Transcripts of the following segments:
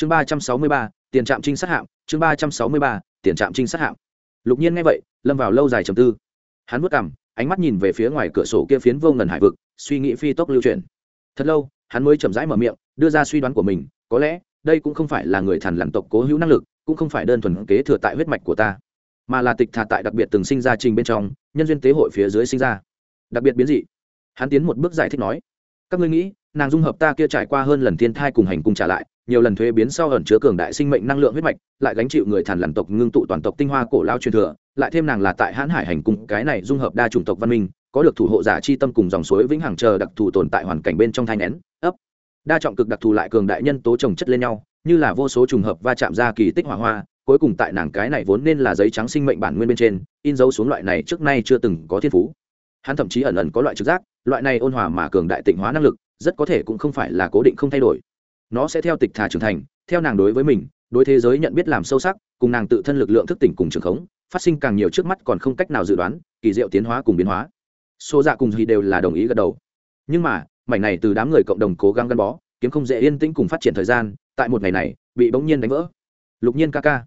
chương ba trăm sáu mươi ba, tiền trạm trinh sát hạm, chương ba trăm sáu mươi ba, tiền trạm trinh sát hạm. Lục nhiên nghe vậy, lâm vào lâu dài trầm tư. Hắn vất cằm, ánh mắt nhìn về phía ngoài cửa sổ kia phiến vô ngần hải vực, suy nghĩ phi tốc lưu chuyển. Thật lâu, hắn mới chậm rãi mở miệng, đưa ra suy đoán của mình, có lẽ, đây cũng không phải là người thần lằn tộc cố hữu năng lực, cũng không phải đơn thuần kế thừa tại huyết mạch của ta, mà là tịch thà tại đặc biệt từng sinh ra trình bên trong, nhân duyên tế hội phía dưới sinh ra. Đặc biệt biến dị. Hắn tiến một bước giải thích nói, các ngươi nghĩ, nàng dung hợp ta kia trải qua hơn lần thiên thai cùng hành cùng trả lại nhiều lần thuế biến sau ẩn chứa cường đại sinh mệnh năng lượng huyết mạch, lại gánh chịu người thần lằn tộc ngưng tụ toàn tộc tinh hoa cổ lao truyền thừa, lại thêm nàng là tại hãn hải hành cung, cái này dung hợp đa chủng tộc văn minh, có được thủ hộ giả chi tâm cùng dòng suối vĩnh hằng chờ đặc thù tồn tại hoàn cảnh bên trong thanh nén, ấp. Đa trọng cực đặc thù lại cường đại nhân tố trồng chất lên nhau, như là vô số trùng hợp va chạm ra kỳ tích hỏa hoa, cuối cùng tại nàng cái này vốn nên là giấy trắng sinh mệnh bản nguyên bên trên, in dấu xuống loại này trước nay chưa từng có thiên phú. Hắn thậm chí ẩn ẩn có loại trực giác, loại này ôn hòa mà cường đại tịnh hóa năng lực, rất có thể cũng không phải là cố định không thay đổi nó sẽ theo tịch thà trưởng thành, theo nàng đối với mình, đối thế giới nhận biết làm sâu sắc, cùng nàng tự thân lực lượng thức tỉnh cùng trường khống, phát sinh càng nhiều trước mắt còn không cách nào dự đoán, kỳ diệu tiến hóa cùng biến hóa. Xô dạ cùng gì đều là đồng ý gật đầu. Nhưng mà, mảnh này từ đám người cộng đồng cố gắng gắn bó, kiếm không dễ yên tĩnh cùng phát triển thời gian, tại một ngày này, bị bỗng nhiên đánh vỡ. Lục nhiên ca ca.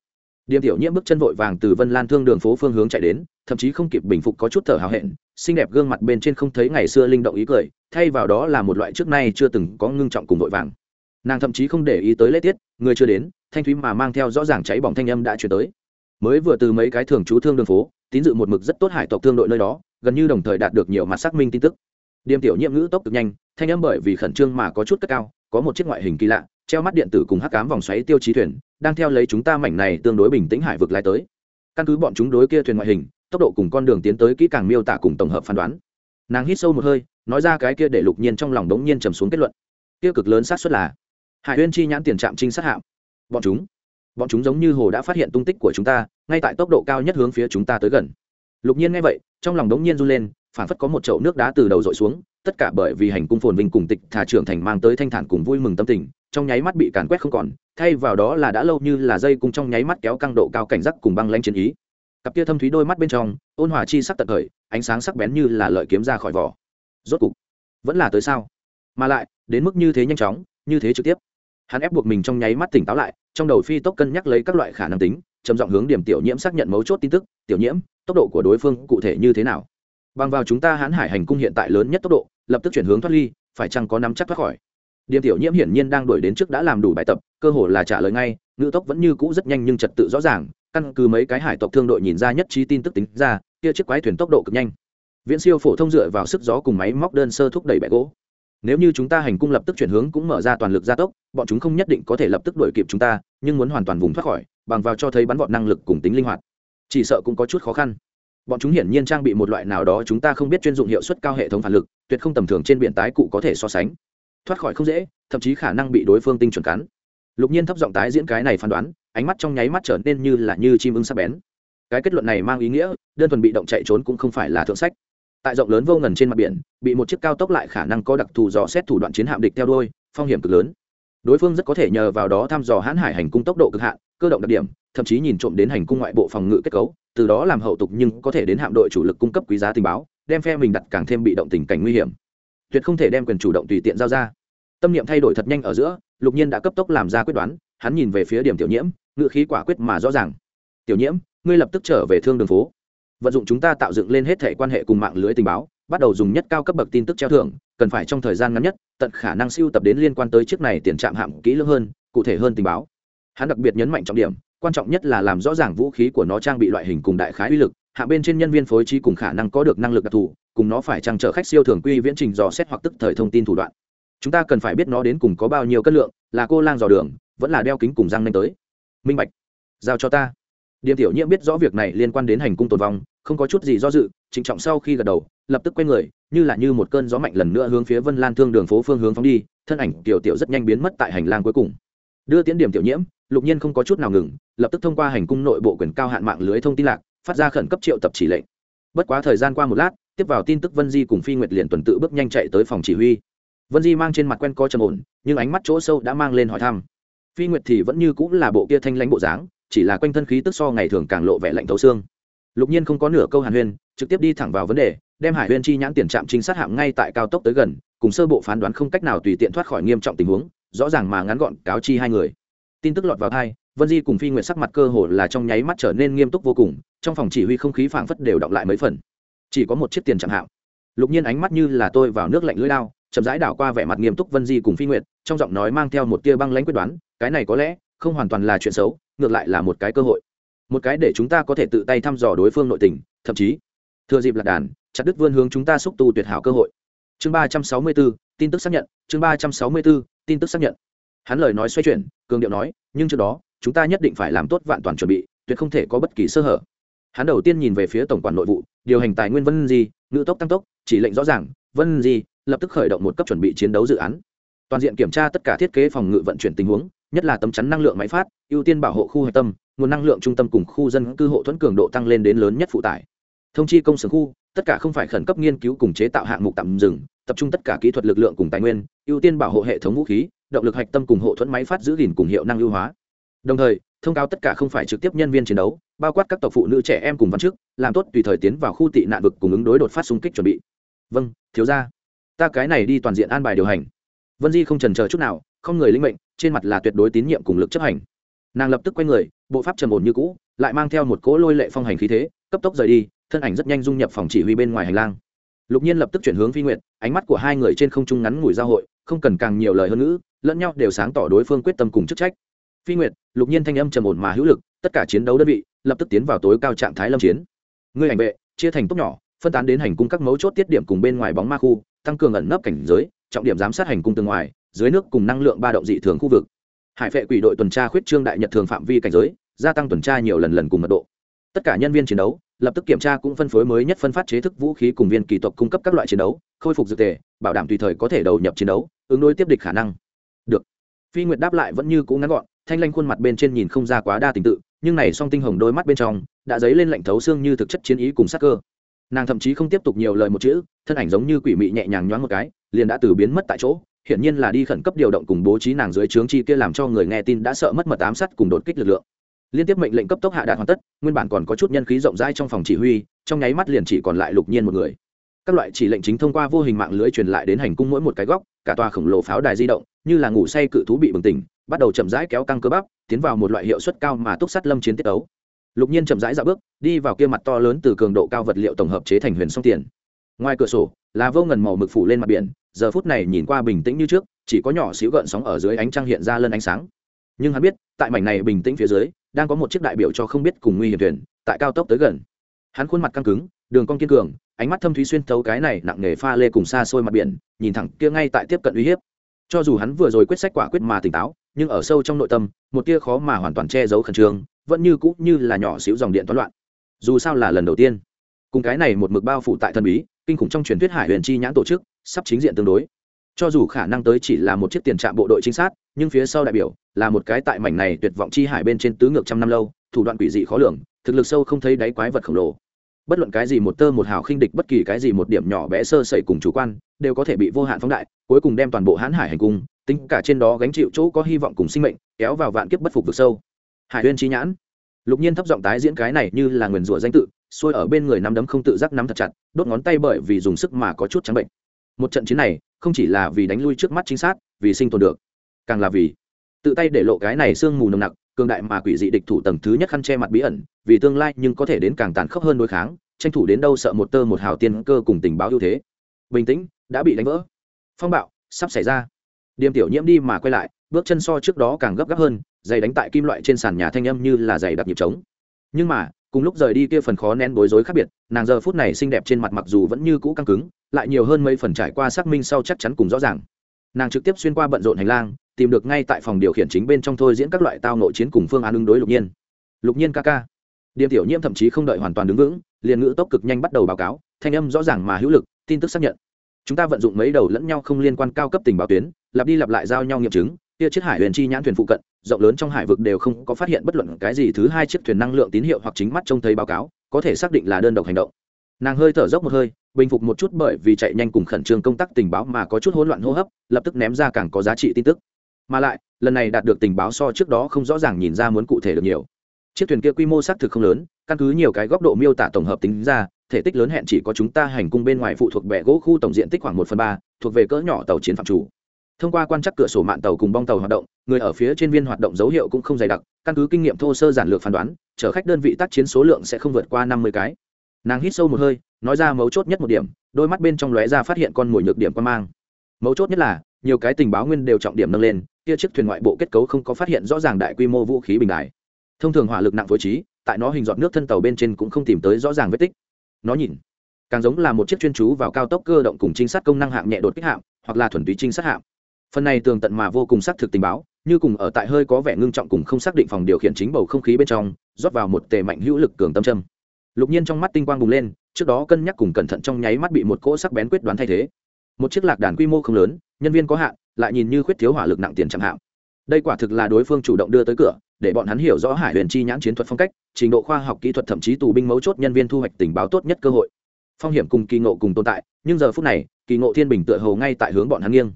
Điềm tiểu nhiễm bước chân vội vàng từ vân lan thương đường phố phương hướng chạy đến, thậm chí không kịp bình phục có chút thở hào hẹn, xinh đẹp gương mặt bên trên không thấy ngày xưa linh động ý cười, thay vào đó là một loại trước nay chưa từng có ngưng trọng cùng vội vàng nàng thậm chí không để ý tới lễ tiết, người chưa đến, thanh thúy mà mang theo rõ ràng cháy bỏng thanh âm đã chuyển tới. Mới vừa từ mấy cái thường trú thương đường phố, tín dự một mực rất tốt hải tộc thương đội nơi đó, gần như đồng thời đạt được nhiều mặt xác minh tin tức. Điềm tiểu nhiệm ngữ tốc cực nhanh, thanh âm bởi vì khẩn trương mà có chút cất cao, có một chiếc ngoại hình kỳ lạ, treo mắt điện tử cùng hắc cám vòng xoáy tiêu chí thuyền, đang theo lấy chúng ta mảnh này tương đối bình tĩnh hải vực lai tới. Căn cứ bọn chúng đối kia thuyền ngoại hình, tốc độ cùng con đường tiến tới kỹ càng miêu tả cùng tổng hợp phán đoán. Nàng hít sâu một hơi, nói ra cái kia để lục nhiên trong lòng đống nhiên trầm xuống kết luận. Kia cực lớn xác suất là hải huyên chi nhãn tiền trạm trinh sát hạm. Bọn chúng bọn chúng giống như hồ đã phát hiện tung tích của chúng ta, ngay tại tốc độ cao nhất hướng phía chúng ta tới gần. Lục nhiên nghe vậy, trong lòng đống nhiên run lên phản phất có một chậu nước đá từ đầu dội xuống, tất cả bởi vì hành cung phồn vinh cùng tịch thả trưởng thành mang tới thanh thản cùng vui mừng tâm tình, trong nháy mắt bị càn quét không còn, thay vào đó là đã lâu như là dây cung trong nháy mắt kéo căng độ cao cảnh giác cùng băng lanh chiến ý. Cặp kia thâm thúy đôi mắt bên trong, ôn hòa chi sắc tật thời, ánh sáng sắc bén như là lợi kiếm ra khỏi vỏ. Rốt cục, vẫn là tới sao? Mà lại, đến mức như thế nhanh chóng, như thế trực tiếp hắn ép buộc mình trong nháy mắt tỉnh táo lại, trong đầu phi tốc cân nhắc lấy các loại khả năng tính, trầm giọng hướng điểm tiểu nhiễm xác nhận mấu chốt tin tức, tiểu nhiễm, tốc độ của đối phương cụ thể như thế nào? Bằng vào chúng ta hãn hải hành cung hiện tại lớn nhất tốc độ, lập tức chuyển hướng thoát ly, phải chăng có nắm chắc thoát khỏi? Điểm tiểu nhiễm hiển nhiên đang đuổi đến trước đã làm đủ bài tập, cơ hồ là trả lời ngay, ngữ tốc vẫn như cũ rất nhanh nhưng trật tự rõ ràng, căn cứ mấy cái hải tộc thương đội nhìn ra nhất trí tin tức tính ra, kia chiếc quái thuyền tốc độ cực nhanh. Viễn siêu phổ thông dựa vào sức gió cùng máy móc đơn sơ thúc đẩy bẹ gỗ nếu như chúng ta hành cung lập tức chuyển hướng cũng mở ra toàn lực gia tốc, bọn chúng không nhất định có thể lập tức đuổi kịp chúng ta, nhưng muốn hoàn toàn vùng thoát khỏi, bằng vào cho thấy bắn vọt năng lực cùng tính linh hoạt, chỉ sợ cũng có chút khó khăn. Bọn chúng hiển nhiên trang bị một loại nào đó chúng ta không biết chuyên dụng hiệu suất cao hệ thống phản lực, tuyệt không tầm thường trên biển tái cụ có thể so sánh. Thoát khỏi không dễ, thậm chí khả năng bị đối phương tinh chuẩn cắn. Lục nhiên thấp giọng tái diễn cái này phán đoán, ánh mắt trong nháy mắt trở nên như là như chim ưng sắp bén. Cái kết luận này mang ý nghĩa, đơn thuần bị động chạy trốn cũng không phải là thượng sách tại rộng lớn vô ngần trên mặt biển, bị một chiếc cao tốc lại khả năng có đặc thù dò xét thủ đoạn chiến hạm địch theo đôi phong hiểm cực lớn. Đối phương rất có thể nhờ vào đó thăm dò hãn hải hành cung tốc độ cực hạn, cơ động đặc điểm, thậm chí nhìn trộm đến hành cung ngoại bộ phòng ngự kết cấu, từ đó làm hậu tục nhưng có thể đến hạm đội chủ lực cung cấp quý giá tình báo, đem phe mình đặt càng thêm bị động tình cảnh nguy hiểm. Tuyệt không thể đem quyền chủ động tùy tiện giao ra. Tâm niệm thay đổi thật nhanh ở giữa, lục nhiên đã cấp tốc làm ra quyết đoán, hắn nhìn về phía điểm tiểu nhiễm ngự khí quả quyết mà rõ ràng. Tiểu nhiễm, ngươi lập tức trở về thương đường phố vận dụng chúng ta tạo dựng lên hết thể quan hệ cùng mạng lưới tình báo, bắt đầu dùng nhất cao cấp bậc tin tức treo thưởng, cần phải trong thời gian ngắn nhất, tận khả năng siêu tập đến liên quan tới chiếc này tiền trạm hạm kỹ lưỡng hơn, cụ thể hơn tình báo. Hắn đặc biệt nhấn mạnh trọng điểm, quan trọng nhất là làm rõ ràng vũ khí của nó trang bị loại hình cùng đại khái uy lực, hạ bên trên nhân viên phối trí cùng khả năng có được năng lực đặc thù, cùng nó phải trang trở khách siêu thường quy viễn trình dò xét hoặc tức thời thông tin thủ đoạn. Chúng ta cần phải biết nó đến cùng có bao nhiêu cân lượng, là cô lang dò đường, vẫn là đeo kính cùng răng nanh tới. Minh bạch, giao cho ta. Điểm tiểu nhiễm biết rõ việc này liên quan đến hành cung tồn vong không có chút gì do dự, trịnh trọng sau khi gật đầu, lập tức quay người, như là như một cơn gió mạnh lần nữa hướng phía vân lan thương đường phố phương hướng phóng đi, thân ảnh tiểu tiểu rất nhanh biến mất tại hành lang cuối cùng. Đưa tiến điểm tiểu nhiễm, lục nhiên không có chút nào ngừng, lập tức thông qua hành cung nội bộ quyền cao hạn mạng lưới thông tin lạc, phát ra khẩn cấp triệu tập chỉ lệnh. Bất quá thời gian qua một lát, tiếp vào tin tức vân di cùng phi nguyệt liền tuần tự bước nhanh chạy tới phòng chỉ huy. Vân di mang trên mặt quen co trầm ổn, nhưng ánh mắt chỗ sâu đã mang lên hỏi thăm. Phi nguyệt thì vẫn như cũng là bộ kia thanh lãnh bộ dáng, chỉ là quanh thân khí tức so ngày thường càng lộ vẻ lạnh thấu xương lục nhiên không có nửa câu hàn huyên, trực tiếp đi thẳng vào vấn đề, đem hải huyên chi nhãn tiền trạm trinh sát hạm ngay tại cao tốc tới gần, cùng sơ bộ phán đoán không cách nào tùy tiện thoát khỏi nghiêm trọng tình huống, rõ ràng mà ngắn gọn cáo chi hai người. Tin tức lọt vào thai vân di cùng phi nguyệt sắc mặt cơ hồ là trong nháy mắt trở nên nghiêm túc vô cùng, trong phòng chỉ huy không khí phảng phất đều đọng lại mấy phần. Chỉ có một chiếc tiền trạm hạng. lục nhiên ánh mắt như là tôi vào nước lạnh lưỡi lao chậm rãi đảo qua vẻ mặt nghiêm túc vân di cùng phi nguyệt, trong giọng nói mang theo một tia băng lãnh quyết đoán, cái này có lẽ không hoàn toàn là chuyện xấu, ngược lại là một cái cơ hội một cái để chúng ta có thể tự tay thăm dò đối phương nội tình, thậm chí, thừa dịp lạc đàn, chặt đứt vươn hướng chúng ta xúc tu tuyệt hảo cơ hội. Chương ba trăm sáu mươi bốn, tin tức xác nhận, chương ba trăm sáu mươi bốn, tin tức xác nhận. Hắn lời nói xoay chuyển, cường điệu nói, nhưng trước đó, chúng ta nhất định phải làm tốt vạn toàn chuẩn bị, tuyệt không thể có bất kỳ sơ hở. Hắn đầu tiên nhìn về phía tổng quản nội vụ, điều hành tài nguyên vân di, ngữ tốc tăng tốc, chỉ lệnh rõ ràng, vân di lập tức khởi động một cấp chuẩn bị chiến đấu dự án. Toàn diện kiểm tra tất cả thiết kế phòng ngự vận chuyển tình huống, nhất là tấm chắn năng lượng máy phát, ưu tiên bảo hộ khu hạch tâm nguồn năng lượng trung tâm cùng khu dân cư hộ thuẫn cường độ tăng lên đến lớn nhất phụ tải. Thông chi công xưởng khu, tất cả không phải khẩn cấp nghiên cứu cùng chế tạo hạng mục tạm dừng, tập trung tất cả kỹ thuật lực lượng cùng tài nguyên, ưu tiên bảo hộ hệ thống vũ khí, động lực hạch tâm cùng hộ thuẫn máy phát giữ gìn cùng hiệu năng ưu hóa. Đồng thời, thông cáo tất cả không phải trực tiếp nhân viên chiến đấu, bao quát các tộc phụ nữ trẻ em cùng văn chức, làm tốt tùy thời tiến vào khu tị nạn vực cùng ứng đối đột phát xung kích chuẩn bị. Vâng thiếu ra ta cái này đi toàn diện an bài điều hành. Vân di không trần chờ chút nào, không người linh mệnh, trên mặt là tuyệt đối tín nhiệm cùng lực chấp hành nàng lập tức quay người, bộ pháp trầm ổn như cũ, lại mang theo một cỗ lôi lệ phong hành khí thế, cấp tốc rời đi, thân ảnh rất nhanh dung nhập phòng chỉ huy bên ngoài hành lang. Lục nhiên lập tức chuyển hướng phi nguyện ánh mắt của hai người trên không trung ngắn ngủi giao hội, không cần càng nhiều lời hơn nữa lẫn nhau đều sáng tỏ đối phương quyết tâm cùng chức trách. Phi nguyệt, lục nhiên thanh âm trầm ổn mà hữu lực, tất cả chiến đấu đơn vị, lập tức tiến vào tối cao trạng thái lâm chiến. Ngươi ảnh vệ, chia thành tốt nhỏ, phân tán đến hành cung các mấu chốt tiết điểm cùng bên ngoài bóng ma khu, tăng cường ẩn nấp cảnh giới, trọng điểm giám sát hành cung từ ngoài, dưới nước cùng năng lượng ba động dị thường khu vực hải vệ quỷ đội tuần tra khuyết trương đại nhật thường phạm vi cảnh giới, gia tăng tuần tra nhiều lần lần cùng mật độ. Tất cả nhân viên chiến đấu, lập tức kiểm tra cũng phân phối mới nhất phân phát chế thức vũ khí cùng viên kỳ tộc cung cấp các loại chiến đấu, khôi phục dược tề, bảo đảm tùy thời có thể đầu nhập chiến đấu, ứng đối tiếp địch khả năng. Được. Phi nguyệt đáp lại vẫn như cũ ngắn gọn, thanh lanh khuôn mặt bên trên nhìn không ra quá đa tình tự, nhưng này song tinh hồng đôi mắt bên trong, đã dấy lên lạnh thấu xương như thực chất chiến ý cùng sắc cơ. Nàng thậm chí không tiếp tục nhiều lời một chữ, thân ảnh giống như quỷ mị nhẹ nhàng nhoáng một cái, liền đã từ biến mất tại chỗ hiển nhiên là đi khẩn cấp điều động cùng bố trí nàng dưới trướng chi kia làm cho người nghe tin đã sợ mất mật ám sát cùng đột kích lực lượng. Liên tiếp mệnh lệnh cấp tốc hạ đạt hoàn tất, nguyên bản còn có chút nhân khí rộng rãi trong phòng chỉ huy, trong nháy mắt liền chỉ còn lại lục nhiên một người. Các loại chỉ lệnh chính thông qua vô hình mạng lưới truyền lại đến hành cung mỗi một cái góc, cả tòa khổng lồ pháo đài di động, như là ngủ say cự thú bị bừng tỉnh, bắt đầu chậm rãi kéo căng cơ bắp, tiến vào một loại hiệu suất cao mà túc sắt lâm chiến tiết ấu lục nhiên chậm rãi dạo bước, đi vào kia mặt to lớn từ cường độ cao vật liệu tổng hợp chế thành huyền song tiền. Ngoài cửa sổ, là vô ngần màu mực phủ lên mặt biển giờ phút này nhìn qua bình tĩnh như trước, chỉ có nhỏ xíu gợn sóng ở dưới ánh trăng hiện ra lân ánh sáng. Nhưng hắn biết, tại mảnh này bình tĩnh phía dưới, đang có một chiếc đại biểu cho không biết cùng nguy hiểm thuyền, tại cao tốc tới gần. Hắn khuôn mặt căng cứng, đường cong kiên cường, ánh mắt thâm thúy xuyên thấu cái này nặng nề pha lê cùng xa xôi mặt biển, nhìn thẳng kia ngay tại tiếp cận uy hiếp. Cho dù hắn vừa rồi quyết sách quả quyết mà tỉnh táo, nhưng ở sâu trong nội tâm, một tia khó mà hoàn toàn che giấu khẩn trương, vẫn như cũ như là nhỏ xíu dòng điện toán loạn. Dù sao là lần đầu tiên. Cùng cái này một mực bao phủ tại thần bí, kinh khủng trong truyền thuyết hải huyền chi nhãn tổ chức sắp chính diện tương đối. Cho dù khả năng tới chỉ là một chiếc tiền trạm bộ đội trinh sát, nhưng phía sau đại biểu là một cái tại mảnh này tuyệt vọng chi hải bên trên tứ ngược trăm năm lâu, thủ đoạn quỷ dị khó lường, thực lực sâu không thấy đáy quái vật khổng lồ. Bất luận cái gì một tơ một hào khinh địch, bất kỳ cái gì một điểm nhỏ bé sơ sẩy cùng chủ quan, đều có thể bị vô hạn phóng đại, cuối cùng đem toàn bộ hãn hải hành cung, tính cả trên đó gánh chịu chỗ có hy vọng cùng sinh mệnh, kéo vào vạn kiếp bất phục vực sâu. Hải huyên trí nhãn. Lục nhiên thấp giọng tái diễn cái này như là nguyền rủa danh tự, xuôi ở bên người nắm đấm không tự giác nắm thật chặt, đốt ngón tay bởi vì dùng sức mà có chút trắng bệnh một trận chiến này, không chỉ là vì đánh lui trước mắt chính xác vì sinh tồn được, càng là vì tự tay để lộ cái này sương mù nồng nặc, cường đại mà quỷ dị địch thủ tầng thứ nhất khăn che mặt bí ẩn, vì tương lai nhưng có thể đến càng tàn khốc hơn đối kháng, tranh thủ đến đâu sợ một tơ một hào tiên cơ cùng tình báo ưu thế. Bình tĩnh, đã bị đánh vỡ. Phong bạo, sắp xảy ra. Điềm tiểu nhiễm đi mà quay lại, bước chân so trước đó càng gấp gáp hơn, giày đánh tại kim loại trên sàn nhà thanh âm như là giày đặc nhịp trống. Nhưng mà cùng lúc rời đi kia phần khó nén bối rối khác biệt, nàng giờ phút này xinh đẹp trên mặt mặc dù vẫn như cũ căng cứng, lại nhiều hơn mấy phần trải qua xác minh sau chắc chắn cùng rõ ràng. Nàng trực tiếp xuyên qua bận rộn hành lang, tìm được ngay tại phòng điều khiển chính bên trong thôi diễn các loại tao nội chiến cùng phương án ứng đối lục nhiên. Lục nhiên ca ca. Điềm tiểu nhiễm thậm chí không đợi hoàn toàn đứng vững, liền ngữ tốc cực nhanh bắt đầu báo cáo, thanh âm rõ ràng mà hữu lực, tin tức xác nhận. Chúng ta vận dụng mấy đầu lẫn nhau không liên quan cao cấp tình báo tuyến, lặp đi lặp lại giao nhau nghiệm chứng kia chiếc hải huyền chi nhãn thuyền phụ cận, rộng lớn trong hải vực đều không có phát hiện bất luận cái gì thứ hai chiếc thuyền năng lượng tín hiệu hoặc chính mắt trông thấy báo cáo, có thể xác định là đơn độc hành động. Nàng hơi thở dốc một hơi, bình phục một chút bởi vì chạy nhanh cùng khẩn trương công tác tình báo mà có chút hỗn loạn hô hấp, lập tức ném ra càng có giá trị tin tức. Mà lại, lần này đạt được tình báo so trước đó không rõ ràng nhìn ra muốn cụ thể được nhiều. Chiếc thuyền kia quy mô xác thực không lớn, căn cứ nhiều cái góc độ miêu tả tổng hợp tính ra, thể tích lớn hẹn chỉ có chúng ta hành cung bên ngoài phụ thuộc bệ gỗ khu tổng diện tích khoảng một phần ba, thuộc về cỡ nhỏ tàu chiến phạm chủ thông qua quan trắc cửa sổ mạng tàu cùng bong tàu hoạt động, người ở phía trên viên hoạt động dấu hiệu cũng không dày đặc, căn cứ kinh nghiệm thô sơ giản lược phán đoán, chở khách đơn vị tác chiến số lượng sẽ không vượt qua năm mươi cái. Nàng hít sâu một hơi, nói ra mấu chốt nhất một điểm, đôi mắt bên trong lóe ra phát hiện con mồi nhược điểm quan mang. Mấu chốt nhất là, nhiều cái tình báo nguyên đều trọng điểm nâng lên, kia chiếc thuyền ngoại bộ kết cấu không có phát hiện rõ ràng đại quy mô vũ khí bình đại. thông thường hỏa lực nặng phối trí, tại nó hình dọn nước thân tàu bên trên cũng không tìm tới rõ ràng vết tích. Nó nhìn, càng giống là một chiếc chuyên chú vào cao tốc cơ động cùng trinh sát công năng hạng nhẹ đột kích hạng, hoặc là thuần túy trinh sát hạng phần này tường tận mà vô cùng xác thực tình báo, như cùng ở tại hơi có vẻ ngưng trọng cùng không xác định phòng điều khiển chính bầu không khí bên trong, rót vào một tề mạnh hữu lực cường tâm châm lục nhiên trong mắt tinh quang bùng lên, trước đó cân nhắc cùng cẩn thận trong nháy mắt bị một cỗ sắc bén quyết đoán thay thế. Một chiếc lạc đàn quy mô không lớn, nhân viên có hạn, lại nhìn như khuyết thiếu hỏa lực nặng tiền chẳng hạn. Đây quả thực là đối phương chủ động đưa tới cửa, để bọn hắn hiểu rõ hải huyền chi nhãn chiến thuật phong cách, trình độ khoa học kỹ thuật thậm chí tù binh mấu chốt nhân viên thu hoạch tình báo tốt nhất cơ hội. Phong hiểm cùng kỳ ngộ cùng tồn tại, nhưng giờ phút này, kỳ ngộ thiên bình tựa hầu ngay tại hướng bọn hắn nghiêng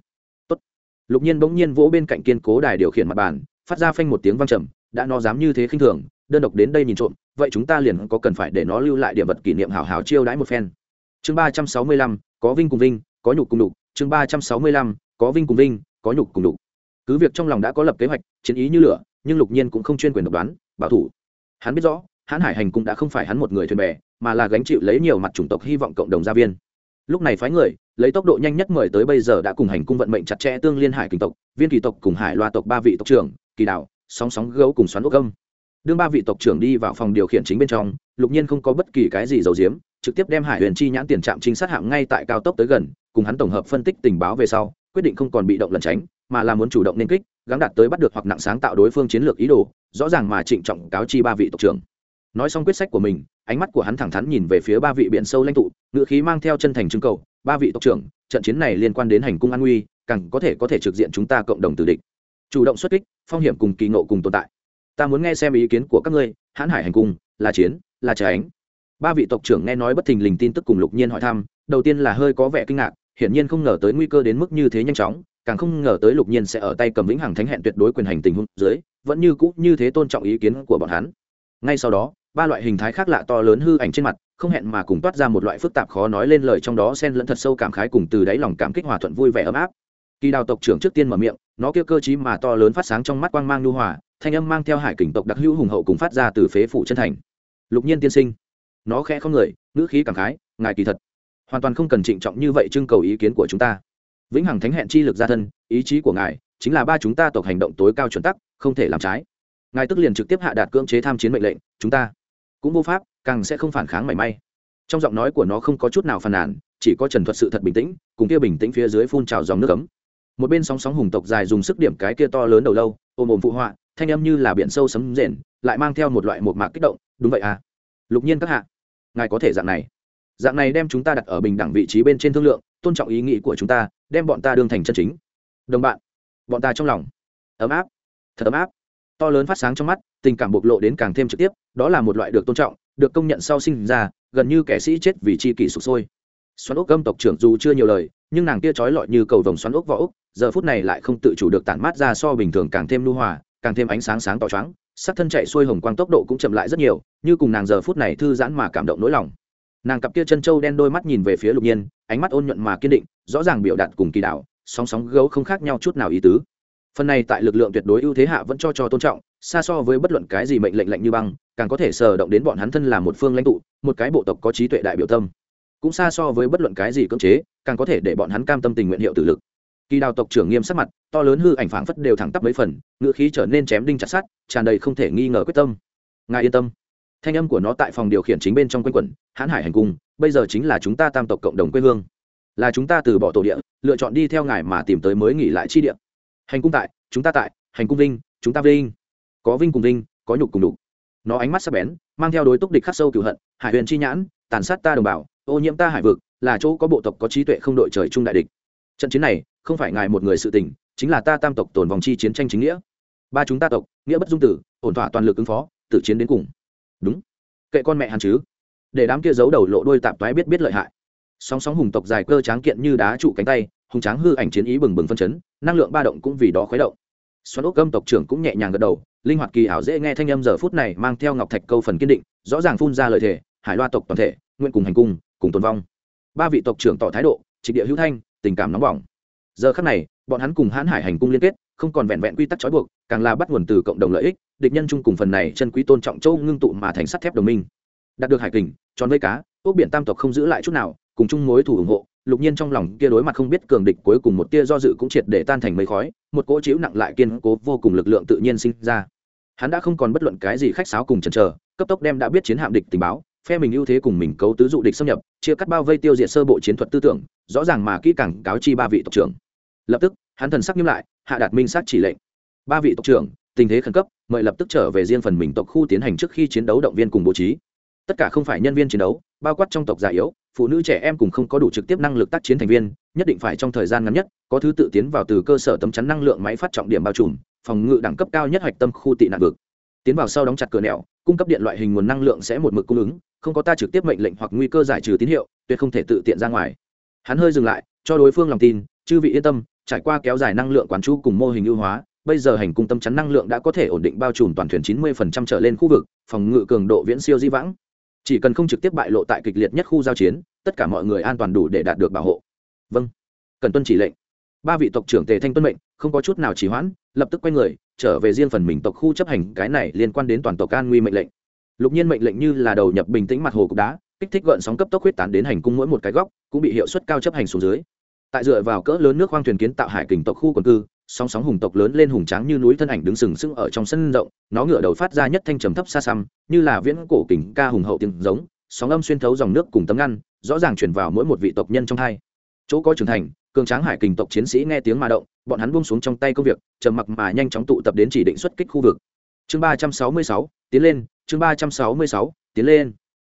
lục nhiên bỗng nhiên vỗ bên cạnh kiên cố đài điều khiển mặt bàn, phát ra phanh một tiếng vang trầm, đã nó dám như thế khinh thường, đơn độc đến đây nhìn trộm, vậy chúng ta liền có cần phải để nó lưu lại điểm vật kỷ niệm hào hào chiêu đãi một phen. Chương ba trăm sáu mươi lăm, có vinh cùng vinh, có nhục cùng đục chương ba trăm sáu mươi lăm, có vinh cùng vinh, có nhục cùng đục cứ việc trong lòng đã có lập kế hoạch, chiến ý như lửa, nhưng lục nhiên cũng không chuyên quyền độc đoán, bảo thủ. Hắn biết rõ, hãn hải hành cũng đã không phải hắn một người thuyền bè, mà là gánh chịu lấy nhiều mặt chủng tộc hy vọng cộng đồng gia viên. Lúc này phái người lấy tốc độ nhanh nhất mời tới bây giờ đã cùng hành cung vận mệnh chặt chẽ tương liên hải kinh tộc, viên kỳ tộc cùng hải loa tộc ba vị tộc trưởng, kỳ đạo sóng sóng gấu cùng xoắn ốc âm đương ba vị tộc trưởng đi vào phòng điều khiển chính bên trong, lục nhiên không có bất kỳ cái gì giấu giếm, trực tiếp đem hải huyền chi nhãn tiền trạm trinh sát hạng ngay tại cao tốc tới gần, cùng hắn tổng hợp phân tích tình báo về sau, quyết định không còn bị động lẩn tránh, mà là muốn chủ động nên kích, gắng đạt tới bắt được hoặc nặng sáng tạo đối phương chiến lược ý đồ, rõ ràng mà trịnh trọng cáo chi ba vị tộc trưởng. Nói xong quyết sách của mình, ánh mắt của hắn thẳng thắn nhìn về phía ba vị biển sâu lãnh tụ ngự khí mang theo chân thành trưng cầu ba vị tộc trưởng, trận chiến này liên quan đến hành cung an nguy, càng có thể có thể trực diện chúng ta cộng đồng tử địch. Chủ động xuất kích, phong hiểm cùng kỳ ngộ cùng tồn tại. Ta muốn nghe xem ý kiến của các ngươi, hãn hải hành cung, là chiến, là tránh. Ba vị tộc trưởng nghe nói bất thình lình tin tức cùng lục nhiên hỏi thăm, đầu tiên là hơi có vẻ kinh ngạc, hiển nhiên không ngờ tới nguy cơ đến mức như thế nhanh chóng, càng không ngờ tới lục nhiên sẽ ở tay cầm lĩnh hằng thánh hẹn tuyệt đối quyền hành tình huống dưới, vẫn như cũ như thế tôn trọng ý kiến của bọn hắn. Ngay sau đó, ba loại hình thái khác lạ to lớn hư ảnh trên mặt không hẹn mà cùng toát ra một loại phức tạp khó nói lên lời trong đó xen lẫn thật sâu cảm khái cùng từ đáy lòng cảm kích hòa thuận vui vẻ ấm áp. Kỳ đào tộc trưởng trước tiên mở miệng, nó kêu cơ chí mà to lớn phát sáng trong mắt quang mang nhu hòa, thanh âm mang theo hải kình tộc đặc hữu hùng hậu cùng phát ra từ phế phủ chân thành. Lục nhiên tiên sinh, nó khẽ không người, ngữ khí cảm khái, ngài kỳ thật hoàn toàn không cần trịnh trọng như vậy trưng cầu ý kiến của chúng ta. Vĩnh hằng thánh hẹn chi lực gia thân, ý chí của ngài chính là ba chúng ta tộc hành động tối cao chuẩn tắc, không thể làm trái. Ngài tức liền trực tiếp hạ đạt cưỡng chế tham chiến mệnh lệnh, chúng ta cũng vô pháp càng sẽ không phản kháng mảy may. Trong giọng nói của nó không có chút nào phàn nàn, chỉ có trần thuật sự thật bình tĩnh, cùng kia bình tĩnh phía dưới phun trào dòng nước ấm. Một bên sóng sóng hùng tộc dài dùng sức điểm cái kia to lớn đầu lâu ôm ôm phụ họa, thanh âm như là biển sâu sấm rền, lại mang theo một loại một mạc kích động, đúng vậy à? Lục nhiên các hạ, ngài có thể dạng này. Dạng này đem chúng ta đặt ở bình đẳng vị trí bên trên thương lượng, tôn trọng ý nghĩ của chúng ta, đem bọn ta đương thành chân chính. Đồng bạn, bọn ta trong lòng. Ấm áp, thật ấm áp. To lớn phát sáng trong mắt, tình cảm bộc lộ đến càng thêm trực tiếp, đó là một loại được tôn trọng được công nhận sau sinh ra, gần như kẻ sĩ chết vì chi kỷ sụp sôi. Xoắn ốc âm tộc trưởng dù chưa nhiều lời, nhưng nàng kia trói lọi như cầu vồng xoắn ốc vỏ ốc, giờ phút này lại không tự chủ được tản mát ra so bình thường càng thêm lưu hòa, càng thêm ánh sáng sáng tỏ choáng, sắc thân chạy xuôi hồng quang tốc độ cũng chậm lại rất nhiều, như cùng nàng giờ phút này thư giãn mà cảm động nỗi lòng. Nàng cặp kia chân trâu đen đôi mắt nhìn về phía lục nhiên, ánh mắt ôn nhuận mà kiên định, rõ ràng biểu đạt cùng kỳ đạo sóng sóng gấu không khác nhau chút nào ý tứ phần này tại lực lượng tuyệt đối ưu thế hạ vẫn cho cho tôn trọng, xa so với bất luận cái gì mệnh lệnh lệnh như băng, càng có thể sờ động đến bọn hắn thân là một phương lãnh tụ, một cái bộ tộc có trí tuệ đại biểu tâm. Cũng xa so với bất luận cái gì cưỡng chế, càng có thể để bọn hắn cam tâm tình nguyện hiệu tử lực. Kỳ đào tộc trưởng nghiêm sắc mặt, to lớn hư ảnh phảng phất đều thẳng tắp mấy phần ngựa khí trở nên chém đinh chặt sát tràn đầy không thể nghi ngờ quyết tâm. Ngài yên tâm. Thanh âm của nó tại phòng điều khiển chính bên trong quanh quẩn, hãn hải hành cung bây giờ chính là chúng ta tam tộc cộng đồng quê hương. Là chúng ta từ bỏ tổ địa, lựa chọn đi theo ngài mà tìm tới mới nghỉ lại chi địa hành cung tại, chúng ta tại, hành cung vinh, chúng ta vinh. Có vinh cùng vinh, có nhục cùng đục nó ánh mắt sắc bén, mang theo đối túc địch khắc sâu cửu hận, hải huyền chi nhãn, tàn sát ta đồng bào, ô nhiễm ta hải vực, là chỗ có bộ tộc có trí tuệ không đội trời chung đại địch. Trận chiến này, không phải ngài một người sự tình, chính là ta tam tộc tồn vòng chi chiến tranh chính nghĩa. Ba chúng ta tộc, nghĩa bất dung tử, ổn thỏa toàn lực ứng phó tự chiến đến cùng. Đúng. Kệ con mẹ hàn chứ. Để đám kia giấu đầu lộ đôi tạp toái biết biết lợi hại. Sóng sóng hùng tộc dài cơ tráng kiện như đá trụ cánh tay hùng tráng hư ảnh chiến ý bừng bừng phân chấn, năng lượng ba động cũng vì đó khuấy động. Xoắn ốc âm tộc trưởng cũng nhẹ nhàng gật đầu, linh hoạt kỳ ảo dễ nghe thanh âm giờ phút này mang theo ngọc thạch câu phần kiên định, rõ ràng phun ra lời thề, hải loa tộc toàn thể, nguyện cùng hành cung, cùng tồn vong. Ba vị tộc trưởng tỏ thái độ, trịnh địa hữu thanh, tình cảm nóng bỏng. Giờ khắc này, bọn hắn cùng hãn hải hành cung liên kết, không còn vẹn vẹn quy tắc trói buộc, càng là bắt nguồn từ cộng đồng lợi ích, địch nhân chung cùng phần này chân quý tôn trọng châu ngưng tụ mà thành sắt thép đồng minh. Đạt được hải kình, tròn vây cá, ốc biển tam tộc không giữ lại chút nào, cùng chung mối thủ ủng hộ lục nhiên trong lòng kia đối mặt không biết cường địch cuối cùng một tia do dự cũng triệt để tan thành mây khói, một cỗ chiếu nặng lại kiên cố vô cùng lực lượng tự nhiên sinh ra. Hắn đã không còn bất luận cái gì khách sáo cùng chần chờ, cấp tốc đem đã biết chiến hạm địch tình báo, phe mình ưu thế cùng mình cấu tứ dụ địch xâm nhập, chia cắt bao vây tiêu diệt sơ bộ chiến thuật tư tưởng, rõ ràng mà kỹ càng cáo chi ba vị tộc trưởng. Lập tức, hắn thần sắc nghiêm lại, hạ đạt minh sát chỉ lệnh. Ba vị tộc trưởng, tình thế khẩn cấp, mời lập tức trở về riêng phần mình tộc khu tiến hành trước khi chiến đấu động viên cùng bố trí. Tất cả không phải nhân viên chiến đấu, bao quát trong tộc già yếu phụ nữ trẻ em cùng không có đủ trực tiếp năng lực tác chiến thành viên, nhất định phải trong thời gian ngắn nhất, có thứ tự tiến vào từ cơ sở tấm chắn năng lượng máy phát trọng điểm bao trùm, phòng ngự đẳng cấp cao nhất hoạch tâm khu tị nạn vực. Tiến vào sau đóng chặt cửa nẻo, cung cấp điện loại hình nguồn năng lượng sẽ một mực cung ứng, không có ta trực tiếp mệnh lệnh hoặc nguy cơ giải trừ tín hiệu, tuyệt không thể tự tiện ra ngoài. Hắn hơi dừng lại, cho đối phương lòng tin, chư vị yên tâm, trải qua kéo dài năng lượng quán chú cùng mô hình ưu hóa, bây giờ hành cung tâm chắn năng lượng đã có thể ổn định bao trùm toàn thuyền 90% trở lên khu vực, phòng ngự cường độ viễn siêu di vãng chỉ cần không trực tiếp bại lộ tại kịch liệt nhất khu giao chiến, tất cả mọi người an toàn đủ để đạt được bảo hộ. Vâng. Cần tuân chỉ lệnh. Ba vị tộc trưởng tề thanh tuân mệnh, không có chút nào trì hoãn, lập tức quay người, trở về riêng phần mình tộc khu chấp hành cái này liên quan đến toàn tộc an nguy mệnh lệnh. Lục nhiên mệnh lệnh như là đầu nhập bình tĩnh mặt hồ cục đá, kích thích gợn sóng cấp tốc huyết tán đến hành cung mỗi một cái góc, cũng bị hiệu suất cao chấp hành xuống dưới. Tại dựa vào cỡ lớn nước khoang thuyền kiến tạo hải kình tộc khu quần cư sóng sóng hùng tộc lớn lên hùng tráng như núi thân ảnh đứng sừng sững ở trong sân rộng, nó ngửa đầu phát ra nhất thanh trầm thấp xa xăm, như là viễn cổ kình ca hùng hậu tiếng giống, sóng âm xuyên thấu dòng nước cùng tấm ngăn, rõ ràng chuyển vào mỗi một vị tộc nhân trong hai. Chỗ có trưởng thành, cường tráng hải kình tộc chiến sĩ nghe tiếng mà động, bọn hắn buông xuống trong tay công việc, trầm mặc mà nhanh chóng tụ tập đến chỉ định xuất kích khu vực. Chương ba trăm sáu mươi sáu, tiến lên, chương ba trăm sáu mươi sáu, tiến lên.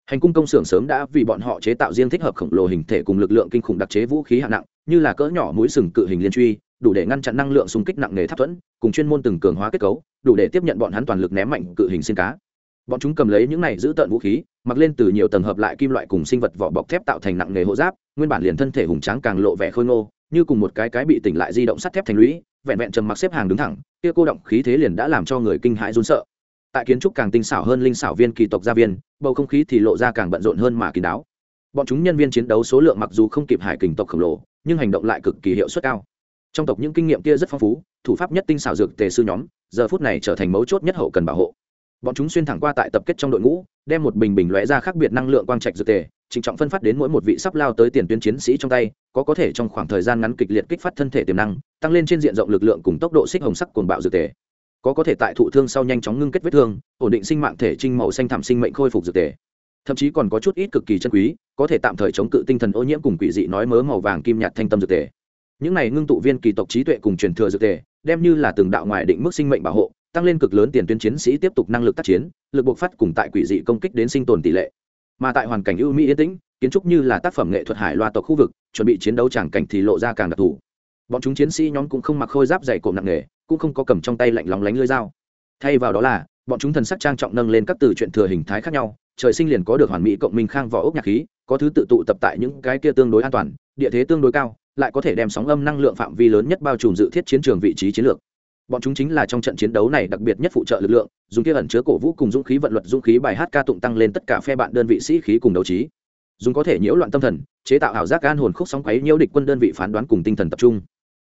Hành cung công xưởng sớm đã vì bọn họ chế tạo riêng thích hợp khổng lồ hình thể cùng lực lượng kinh khủng đặc chế vũ khí hạng nặng, như là cỡ nhỏ mũi sừng cự hình liên truy đủ để ngăn chặn năng lượng xung kích nặng nề thấp thuẫn, cùng chuyên môn từng cường hóa kết cấu, đủ để tiếp nhận bọn hắn toàn lực ném mạnh cự hình xin cá. Bọn chúng cầm lấy những này giữ tận vũ khí, mặc lên từ nhiều tầng hợp lại kim loại cùng sinh vật vỏ bọc thép tạo thành nặng nghề hộ giáp, nguyên bản liền thân thể hùng tráng càng lộ vẻ khôi ngô, như cùng một cái cái bị tỉnh lại di động sắt thép thành lũy, vẹn vẹn trầm mặc xếp hàng đứng thẳng, kia cô động khí thế liền đã làm cho người kinh hãi run sợ. Tại kiến trúc càng tinh xảo hơn linh xảo viên kỳ tộc gia viên, bầu không khí thì lộ ra càng bận rộn hơn mà kín đáo. Bọn chúng nhân viên chiến đấu số lượng mặc dù không kịp hải kình tộc khổng lồ, nhưng hành động lại cực kỳ hiệu suất cao trong tộc những kinh nghiệm kia rất phong phú, thủ pháp nhất tinh xảo dược tề sư nhóm, giờ phút này trở thành mấu chốt nhất hậu cần bảo hộ. Bọn chúng xuyên thẳng qua tại tập kết trong đội ngũ, đem một bình bình lóe ra khác biệt năng lượng quang trạch dược tề, trịnh trọng phân phát đến mỗi một vị sắp lao tới tiền tuyến chiến sĩ trong tay, có có thể trong khoảng thời gian ngắn kịch liệt kích phát thân thể tiềm năng, tăng lên trên diện rộng lực lượng cùng tốc độ xích hồng sắc cuồng bạo dược tề. Có có thể tại thụ thương sau nhanh chóng ngưng kết vết thương, ổn định sinh mạng thể trinh màu xanh thảm sinh mệnh khôi phục dược tề. Thậm chí còn có chút ít cực kỳ chân quý, có thể tạm thời chống cự tinh thần ô nhiễm cùng quỷ dị nói mớ màu vàng kim nhạt thanh tâm dược tề những này ngưng tụ viên kỳ tộc trí tuệ cùng truyền thừa dược tề, đem như là từng đạo ngoài định mức sinh mệnh bảo hộ, tăng lên cực lớn tiền tuyến chiến sĩ tiếp tục năng lực tác chiến, lực buộc phát cùng tại quỷ dị công kích đến sinh tồn tỷ lệ. Mà tại hoàn cảnh ưu mỹ yên tĩnh, kiến trúc như là tác phẩm nghệ thuật hải loa tộc khu vực, chuẩn bị chiến đấu tràng cảnh thì lộ ra càng đặc thù. Bọn chúng chiến sĩ nhóm cũng không mặc khôi giáp dày cộm nặng nề, cũng không có cầm trong tay lạnh lóng lánh lưỡi dao. Thay vào đó là, bọn chúng thần sắc trang trọng nâng lên các từ chuyện thừa hình thái khác nhau, trời sinh liền có được hoàn mỹ cộng minh khang vỏ ốc nhạc khí, có thứ tự tụ tập tại những cái kia tương đối an toàn, địa thế tương đối cao lại có thể đem sóng âm năng lượng phạm vi lớn nhất bao trùm dự thiết chiến trường vị trí chiến lược. Bọn chúng chính là trong trận chiến đấu này đặc biệt nhất phụ trợ lực lượng, dùng kia ẩn chứa cổ vũ cùng dũng khí vận luật dũng khí bài hát ca tụng tăng lên tất cả phe bạn đơn vị sĩ khí cùng đấu trí. Dùng có thể nhiễu loạn tâm thần, chế tạo ảo giác gan hồn khúc sóng quấy nhiễu địch quân đơn vị phán đoán cùng tinh thần tập trung.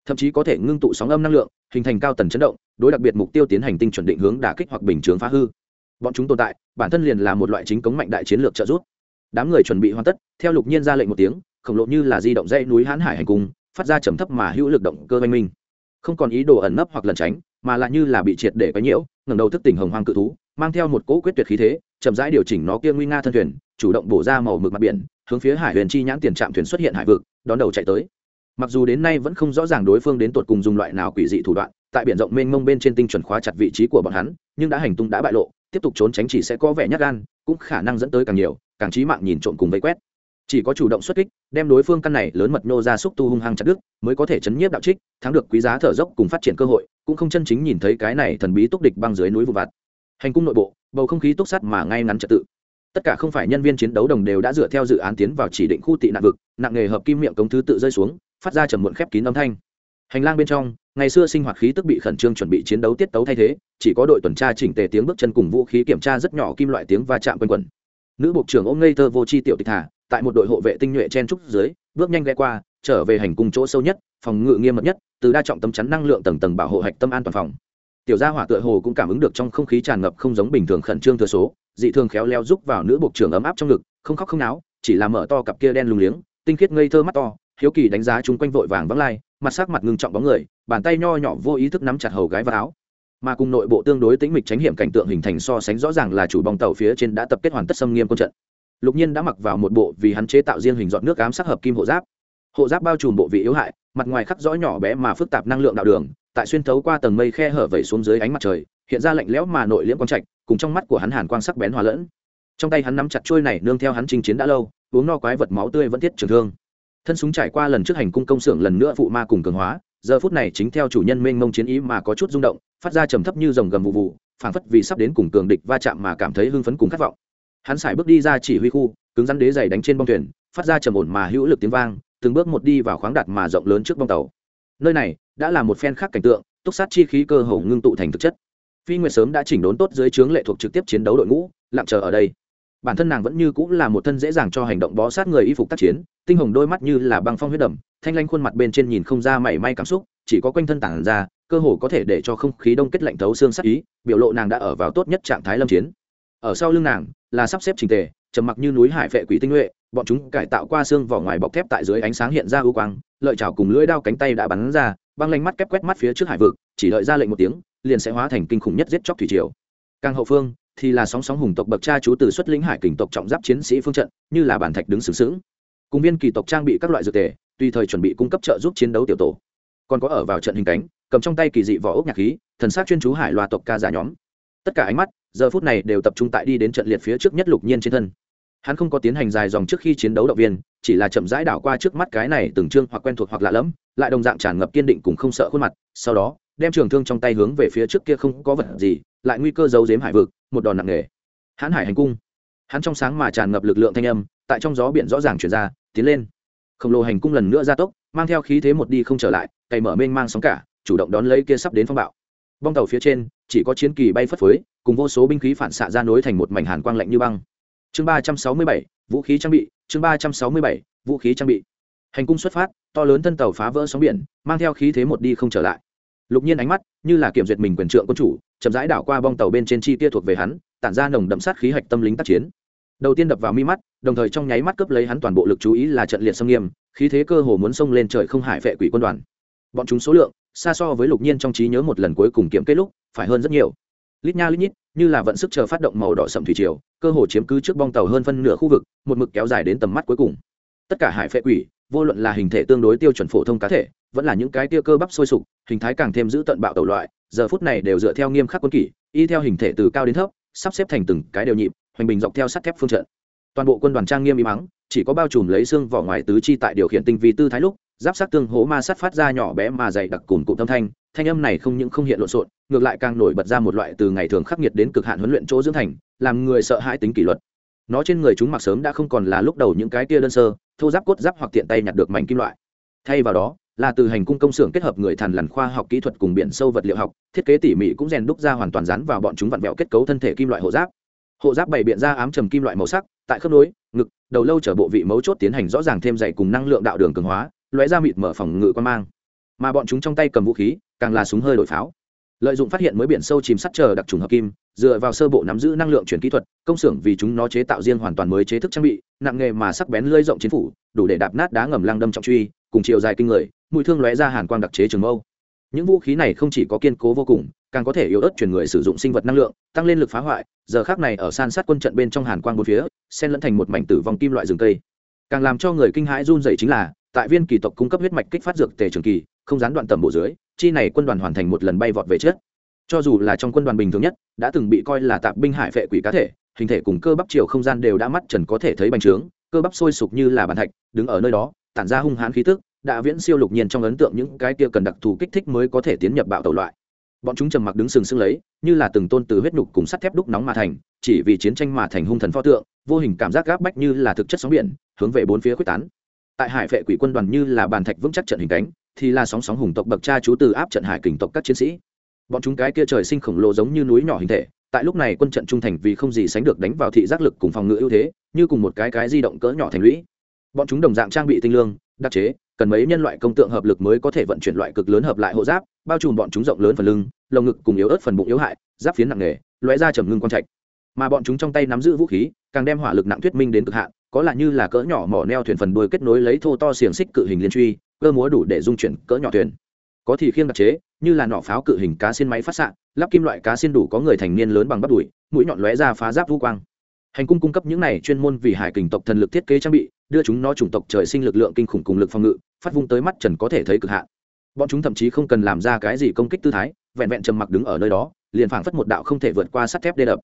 Thậm chí có thể ngưng tụ sóng âm năng lượng, hình thành cao tần chấn động, đối đặc biệt mục tiêu tiến hành tinh chuẩn định hướng đả kích hoặc bình chướng phá hư. Bọn chúng tồn tại, bản thân liền là một loại chính cống mạnh đại chiến lược trợ giúp. Đám người chuẩn bị hoàn tất, theo lục nhiên ra lệnh một tiếng khổng lộ như là di động dãy núi hãn hải hành cung, phát ra trầm thấp mà hữu lực động cơ oanh minh. Không còn ý đồ ẩn nấp hoặc lẩn tránh, mà lại như là bị triệt để quấy nhiễu, ngẩng đầu thức tỉnh hồng hoang cự thú, mang theo một cỗ quyết tuyệt khí thế, chậm rãi điều chỉnh nó kia nguy nga thân thuyền, chủ động bổ ra màu mực mặt biển, hướng phía hải huyền chi nhãn tiền trạm thuyền xuất hiện hải vực, đón đầu chạy tới. Mặc dù đến nay vẫn không rõ ràng đối phương đến tột cùng dùng loại nào quỷ dị thủ đoạn, tại biển rộng mênh mông bên trên tinh chuẩn khóa chặt vị trí của bọn hắn, nhưng đã hành tung đã bại lộ, tiếp tục trốn tránh chỉ sẽ có vẻ nhát gan, cũng khả năng dẫn tới càng nhiều, càng trí mạng nhìn trộm cùng vây quét chỉ có chủ động xuất kích, đem đối phương căn này lớn mật nô ra xúc tu hung hăng chặt đức mới có thể chấn nhiếp đạo trích, thắng được quý giá thở dốc cùng phát triển cơ hội, cũng không chân chính nhìn thấy cái này thần bí túc địch băng dưới núi vụ vặt. Hành cung nội bộ, bầu không khí túc sắt mà ngay ngắn trật tự. Tất cả không phải nhân viên chiến đấu đồng đều đã dựa theo dự án tiến vào chỉ định khu tị nạn vực, nặng nghề hợp kim miệng cống thứ tự rơi xuống, phát ra trầm muộn khép kín âm thanh. Hành lang bên trong, ngày xưa sinh hoạt khí tức bị khẩn trương chuẩn bị chiến đấu tiết tấu thay thế, chỉ có đội tuần tra chỉnh tề tiếng bước chân cùng vũ khí kiểm tra rất nhỏ kim loại tiếng va chạm quanh quẩn. Nữ bộ trưởng ôm ngây thơ vô chi tiểu tịch thả tại một đội hộ vệ tinh nhuệ chen trúc dưới, bước nhanh ghé qua, trở về hành cung chỗ sâu nhất, phòng ngự nghiêm mật nhất, từ đa trọng tâm chắn năng lượng tầng tầng bảo hộ hạch tâm an toàn phòng. Tiểu gia hỏa tựa hồ cũng cảm ứng được trong không khí tràn ngập không giống bình thường khẩn trương thừa số, dị thường khéo leo rúc vào nữ buộc trưởng ấm áp trong ngực, không khóc không náo, chỉ là mở to cặp kia đen lùng liếng, tinh khiết ngây thơ mắt to, hiếu kỳ đánh giá chúng quanh vội vàng vắng lai, mặt sắc mặt ngưng trọng bóng người, bàn tay nho nhỏ vô ý thức nắm chặt hầu gái vào áo. Mà cùng nội bộ tương đối tĩnh mịch tránh hiểm cảnh tượng hình thành so sánh rõ ràng là chủ bóng tàu phía trên đã tập kết hoàn tất xâm nghiêm quân trận lục nhiên đã mặc vào một bộ vì hắn chế tạo riêng hình dọn nước ám sắc hợp kim hộ giáp. Hộ giáp bao trùm bộ vị yếu hại, mặt ngoài khắc rõ nhỏ bé mà phức tạp năng lượng đạo đường, tại xuyên thấu qua tầng mây khe hở vẩy xuống dưới ánh mặt trời, hiện ra lạnh lẽo mà nội liễm quang trạch, cùng trong mắt của hắn hàn quang sắc bén hòa lẫn. Trong tay hắn nắm chặt trôi này nương theo hắn chinh chiến đã lâu, uống no quái vật máu tươi vẫn thiết trường thương. Thân súng trải qua lần trước hành cung công xưởng lần nữa phụ ma cùng cường hóa, giờ phút này chính theo chủ nhân mênh mông chiến ý mà có chút rung động, phát ra trầm thấp như dòng gầm vụ vụ, phảng phất vì sắp đến cùng cường địch va chạm mà cảm thấy hưng phấn cùng khát vọng hắn sải bước đi ra chỉ huy khu, cứng rắn đế dày đánh trên bong thuyền, phát ra trầm ổn mà hữu lực tiếng vang, từng bước một đi vào khoáng đặt mà rộng lớn trước bong tàu. Nơi này đã là một phen khác cảnh tượng, túc sát chi khí cơ hồ ngưng tụ thành thực chất. Phi nguyệt sớm đã chỉnh đốn tốt dưới trướng lệ thuộc trực tiếp chiến đấu đội ngũ, lặng chờ ở đây. Bản thân nàng vẫn như cũng là một thân dễ dàng cho hành động bó sát người y phục tác chiến, tinh hồng đôi mắt như là băng phong huyết đầm, thanh lanh khuôn mặt bên trên nhìn không ra mảy may cảm xúc, chỉ có quanh thân tản ra, cơ hồ có thể để cho không khí đông kết lạnh thấu xương sắc ý, biểu lộ nàng đã ở vào tốt nhất trạng thái lâm chiến ở sau lưng nàng, là sắp xếp trình tề, trầm mặc như núi hải phệ quỷ tinh nhuệ, bọn chúng cải tạo qua xương vỏ ngoài bọc thép tại dưới ánh sáng hiện ra ưu quang, lợi chảo cùng lưỡi đao cánh tay đã bắn ra, băng lanh mắt kép quét mắt phía trước hải vực, chỉ đợi ra lệnh một tiếng, liền sẽ hóa thành kinh khủng nhất giết chóc thủy triều. Càng hậu phương, thì là sóng sóng hùng tộc bậc cha chú từ xuất lĩnh hải kình tộc trọng giáp chiến sĩ phương trận, như là bản thạch đứng sướng sướng cùng viên kỳ tộc trang bị các loại dược tề, tùy thời chuẩn bị cung cấp trợ giúp chiến đấu tiểu tổ. Còn có ở vào trận hình cánh, cầm trong tay kỳ dị vỏ ốc nhạc khí, thần sát chuyên chú hải loa tộc ca giả nhóm tất cả ánh mắt, giờ phút này đều tập trung tại đi đến trận liệt phía trước nhất lục nhiên trên thân. Hắn không có tiến hành dài dòng trước khi chiến đấu động viên, chỉ là chậm rãi đảo qua trước mắt cái này từng trương hoặc quen thuộc hoặc lạ lẫm, lại đồng dạng tràn ngập kiên định cùng không sợ khuôn mặt, sau đó, đem trường thương trong tay hướng về phía trước kia không có vật gì, lại nguy cơ giấu giếm hải vực, một đòn nặng nề. Hãn hải hành cung. Hắn trong sáng mà tràn ngập lực lượng thanh âm, tại trong gió biển rõ ràng chuyển ra, tiến lên. Khổng lồ hành cung lần nữa ra tốc, mang theo khí thế một đi không trở lại, cày mở mênh mang sóng cả, chủ động đón lấy kia sắp đến phong bạo. Bong tàu phía trên chỉ có chiến kỳ bay phất phới, cùng vô số binh khí phản xạ ra nối thành một mảnh hàn quang lạnh như băng. Chương ba trăm sáu mươi bảy, vũ khí trang bị, chương ba trăm sáu mươi bảy, vũ khí trang bị. Hành cung xuất phát, to lớn thân tàu phá vỡ sóng biển, mang theo khí thế một đi không trở lại. Lục nhiên ánh mắt như là kiểm duyệt mình quyền trượng quân chủ, chậm rãi đảo qua bong tàu bên trên chi tia thuộc về hắn, tản ra nồng đậm sát khí hạch tâm lính tác chiến. Đầu tiên đập vào mi mắt, đồng thời trong nháy mắt cướp lấy hắn toàn bộ lực chú ý là trận liệt sông nghiêm, khí thế cơ hồ muốn xông lên trời không hải vệ quỷ quân đoàn bọn chúng số lượng, xa so với lục nhiên trong trí nhớ một lần cuối cùng kiểm kết lúc, phải hơn rất nhiều. Lít nha lít nhít, như là vận sức chờ phát động màu đỏ sậm thủy triều, cơ hồ chiếm cứ trước bong tàu hơn phân nửa khu vực, một mực kéo dài đến tầm mắt cuối cùng. Tất cả hải phệ quỷ, vô luận là hình thể tương đối tiêu chuẩn phổ thông cá thể, vẫn là những cái tia cơ bắp sôi sục, hình thái càng thêm giữ tận bạo tẩu loại, giờ phút này đều dựa theo nghiêm khắc quân kỷ, y theo hình thể từ cao đến thấp, sắp xếp thành từng cái đều nhịp, hoành bình dọc theo sắt thép phương trận. Toàn bộ quân đoàn trang nghiêm im mắng, chỉ có bao trùm lấy xương vỏ ngoài tứ chi tại điều khiển tinh vi tư thái lúc giáp sát tương hố ma sát phát ra nhỏ bé mà dày đặc cùn cụm tâm thanh thanh âm này không những không hiện lộn xộn, ngược lại càng nổi bật ra một loại từ ngày thường khắc nghiệt đến cực hạn huấn luyện chỗ dưỡng thành, làm người sợ hãi tính kỷ luật. Nó trên người chúng mặc sớm đã không còn là lúc đầu những cái tia đơn sơ, thô giáp cốt giáp hoặc tiện tay nhặt được mảnh kim loại. Thay vào đó, là từ hành cung công xưởng kết hợp người thàn lằn khoa học kỹ thuật cùng biển sâu vật liệu học, thiết kế tỉ mỉ cũng rèn đúc ra hoàn toàn rắn vào bọn chúng vặn vẹo kết cấu thân thể kim loại hộ giáp. Hộ giáp bày biện ra ám trầm kim loại màu sắc, tại khớp nối, ngực, đầu lâu chở bộ vị mấu chốt tiến hành rõ ràng thêm dày cùng năng lượng đạo đường cường hóa lóe ra mịt mở phòng ngự quan mang. Mà bọn chúng trong tay cầm vũ khí, càng là súng hơi đổi pháo. Lợi dụng phát hiện mới biển sâu chìm sắt chờ đặc trùng hợp kim, dựa vào sơ bộ nắm giữ năng lượng chuyển kỹ thuật, công xưởng vì chúng nó chế tạo riêng hoàn toàn mới chế thức trang bị, nặng nghề mà sắc bén lơi rộng chiến phủ, đủ để đạp nát đá ngầm lăng đâm trọng truy, cùng chiều dài kinh người mũi thương lóe ra hàn quang đặc chế trường mâu. Những vũ khí này không chỉ có kiên cố vô cùng, càng có thể yếu ớt chuyển người sử dụng sinh vật năng lượng, tăng lên lực phá hoại, giờ khác này ở san sát quân trận bên trong hàn quang một phía, xen lẫn thành một mảnh tử vong kim loại rừng cây. Càng làm cho người kinh hãi run dày chính là tại viên kỳ tộc cung cấp huyết mạch kích phát dược tề trường kỳ, không gián đoạn tầm bộ dưới, chi này quân đoàn hoàn thành một lần bay vọt về trước. Cho dù là trong quân đoàn bình thường nhất, đã từng bị coi là tạp binh hải vệ quỷ cá thể, hình thể cùng cơ bắp chiều không gian đều đã mắt trần có thể thấy bành trướng, cơ bắp sôi sục như là bàn thạch, đứng ở nơi đó, tản ra hung hãn khí tức, đã viễn siêu lục nhiên trong ấn tượng những cái kia cần đặc thù kích thích mới có thể tiến nhập bạo tẩu loại. Bọn chúng trầm mặc đứng sừng sững lấy, như là từng tôn từ huyết nhục cùng sắt thép đúc nóng mà thành, chỉ vì chiến tranh mà thành hung thần pho tượng, vô hình cảm giác gáp bách như là thực chất sóng biển, hướng về bốn phía quyết tán tại hải vệ quỷ quân đoàn như là bàn thạch vững chắc trận hình cánh, thì là sóng sóng hùng tộc bậc cha chú từ áp trận hải kình tộc các chiến sĩ. Bọn chúng cái kia trời sinh khổng lồ giống như núi nhỏ hình thể, tại lúc này quân trận trung thành vì không gì sánh được đánh vào thị giác lực cùng phòng ngự ưu thế, như cùng một cái cái di động cỡ nhỏ thành lũy. Bọn chúng đồng dạng trang bị tinh lương, đặc chế, cần mấy nhân loại công tượng hợp lực mới có thể vận chuyển loại cực lớn hợp lại hộ giáp, bao trùm bọn chúng rộng lớn phần lưng, lồng ngực cùng yếu ớt phần bụng yếu hại, giáp phiến nặng nề, lóe ra trầm ngưng quang trạch. Mà bọn chúng trong tay nắm giữ vũ khí, càng đem hỏa lực nặng thuyết minh đến cực hạn có là như là cỡ nhỏ mỏ neo thuyền phần đuôi kết nối lấy thô to xiềng xích cự hình liên truy, cơ múa đủ để dung chuyển cỡ nhỏ thuyền. Có thì khiêng đặc chế, như là nỏ pháo cự hình cá xin máy phát xạ, lắp kim loại cá xin đủ có người thành niên lớn bằng bắp đùi, mũi nhọn lóe ra phá giáp vũ quang. Hành cung cung cấp những này chuyên môn vì hải kình tộc thần lực thiết kế trang bị, đưa chúng nó chủng tộc trời sinh lực lượng kinh khủng cùng lực phòng ngự, phát vung tới mắt trần có thể thấy cực hạn. Bọn chúng thậm chí không cần làm ra cái gì công kích tư thái, vẹn vẹn trầm mặc đứng ở nơi đó, liền phảng phất một đạo không thể vượt qua sắt thép đê đập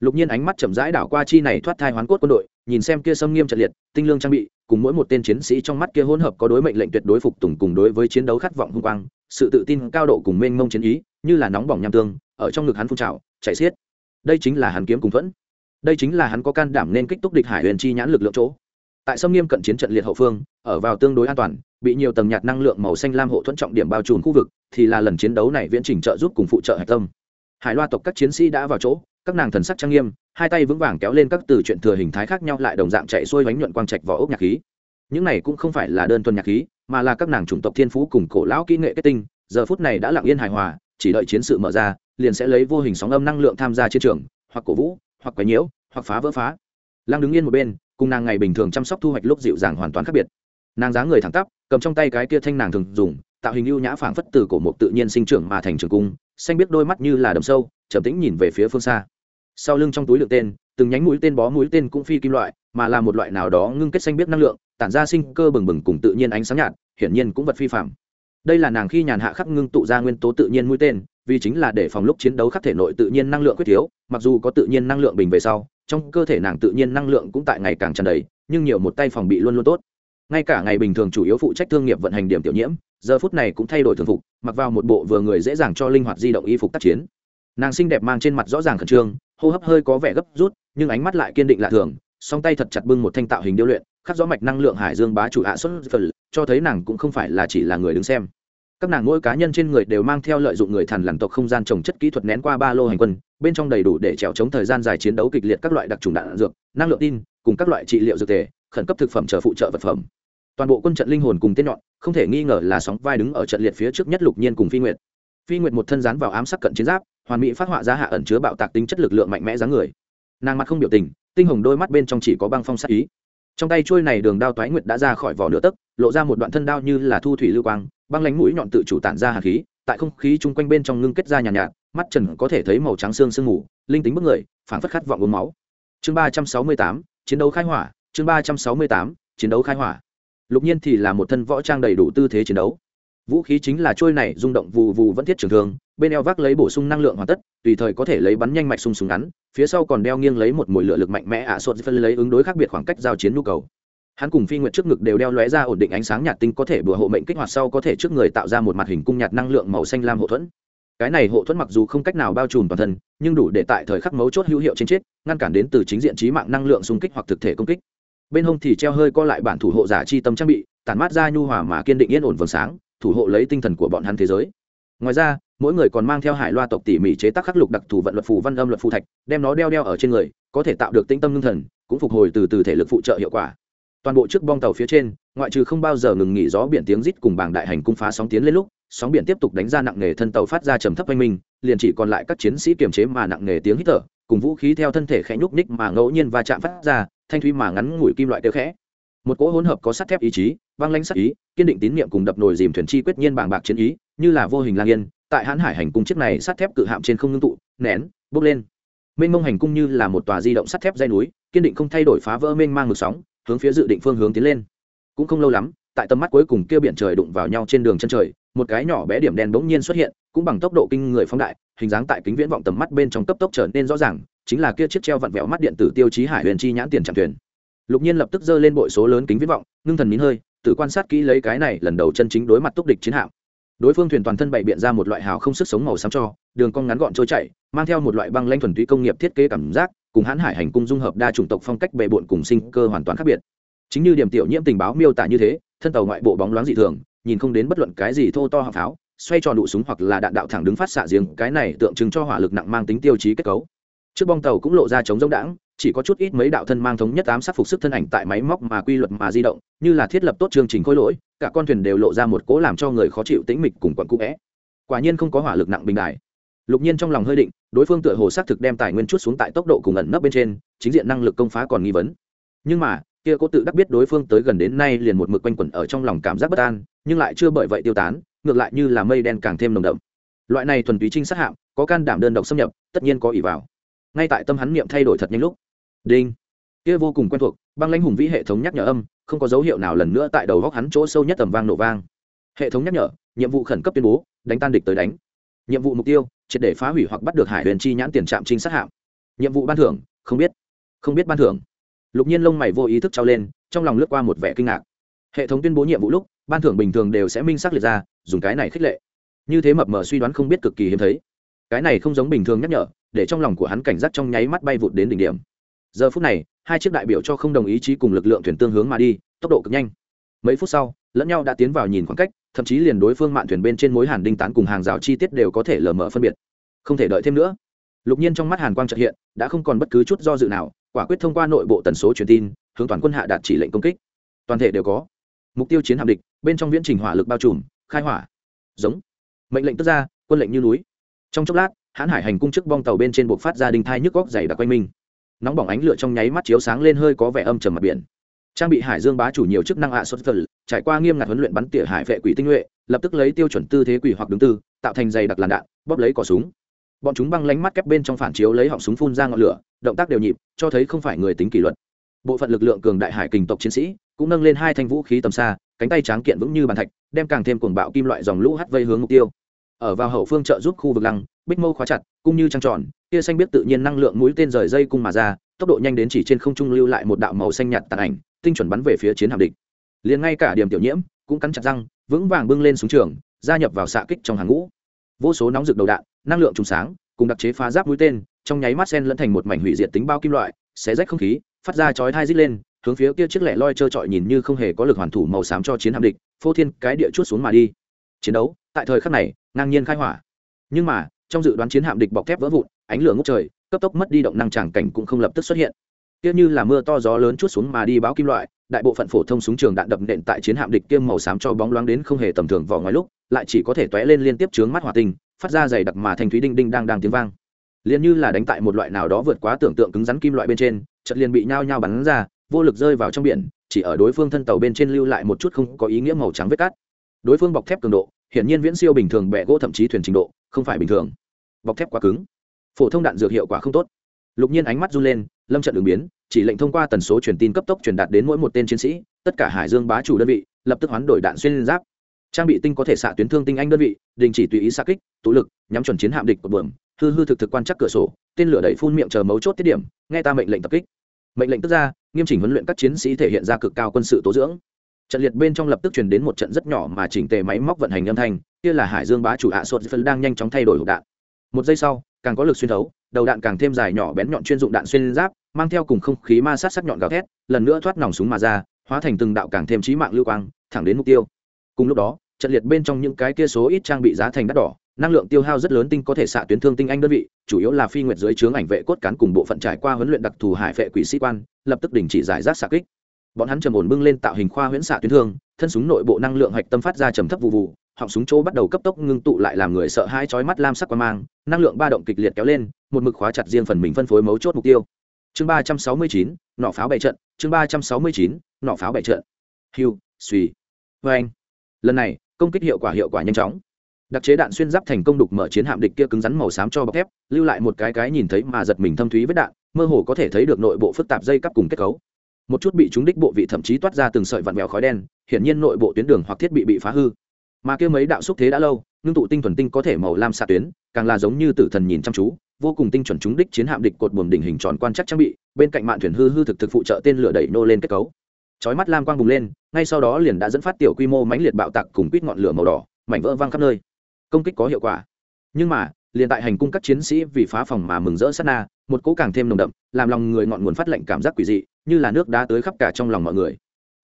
lục nhiên ánh mắt chậm rãi đảo qua chi này thoát thai hoán cốt quân đội, nhìn xem kia xâm nghiêm trận liệt, tinh lương trang bị, cùng mỗi một tên chiến sĩ trong mắt kia hỗn hợp có đối mệnh lệnh tuyệt đối phục tùng cùng đối với chiến đấu khát vọng hung quang, sự tự tin cao độ cùng mênh mông chiến ý, như là nóng bỏng nham tương, ở trong ngực hắn phun trào chạy xiết. Đây chính là hắn kiếm cùng thuẫn. Đây chính là hắn có can đảm nên kích túc địch hải huyền chi nhãn lực lượng chỗ. Tại xâm nghiêm cận chiến trận liệt hậu phương, ở vào tương đối an toàn, bị nhiều tầng nhạt năng lượng màu xanh lam hộ thuẫn trọng điểm bao trùm khu vực, thì là lần chiến đấu này viễn trình trợ giúp cùng phụ trợ hạch tâm. Hải loa tộc các chiến sĩ đã vào chỗ các nàng thần sắc trang nghiêm, hai tay vững vàng kéo lên các từ chuyện thừa hình thái khác nhau lại đồng dạng chạy xuôi bánh nhuận quang trạch vỏ ốc nhạc khí. Những này cũng không phải là đơn thuần nhạc khí, mà là các nàng chủng tộc thiên phú cùng cổ lão kỹ nghệ kết tinh. Giờ phút này đã lặng yên hài hòa, chỉ đợi chiến sự mở ra, liền sẽ lấy vô hình sóng âm năng lượng tham gia chiến trường, hoặc cổ vũ, hoặc quấy nhiễu, hoặc phá vỡ phá. Lăng đứng yên một bên, cùng nàng ngày bình thường chăm sóc thu hoạch lúc dịu dàng hoàn toàn khác biệt. Nàng dáng người thẳng tắp, cầm trong tay cái kia thanh nàng thường dùng, tạo hình ưu nhã phảng phất từ cổ mục tự nhiên sinh trưởng mà thành trường cung, xanh biết đôi mắt như là đầm sâu, trầm tĩnh nhìn về phía phương xa sau lưng trong túi lượng tên, từng nhánh mũi tên bó mũi tên cũng phi kim loại, mà là một loại nào đó ngưng kết xanh biết năng lượng, tản ra sinh cơ bừng bừng cùng tự nhiên ánh sáng nhạt, hiển nhiên cũng vật phi phạm đây là nàng khi nhàn hạ khắc ngưng tụ ra nguyên tố tự nhiên mũi tên, vì chính là để phòng lúc chiến đấu khắc thể nội tự nhiên năng lượng quyết thiếu, mặc dù có tự nhiên năng lượng bình về sau, trong cơ thể nàng tự nhiên năng lượng cũng tại ngày càng tràn đầy, nhưng nhiều một tay phòng bị luôn luôn tốt. Ngay cả ngày bình thường chủ yếu phụ trách thương nghiệp vận hành điểm tiểu nhiễm, giờ phút này cũng thay đổi thường phục, mặc vào một bộ vừa người dễ dàng cho linh hoạt di động y phục tác chiến. Nàng xinh đẹp mang trên mặt rõ ràng khẩn trương hô hấp hơi có vẻ gấp rút, nhưng ánh mắt lại kiên định lạ thường, song tay thật chặt bưng một thanh tạo hình điêu luyện, khắc rõ mạch năng lượng hải dương bá chủ hạ xuất phần cho thấy nàng cũng không phải là chỉ là người đứng xem. Các nàng mỗi cá nhân trên người đều mang theo lợi dụng người thần làm tộc không gian trồng chất kỹ thuật nén qua ba lô hành quân, bên trong đầy đủ để trèo chống thời gian dài chiến đấu kịch liệt các loại đặc trùng đạn dược, năng lượng tin, cùng các loại trị liệu dược thể, khẩn cấp thực phẩm chờ phụ trợ vật phẩm. Toàn bộ quân trận linh hồn cùng tên nhọn, không thể nghi ngờ là sóng vai đứng ở trận liệt phía trước nhất lục nhiên cùng phi nguyệt. Phi nguyệt một thân rán vào ám sắc cận chiến giáp hoàn mỹ phát họa ra hạ ẩn chứa bạo tạc tính chất lực lượng mạnh mẽ dáng người. Nàng mặt không biểu tình tinh hồng đôi mắt bên trong chỉ có băng phong sát ý. Trong tay trôi này đường đao toái nguyệt đã ra khỏi vỏ nửa tấc lộ ra một đoạn thân đao như là thu thủy lưu quang băng lánh mũi nhọn tự chủ tản ra hạt khí tại không khí chung quanh bên trong ngưng kết ra nhàn nhạt, nhạt mắt trần có thể thấy màu trắng xương sương mù linh tính bức người phản phất khát vọng uống máu. Chương ba trăm sáu mươi tám chiến đấu khai hỏa chương ba trăm sáu mươi tám chiến đấu khai hỏa. Lục nhiên thì là một thân võ trang đầy đủ tư thế chiến đấu vũ khí chính là trôi này, rung động vù vù vẫn thiết trường thương, bên eo vác lấy bổ sung năng lượng hoàn tất, tùy thời có thể lấy bắn nhanh mạch sung súng ngắn, phía sau còn đeo nghiêng lấy một mồi lửa lực mạnh mẽ ả à sốt phân lấy ứng đối khác biệt khoảng cách giao chiến nhu cầu. Hắn cùng phi nguyệt trước ngực đều đeo lóe ra ổn định ánh sáng nhạt tinh có thể bừa hộ mệnh kích hoạt sau có thể trước người tạo ra một mặt hình cung nhạt năng lượng màu xanh lam hộ thuẫn. Cái này hộ thuẫn mặc dù không cách nào bao trùm toàn thân, nhưng đủ để tại thời khắc mấu chốt hữu hiệu trên chết, ngăn cản đến từ chính diện trí mạng năng lượng xung kích hoặc thực thể công kích. Bên hông thì treo hơi co lại bản thủ hộ giả chi tâm trang bị, tản mát ra nhu hòa mà kiên định yên ổn vầng sáng thủ hộ lấy tinh thần của bọn hắn thế giới. Ngoài ra, mỗi người còn mang theo hải loa tộc tỉ mỉ chế tác khắc lục đặc thù vận luật phù văn âm luật phù thạch, đem nó đeo đeo ở trên người, có thể tạo được tĩnh tâm ngưng thần, cũng phục hồi từ từ thể lực phụ trợ hiệu quả. Toàn bộ chiếc bong tàu phía trên, ngoại trừ không bao giờ ngừng nghỉ gió biển tiếng rít cùng bảng đại hành cung phá sóng tiến lên lúc, sóng biển tiếp tục đánh ra nặng nghề thân tàu phát ra trầm thấp oanh minh, liền chỉ còn lại các chiến sĩ kiềm chế mà nặng nghề tiếng hít thở, cùng vũ khí theo thân thể khẽ nhúc ních mà ngẫu nhiên va chạm phát ra, thanh thúy mà ngắn ngủi kim loại tiêu khẽ một cỗ hỗn hợp có sắt thép ý chí băng lãnh sắc ý, kiên định tín niệm cùng đập nồi dìm thuyền chi quyết nhiên bàng bạc chiến ý, như là vô hình lang yên, tại hãn hải hành cung chiếc này sắt thép cự hạm trên không ngưng tụ, nén, bốc lên. Mênh mông hành cung như là một tòa di động sắt thép dây núi, kiên định không thay đổi phá vỡ mênh mang ngược sóng, hướng phía dự định phương hướng tiến lên. Cũng không lâu lắm, tại tầm mắt cuối cùng kia biển trời đụng vào nhau trên đường chân trời, một cái nhỏ bé điểm đen bỗng nhiên xuất hiện, cũng bằng tốc độ kinh người phóng đại, hình dáng tại kính viễn vọng tầm mắt bên trong cấp tốc trở nên rõ ràng, chính là kia chiếc treo vặn vẹo mắt điện tử tiêu chí hải huyền chi nhãn tiền trạm thuyền lục nhiên lập tức giơ lên bội số lớn kính viễn vọng, ngưng thần nín hơi, tự quan sát kỹ lấy cái này lần đầu chân chính đối mặt túc địch chiến hạm. Đối phương thuyền toàn thân bày biện ra một loại hào không sức sống màu xám cho, đường cong ngắn gọn trôi chảy, mang theo một loại băng lanh thuần túy công nghiệp thiết kế cảm giác, cùng hãn hải hành cung dung hợp đa chủng tộc phong cách bề bộn cùng sinh cơ hoàn toàn khác biệt. Chính như điểm tiểu nhiễm tình báo miêu tả như thế, thân tàu ngoại bộ bóng loáng dị thường, nhìn không đến bất luận cái gì thô to hạ pháo, xoay tròn đụ súng hoặc là đạn đạo thẳng đứng phát xạ giếng, cái này tượng trưng cho hỏa lực nặng mang tính tiêu chí kết cấu. Trước bong tàu cũng lộ ra chống rỗng đãng chỉ có chút ít mấy đạo thân mang thống nhất ám sát phục sức thân ảnh tại máy móc mà quy luật mà di động, như là thiết lập tốt chương trình khối lỗi, cả con thuyền đều lộ ra một cố làm cho người khó chịu tĩnh mịch cùng quận cũ vẽ. Quả nhiên không có hỏa lực nặng bình đại. Lục nhiên trong lòng hơi định, đối phương tựa hồ xác thực đem tài nguyên chút xuống tại tốc độ cùng ẩn nấp bên trên, chính diện năng lực công phá còn nghi vấn. Nhưng mà, kia cố tự đắc biết đối phương tới gần đến nay liền một mực quanh quẩn ở trong lòng cảm giác bất an, nhưng lại chưa bởi vậy tiêu tán, ngược lại như là mây đen càng thêm nồng đậm. Loại này thuần túy trinh sát hạm, có can đảm đơn độc xâm nhập, tất nhiên có ỷ vào. Ngay tại tâm hắn niệm thay đổi thật nhanh lúc đinh. Kia vô cùng quen thuộc, băng lãnh hùng vĩ hệ thống nhắc nhở âm, không có dấu hiệu nào lần nữa tại đầu góc hắn chỗ sâu nhất tầm vang nổ vang. Hệ thống nhắc nhở, nhiệm vụ khẩn cấp tuyên bố, đánh tan địch tới đánh. Nhiệm vụ mục tiêu, triệt để phá hủy hoặc bắt được hải huyền chi nhãn tiền trạm trinh sát hạm. Nhiệm vụ ban thưởng, không biết. Không biết ban thưởng. Lục nhiên lông mày vô ý thức trao lên, trong lòng lướt qua một vẻ kinh ngạc. Hệ thống tuyên bố nhiệm vụ lúc, ban thưởng bình thường đều sẽ minh xác liệt ra, dùng cái này khích lệ. Như thế mập mờ suy đoán không biết cực kỳ hiếm thấy. Cái này không giống bình thường nhắc nhở, để trong lòng của hắn cảnh giác trong nháy mắt bay vụt đến đỉnh điểm giờ phút này, hai chiếc đại biểu cho không đồng ý chí cùng lực lượng thuyền tương hướng mà đi, tốc độ cực nhanh. Mấy phút sau, lẫn nhau đã tiến vào nhìn khoảng cách, thậm chí liền đối phương mạn thuyền bên trên mối hàn đinh tán cùng hàng rào chi tiết đều có thể lờ mờ phân biệt. Không thể đợi thêm nữa. Lục nhiên trong mắt hàn quang trợ hiện, đã không còn bất cứ chút do dự nào, quả quyết thông qua nội bộ tần số truyền tin, hướng toàn quân hạ đạt chỉ lệnh công kích. Toàn thể đều có. Mục tiêu chiến hạm địch, bên trong viễn trình hỏa lực bao trùm, khai hỏa. Giống. Mệnh lệnh tức ra, quân lệnh như núi. Trong chốc lát, hãn hải hành cung chức bong tàu bên trên buộc phát ra đinh thai nhức góc dày đặc quanh mình nóng bỏng ánh lửa trong nháy mắt chiếu sáng lên hơi có vẻ âm trầm mặt biển. Trang bị hải dương bá chủ nhiều chức năng ạ, xuất phật trải qua nghiêm ngặt huấn luyện bắn tỉa hải vệ quỷ tinh nhuệ, lập tức lấy tiêu chuẩn tư thế quỷ hoặc đứng tư, tạo thành dày đặc làn đạn, bóp lấy cỏ súng. Bọn chúng băng lánh mắt kép bên trong phản chiếu lấy họng súng phun ra ngọn lửa, động tác đều nhịp, cho thấy không phải người tính kỷ luật. Bộ phận lực lượng cường đại hải kình tộc chiến sĩ cũng nâng lên hai thanh vũ khí tầm xa, cánh tay tráng kiện vững như bàn thạch, đem càng thêm cuồng bạo kim loại dòng lũ hắt vây hướng mục tiêu. Ở vào hậu phương trợ giúp khu vực lăng, bích mâu khóa chặt cung như trăng tròn kia xanh biết tự nhiên năng lượng mũi tên rời dây cung mà ra, tốc độ nhanh đến chỉ trên không trung lưu lại một đạo màu xanh nhạt tàn ảnh, tinh chuẩn bắn về phía chiến hạm địch. Liền ngay cả điểm tiểu nhiễm cũng cắn chặt răng, vững vàng bưng lên xuống trường, gia nhập vào xạ kích trong hàng ngũ. Vô số nóng rực đầu đạn, năng lượng trùng sáng, cùng đặc chế phá giáp mũi tên, trong nháy mắt sen lẫn thành một mảnh hủy diệt tính bao kim loại, xé rách không khí, phát ra chói thai rít lên, hướng phía kia chiếc lẻ loi trơ trọi nhìn như không hề có lực hoàn thủ màu xám cho chiến hạm địch, phô thiên cái địa chút xuống mà đi. Chiến đấu, tại thời khắc này, ngang nhiên khai hỏa. Nhưng mà trong dự đoán chiến hạm địch bọc thép vỡ vụn, ánh lửa ngốc trời, cấp tốc mất đi động năng tràng cảnh cũng không lập tức xuất hiện. Kia như là mưa to gió lớn chút xuống mà đi báo kim loại, đại bộ phận phổ thông súng trường đạn đập nện tại chiến hạm địch kiêm màu xám cho bóng loáng đến không hề tầm thường vào ngoài lúc, lại chỉ có thể tóe lên liên tiếp chướng mắt hỏa tinh, phát ra dày đặc mà thanh thúy đinh đinh đang đang tiếng vang. Liền như là đánh tại một loại nào đó vượt quá tưởng tượng cứng rắn kim loại bên trên, chợt liền bị nhao nhao bắn ra, vô lực rơi vào trong biển, chỉ ở đối phương thân tàu bên trên lưu lại một chút không có ý nghĩa màu trắng vết cát. Đối phương bọc thép cường độ, hiển nhiên viễn siêu bình thường bẹ gỗ thậm chí thuyền trình độ không phải bình thường. Bọc thép quá cứng. Phổ thông đạn dược hiệu quả không tốt. Lục nhiên ánh mắt run lên, lâm trận ứng biến, chỉ lệnh thông qua tần số truyền tin cấp tốc truyền đạt đến mỗi một tên chiến sĩ, tất cả hải dương bá chủ đơn vị, lập tức hoán đổi đạn xuyên giáp. Trang bị tinh có thể xạ tuyến thương tinh anh đơn vị, đình chỉ tùy ý xa kích, tụ lực, nhắm chuẩn chiến hạm địch của bờm hư hư thực thực quan chắc cửa sổ, tên lửa đẩy phun miệng chờ mấu chốt tiết điểm, nghe ta mệnh lệnh tập kích. Mệnh lệnh tức ra, nghiêm chỉnh huấn luyện các chiến sĩ thể hiện ra cực cao quân sự tố dưỡng trận liệt bên trong lập tức truyền đến một trận rất nhỏ mà chỉnh tề máy móc vận hành âm thanh, kia là hải dương bá chủ ạ sốt phân đang nhanh chóng thay đổi hộp đạn. Một giây sau, càng có lực xuyên thấu, đầu đạn càng thêm dài nhỏ bén nhọn chuyên dụng đạn xuyên giáp, mang theo cùng không khí ma sát sắc nhọn gào thét, lần nữa thoát nòng súng mà ra, hóa thành từng đạo càng thêm trí mạng lưu quang, thẳng đến mục tiêu. Cùng lúc đó, trận liệt bên trong những cái kia số ít trang bị giá thành đắt đỏ, năng lượng tiêu hao rất lớn tinh có thể xạ tuyến thương tinh anh đơn vị, chủ yếu là phi nguyệt dưới trướng ảnh vệ cốt cán cùng bộ phận trải qua huấn luyện đặc thù hải vệ quỷ sĩ quan, lập tức đình chỉ giải rác xạ kích bọn hắn trầm ổn bưng lên tạo hình khoa huyễn xạ tuyến thương, thân súng nội bộ năng lượng hạch tâm phát ra trầm thấp vụ vụ, họng súng chỗ bắt đầu cấp tốc ngưng tụ lại làm người sợ hai chói mắt lam sắc qua mang, năng lượng ba động kịch liệt kéo lên, một mực khóa chặt riêng phần mình phân phối mấu chốt mục tiêu. Chương ba trăm sáu mươi chín, nọ pháo bày trận, chương ba trăm sáu mươi chín, nọ pháo bày trận. Hiu suy vê anh. Lần này, công kích hiệu quả hiệu quả nhanh chóng. Đặc chế đạn xuyên giáp thành công đục mở chiến hạm địch kia cứng rắn màu xám cho bọc thép, lưu lại một cái cái nhìn thấy mà giật mình thâm thúy với đạn, mơ hồ có thể thấy được nội bộ phức tạp dây cắp cùng kết cấu một chút bị trúng đích bộ vị thậm chí toát ra từng sợi vặn vẹo khói đen, hiển nhiên nội bộ tuyến đường hoặc thiết bị bị phá hư. Mà kia mấy đạo xúc thế đã lâu, ngưng tụ tinh thuần tinh có thể màu lam xạ tuyến, càng là giống như tử thần nhìn chăm chú, vô cùng tinh chuẩn trúng đích chiến hạm địch cột buồm đỉnh hình tròn quan chắc trang bị, bên cạnh mạn thuyền hư hư thực thực phụ trợ tên lửa đẩy nô lên kết cấu. Chói mắt lam quang bùng lên, ngay sau đó liền đã dẫn phát tiểu quy mô mãnh liệt bạo tạc cùng quýt ngọn lửa màu đỏ, mảnh vỡ văng khắp nơi. Công kích có hiệu quả. Nhưng mà liền tại hành cung các chiến sĩ vì phá phòng mà mừng rỡ sát na, một cỗ càng thêm nồng đậm, làm lòng người ngọn nguồn phát lệnh cảm giác quỷ dị, như là nước đá tới khắp cả trong lòng mọi người.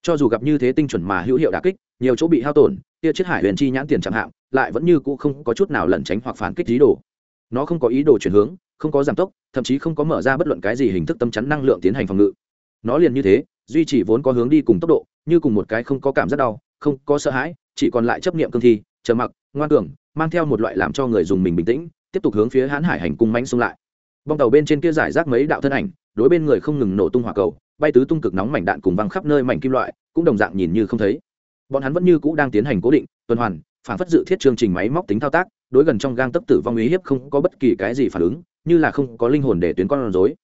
Cho dù gặp như thế tinh chuẩn mà hữu hiệu đà kích, nhiều chỗ bị hao tổn tia chiếc hải huyền chi nhãn tiền chẳng hạn, lại vẫn như cũ không có chút nào lẩn tránh hoặc phản kích ý đồ. Nó không có ý đồ chuyển hướng, không có giảm tốc, thậm chí không có mở ra bất luận cái gì hình thức tâm chắn năng lượng tiến hành phòng ngự. Nó liền như thế, duy trì vốn có hướng đi cùng tốc độ, như cùng một cái không có cảm giác đau, không có sợ hãi, chỉ còn lại chấp niệm cương thi chờ mặc, ngoan cường, mang theo một loại làm cho người dùng mình bình tĩnh tiếp tục hướng phía hãn hải hành cung mánh xông lại. Bong tàu bên trên kia giải rác mấy đạo thân ảnh, đối bên người không ngừng nổ tung hỏa cầu, bay tứ tung cực nóng mảnh đạn cùng văng khắp nơi mảnh kim loại, cũng đồng dạng nhìn như không thấy. Bọn hắn vẫn như cũ đang tiến hành cố định, tuần hoàn, phản phất dự thiết chương trình máy móc tính thao tác, đối gần trong gang tấp tử vong ý hiếp không có bất kỳ cái gì phản ứng, như là không có linh hồn để tuyến con rối.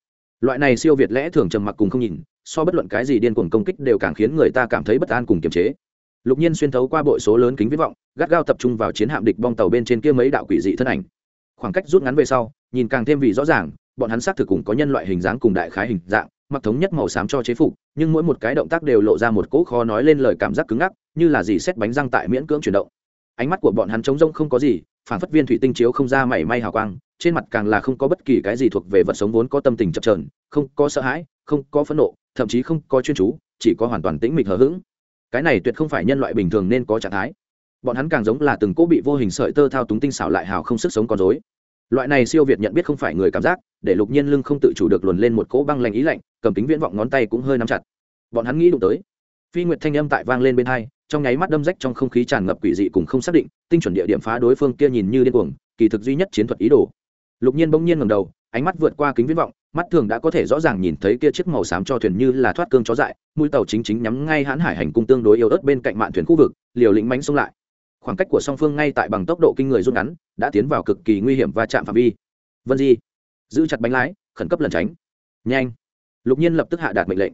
Loại này siêu việt lẽ thường trầm mặc cùng không nhìn, so bất luận cái gì điên cuồng công kích đều càng khiến người ta cảm thấy bất an cùng kiềm chế. Lục nhiên xuyên thấu qua bội số lớn kính viết vọng, gắt gao tập trung vào chiến hạm địch bong tàu bên trên kia mấy đạo quỷ dị thân ảnh khoảng cách rút ngắn về sau, nhìn càng thêm vì rõ ràng, bọn hắn xác thực cùng có nhân loại hình dáng cùng đại khái hình dạng, mặc thống nhất màu xám cho chế phục, nhưng mỗi một cái động tác đều lộ ra một cỗ khó nói lên lời cảm giác cứng ngắc, như là gì xét bánh răng tại miễn cưỡng chuyển động. Ánh mắt của bọn hắn trống rông không có gì, phản phất viên thủy tinh chiếu không ra mảy may hào quang, trên mặt càng là không có bất kỳ cái gì thuộc về vật sống vốn có tâm tình chập trờn không có sợ hãi, không có phẫn nộ, thậm chí không có chuyên chú, chỉ có hoàn toàn tĩnh mịch hờ hững. Cái này tuyệt không phải nhân loại bình thường nên có trạng thái bọn hắn càng giống là từng cỗ bị vô hình sợi tơ thao túng tinh xảo lại hào không sức sống con dối loại này siêu việt nhận biết không phải người cảm giác, để lục nhiên lưng không tự chủ được luồn lên một cỗ băng lạnh ý lạnh, cầm kính viễn vọng ngón tay cũng hơi nắm chặt. Bọn hắn nghĩ đụng tới. Phi nguyệt thanh âm tại vang lên bên hai, trong nháy mắt đâm rách trong không khí tràn ngập quỷ dị cùng không xác định, tinh chuẩn địa điểm phá đối phương kia nhìn như điên cuồng, kỳ thực duy nhất chiến thuật ý đồ. Lục nhiên bỗng nhiên ngầm đầu, ánh mắt vượt qua kính viễn vọng, mắt thường đã có thể rõ ràng nhìn thấy kia chiếc màu xám cho thuyền như là thoát cương chó dại, mũi tàu chính chính nhắm ngay hãn hải hành cung tương đối yếu ớt bên cạnh mạn thuyền khu vực, liều lĩnh mánh xông lại khoảng cách của song phương ngay tại bằng tốc độ kinh người rút ngắn, đã tiến vào cực kỳ nguy hiểm và chạm phạm vi. Vân di, giữ chặt bánh lái, khẩn cấp lẩn tránh. Nhanh. Lục nhiên lập tức hạ đạt mệnh lệnh.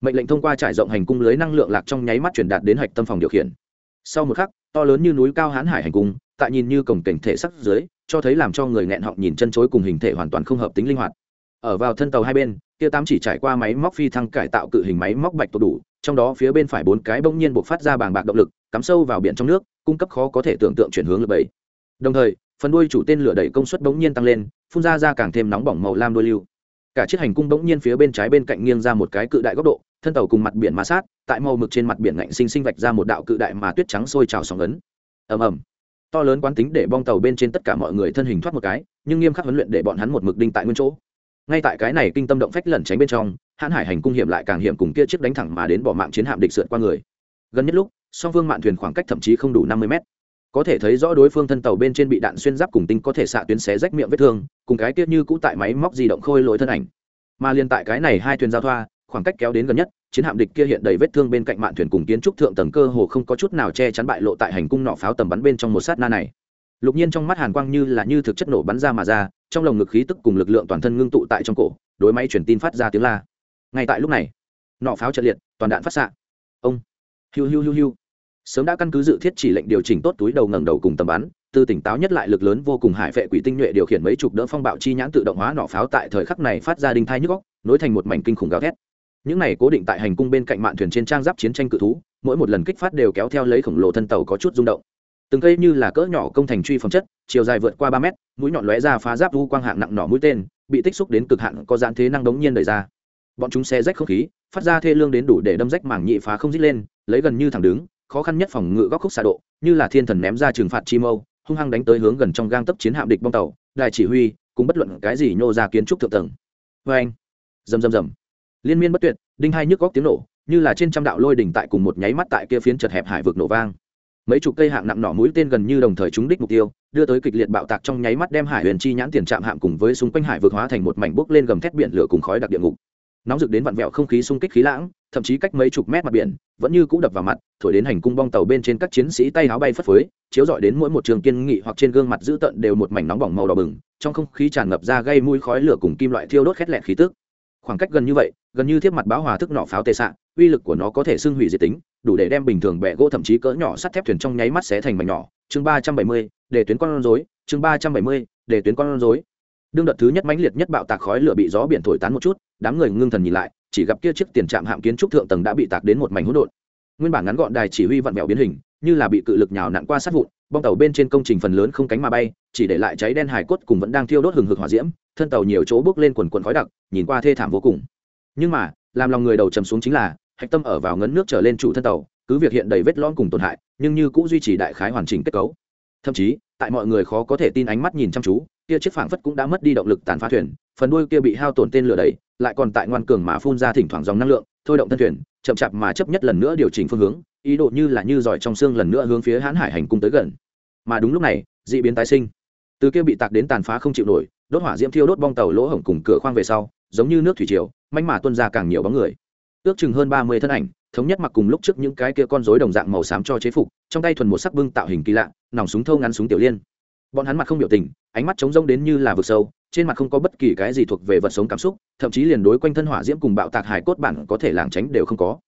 Mệnh lệnh thông qua trải rộng hành cung lưới năng lượng lạc trong nháy mắt truyền đạt đến hạch tâm phòng điều khiển. Sau một khắc, to lớn như núi cao hãn hải hành cung, tại nhìn như cổng cảnh thể sắc dưới, cho thấy làm cho người nghẹn họng nhìn chân chối cùng hình thể hoàn toàn không hợp tính linh hoạt. Ở vào thân tàu hai bên, kia tám chỉ trải qua máy móc phi thăng cải tạo cự hình máy móc bạch tột đủ, trong đó phía bên phải bốn cái bỗng nhiên buộc phát ra bàng bạc động lực, cắm sâu vào biển trong nước cung cấp khó có thể tưởng tượng chuyển hướng lực bảy đồng thời, phần đuôi chủ tên lửa đẩy công suất bỗng nhiên tăng lên, phun ra ra càng thêm nóng bỏng màu lam đuôi lưu. Cả chiếc hành cung bỗng nhiên phía bên trái bên cạnh nghiêng ra một cái cự đại góc độ, thân tàu cùng mặt biển ma sát, tại màu mực trên mặt biển ngạnh sinh sinh vạch ra một đạo cự đại mà tuyết trắng sôi trào sóng ấn. Ầm ầm. To lớn quán tính để bong tàu bên trên tất cả mọi người thân hình thoát một cái, nhưng nghiêm khắc huấn luyện để bọn hắn một mực đinh tại nguyên chỗ. Ngay tại cái này kinh tâm động phách lẩn tránh bên trong, hãn hải hành cung hiểm lại càng hiểm cùng kia chiếc đánh thẳng mà đến bỏ mạng chiến hạm địch sượt qua người. Gần nhất lúc song phương mạn thuyền khoảng cách thậm chí không đủ năm mươi mét. Có thể thấy rõ đối phương thân tàu bên trên bị đạn xuyên giáp cùng tinh có thể xạ tuyến xé rách miệng vết thương, cùng cái kia như cũ tại máy móc di động khôi lỗi thân ảnh. Mà liên tại cái này hai thuyền giao thoa, khoảng cách kéo đến gần nhất, chiến hạm địch kia hiện đầy vết thương bên cạnh mạn thuyền cùng kiến trúc thượng tầng cơ hồ không có chút nào che chắn bại lộ tại hành cung nọ pháo tầm bắn bên trong một sát na này. Lục nhiên trong mắt hàn quang như là như thực chất nổ bắn ra mà ra, trong lồng ngực khí tức cùng lực lượng toàn thân ngưng tụ tại trong cổ, đối máy truyền tin phát ra tiếng la. Ngay tại lúc này, nọ pháo trận liệt, toàn đạn phát xạ. Ông! Hiu hiu hiu hiu. Sớm đã căn cứ dự thiết chỉ lệnh điều chỉnh tốt túi đầu ngẩng đầu cùng tầm bắn từ tỉnh táo nhất lại lực lớn vô cùng hải vệ quỷ tinh nhuệ điều khiển mấy chục đỡ phong bạo chi nhãn tự động hóa nỏ pháo tại thời khắc này phát ra đinh thai nhức góc nối thành một mảnh kinh khủng gào thét. Những này cố định tại hành cung bên cạnh mạn thuyền trên trang giáp chiến tranh cự thú, mỗi một lần kích phát đều kéo theo lấy khổng lồ thân tàu có chút rung động. Từng cây như là cỡ nhỏ công thành truy phẩm chất, chiều dài vượt qua ba mét, mũi nhọn lóe ra phá giáp vu quang hạng nặng nỏ mũi tên, bị tích xúc đến cực hạn, có dạn thế năng đống nhiên đẩy ra. Bọn chúng xe rách không khí phát ra thê lương đến đủ để đâm rách mảng nhị phá không dít lên, lấy gần như thẳng đứng, khó khăn nhất phòng ngự góc khúc xạ độ, như là thiên thần ném ra trừng phạt chi mâu, hung hăng đánh tới hướng gần trong gang tấp chiến hạm địch bong tàu đài chỉ huy, cùng bất luận cái gì nhô ra kiến trúc thượng tầng. Vê anh. Rầm rầm rầm. Liên miên bất tuyệt, đinh hai nhức góc tiếng nổ, như là trên trăm đạo lôi đỉnh tại cùng một nháy mắt tại kia phiến chật hẹp hải vực nổ vang. Mấy chục cây hạng nặng nỏ mũi tên gần như đồng thời trúng đích mục tiêu, đưa tới kịch liệt bạo tạc trong nháy mắt đem hải huyền chi nhãn tiền trạm hạm cùng với xung quanh hải vực hóa thành một mảnh bốc lên gầm thét biển lửa cùng khói đặc địa ngục nóng rực đến vặn vẹo không khí xung kích khí lãng, thậm chí cách mấy chục mét mặt biển vẫn như cũ đập vào mặt, thổi đến hành cung bong tàu bên trên các chiến sĩ tay áo bay phất phới, chiếu rọi đến mỗi một trường kiên nghị hoặc trên gương mặt dữ tợn đều một mảnh nóng bỏng màu đỏ bừng, trong không khí tràn ngập ra gây mũi khói lửa cùng kim loại thiêu đốt khét lẹt khí tức. Khoảng cách gần như vậy, gần như thiếp mặt báo hòa thức nọ pháo tê xạ, uy lực của nó có thể xưng hủy diệt tính, đủ để đem bình thường bẹ gỗ thậm chí cỡ nhỏ sắt thép thuyền trong nháy mắt xé thành mảnh nhỏ. Chương ba trăm bảy mươi, để tuyến con rối, chương ba trăm bảy mươi, để tuyến con rối đương đợt thứ nhất mãnh liệt nhất bạo tạc khói lửa bị gió biển thổi tán một chút, đám người ngưng thần nhìn lại, chỉ gặp kia chiếc tiền trạm hạm kiến trúc thượng tầng đã bị tạc đến một mảnh hỗn độn. Nguyên bản ngắn gọn đài chỉ huy vặn vẹo biến hình, như là bị cự lực nhào nặn qua sát vụn, bong tàu bên trên công trình phần lớn không cánh mà bay, chỉ để lại cháy đen hải cốt cùng vẫn đang thiêu đốt hừng hực hỏa diễm, thân tàu nhiều chỗ bước lên quần quần khói đặc, nhìn qua thê thảm vô cùng. Nhưng mà, làm lòng người đầu trầm xuống chính là, hạch tâm ở vào ngấn nước trở lên chủ thân tàu, cứ việc hiện đầy vết lõm cùng tổn hại, nhưng như cũng duy trì đại khái hoàn chỉnh kết cấu. Thậm chí, tại mọi người khó có thể tin ánh mắt nhìn chăm chú kia chiếc phảng phất cũng đã mất đi động lực tàn phá thuyền, phần đuôi kia bị hao tổn tên lửa đẩy, lại còn tại ngoan cường mà phun ra thỉnh thoảng dòng năng lượng, thôi động thân thuyền, chậm chạp mà chấp nhất lần nữa điều chỉnh phương hướng, ý đồ như là như giỏi trong xương lần nữa hướng phía hãn hải hành cung tới gần. Mà đúng lúc này dị biến tái sinh. Từ kia bị tạc đến tàn phá không chịu nổi, đốt hỏa diễm thiêu đốt bong tàu lỗ hổng cùng cửa khoang về sau, giống như nước thủy triều manh mà tuân ra càng nhiều bóng người. Ước chừng hơn ba mươi thân ảnh, thống nhất mặc cùng lúc trước những cái kia con rối đồng dạng màu xám cho chế phục, trong tay thuần một sắc bưng tạo hình kỳ lạ, nòng súng thâu ngắn súng tiểu liên bọn hắn mặt không biểu tình, ánh mắt trống rông đến như là vực sâu, trên mặt không có bất kỳ cái gì thuộc về vật sống cảm xúc, thậm chí liền đối quanh thân hỏa diễm cùng bạo tạc hải cốt bản có thể làng tránh đều không có.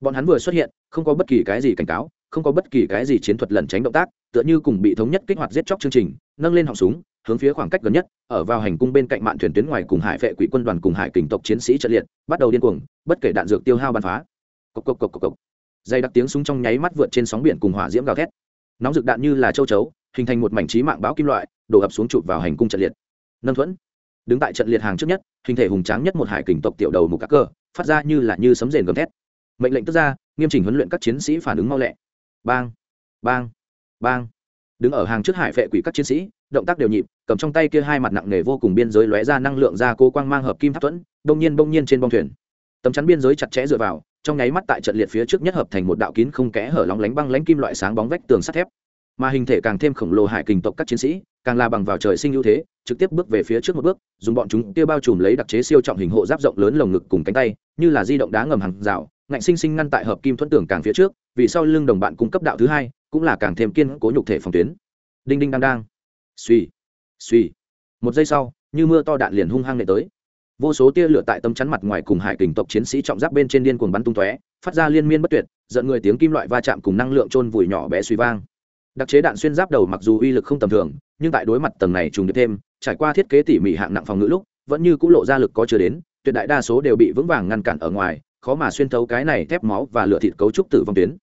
Bọn hắn vừa xuất hiện, không có bất kỳ cái gì cảnh cáo, không có bất kỳ cái gì chiến thuật lẩn tránh động tác, tựa như cùng bị thống nhất kích hoạt giết chóc chương trình, nâng lên họng súng, hướng phía khoảng cách gần nhất, ở vào hành cung bên cạnh mạn thuyền tuyến ngoài cùng hải vệ quỷ quân đoàn cùng hải kình tộc chiến sĩ trận liệt, bắt đầu điên cuồng, bất kể đạn dược tiêu hao bắn phá. Cộc cộc cộc cộc cộc. Dây đặc tiếng súng trong nháy mắt vượt trên sóng biển cùng hỏa diễm gào thét. Nóng rực đạn như là châu chấu hình thành một mảnh trí mạng báo kim loại, đổ ập xuống chụp vào hành cung trận liệt. Nâng thuẫn, đứng tại trận liệt hàng trước nhất, hình thể hùng tráng nhất một hải kình tộc tiểu đầu mục các cơ, phát ra như là như sấm rền gầm thét. Mệnh lệnh tức ra, nghiêm chỉnh huấn luyện các chiến sĩ phản ứng mau lẹ. Bang bang bang. Đứng ở hàng trước hải vệ quỷ các chiến sĩ, động tác đều nhịp, cầm trong tay kia hai mặt nặng nề vô cùng biên giới lóe ra năng lượng ra cô quang mang hợp kim tháp thuẫn, đông nhiên đông nhiên trên bông thuyền. Tấm chắn biên giới chặt chẽ dựa vào, trong nháy mắt tại trận liệt phía trước nhất hợp thành một đạo kín không kẽ hở lóng lánh băng lánh kim loại sáng bóng vách tường sắt thép mà hình thể càng thêm khổng lồ hải kình tộc các chiến sĩ, càng là bằng vào trời sinh ưu thế, trực tiếp bước về phía trước một bước, dùng bọn chúng kia bao trùm lấy đặc chế siêu trọng hình hộ giáp rộng lớn lồng ngực cùng cánh tay, như là di động đá ngầm hàng rào, ngạnh sinh sinh ngăn tại hợp kim thuẫn tường càng phía trước, vì sau lưng đồng bạn cung cấp đạo thứ hai, cũng là càng thêm kiên cố nhục thể phòng tuyến. Đinh đinh đang đang. Suy suy một giây sau, như mưa to đạn liền hung hăng nệ tới. Vô số tia lửa tại tâm chắn mặt ngoài cùng hải kình tộc chiến sĩ trọng giáp bên trên điên cuồng bắn tung tóe, phát ra liên miên bất tuyệt, giận người tiếng kim loại va chạm cùng năng lượng trôn vùi nhỏ bé suy vang đặc chế đạn xuyên giáp đầu mặc dù uy lực không tầm thường, nhưng tại đối mặt tầng này trùng điệp thêm, trải qua thiết kế tỉ mỉ hạng nặng phòng ngự lúc, vẫn như c ũ lộ ra lực có chưa đến, tuyệt đại đa số đều bị vững vàng ngăn cản ở ngoài, khó mà xuyên thấu cái này thép máu và lửa thịt cấu trúc tử vong tuyến.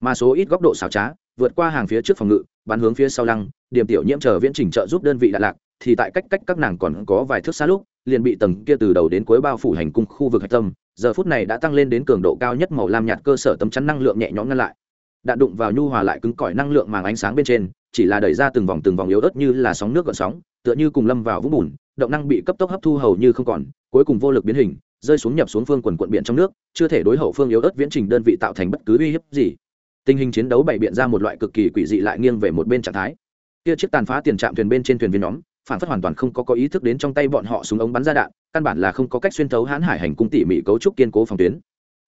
Mà số ít góc độ xảo trá, vượt qua hàng phía trước phòng ngự, bắn hướng phía sau lăng, điểm tiểu nhiễm chờ viễn trình trợ giúp đơn vị đạn lạc thì tại cách cách các nàng còn có vài thước xa lúc, liền bị tầng kia từ đầu đến cuối bao phủ hành cung khu vực hạch tâm, giờ phút này đã tăng lên đến cường độ cao nhất màu lam nhạt cơ sở tấm chắn năng lượng nhẹ nhõm ngăn lại đạn đụng vào nhu hòa lại cứng cỏi năng lượng màng ánh sáng bên trên, chỉ là đẩy ra từng vòng từng vòng yếu ớt như là sóng nước gợn sóng, tựa như cùng lâm vào vũng bùn, động năng bị cấp tốc hấp thu hầu như không còn, cuối cùng vô lực biến hình, rơi xuống nhập xuống phương quần quận biển trong nước, chưa thể đối hậu phương yếu ớt viễn trình đơn vị tạo thành bất cứ uy hiếp gì. Tình hình chiến đấu bày biện ra một loại cực kỳ quỷ dị lại nghiêng về một bên trạng thái. Kia chiếc tàn phá tiền trạm thuyền bên trên thuyền viên nhóm, phản phất hoàn toàn không có có ý thức đến trong tay bọn họ súng ống bắn ra đạn, căn bản là không có cách xuyên thấu hãn hải hành cung tỉ mỉ cấu trúc kiên cố phòng tuyến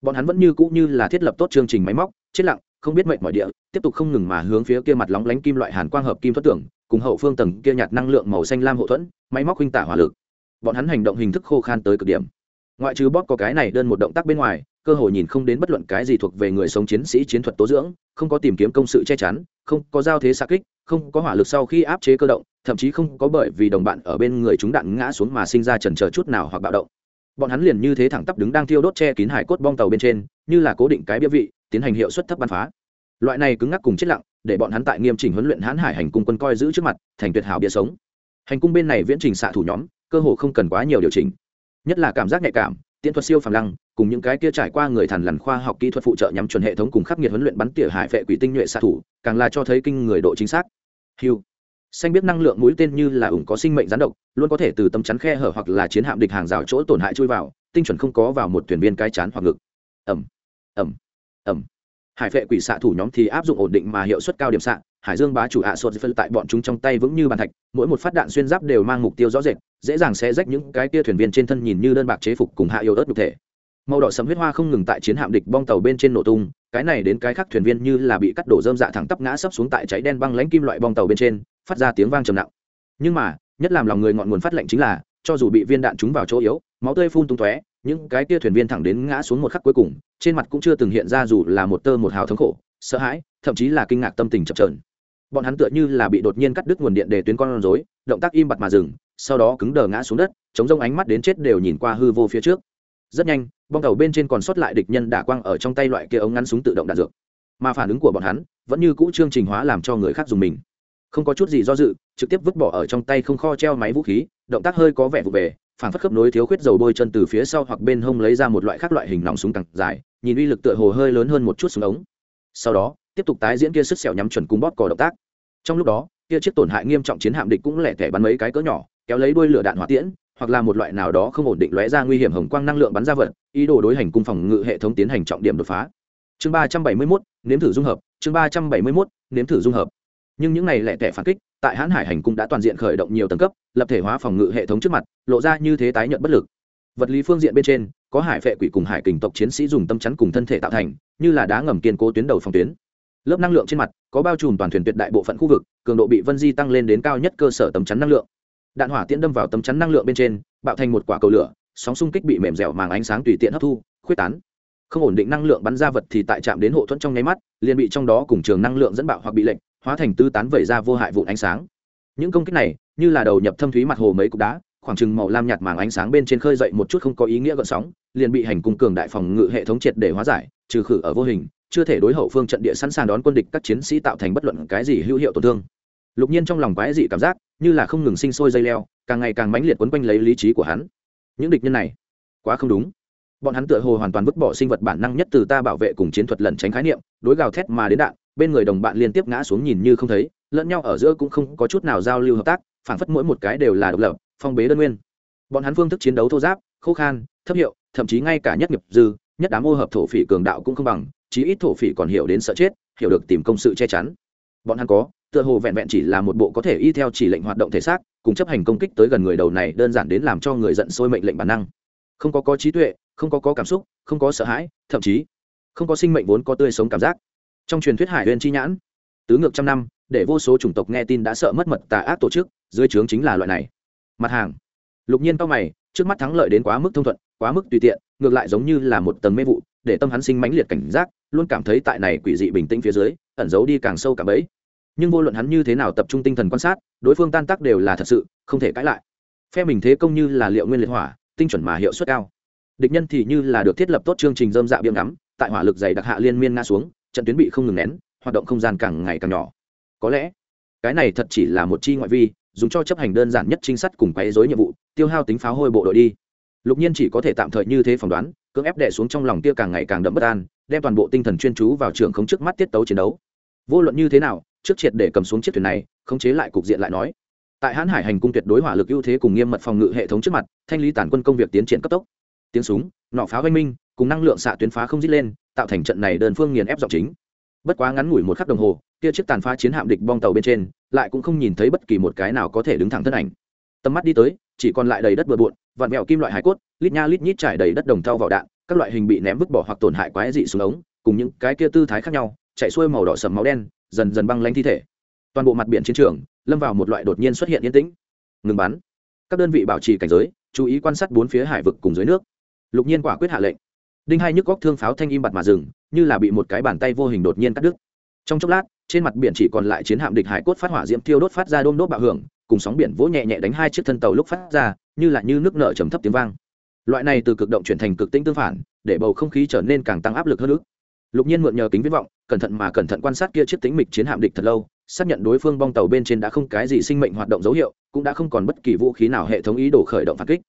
bọn hắn vẫn như cũ như là thiết lập tốt chương trình máy móc, chết lặng, không biết mệnh mọi địa, tiếp tục không ngừng mà hướng phía kia mặt lóng lánh kim loại hàn quang hợp kim thoát tưởng, cùng hậu phương tầng kia nhạt năng lượng màu xanh lam hậu thuẫn, máy móc huynh tả hỏa lực. Bọn hắn hành động hình thức khô khan tới cực điểm. Ngoại trừ bóp có cái này đơn một động tác bên ngoài, cơ hội nhìn không đến bất luận cái gì thuộc về người sống chiến sĩ chiến thuật tố dưỡng, không có tìm kiếm công sự che chắn, không có giao thế xa kích, không có hỏa lực sau khi áp chế cơ động, thậm chí không có bởi vì đồng bạn ở bên người chúng đạn ngã xuống mà sinh ra trần chờ chút nào hoặc bạo động bọn hắn liền như thế thẳng tắp đứng đang thiêu đốt che kín hải cốt bong tàu bên trên, như là cố định cái bia vị, tiến hành hiệu suất thấp bắn phá. Loại này cứng ngắc cùng chết lặng, để bọn hắn tại nghiêm chỉnh huấn luyện hãn hải hành cung quân coi giữ trước mặt, thành tuyệt hảo bia sống. Hành cung bên này viễn trình xạ thủ nhóm, cơ hồ không cần quá nhiều điều chỉnh. Nhất là cảm giác nhạy cảm, tiễn thuật siêu phàm lăng, cùng những cái kia trải qua người thằn lằn khoa học kỹ thuật phụ trợ nhắm chuẩn hệ thống cùng khắc nghiệt huấn luyện bắn tỉa hải vệ quỷ tinh nhuệ xạ thủ, càng là cho thấy kinh người độ chính xác. Hiu xanh biết năng lượng mũi tên như là ủng có sinh mệnh gián độc, luôn có thể từ tấm chắn khe hở hoặc là chiến hạm địch hàng rào chỗ tổn hại chui vào, tinh chuẩn không có vào một thuyền viên cái chán hoặc ngực. Ẩm ẩm ẩm hải vệ quỷ xạ thủ nhóm thì áp dụng ổn định mà hiệu suất cao điểm xạ, hải dương bá chủ ạ sột phân tại bọn chúng trong tay vững như bàn thạch, mỗi một phát đạn xuyên giáp đều mang mục tiêu rõ rệt, dễ dàng sẽ rách những cái tia thuyền viên trên thân nhìn như đơn bạc chế phục cùng hạ yêu ớt đục thể. Màu đỏ sấm huyết hoa không ngừng tại chiến hạm địch bong tàu bên trên nổ tung cái này đến cái khác thuyền viên như là bị cắt đổ dơm dạ thẳng tắp ngã sấp xuống tại cháy đen băng lãnh kim loại bong tàu bên trên, phát ra tiếng vang trầm nặng. Nhưng mà, nhất làm lòng người ngọn nguồn phát lệnh chính là, cho dù bị viên đạn trúng vào chỗ yếu, máu tươi phun tung tóe, những cái kia thuyền viên thẳng đến ngã xuống một khắc cuối cùng, trên mặt cũng chưa từng hiện ra dù là một tơ một hào thống khổ, sợ hãi, thậm chí là kinh ngạc tâm tình chập trờn bọn hắn tựa như là bị đột nhiên cắt đứt nguồn điện để tuyến con rối, động tác im bặt mà dừng, sau đó cứng đờ ngã xuống đất, chống rông ánh mắt đến chết đều nhìn qua hư vô phía trước. Rất nhanh bong tàu bên trên còn sót lại địch nhân đả quang ở trong tay loại kia ống ngắn súng tự động đạn dược. Mà phản ứng của bọn hắn vẫn như cũ chương trình hóa làm cho người khác dùng mình. Không có chút gì do dự, trực tiếp vứt bỏ ở trong tay không kho treo máy vũ khí, động tác hơi có vẻ vụ về, phản phất khớp nối thiếu khuyết dầu bôi chân từ phía sau hoặc bên hông lấy ra một loại khác loại hình nòng súng càng dài, nhìn uy lực tựa hồ hơi lớn hơn một chút súng ống. Sau đó, tiếp tục tái diễn kia sức sẹo nhắm chuẩn cung bóp cò động tác. Trong lúc đó, kia chiếc tổn hại nghiêm trọng chiến hạm địch cũng lẻ tẻ bắn mấy cái cỡ nhỏ, kéo lấy đuôi lửa đạn hỏa tiễn hoặc là một loại nào đó không ổn định lóe ra nguy hiểm hồng quang năng lượng bắn ra vật, ý đồ đối hành cung phòng ngự hệ thống tiến hành trọng điểm đột phá. Chương ba trăm bảy mươi mốt, nếm thử dung hợp, chương ba trăm bảy mươi mốt, nếm thử dung hợp. Nhưng những này lẻ tẻ phản kích, tại hãn hải hành cung đã toàn diện khởi động nhiều tầng cấp, lập thể hóa phòng ngự hệ thống trước mặt, lộ ra như thế tái nhận bất lực. Vật lý phương diện bên trên, có hải phệ quỷ cùng hải kình tộc chiến sĩ dùng tâm chắn cùng thân thể tạo thành, như là đá ngầm kiên cố tuyến đầu phòng tuyến. Lớp năng lượng trên mặt, có bao trùm toàn thuyền tuyệt đại bộ phận khu vực, cường độ bị vân di tăng lên đến cao nhất cơ sở tấm chắn năng lượng đạn hỏa tiễn đâm vào tấm chắn năng lượng bên trên, bạo thành một quả cầu lửa, sóng xung kích bị mềm dẻo màng ánh sáng tùy tiện hấp thu, khuyết tán. Không ổn định năng lượng bắn ra vật thì tại chạm đến hộ thuẫn trong nháy mắt, liền bị trong đó cùng trường năng lượng dẫn bạo hoặc bị lệnh hóa thành tư tán vẩy ra vô hại vụn ánh sáng. Những công kích này, như là đầu nhập thâm thúy mặt hồ mấy cục đá, khoảng chừng màu lam nhạt màng ánh sáng bên trên khơi dậy một chút không có ý nghĩa gợn sóng, liền bị hành cung cường đại phòng ngự hệ thống triệt để hóa giải, trừ khử ở vô hình, chưa thể đối hậu phương trận địa sẵn sàng đón quân địch các chiến sĩ tạo thành bất luận cái gì hữu hiệu tổn thương. Lục nhiên trong lòng quái dị cảm giác như là không ngừng sinh sôi dây leo, càng ngày càng mãnh liệt quấn quanh lấy lý trí của hắn. Những địch nhân này, quá không đúng. Bọn hắn tựa hồ hoàn toàn vứt bỏ sinh vật bản năng nhất từ ta bảo vệ cùng chiến thuật lẩn tránh khái niệm, đối gào thét mà đến đạn, bên người đồng bạn liên tiếp ngã xuống nhìn như không thấy, lẫn nhau ở giữa cũng không có chút nào giao lưu hợp tác, phảng phất mỗi một cái đều là độc lập, phong bế đơn nguyên. Bọn hắn phương thức chiến đấu thô giáp, khô khan, thấp hiệu, thậm chí ngay cả nhất nghiệp dư, nhất đám ô hợp thổ phỉ cường đạo cũng không bằng, chí ít thổ phỉ còn hiểu đến sợ chết, hiểu được tìm công sự che chắn. Bọn hắn có tựa hồ vẹn vẹn chỉ là một bộ có thể y theo chỉ lệnh hoạt động thể xác, cùng chấp hành công kích tới gần người đầu này đơn giản đến làm cho người giận sôi mệnh lệnh bản năng. Không có có trí tuệ, không có có cảm xúc, không có sợ hãi, thậm chí không có sinh mệnh vốn có tươi sống cảm giác. Trong truyền thuyết hải huyền chi nhãn, tứ ngược trăm năm, để vô số chủng tộc nghe tin đã sợ mất mật tà ác tổ chức, dưới trướng chính là loại này. Mặt hàng. Lục nhiên cao mày, trước mắt thắng lợi đến quá mức thông thuận, quá mức tùy tiện, ngược lại giống như là một tầng mê vụ, để tâm hắn sinh mãnh liệt cảnh giác, luôn cảm thấy tại này quỷ dị bình tĩnh phía dưới, ẩn giấu đi càng sâu càng bấy nhưng vô luận hắn như thế nào tập trung tinh thần quan sát, đối phương tan tác đều là thật sự, không thể cãi lại. Phe mình thế công như là liệu nguyên liệt hỏa, tinh chuẩn mà hiệu suất cao. Địch nhân thì như là được thiết lập tốt chương trình dơm dạ biếng ngắm, tại hỏa lực dày đặc hạ liên miên nga xuống, trận tuyến bị không ngừng nén, hoạt động không gian càng ngày càng nhỏ. Có lẽ, cái này thật chỉ là một chi ngoại vi, dùng cho chấp hành đơn giản nhất trinh sát cùng quấy dối nhiệm vụ, tiêu hao tính pháo hôi bộ đội đi. Lục nhiên chỉ có thể tạm thời như thế phỏng đoán, cưỡng ép đẻ xuống trong lòng kia càng ngày càng đậm bất an, đem toàn bộ tinh thần chuyên chú vào trường không trước mắt tiết tấu chiến đấu. Vô luận như thế nào trước triệt để cầm xuống chiếc thuyền này, khống chế lại cục diện lại nói. Tại hãn hải hành cung tuyệt đối hỏa lực ưu thế cùng nghiêm mật phòng ngự hệ thống trước mặt, thanh lý tản quân công việc tiến triển cấp tốc. Tiếng súng, nọ pháo oanh minh, cùng năng lượng xạ tuyến phá không dít lên, tạo thành trận này đơn phương nghiền ép dọc chính. Bất quá ngắn ngủi một khắc đồng hồ, kia chiếc tàn phá chiến hạm địch bong tàu bên trên, lại cũng không nhìn thấy bất kỳ một cái nào có thể đứng thẳng thân ảnh. Tầm mắt đi tới, chỉ còn lại đầy đất bừa bộn vặn vẹo kim loại hải cốt, lít nha lít nhít trải đầy đất đồng thau vào đạn, các loại hình bị ném vứt bỏ hoặc tổn hại quái dị xuống ống, cùng những cái kia tư thái khác nhau chạy xuôi màu đỏ sầm máu đen, dần dần băng lanh thi thể. Toàn bộ mặt biển chiến trường lâm vào một loại đột nhiên xuất hiện yên tĩnh. Ngừng bắn. Các đơn vị bảo trì cảnh giới, chú ý quan sát bốn phía hải vực cùng dưới nước. Lục nhiên quả quyết hạ lệnh. Đinh hai nhức góc thương pháo thanh im bặt mà dừng, như là bị một cái bàn tay vô hình đột nhiên cắt đứt. Trong chốc lát, trên mặt biển chỉ còn lại chiến hạm địch hải cốt phát hỏa diễm tiêu đốt phát ra đôm đốt bạo hưởng, cùng sóng biển vỗ nhẹ nhẹ đánh hai chiếc thân tàu lúc phát ra, như là như nước nợ trầm thấp tiếng vang. Loại này từ cực động chuyển thành cực tĩnh tương phản, để bầu không khí trở nên càng tăng áp lực hơn nữa lục nhiên mượn nhờ kính viễn vọng, cẩn thận mà cẩn thận quan sát kia chiếc tính mịch chiến hạm địch thật lâu, xác nhận đối phương bong tàu bên trên đã không cái gì sinh mệnh hoạt động dấu hiệu, cũng đã không còn bất kỳ vũ khí nào hệ thống ý đồ khởi động phản kích.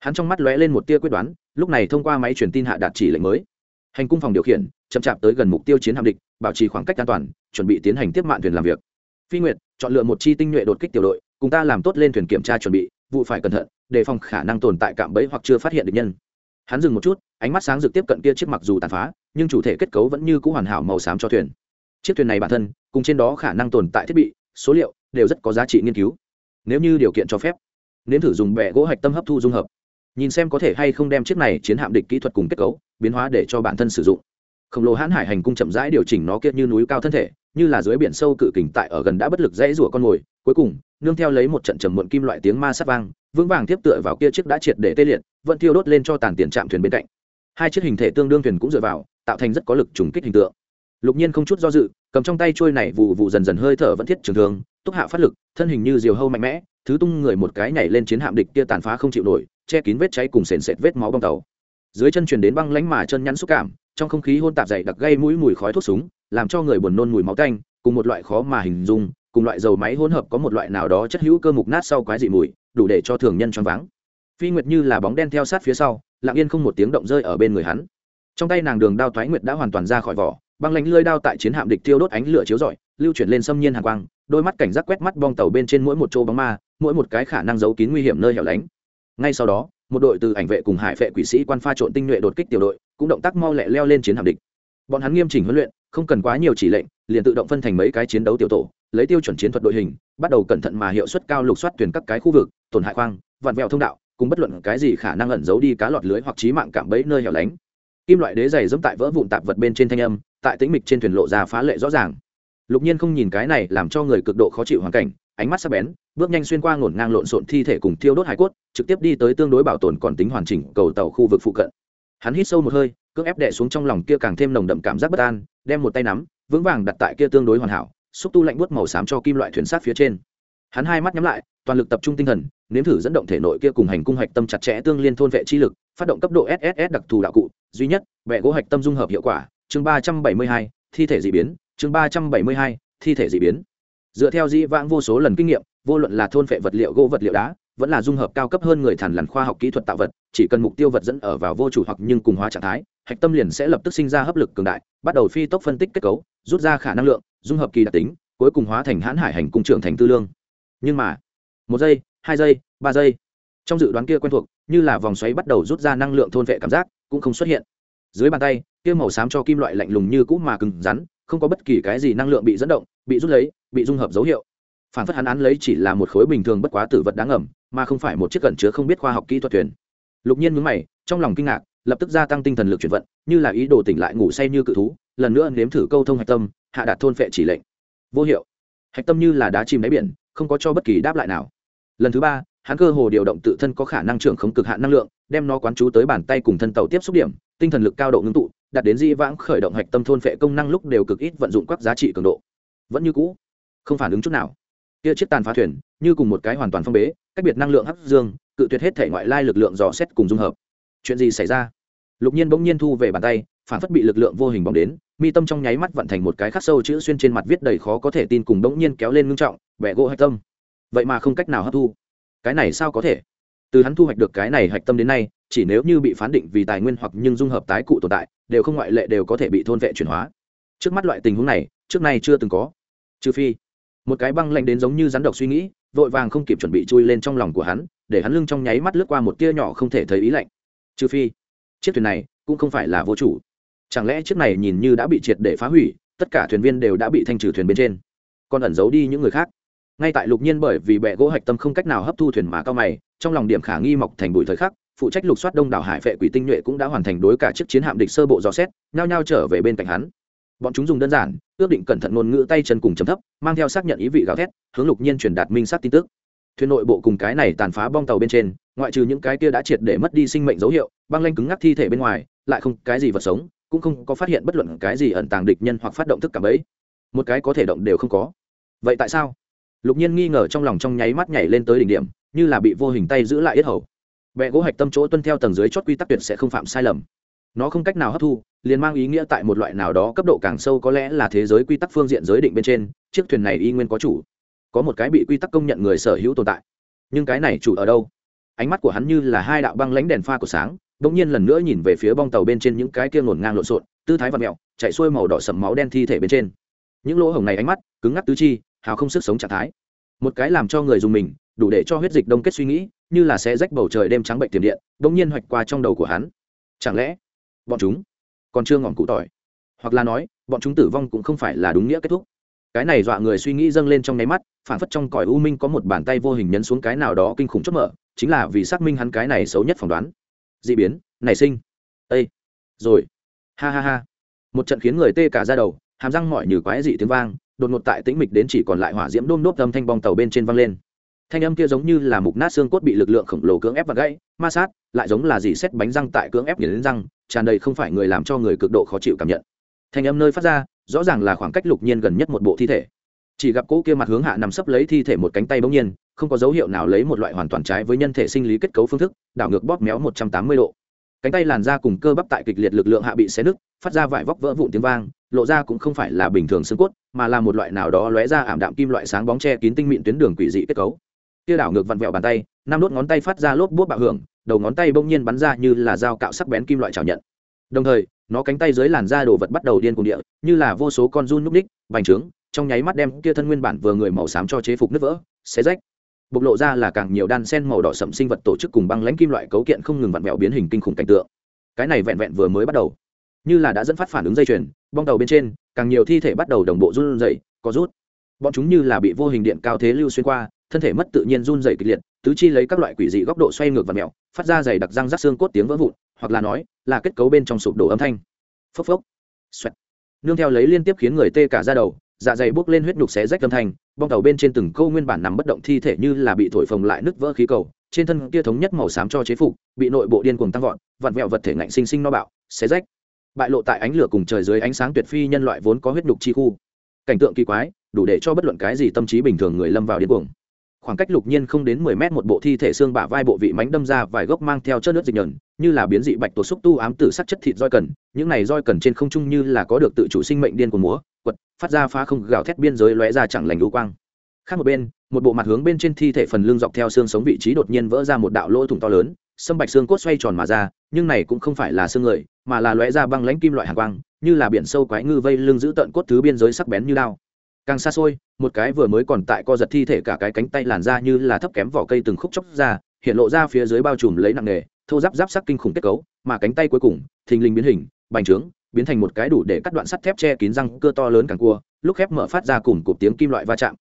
Hắn trong mắt lóe lên một tia quyết đoán, lúc này thông qua máy truyền tin hạ đạt chỉ lệnh mới. Hành cung phòng điều khiển, chậm chạp tới gần mục tiêu chiến hạm địch, bảo trì khoảng cách an toàn, chuẩn bị tiến hành tiếp mạng thuyền làm việc. Phi nguyệt, chọn lựa một chi tinh nhuệ đột kích tiểu đội, cùng ta làm tốt lên thuyền kiểm tra chuẩn bị, vụ phải cẩn thận, đề phòng khả năng tồn tại cạm bẫy hoặc chưa phát hiện được nhân hắn dừng một chút, ánh mắt sáng rực tiếp cận kia chiếc mặc dù tàn phá, nhưng chủ thể kết cấu vẫn như c ũ hoàn hảo màu xám cho thuyền. Chiếc thuyền này bản thân, cùng trên đó khả năng tồn tại thiết bị, số liệu đều rất có giá trị nghiên cứu. Nếu như điều kiện cho phép, nên thử dùng bẹ gỗ hạch tâm hấp thu dung hợp. Nhìn xem có thể hay không đem chiếc này chiến hạm địch kỹ thuật cùng kết cấu biến hóa để cho bản thân sử dụng khổng lồ hãn hải hành cung chậm rãi điều chỉnh nó kia như núi cao thân thể, như là dưới biển sâu cự kình tại ở gần đã bất lực dãy rủa con mồi. Cuối cùng, nương theo lấy một trận trầm muộn kim loại tiếng ma sát vang, vững vàng tiếp tựa vào kia chiếc đã triệt để tê liệt, vẫn thiêu đốt lên cho tàn tiền trạm thuyền bên cạnh. Hai chiếc hình thể tương đương thuyền cũng dựa vào, tạo thành rất có lực trùng kích hình tượng. Lục nhiên không chút do dự, cầm trong tay trôi này vụ vụ dần dần hơi thở vẫn thiết trường thường túc hạ phát lực, thân hình như diều hâu mạnh mẽ, thứ tung người một cái nhảy lên chiến hạm địch kia tàn phá không chịu nổi, che kín vết cháy cùng sền sệt vết máu bong tàu. Dưới chân truyền đến băng lánh mà chân nhắn xúc cảm trong không khí hôn tạp dày đặc gây mũi mùi khói thuốc súng, làm cho người buồn nôn mùi máu tanh, cùng một loại khó mà hình dung, cùng loại dầu máy hỗn hợp có một loại nào đó chất hữu cơ mục nát sau quái dị mùi, đủ để cho thường nhân choáng váng. Phi nguyệt như là bóng đen theo sát phía sau, lặng yên không một tiếng động rơi ở bên người hắn. Trong tay nàng đường đao thoái nguyệt đã hoàn toàn ra khỏi vỏ, băng lánh lơi đao tại chiến hạm địch tiêu đốt ánh lửa chiếu rọi, lưu chuyển lên xâm nhiên hàng quang, đôi mắt cảnh giác quét mắt bong tàu bên trên mỗi một chỗ bóng ma, mỗi một cái khả năng giấu kín nguy hiểm nơi hẻo lánh. Ngay sau đó, một đội từ ảnh vệ cùng hải vệ quỷ sĩ quan pha trộn tinh nhuệ đột kích tiểu đội cũng động tác mau lẹ leo lên chiến hạm địch. Bọn hắn nghiêm chỉnh huấn luyện, không cần quá nhiều chỉ lệnh, liền tự động phân thành mấy cái chiến đấu tiểu tổ, lấy tiêu chuẩn chiến thuật đội hình, bắt đầu cẩn thận mà hiệu suất cao lục soát tuyển các cái khu vực, tổn hại khoang, vặn vẹo thông đạo, cùng bất luận cái gì khả năng ẩn giấu đi cá lọt lưới hoặc trí mạng cạm bẫy nơi hẻo lánh. Kim loại đế dày dẫm tại vỡ vụn tạp vật bên trên thanh âm, tại tĩnh mịch trên thuyền lộ ra phá lệ rõ ràng. Lục nhiên không nhìn cái này làm cho người cực độ khó chịu hoàn cảnh, ánh mắt sắc bén, bước nhanh xuyên qua ngổn ngang lộn xộn thi thể cùng thiêu đốt hải cốt, trực tiếp đi tới tương đối bảo tồn còn tính hoàn chỉnh cầu tàu khu vực phụ cận hắn hít sâu một hơi, cưỡng ép đệ xuống trong lòng kia càng thêm nồng đậm cảm giác bất an, đem một tay nắm, vững vàng đặt tại kia tương đối hoàn hảo, xúc tu lạnh buốt màu xám cho kim loại thuyền sát phía trên. Hắn hai mắt nhắm lại, toàn lực tập trung tinh thần, nếm thử dẫn động thể nội kia cùng hành cung hạch tâm chặt chẽ tương liên thôn vệ chi lực, phát động cấp độ sss đặc thù đạo cụ, duy nhất vẽ gỗ hạch tâm dung hợp hiệu quả, chương ba trăm bảy mươi hai, thi thể d ị biến, chương ba trăm bảy mươi hai, thi thể d ị biến. Dựa theo dĩ vãng vô số lần kinh nghiệm, vô luận là thôn vệ vật liệu, gỗ vật liệu đá vẫn là dung hợp cao cấp hơn người thản lằn khoa học kỹ thuật tạo vật, chỉ cần mục tiêu vật dẫn ở vào vô chủ hoặc nhưng cùng hóa trạng thái, hạch tâm liền sẽ lập tức sinh ra hấp lực cường đại, bắt đầu phi tốc phân tích kết cấu, rút ra khả năng lượng, dung hợp kỳ đặc tính, cuối cùng hóa thành hãn hải hành cung trưởng thành tư lương. Nhưng mà, một giây, hai giây, ba giây, trong dự đoán kia quen thuộc, như là vòng xoáy bắt đầu rút ra năng lượng thôn vệ cảm giác, cũng không xuất hiện. Dưới bàn tay, kia màu xám cho kim loại lạnh lùng như cũ mà cứng rắn, không có bất kỳ cái gì năng lượng bị dẫn động, bị rút lấy, bị dung hợp dấu hiệu. Phản phất hắn án lấy chỉ là một khối bình thường bất quá tử vật đáng ẩm mà không phải một chiếc cẩn chứa không biết khoa học kỹ thuật thuyền. Lục nhiên mướn mày, trong lòng kinh ngạc, lập tức gia tăng tinh thần lực chuyển vận, như là ý đồ tỉnh lại ngủ say như cự thú, lần nữa nếm thử câu thông hạch tâm, hạ đạt thôn phệ chỉ lệnh. Vô hiệu. Hạch tâm như là đá chìm đáy biển, không có cho bất kỳ đáp lại nào. Lần thứ ba, hắn cơ hồ điều động tự thân có khả năng trưởng không cực hạn năng lượng, đem nó quán chú tới bàn tay cùng thân tàu tiếp xúc điểm, tinh thần lực cao độ ngưng tụ, đạt đến di vãng khởi động hạch tâm thôn phệ công năng lúc đều cực ít vận dụng các giá trị cường độ. Vẫn như cũ, không phản ứng chút nào. Kia chiếc tàn phá thuyền, như cùng một cái hoàn toàn phong bế cách biệt năng lượng hấp dương, cự tuyệt hết thể ngoại lai lực lượng dò xét cùng dung hợp. Chuyện gì xảy ra? Lục nhiên bỗng nhiên thu về bàn tay, phản phất bị lực lượng vô hình bóng đến, mi tâm trong nháy mắt vận thành một cái khắc sâu chữ xuyên trên mặt viết đầy khó có thể tin cùng bỗng nhiên kéo lên ngưng trọng, bẻ gỗ hạch tâm. Vậy mà không cách nào hấp thu. Cái này sao có thể? Từ hắn thu hoạch được cái này hạch tâm đến nay, chỉ nếu như bị phán định vì tài nguyên hoặc nhưng dung hợp tái cụ tồn tại, đều không ngoại lệ đều có thể bị thôn vệ chuyển hóa. Trước mắt loại tình huống này, trước nay chưa từng có. Trừ phi, một cái băng lạnh đến giống như rắn độc suy nghĩ vội vàng không kịp chuẩn bị chui lên trong lòng của hắn, để hắn lưng trong nháy mắt lướt qua một tia nhỏ không thể thấy ý lạnh. Trừ phi, chiếc thuyền này cũng không phải là vô chủ. Chẳng lẽ chiếc này nhìn như đã bị triệt để phá hủy, tất cả thuyền viên đều đã bị thanh trừ thuyền bên trên? Còn ẩn giấu đi những người khác. Ngay tại lục nhiên bởi vì bệ gỗ hạch tâm không cách nào hấp thu thuyền mà cao mày, trong lòng điểm khả nghi mọc thành bụi thời khắc, phụ trách lục soát đông đảo hải vệ quỷ tinh nhuệ cũng đã hoàn thành đối cả chiếc chiến hạm địch sơ bộ dò xét, nhao nhao trở về bên cạnh hắn bọn chúng dùng đơn giản, ước định cẩn thận ngôn ngữ tay chân cùng chấm thấp, mang theo xác nhận ý vị gào thét, hướng lục nhiên truyền đạt minh sát tin tức. Thuyền nội bộ cùng cái này tàn phá bong tàu bên trên, ngoại trừ những cái kia đã triệt để mất đi sinh mệnh dấu hiệu, băng lanh cứng ngắc thi thể bên ngoài, lại không cái gì vật sống, cũng không có phát hiện bất luận cái gì ẩn tàng địch nhân hoặc phát động thức cảm ấy một cái có thể động đều không có. Vậy tại sao? Lục nhiên nghi ngờ trong lòng trong nháy mắt nhảy lên tới đỉnh điểm, như là bị vô hình tay giữ lại yết hầu. Vẽ gỗ hạch tâm chỗ tuân theo tầng dưới chót quy tắc tuyệt sẽ không phạm sai lầm nó không cách nào hấp thu, liền mang ý nghĩa tại một loại nào đó cấp độ càng sâu có lẽ là thế giới quy tắc phương diện giới định bên trên, chiếc thuyền này y nguyên có chủ. Có một cái bị quy tắc công nhận người sở hữu tồn tại. Nhưng cái này chủ ở đâu? Ánh mắt của hắn như là hai đạo băng lãnh đèn pha của sáng đ ỗ n g nhiên lần nữa nhìn về phía bong tàu bên trên những cái kia ngổn ngang lộn xộn, tư thái và mẹo, chạy xuôi màu đỏ sầm máu đen thi thể bên trên. Những lỗ hổng này ánh mắt, cứng ngắc tứ chi, hào không sức sống trạng thái. Một cái làm cho người dùng mình, đủ để cho huyết dịch đông kết suy nghĩ, như là sẽ rách bầu trời đêm trắng bệnh tiềm điện đ ỗ n g nhiên hoạch qua trong đầu của hắn. Chẳng lẽ bọn chúng còn chưa ngọn cụ tỏi. Hoặc là nói, bọn chúng tử vong cũng không phải là đúng nghĩa kết thúc. Cái này dọa người suy nghĩ dâng lên trong nháy mắt phản phất trong cõi u minh có một bàn tay vô hình nhấn xuống cái nào đó kinh khủng chốt mở, chính là vì xác minh hắn cái này xấu nhất phỏng đoán. D ị biến, nảy sinh. Ây rồi. Ha ha ha. Một trận khiến người tê cả ra đầu, hàm răng mọi như quái dị tiếng vang, đột ngột tại tĩnh mịch đến chỉ còn lại hỏa diễm đôm đốp âm thanh bong tàu bên trên vang lên. Thanh âm kia giống như là mục nát xương cốt bị lực lượng khổng lồ cưỡng ép và gãy, ma sát, lại giống là dì xét bánh răng tại cưỡng ép nghiền đến răng tràn đầy không phải người làm cho người cực độ khó chịu cảm nhận. Thanh âm nơi phát ra, rõ ràng là khoảng cách lục nhiên gần nhất một bộ thi thể. Chỉ gặp cỗ kia mặt hướng hạ nằm sấp lấy thi thể một cánh tay bỗng nhiên, không có dấu hiệu nào lấy một loại hoàn toàn trái với nhân thể sinh lý kết cấu phương thức, đảo ngược bóp méo một trăm tám mươi độ. Cánh tay làn ra cùng cơ bắp tại kịch liệt lực lượng hạ bị xé nứt, phát ra vải vóc vỡ vụn tiếng vang, lộ ra cũng không phải là bình thường xương cốt, mà là một loại nào đó lóe ra ảm đạm kim loại sáng bóng che kín tinh mịn tuyến đường quỷ dị kết cấu. Kia đảo ngược vặn vẹo bàn tay, năm đốt ngón tay phát ra lốp bút bạo hưởng đầu ngón tay bỗng nhiên bắn ra như là dao cạo sắc bén kim loại chảo nhận. Đồng thời, nó cánh tay dưới làn da đồ vật bắt đầu điên cuồng địa, như là vô số con run núp ních, bành trướng, trong nháy mắt đem kia thân nguyên bản vừa người màu xám cho chế phục nứt vỡ, xé rách. Bộc lộ ra là càng nhiều đan sen màu đỏ sậm sinh vật tổ chức cùng băng lãnh kim loại cấu kiện không ngừng vặn vẹo biến hình kinh khủng cảnh tượng. Cái này vẹn vẹn vừa mới bắt đầu. Như là đã dẫn phát phản ứng dây chuyền, bong tàu bên trên, càng nhiều thi thể bắt đầu đồng bộ run rẩy có rút. Bọn chúng như là bị vô hình điện cao thế lưu xuyên qua, thân thể mất tự nhiên run rẩy kịch liệt, tứ chi lấy các loại quỷ dị góc độ xoay ngược và mèo phát ra dày đặc răng rắc xương cốt tiếng vỡ vụn, hoặc là nói, là kết cấu bên trong sụp đổ âm thanh. Phốc phốc. Xoẹt. Nương theo lấy liên tiếp khiến người tê cả ra đầu dạ dày bốc lên huyết nhục xé rách âm thanh, bong tàu bên trên từng câu nguyên bản nằm bất động thi thể như là bị thổi phồng lại nứt vỡ khí cầu, trên thân kia thống nhất màu xám cho chế phục, bị nội bộ điên cuồng tăng vọt, vặn vẹo vật thể ngạnh sinh sinh no bạo, xé rách. Bại lộ tại ánh lửa cùng trời dưới ánh sáng tuyệt phi nhân loại vốn có huyết nhục chi khu. Cảnh tượng kỳ quái, đủ để cho bất luận cái gì tâm trí bình thường người lâm vào điên cuồng khoảng cách lục nhiên không đến mười mét một bộ thi thể xương bả vai bộ vị mánh đâm ra vài gốc mang theo chất nước dịch nhờn, như là biến dị bạch tổ xúc tu ám tử sắc chất thịt roi cần những này roi cần trên không trung như là có được tự chủ sinh mệnh điên của múa, quật, phát ra phá không gào thét biên giới lóe ra chẳng lành lũ quang khác một bên, một bộ mặt hướng bên trên thi thể phần lưng dọc theo xương sống vị trí đột nhiên vỡ ra một đạo lỗ thủng to lớn, sâm bạch xương cốt xoay tròn mà ra, nhưng này cũng không phải là xương người, mà là lóe ra băng lãnh kim loại hàng quang, như là biển sâu quái ngư vây lưng giữ tận cốt thứ biên giới sắc bén như đao càng xa xôi, một cái vừa mới còn tại co giật thi thể cả cái cánh tay làn ra như là thấp kém vỏ cây từng khúc chóc ra, hiện lộ ra phía dưới bao trùm lấy nặng nề, thô giáp giáp sắc kinh khủng kết cấu, mà cánh tay cuối cùng, thình lình biến hình, bành trướng, biến thành một cái đủ để cắt đoạn sắt thép che kín răng cơ to lớn càng cua, lúc khép mở phát ra cùng cụp tiếng kim loại va chạm.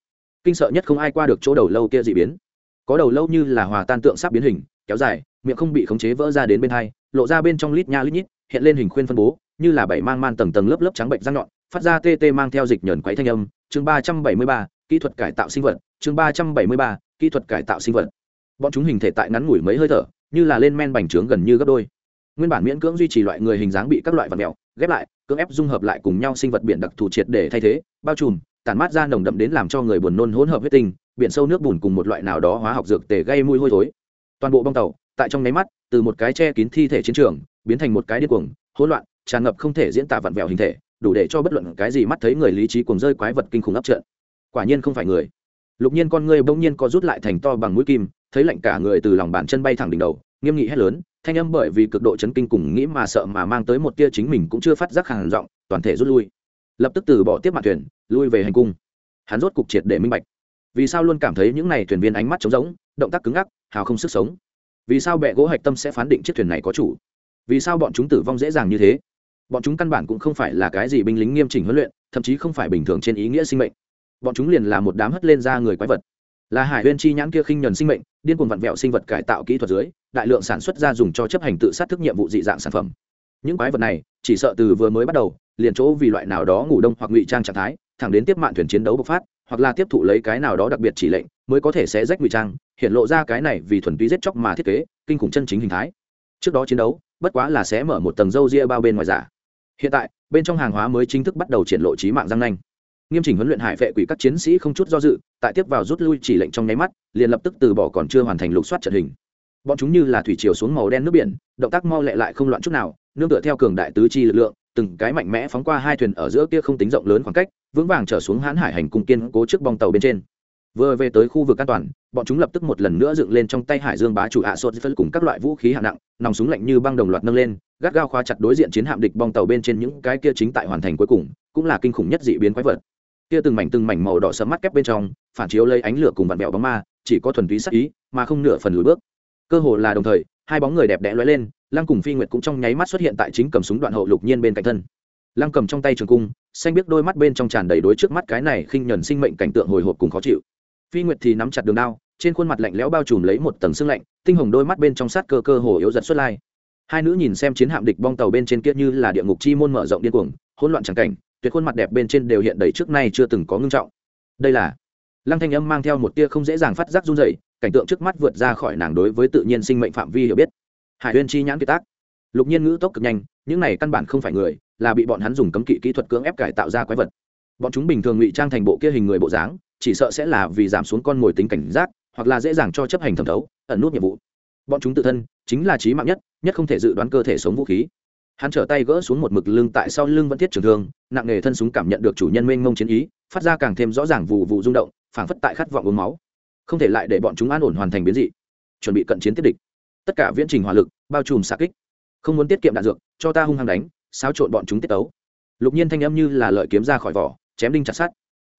Kinh sợ nhất không ai qua được chỗ đầu lâu kia dị biến. Có đầu lâu như là hòa tan tượng sắp biến hình, kéo dài, miệng không bị khống chế vỡ ra đến bên hai, lộ ra bên trong lít nha lít nhít, hiện lên hình khuyên phân bố, như là bảy mang man tầng tầng lớp lớp trắng bệnh răng nhọn, phát ra tê tê mang theo dịch nhờn quấy thanh âm chương ba trăm bảy mươi ba, kỹ thuật cải tạo sinh vật, chương ba trăm bảy mươi ba, kỹ thuật cải tạo sinh vật. Bọn chúng hình thể tại ngắn ngủi mấy hơi thở, như là lên men bành trướng gần như gấp đôi. Nguyên bản miễn cưỡng duy trì loại người hình dáng bị các loại vật mèo, ghép lại, cưỡng ép dung hợp lại cùng nhau sinh vật biển đặc thù triệt để thay thế, bao trùm, tản mát ra nồng đậm đến làm cho người buồn nôn hỗn hợp huyết tinh, biển sâu nước bùn cùng một loại nào đó hóa học dược tể gây mùi hôi thối. Toàn bộ bong tàu, tại trong nháy mắt, từ một cái che kín thi thể chiến trường, biến thành một cái điên cuồng, hỗn loạn, tràn ngập không thể diễn tả vặn vẹo hình thể đủ để cho bất luận cái gì mắt thấy người lý trí cuồng rơi quái vật kinh khủng ấp trận. Quả nhiên không phải người. Lục nhiên con ngươi bỗng nhiên có rút lại thành to bằng mũi kim, thấy lạnh cả người từ lòng bàn chân bay thẳng đỉnh đầu, nghiêm nghị hét lớn, thanh âm bởi vì cực độ chấn kinh cùng nghĩ mà sợ mà mang tới một tia chính mình cũng chưa phát giác hàng giọng, toàn thể rút lui. Lập tức từ bỏ tiếp mặt thuyền, lui về hành cung. Hắn rốt cục triệt để minh bạch. Vì sao luôn cảm thấy những này thuyền viên ánh mắt trống rỗng, động tác cứng ngắc, hào không sức sống? Vì sao bệ gỗ hạch tâm sẽ phán định chiếc thuyền này có chủ? Vì sao bọn chúng tử vong dễ dàng như thế? Bọn chúng căn bản cũng không phải là cái gì binh lính nghiêm chỉnh huấn luyện, thậm chí không phải bình thường trên ý nghĩa sinh mệnh. Bọn chúng liền là một đám hất lên ra người quái vật. Là hải huyên chi nhãn kia khinh nhuần sinh mệnh, điên cuồng vặn vẹo sinh vật cải tạo kỹ thuật dưới, đại lượng sản xuất ra dùng cho chấp hành tự sát thức nhiệm vụ dị dạng sản phẩm. Những quái vật này, chỉ sợ từ vừa mới bắt đầu, liền chỗ vì loại nào đó ngủ đông hoặc ngụy trang trạng thái, thẳng đến tiếp mạng thuyền chiến đấu bộc phát, hoặc là tiếp thụ lấy cái nào đó đặc biệt chỉ lệnh, mới có thể sẽ rách ngụy trang, hiện lộ ra cái này vì thuần túy giết chóc mà thiết kế, kinh khủng chân chính hình thái. Trước đó chiến đấu, bất quá là sẽ mở một tầng râu ria bao bên ngoài giả hiện tại, bên trong hàng hóa mới chính thức bắt đầu triển lộ trí mạng giang nanh. Nghiêm chỉnh huấn luyện hải vệ quỷ các chiến sĩ không chút do dự, tại tiếp vào rút lui chỉ lệnh trong nháy mắt, liền lập tức từ bỏ còn chưa hoàn thành lục soát trận hình. Bọn chúng như là thủy chiều xuống màu đen nước biển, động tác mau lẹ lại không loạn chút nào, nương tựa theo cường đại tứ chi lực lượng, từng cái mạnh mẽ phóng qua hai thuyền ở giữa kia không tính rộng lớn khoảng cách, vững vàng trở xuống hãn hải hành cung kiên cố trước bong tàu bên trên. Vừa về tới khu vực an toàn bọn chúng lập tức một lần nữa dựng lên trong tay hải dương bá chủ hạ sốt phân cùng các loại vũ khí hạng nặng, nòng súng lạnh như băng đồng loạt nâng lên, gắt gao khóa chặt đối diện chiến hạm địch bong tàu bên trên những cái kia chính tại hoàn thành cuối cùng, cũng là kinh khủng nhất dị biến quái vật. Kia từng mảnh từng mảnh màu đỏ sẫm mắt kép bên trong, phản chiếu lấy ánh lửa cùng vặn vẹo bóng ma, chỉ có thuần túy sắc ý, mà không nửa phần lùi bước. Cơ hồ là đồng thời, hai bóng người đẹp đẽ lóe lên, lăng cùng phi nguyệt cũng trong nháy mắt xuất hiện tại chính cầm súng đoạn hậu lục nhiên bên cạnh thân. Lăng cầm trong tay trường cung, xanh biết đôi mắt bên trong tràn đầy đối trước mắt cái này khinh nhẫn sinh mệnh cảnh tượng hồi hộp cùng khó chịu. Phi nguyệt thì nắm chặt đường đao trên khuôn mặt lạnh lẽo bao trùm lấy một tầng sương lạnh, tinh hồng đôi mắt bên trong sát cơ cơ hồ yếu giật xuất lai. Hai nữ nhìn xem chiến hạm địch bong tàu bên trên kia như là địa ngục chi môn mở rộng điên cuồng, hỗn loạn chẳng cảnh, tuyệt khuôn mặt đẹp bên trên đều hiện đầy trước nay chưa từng có ngưng trọng. Đây là lăng thanh âm mang theo một tia không dễ dàng phát giác run rẩy, cảnh tượng trước mắt vượt ra khỏi nàng đối với tự nhiên sinh mệnh phạm vi hiểu biết. Hải Huyên chi nhãn kiệt tác. Lục nhiên ngữ tốc cực nhanh, những này căn bản không phải người, là bị bọn hắn dùng cấm kỵ kỹ thuật cưỡng ép cải tạo ra quái vật. Bọn chúng bình thường ngụy trang thành bộ kia hình người bộ dáng, chỉ sợ sẽ là vì giảm xuống con mồi tính cảnh giác hoặc là dễ dàng cho chấp hành thẩm thấu, ẩn nút nhiệm vụ. Bọn chúng tự thân chính là trí mạng nhất nhất không thể dự đoán cơ thể sống vũ khí. Hắn trở tay gỡ xuống một mực lưng tại sau lưng vẫn thiết trường thương, nặng nghề thân súng cảm nhận được chủ nhân mênh mông chiến ý, phát ra càng thêm rõ ràng vụ vụ rung động, phảng phất tại khát vọng uống máu. Không thể lại để bọn chúng an ổn hoàn thành biến dị. Chuẩn bị cận chiến tiếp địch. Tất cả viễn trình hỏa lực bao trùm xạ kích. Không muốn tiết kiệm đạn dược, cho ta hung hăng đánh, xáo trộn bọn chúng tiết tấu. Lục nhiên thanh âm như là lợi kiếm ra khỏi vỏ, chém đinh chặt sát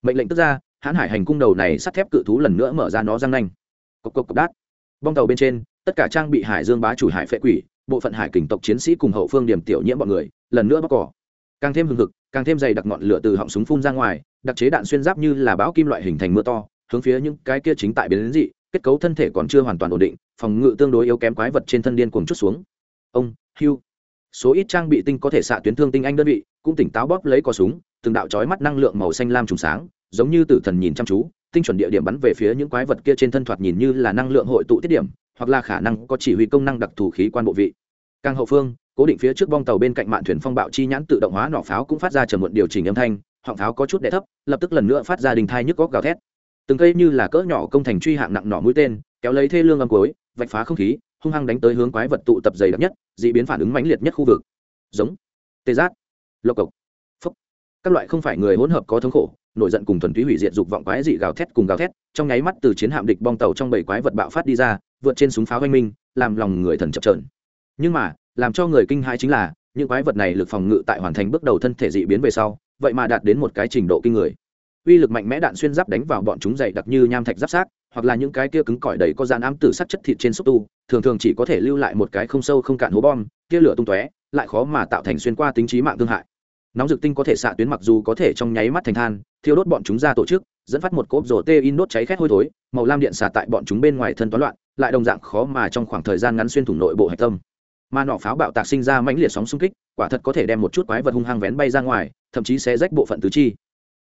mệnh lệnh tức ra hãn hải hành cung đầu này sắt thép cự thú lần nữa mở ra nó răng nanh. Cộc cộc cộc, đát. Bong tàu bên trên, tất cả trang bị hải dương bá chủ hải phệ quỷ, bộ phận hải kình tộc chiến sĩ cùng hậu phương điểm tiểu nhiễm bọn người, lần nữa bóc cỏ. Càng thêm hừng hực, càng thêm dày đặc ngọn lửa từ họng súng phun ra ngoài, đặc chế đạn xuyên giáp như là bão kim loại hình thành mưa to, hướng phía những cái kia chính tại biến dị, kết cấu thân thể còn chưa hoàn toàn ổn định, phòng ngự tương đối yếu kém quái vật trên thân điên cuồng chút xuống. Ông, hugh. Số ít trang bị tinh có thể xạ tuyến thương tinh anh đơn vị, cũng tỉnh táo bóp lấy cò súng, từng đạo chói mắt năng lượng màu xanh lam trùng sáng giống như tử thần nhìn chăm chú, tinh chuẩn địa điểm bắn về phía những quái vật kia trên thân thoạt nhìn như là năng lượng hội tụ tiết điểm, hoặc là khả năng có chỉ huy công năng đặc thù khí quan bộ vị. Càng hậu phương, cố định phía trước bong tàu bên cạnh mạn thuyền phong bạo chi nhãn tự động hóa nỏ pháo cũng phát ra trầm muộn điều chỉnh âm thanh, họng pháo có chút đẻ thấp, lập tức lần nữa phát ra đình thai nhức góc gào thét. Từng cây như là cỡ nhỏ công thành truy hạng nặng nỏ mũi tên, kéo lấy thê lương âm cối vạch phá không khí, hung hăng đánh tới hướng quái vật tụ tập dày đặc nhất d ị biến phản ứng mãnh liệt nhất khu vực. Giống. Tê giác. Lộc cộc. Phấp các loại không phải người hỗn hợp có thống khổ nổi giận cùng thuần túy hủy diệt dục vọng quái dị gào thét cùng gào thét, trong nháy mắt từ chiến hạm địch bong tàu trong bảy quái vật bạo phát đi ra, vượt trên súng pháo oanh minh, làm lòng người thần chập trờn. Nhưng mà, làm cho người kinh hãi chính là, những quái vật này lực phòng ngự tại hoàn thành bước đầu thân thể dị biến về sau, vậy mà đạt đến một cái trình độ kinh người. Uy lực mạnh mẽ đạn xuyên giáp đánh vào bọn chúng dày đặc như nham thạch giáp sát hoặc là những cái kia cứng cỏi đầy có dàn ám tử sắc chất thịt trên xúc tu, thường thường chỉ có thể lưu lại một cái không sâu không cạn hố bom, tia lửa tung tóe, lại khó mà tạo thành xuyên qua tính trí mạng thương hại. Nóng dược tinh có thể xạ tuyến mặc dù có thể trong nháy mắt thành than thiêu đốt bọn chúng ra tổ chức, dẫn phát một cốp rổ tê in đốt cháy khét hôi thối, màu lam điện xả tại bọn chúng bên ngoài thân toán loạn, lại đồng dạng khó mà trong khoảng thời gian ngắn xuyên thủng nội bộ hạch tâm. Mà nọ pháo bạo tạc sinh ra mãnh liệt sóng xung kích, quả thật có thể đem một chút quái vật hung hăng vén bay ra ngoài, thậm chí sẽ rách bộ phận tứ chi.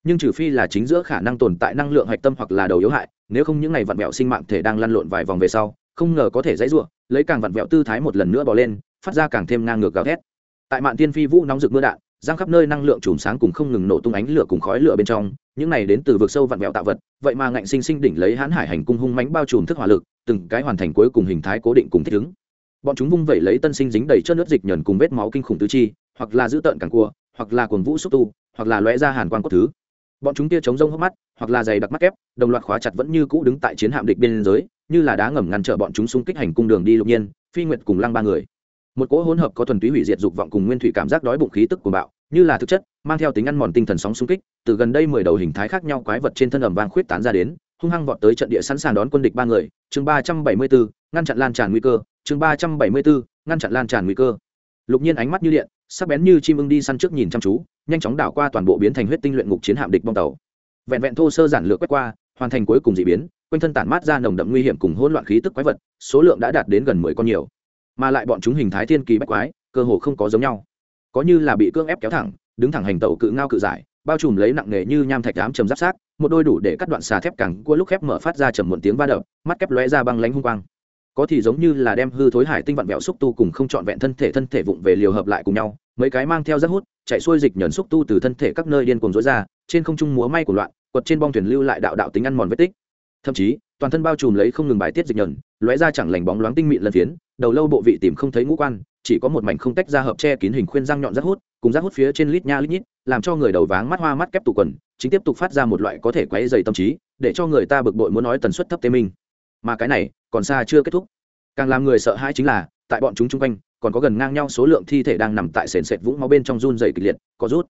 Nhưng trừ phi là chính giữa khả năng tồn tại năng lượng hạch tâm hoặc là đầu yếu hại, nếu không những ngày vặn vẹo sinh mạng thể đang lăn lộn vài vòng về sau, không ngờ có thể dãy ruộng lấy càng vặn vẹo tư thái một lần nữa bỏ lên, phát ra càng thêm ngang ngược gào thét. Tại mạn tiên phi vũ nóng rực mưa đạn giang khắp nơi năng lượng chùm sáng cùng không ngừng nổ tung ánh lửa cùng khói lửa bên trong, những này đến từ vực sâu vặn vẹo tạo vật, vậy mà ngạnh sinh sinh đỉnh lấy hãn hải hành cung hung mánh bao trùm thức hỏa lực, từng cái hoàn thành cuối cùng hình thái cố định cùng thích ứng. Bọn chúng vung vẩy lấy tân sinh dính đầy chất nước dịch nhờn cùng vết máu kinh khủng tứ chi, hoặc là giữ tợn càng cua, hoặc là cuồng vũ xúc tu, hoặc là lóe ra hàn quan cốt thứ. Bọn chúng kia chống rông hốc mắt, hoặc là dày đặc mắt kép, đồng loạt khóa chặt vẫn như cũ đứng tại chiến hạm địch biên giới như là đá ngầm ngăn trở bọn chúng xung kích hành cung đường đi lục nhiên, phi nguyệt cùng lăng ba người một cỗ hỗn hợp có thuần túy hủy diệt dục vọng cùng nguyên thủy cảm giác đói bụng khí tức của bạo, như là thực chất, mang theo tính ăn mòn tinh thần sóng xung kích, từ gần đây mười đầu hình thái khác nhau quái vật trên thân ẩm vang khuyết tán ra đến, hung hăng vọt tới trận địa sẵn sàng đón quân địch ba người. Chương ba trăm bảy mươi bốn, ngăn chặn lan tràn nguy cơ. Chương ba trăm bảy mươi bốn, ngăn chặn lan tràn nguy cơ. Lục nhiên ánh mắt như điện, sắc bén như chim ưng đi săn trước nhìn chăm chú, nhanh chóng đảo qua toàn bộ biến thành huyết tinh luyện ngục chiến hạm địch bong tàu. Vẹn vẹn thô sơ giản lược quét qua, hoàn thành cuối cùng dị biến, quanh thân tản mát ra nồng đậm nguy hiểm cùng hỗn loạn khí tức quái vật, số lượng đã đạt đến gần mười con nhiều mà lại bọn chúng hình thái thiên kỳ bách quái, cơ hồ không có giống nhau. Có như là bị cưỡng ép kéo thẳng, đứng thẳng hành tẩu cự ngao cự giải, bao trùm lấy nặng nghề như nham thạch đám trầm giáp sát, một đôi đủ để cắt đoạn xà thép cẳng cua lúc khép mở phát ra trầm một tiếng va đập, mắt kép lóe ra băng lánh hung quang. Có thì giống như là đem hư thối hải tinh vặn vẹo xúc tu cùng không trọn vẹn thân thể thân thể vụng về liều hợp lại cùng nhau, mấy cái mang theo rất hút, chạy xuôi dịch nhẫn xúc tu từ thân thể các nơi điên cuồng rối ra, trên không trung múa may của loạn, quật trên bong thuyền lưu lại đạo đạo tính ăn mòn vết tích. Thậm chí, toàn thân bao trùm lấy không ngừng bài tiết dịch nhẫn lóe ra chẳng lành bóng loáng tinh mịn lân phiến đầu lâu bộ vị tìm không thấy ngũ quan, chỉ có một mảnh không tách ra hợp che kín hình khuyên răng nhọn rác hút, cùng rác hút phía trên lít nha lít nhít, làm cho người đầu váng mắt hoa mắt kép tụ quần, chính tiếp tục phát ra một loại có thể quấy dày tâm trí, để cho người ta bực bội muốn nói tần suất thấp tê minh. Mà cái này, còn xa chưa kết thúc. Càng làm người sợ hãi chính là, tại bọn chúng chung quanh, còn có gần ngang nhau số lượng thi thể đang nằm tại sền sệt vũng máu bên trong run dày kịch liệt, có rút.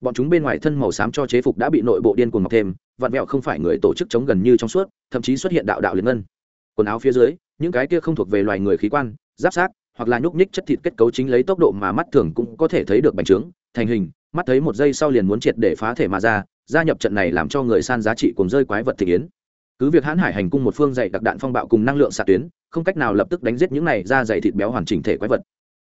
Bọn chúng bên ngoài thân màu xám cho chế phục đã bị nội bộ điên cuồng mọc thêm, vặn vẹo không phải người tổ chức chống gần như trong suốt, thậm chí xuất hiện đạo đạo liền ngân. Quần áo phía dưới những cái kia không thuộc về loài người khí quan, giáp sát hoặc là nhúc nhích chất thịt kết cấu chính lấy tốc độ mà mắt thường cũng có thể thấy được bành trướng, thành hình, mắt thấy một giây sau liền muốn triệt để phá thể mà ra, gia nhập trận này làm cho người san giá trị cùng rơi quái vật thị yến. Cứ việc hãn hải hành cung một phương dạy đặc đạn phong bạo cùng năng lượng xạ tuyến, không cách nào lập tức đánh giết những này ra dày thịt béo hoàn chỉnh thể quái vật.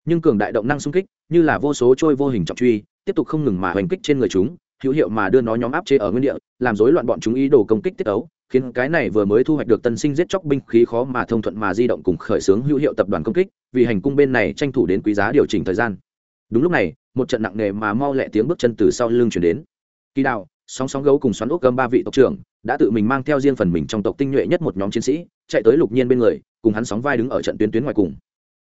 Nhưng cường đại động năng xung kích, như là vô số trôi vô hình trọng truy, tiếp tục không ngừng mà hoành kích trên người chúng, hữu hiệu mà đưa nó nhóm áp chế ở nguyên địa, làm rối loạn bọn chúng ý đồ công kích tiết ấu khiến cái này vừa mới thu hoạch được tân sinh giết chóc binh khí khó mà thông thuận mà di động cùng khởi xướng hữu hiệu tập đoàn công kích, vì hành cung bên này tranh thủ đến quý giá điều chỉnh thời gian. Đúng lúc này, một trận nặng nề mà mau lẹ tiếng bước chân từ sau lưng chuyển đến. Kỳ đạo sóng sóng gấu cùng xoắn ốc gâm ba vị tộc trưởng, đã tự mình mang theo riêng phần mình trong tộc tinh nhuệ nhất một nhóm chiến sĩ, chạy tới lục nhiên bên người, cùng hắn sóng vai đứng ở trận tuyến tuyến ngoài cùng.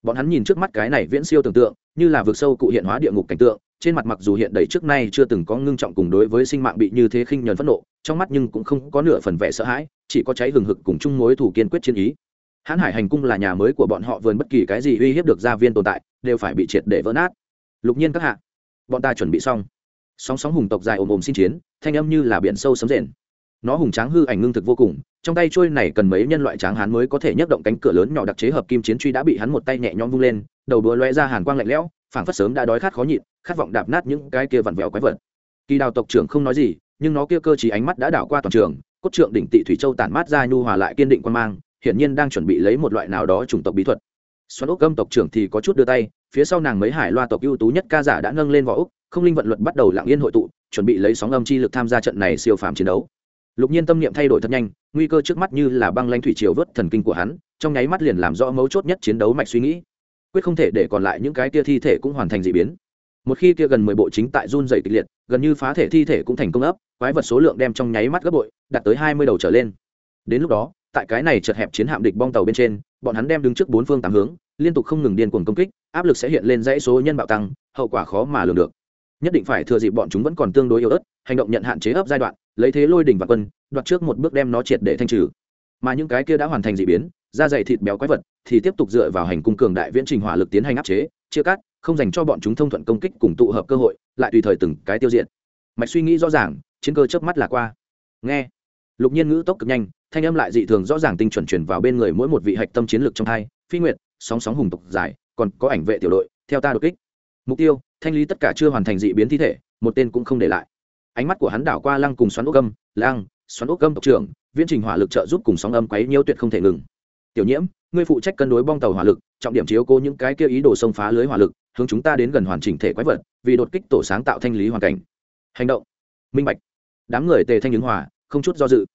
Bọn hắn nhìn trước mắt cái này viễn siêu tưởng tượng, như là vượt sâu cụ hiện hóa địa ngục cảnh tượng trên mặt mặc dù hiện đầy trước nay chưa từng có ngưng trọng cùng đối với sinh mạng bị như thế khinh nhờn phẫn nộ, trong mắt nhưng cũng không có nửa phần vẻ sợ hãi, chỉ có cháy hừng hực cùng chung mối thủ kiên quyết chiến ý. Hãn hải hành cung là nhà mới của bọn họ vườn bất kỳ cái gì uy hiếp được gia viên tồn tại, đều phải bị triệt để vỡ nát. Lục nhiên các hạ, bọn ta chuẩn bị xong. Sóng sóng hùng tộc dài ồm ồm xin chiến, thanh âm như là biển sâu sấm rền. Nó hùng tráng hư ảnh ngưng thực vô cùng, trong tay trôi này cần mấy nhân loại tráng hán mới có thể nhấc động cánh cửa lớn nhỏ đặc chế hợp kim chiến truy đã bị hắn một tay nhẹ nhõm vung lên, đầu đũa lóe ra hàn quang lạnh lẽo, phảng phất sớm đã đói khát khó nhịn khát vọng đạp nát những cái kia vặn vẹo quái vật. Kỳ đào tộc trưởng không nói gì, nhưng nó kia cơ chí ánh mắt đã đảo qua toàn trường, cốt trượng đỉnh tị thủy châu tản mát ra nhu hòa lại kiên định quan mang, hiển nhiên đang chuẩn bị lấy một loại nào đó chủng tộc bí thuật. Xoắn ốc âm tộc trưởng thì có chút đưa tay, phía sau nàng mấy hải loa tộc ưu tú nhất ca giả đã nâng lên võ úc không linh vận luật bắt đầu lặng yên hội tụ, chuẩn bị lấy sóng âm chi lực tham gia trận này siêu phàm chiến đấu. Lục nhiên tâm niệm thay đổi thật nhanh, nguy cơ trước mắt như là băng lanh thủy triều vớt thần kinh của hắn, trong nháy mắt liền làm rõ mấu chốt nhất chiến đấu mạch suy nghĩ. Quyết không thể để còn lại những cái kia thi thể cũng hoàn thành d ị biến một khi kia gần mười bộ chính tại run dày kịch liệt, gần như phá thể thi thể cũng thành công ấp, quái vật số lượng đem trong nháy mắt gấp bội, đạt tới hai mươi đầu trở lên. Đến lúc đó, tại cái này chật hẹp chiến hạm địch bong tàu bên trên, bọn hắn đem đứng trước bốn phương tám hướng, liên tục không ngừng điên cuồng công kích, áp lực sẽ hiện lên dãy số nhân bạo tăng, hậu quả khó mà lường được. Nhất định phải thừa dịp bọn chúng vẫn còn tương đối yếu ớt, hành động nhận hạn chế ấp giai đoạn, lấy thế lôi đỉnh và quân, đoạt trước một bước đem nó triệt để thanh trừ. Mà những cái kia đã hoàn thành d biến, da dày thịt béo quái vật thì tiếp tục dựa vào hành cung cường đại viễn trình hỏa lực tiến hành áp chế, chia cắt không dành cho bọn chúng thông thuận công kích cùng tụ hợp cơ hội, lại tùy thời từng cái tiêu diệt. Mạch suy nghĩ rõ ràng, chiến cơ chớp mắt là qua. Nghe. Lục nhiên ngữ tốc cực nhanh, thanh âm lại dị thường rõ ràng tinh chuẩn chuyển vào bên người mỗi một vị hạch tâm chiến lược trong hai, phi nguyệt, sóng sóng hùng tộc dài còn có ảnh vệ tiểu đội, theo ta đột kích. Mục tiêu, thanh lý tất cả chưa hoàn thành dị biến thi thể, một tên cũng không để lại. Ánh mắt của hắn đảo qua lăng cùng xoắn ốc âm lăng, xoắn ốc âm tộc trưởng, viễn trình hỏa lực trợ giúp cùng sóng âm quấy nhiễu tuyệt không thể ngừng. Tiểu nhiễm, ngươi phụ trách cân đối bong tàu hỏa lực, trọng điểm chiếu cố những cái kia ý đồ xông phá lưới hỏa lực hướng chúng ta đến gần hoàn chỉnh thể quái vật, vì đột kích tổ sáng tạo thanh lý hoàn cảnh. Hành động. Minh bạch. Đám người tề thanh ứng hòa, không chút do dự.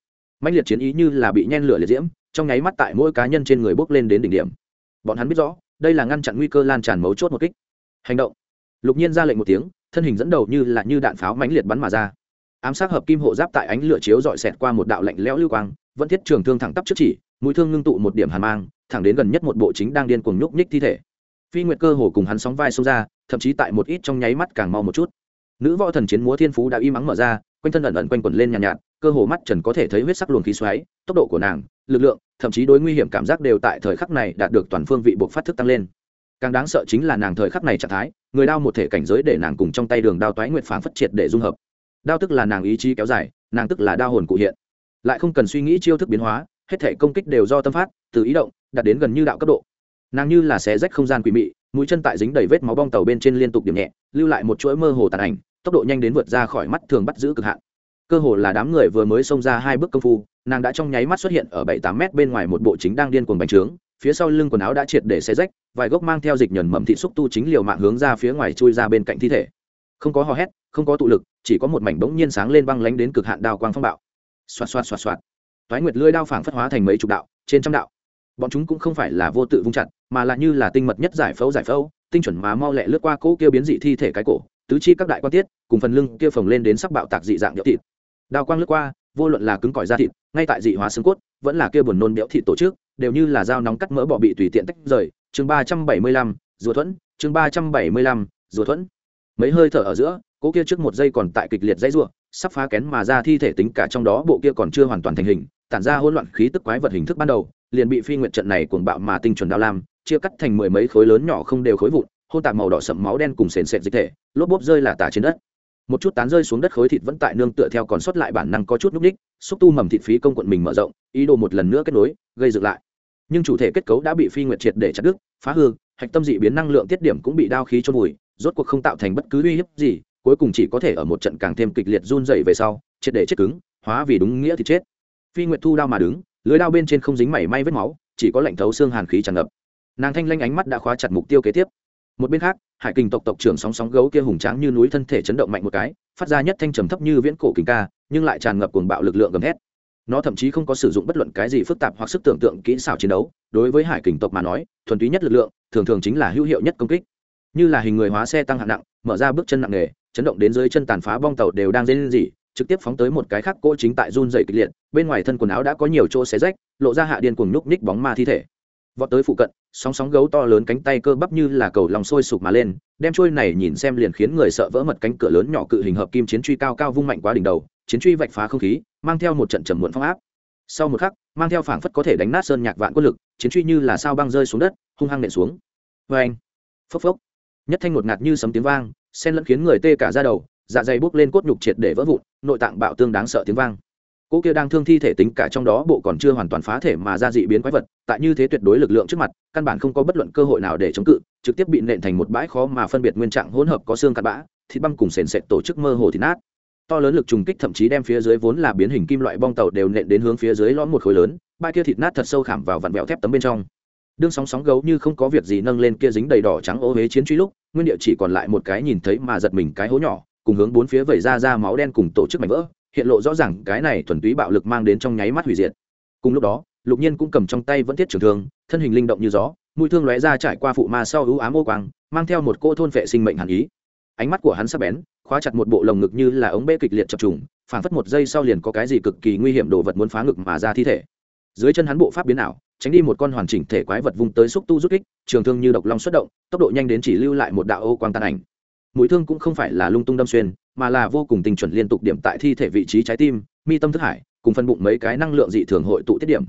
Mạnh liệt chiến ý như là bị nhen lửa liệt diễm, trong nháy mắt tại mỗi cá nhân trên người bốc lên đến đỉnh điểm. Bọn hắn biết rõ, đây là ngăn chặn nguy cơ lan tràn mấu chốt một kích. Hành động. Lục nhiên ra lệnh một tiếng, thân hình dẫn đầu như là như đạn pháo mãnh liệt bắn mà ra. Ám sát hợp kim hộ giáp tại ánh lửa chiếu dọi xẹt qua một đạo lạnh lẽo lưu quang, vẫn thiết trường thương thẳng tắp trước chỉ, mũi thương ngưng tụ một điểm hàn mang, thẳng đến gần nhất một bộ chính đang điên cuồng nhúc nhích thi thể phi nguyệt cơ hồ cùng hắn sóng vai xông ra thậm chí tại một ít trong nháy mắt càng mau một chút. Nữ võ thần chiến múa thiên phú đã im ắng mở ra quanh thân ẩn ẩn quanh quẩn lên nhàn nhạt, nhạt cơ hồ mắt trần có thể thấy huyết sắc luồng khí xoáy tốc độ của nàng lực lượng thậm chí đối nguy hiểm cảm giác đều tại thời khắc này đạt được toàn phương vị buộc phát thức tăng lên. Càng đáng sợ chính là nàng thời khắc này trạng thái người đao một thể cảnh giới để nàng cùng trong tay đường đao toái nguyệt phản phất triệt để dung hợp. Đao tức là nàng ý chí kéo dài nàng tức là đao hồn cụ hiện. Lại không cần suy nghĩ chiêu thức biến hóa hết thể công kích đều do tâm phát từ ý động đạt đến gần như đạo cấp độ nàng như là xé rách không gian quỷ mị, mũi chân tại dính đầy vết máu bong tàu bên trên liên tục điểm nhẹ, lưu lại một chuỗi mơ hồ tàn ảnh, tốc độ nhanh đến vượt ra khỏi mắt thường bắt giữ cực hạn. Cơ hồ là đám người vừa mới xông ra hai bước công phu, nàng đã trong nháy mắt xuất hiện ở bảy tám mét bên ngoài một bộ chính đang điên cuồng bành trướng, phía sau lưng quần áo đã triệt để xé rách, vài gốc mang theo dịch nhờn mầm thị xúc tu chính liều mạng hướng ra phía ngoài chui ra bên cạnh thi thể. Không có hò hét, không có tụ lực, chỉ có một mảnh bỗng nhiên sáng lên băng lánh đến cực hạn đào quang phong bạo. Xoạt xoạt xoạt xoạt. Toái nguyệt lưỡi đao phảng phất hóa thành mấy chục đạo, trên trăm đạo. Bọn chúng cũng không phải là vô tự vung chặt mà là như là tinh mật nhất giải phẫu giải phẫu, tinh chuẩn mà mau lẹ lướt qua cỗ kia biến dị thi thể cái cổ, tứ chi các đại quan tiết, cùng phần lưng kia phồng lên đến sắc bạo tạc dị dạng nhậu thịt. Đao quang lướt qua, vô luận là cứng cỏi da thịt, ngay tại dị hóa xương cốt, vẫn là kia buồn nôn béo thịt tổ chức, đều như là dao nóng cắt mỡ bọ bị tùy tiện tách rời. Chương ba trăm bảy mươi lăm, rùa thuẫn, chương ba trăm bảy mươi lăm, rùa thuẫn. Mấy hơi thở ở giữa, cỗ kia trước một giây còn tại kịch liệt dãy rủa, sắp phá kén mà ra thi thể tính cả trong đó bộ kia còn chưa hoàn toàn thành hình, tản ra hỗn loạn khí tức quái vật hình thức ban đầu, liền bị phi nguyện trận này cuồng bạo mà tinh chuẩn đao lam chia cắt thành mười mấy khối lớn nhỏ không đều khối vụn hôn tạc màu đỏ sậm máu đen cùng sền sệt dịch thể, lốp bốp rơi là tả trên đất. Một chút tán rơi xuống đất khối thịt vẫn tại nương tựa theo còn sót lại bản năng có chút núc ních xúc tu mầm thịt phí công quận mình mở rộng, ý đồ một lần nữa kết nối, gây dựng lại. Nhưng chủ thể kết cấu đã bị phi nguyệt triệt để chặt đứt, phá hư, hạch tâm dị biến năng lượng tiết điểm cũng bị đao khí trôn vùi, rốt cuộc không tạo thành bất cứ uy hiếp gì, cuối cùng chỉ có thể ở một trận càng thêm kịch liệt run dày về sau, triệt để chết cứng, hóa vì đúng nghĩa thì chết. Phi nguyệt thu đao mà đứng, lưới đao bên trên không dính mảy may vết máu, chỉ có lạnh thấu xương hàn khí tràn ngập nàng thanh lanh ánh mắt đã khóa chặt mục tiêu kế tiếp. Một bên khác, hải kình tộc tộc trưởng sóng sóng gấu kia hùng tráng như núi thân thể chấn động mạnh một cái, phát ra nhất thanh trầm thấp như viễn cổ kình ca, nhưng lại tràn ngập cuồng bạo lực lượng gầm hét nó thậm chí không có sử dụng bất luận cái gì phức tạp hoặc sức tưởng tượng kỹ xảo chiến đấu, đối với hải kình tộc mà nói, thuần túy nhất lực lượng, thường thường chính là hữu hiệu nhất công kích. Như là hình người hóa xe tăng hạng nặng, mở ra bước chân nặng nề, chấn động đến dưới chân tàn phá bong tàu đều đang dây lên gì trực tiếp phóng tới một cái khác cỗ chính tại run dày kịch liệt, bên ngoài thân quần áo đã có nhiều chỗ xé rách, lộ ra hạ điên cuồng nhúc nhích bóng ma thi thể. Vọt tới phụ cận sóng sóng gấu to lớn cánh tay cơ bắp như là cầu lòng sôi sụp mà lên, đem trôi này nhìn xem liền khiến người sợ vỡ mật cánh cửa lớn nhỏ cự hình hợp kim chiến truy cao cao vung mạnh quá đỉnh đầu, chiến truy vạch phá không khí, mang theo một trận trầm muộn phong áp. Sau một khắc, mang theo phảng phất có thể đánh nát sơn nhạc vạn quân lực, chiến truy như là sao băng rơi xuống đất, hung hăng nện xuống. Vê anh phốc phốc! Nhất thanh ngột ngạt như sấm tiếng vang sen lẫn khiến người tê cả ra đầu dạ dày bốc lên cốt nhục triệt để vỡ vụn, nội tạng bạo tương đáng sợ tiếng vang cỗ kia đang thương thi thể tính cả trong đó bộ còn chưa hoàn toàn phá thể mà ra dị biến quái vật, tại như thế tuyệt đối lực lượng trước mặt, căn bản không có bất luận cơ hội nào để chống cự, trực tiếp bị nện thành một bãi khó mà phân biệt nguyên trạng hỗn hợp có xương cặn bã, thịt băm cùng sền sệt tổ chức mơ hồ thịt nát. To lớn lực trùng kích thậm chí đem phía dưới vốn là biến hình kim loại bong tàu đều nện đến hướng phía dưới lõm một khối lớn, bãi kia thịt nát thật sâu khảm vào vặn vẹo thép tấm bên trong. Đương sóng sóng gấu như không có việc gì nâng lên kia dính đầy đỏ trắng ô huế chiến truy lúc, nguyên địa chỉ còn lại một cái nhìn thấy mà giật mình cái hố nhỏ, cùng hướng bốn phía vẩy ra ra máu đen cùng tổ chức mảnh vỡ hiện lộ rõ ràng cái này thuần túy bạo lực mang đến trong nháy mắt hủy diệt. Cùng lúc đó, lục nhiên cũng cầm trong tay vẫn thiết trường thương, thân hình linh động như gió, mũi thương lóe ra trải qua phụ ma sau ưu ám ô quang, mang theo một cô thôn vệ sinh mệnh hàn ý. Ánh mắt của hắn sắc bén, khóa chặt một bộ lồng ngực như là ống bê kịch liệt chập trùng, phảng phất một giây sau liền có cái gì cực kỳ nguy hiểm đồ vật muốn phá ngực mà ra thi thể. Dưới chân hắn bộ pháp biến ảo, tránh đi một con hoàn chỉnh thể quái vật vùng tới xúc tu rút kích, trường thương như độc long xuất động, tốc độ nhanh đến chỉ lưu lại một đạo ô quang tàn ảnh. Mũi thương cũng không phải là lung tung đâm xuyên mà là vô cùng tinh chuẩn liên tục điểm tại thi thể vị trí trái tim, mi tâm thức hải, cùng phân bụng mấy cái năng lượng dị thường hội tụ tiết điểm.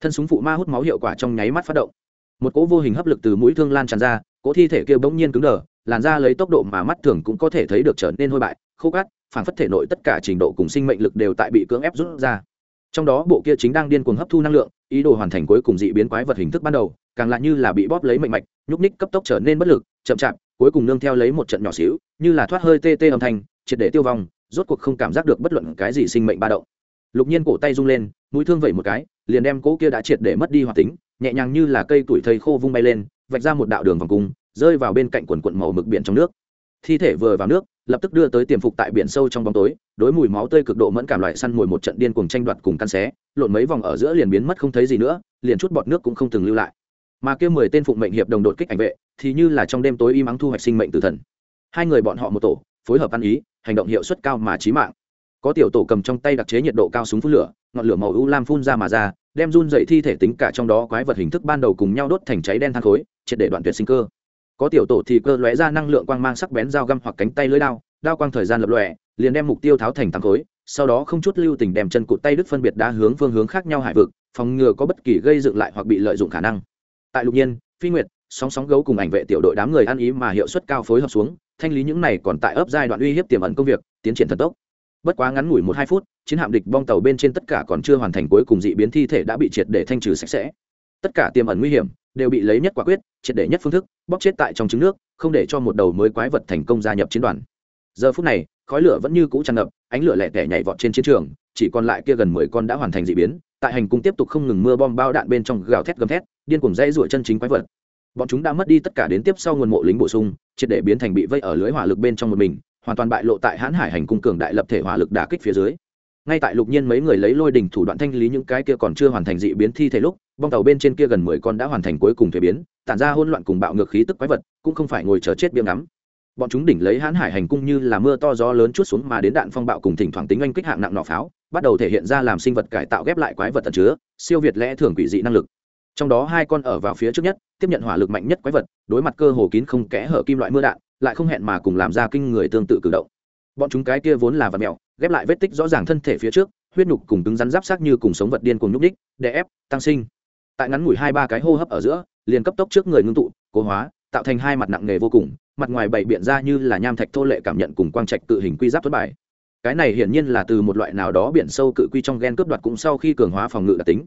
Thân súng phụ ma hút máu hiệu quả trong nháy mắt phát động. Một cỗ vô hình hấp lực từ mũi thương lan tràn ra, cỗ thi thể kia bỗng nhiên cứng đờ, làn ra lấy tốc độ mà mắt thường cũng có thể thấy được trở nên hôi bại, khô cát, phản phất thể nội tất cả trình độ cùng sinh mệnh lực đều tại bị cưỡng ép rút ra. Trong đó bộ kia chính đang điên cuồng hấp thu năng lượng, ý đồ hoàn thành cuối cùng dị biến quái vật hình thức ban đầu, càng lại như là bị bóp lấy mạnh mạch, nhúc ních cấp tốc trở nên bất lực, chậm chạp, cuối cùng nương theo lấy một trận nhỏ xíu, như là thoát hơi tê tê âm thanh triệt để tiêu vong, rốt cuộc không cảm giác được bất luận cái gì sinh mệnh ba động. Lục nhiên cổ tay rung lên, mũi thương vẩy một cái, liền đem cỗ kia đã triệt để mất đi hoạt tính, nhẹ nhàng như là cây tuổi thây khô vung bay lên, vạch ra một đạo đường vòng cung, rơi vào bên cạnh quần quận màu mực biển trong nước. Thi thể vừa vào nước, lập tức đưa tới tiềm phục tại biển sâu trong bóng tối, đối mùi máu tươi cực độ mẫn cảm loại săn mồi một trận điên cuồng tranh đoạt cùng căn xé, lộn mấy vòng ở giữa liền biến mất không thấy gì nữa, liền chút bọt nước cũng không từng lưu lại. Mà kia mười tên phụng mệnh hiệp đồng đột kích ảnh vệ, thì như là trong đêm tối im ắng thu hoạch sinh mệnh từ thần. Hai người bọn họ một tổ, phối hợp ăn ý hành động hiệu suất cao mà chí mạng. Có tiểu tổ cầm trong tay đặc chế nhiệt độ cao súng phun lửa, ngọn lửa màu u lam phun ra mà ra, đem run dậy thi thể tính cả trong đó quái vật hình thức ban đầu cùng nhau đốt thành cháy đen than khối, triệt để đoạn tuyệt sinh cơ. Có tiểu tổ thì cơ lóe ra năng lượng quang mang sắc bén dao găm hoặc cánh tay lưỡi đao đao quang thời gian lập lòe, liền đem mục tiêu tháo thành tám khối, sau đó không chút lưu tình đem chân cụt tay đứt phân biệt đá hướng phương hướng khác nhau hải vực, phòng ngừa có bất kỳ gây dựng lại hoặc bị lợi dụng khả năng. Tại lục nhiên, phi nguyệt sóng sóng gấu cùng ảnh vệ tiểu đội đám người ăn ý mà hiệu suất cao phối hợp xuống, thanh lý những này còn tại ấp giai đoạn uy hiếp tiềm ẩn công việc, tiến triển thần tốc. Bất quá ngắn ngủi một hai phút, chiến hạm địch bong tàu bên trên tất cả còn chưa hoàn thành cuối cùng dị biến thi thể đã bị triệt để thanh trừ sạch sẽ. Tất cả tiềm ẩn nguy hiểm đều bị lấy nhất quả quyết, triệt để nhất phương thức, bóc chết tại trong trứng nước, không để cho một đầu mới quái vật thành công gia nhập chiến đoàn. Giờ phút này, khói lửa vẫn như cũ tràn ngập, ánh lửa lẻ tẻ nhảy vọt trên chiến trường, chỉ còn lại kia gần mười con đã hoàn thành dị biến, tại hành cung tiếp tục không ngừng mưa bom bao đạn bên trong gào thét gầm thét, điên cuồng dây rủa chân chính quái vật bọn chúng đã mất đi tất cả đến tiếp sau nguồn mộ lính bổ sung, triệt để biến thành bị vây ở lưới hỏa lực bên trong một mình, hoàn toàn bại lộ tại hãn hải hành cung cường đại lập thể hỏa lực đả kích phía dưới. Ngay tại lục nhiên mấy người lấy lôi đình thủ đoạn thanh lý những cái kia còn chưa hoàn thành dị biến thi thể lúc, bong tàu bên trên kia gần mười con đã hoàn thành cuối cùng thuế biến, tản ra hỗn loạn cùng bạo ngược khí tức quái vật, cũng không phải ngồi chờ chết biếng ngắm. Bọn chúng đỉnh lấy hãn hải hành cung như là mưa to gió lớn chút xuống mà đến đạn phong bạo cùng thỉnh thoảng tính anh kích hạng nặng nọ pháo, bắt đầu thể hiện ra làm sinh vật cải tạo ghép lại quái vật tận chứa, siêu việt lẽ thường quỷ dị năng lực trong đó hai con ở vào phía trước nhất, tiếp nhận hỏa lực mạnh nhất quái vật, đối mặt cơ hồ kín không kẽ hở kim loại mưa đạn, lại không hẹn mà cùng làm ra kinh người tương tự cử động. Bọn chúng cái kia vốn là vật mèo, ghép lại vết tích rõ ràng thân thể phía trước, huyết nhục cùng cứng rắn giáp sát như cùng sống vật điên cùng nhúc ních đè ép, tăng sinh. Tại ngắn ngủi hai ba cái hô hấp ở giữa, liền cấp tốc trước người ngưng tụ, cố hóa, tạo thành hai mặt nặng nghề vô cùng, mặt ngoài bảy biện ra như là nham thạch thô lệ cảm nhận cùng quang trạch tự hình quy giáp thất bại cái này hiển nhiên là từ một loại nào đó biển sâu cự quy trong gen cướp đoạt cũng sau khi cường hóa phòng ngự đặc tính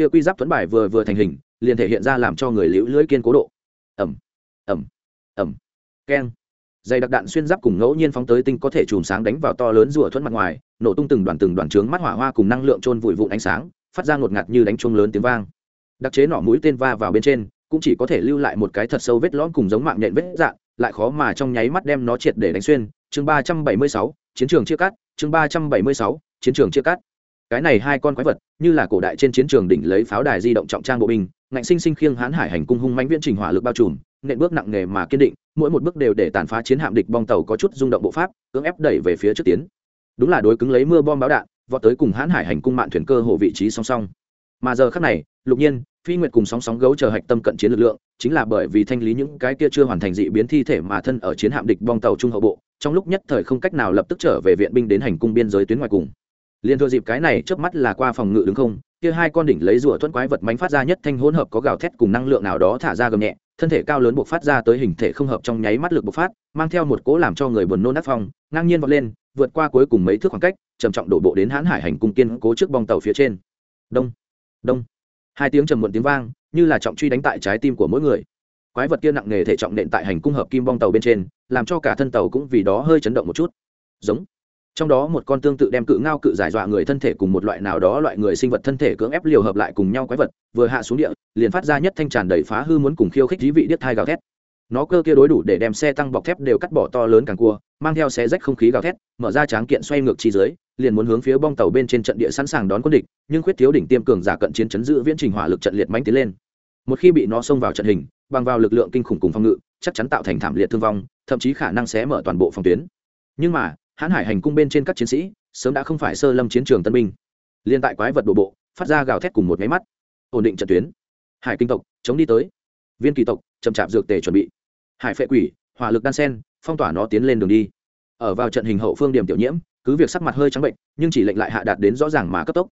kia quy giáp thuẫn bài vừa vừa thành hình, liền thể hiện ra làm cho người liễu lưỡi kiên cố độ. Ẩm ẩm ẩm keng. Dày đặc đạn xuyên giáp cùng ngẫu nhiên phóng tới tinh có thể chùm sáng đánh vào to lớn rùa thuẫn mặt ngoài, nổ tung từng đoàn từng đoàn trướng mắt hỏa hoa cùng năng lượng trôn vùi vụn ánh sáng, phát ra ngột ngạt như đánh chuông lớn tiếng vang. Đặc chế nỏ mũi tên va vào bên trên, cũng chỉ có thể lưu lại một cái thật sâu vết lõm cùng giống mạng nhện vết dạng, lại khó mà trong nháy mắt đem nó triệt để đánh xuyên. Chương ba trăm bảy mươi sáu, chiến trường chia cắt. Chương ba trăm bảy mươi sáu, chiến trường chia cắt cái này hai con quái vật, như là cổ đại trên chiến trường đỉnh lấy pháo đài di động trọng trang bộ binh, ngạnh sinh sinh khiêng hãn hải hành cung hung mãnh viễn trình hỏa lực bao trùm, nện bước nặng nề mà kiên định, mỗi một bước đều để tàn phá chiến hạm địch bong tàu có chút rung động bộ pháp, cưỡng ép đẩy về phía trước tiến. Đúng là đối cứng lấy mưa bom báo đạn, vọt tới cùng hãn hải hành cung mạn thuyền cơ hồ vị trí song song. Mà giờ khắc này, lục nhiên, phi nguyệt cùng sóng sóng gấu chờ hạch tâm cận chiến lực lượng, chính là bởi vì thanh lý những cái kia chưa hoàn thành dị biến thi thể mà thân ở chiến hạm địch bong tàu trung hậu bộ, trong lúc nhất thời không cách nào lập tức trở về viện binh đến hành cung biên giới tuyến ngoài cùng liền thừa dịp cái này trước mắt là qua phòng ngự đứng không, kia hai con đỉnh lấy rùa thuẫn quái vật mánh phát ra nhất thanh hỗn hợp có gào thét cùng năng lượng nào đó thả ra gầm nhẹ, thân thể cao lớn buộc phát ra tới hình thể không hợp trong nháy mắt lực bộc phát, mang theo một cỗ làm cho người buồn nôn nát phong, ngang nhiên vọt lên, vượt qua cuối cùng mấy thước khoảng cách, trầm trọng đổ bộ đến hãn hải hành cung kiên cố trước bong tàu phía trên. Đông đông. Hai tiếng trầm muộn tiếng vang, như là trọng truy đánh tại trái tim của mỗi người. Quái vật kia nặng nề thể trọng nện tại hành cung hợp kim bong tàu bên trên, làm cho cả thân tàu cũng vì đó hơi chấn động một chút. Giống trong đó một con tương tự đem cự ngao cự giải dọa người thân thể cùng một loại nào đó loại người sinh vật thân thể cưỡng ép liều hợp lại cùng nhau quái vật, vừa hạ xuống địa, liền phát ra nhất thanh tràn đầy phá hư muốn cùng khiêu khích dí vị điếc thai gào thét. Nó cơ kia đối đủ để đem xe tăng bọc thép đều cắt bỏ to lớn càng cua, mang theo xe rách không khí gào thét, mở ra tráng kiện xoay ngược chi dưới liền muốn hướng phía bong tàu bên trên trận địa sẵn sàng đón quân địch, nhưng khuyết thiếu đỉnh tiêm cường giả cận chiến chấn giữ viễn trình hỏa lực trận liệt mánh tiến lên. Một khi bị nó xông vào trận hình, bằng vào lực lượng kinh khủng cùng phòng ngự, chắc chắn tạo thành thảm liệt thương vong, thậm chí khả năng xé mở toàn bộ phòng tuyến. Nhưng mà hãn hải hành cung bên trên các chiến sĩ, sớm đã không phải sơ lâm chiến trường tân binh. Liên tại quái vật đổ bộ, phát ra gào thét cùng một máy mắt. Ổn định trận tuyến. Hải kinh tộc, chống đi tới. Viên kỳ tộc, chậm chạp dược tề chuẩn bị. Hải phệ quỷ, hỏa lực đan sen, phong tỏa nó tiến lên đường đi. Ở vào trận hình hậu phương điểm tiểu nhiễm, cứ việc sắc mặt hơi trắng bệnh, nhưng chỉ lệnh lại hạ đạt đến rõ ràng mà cấp tốc.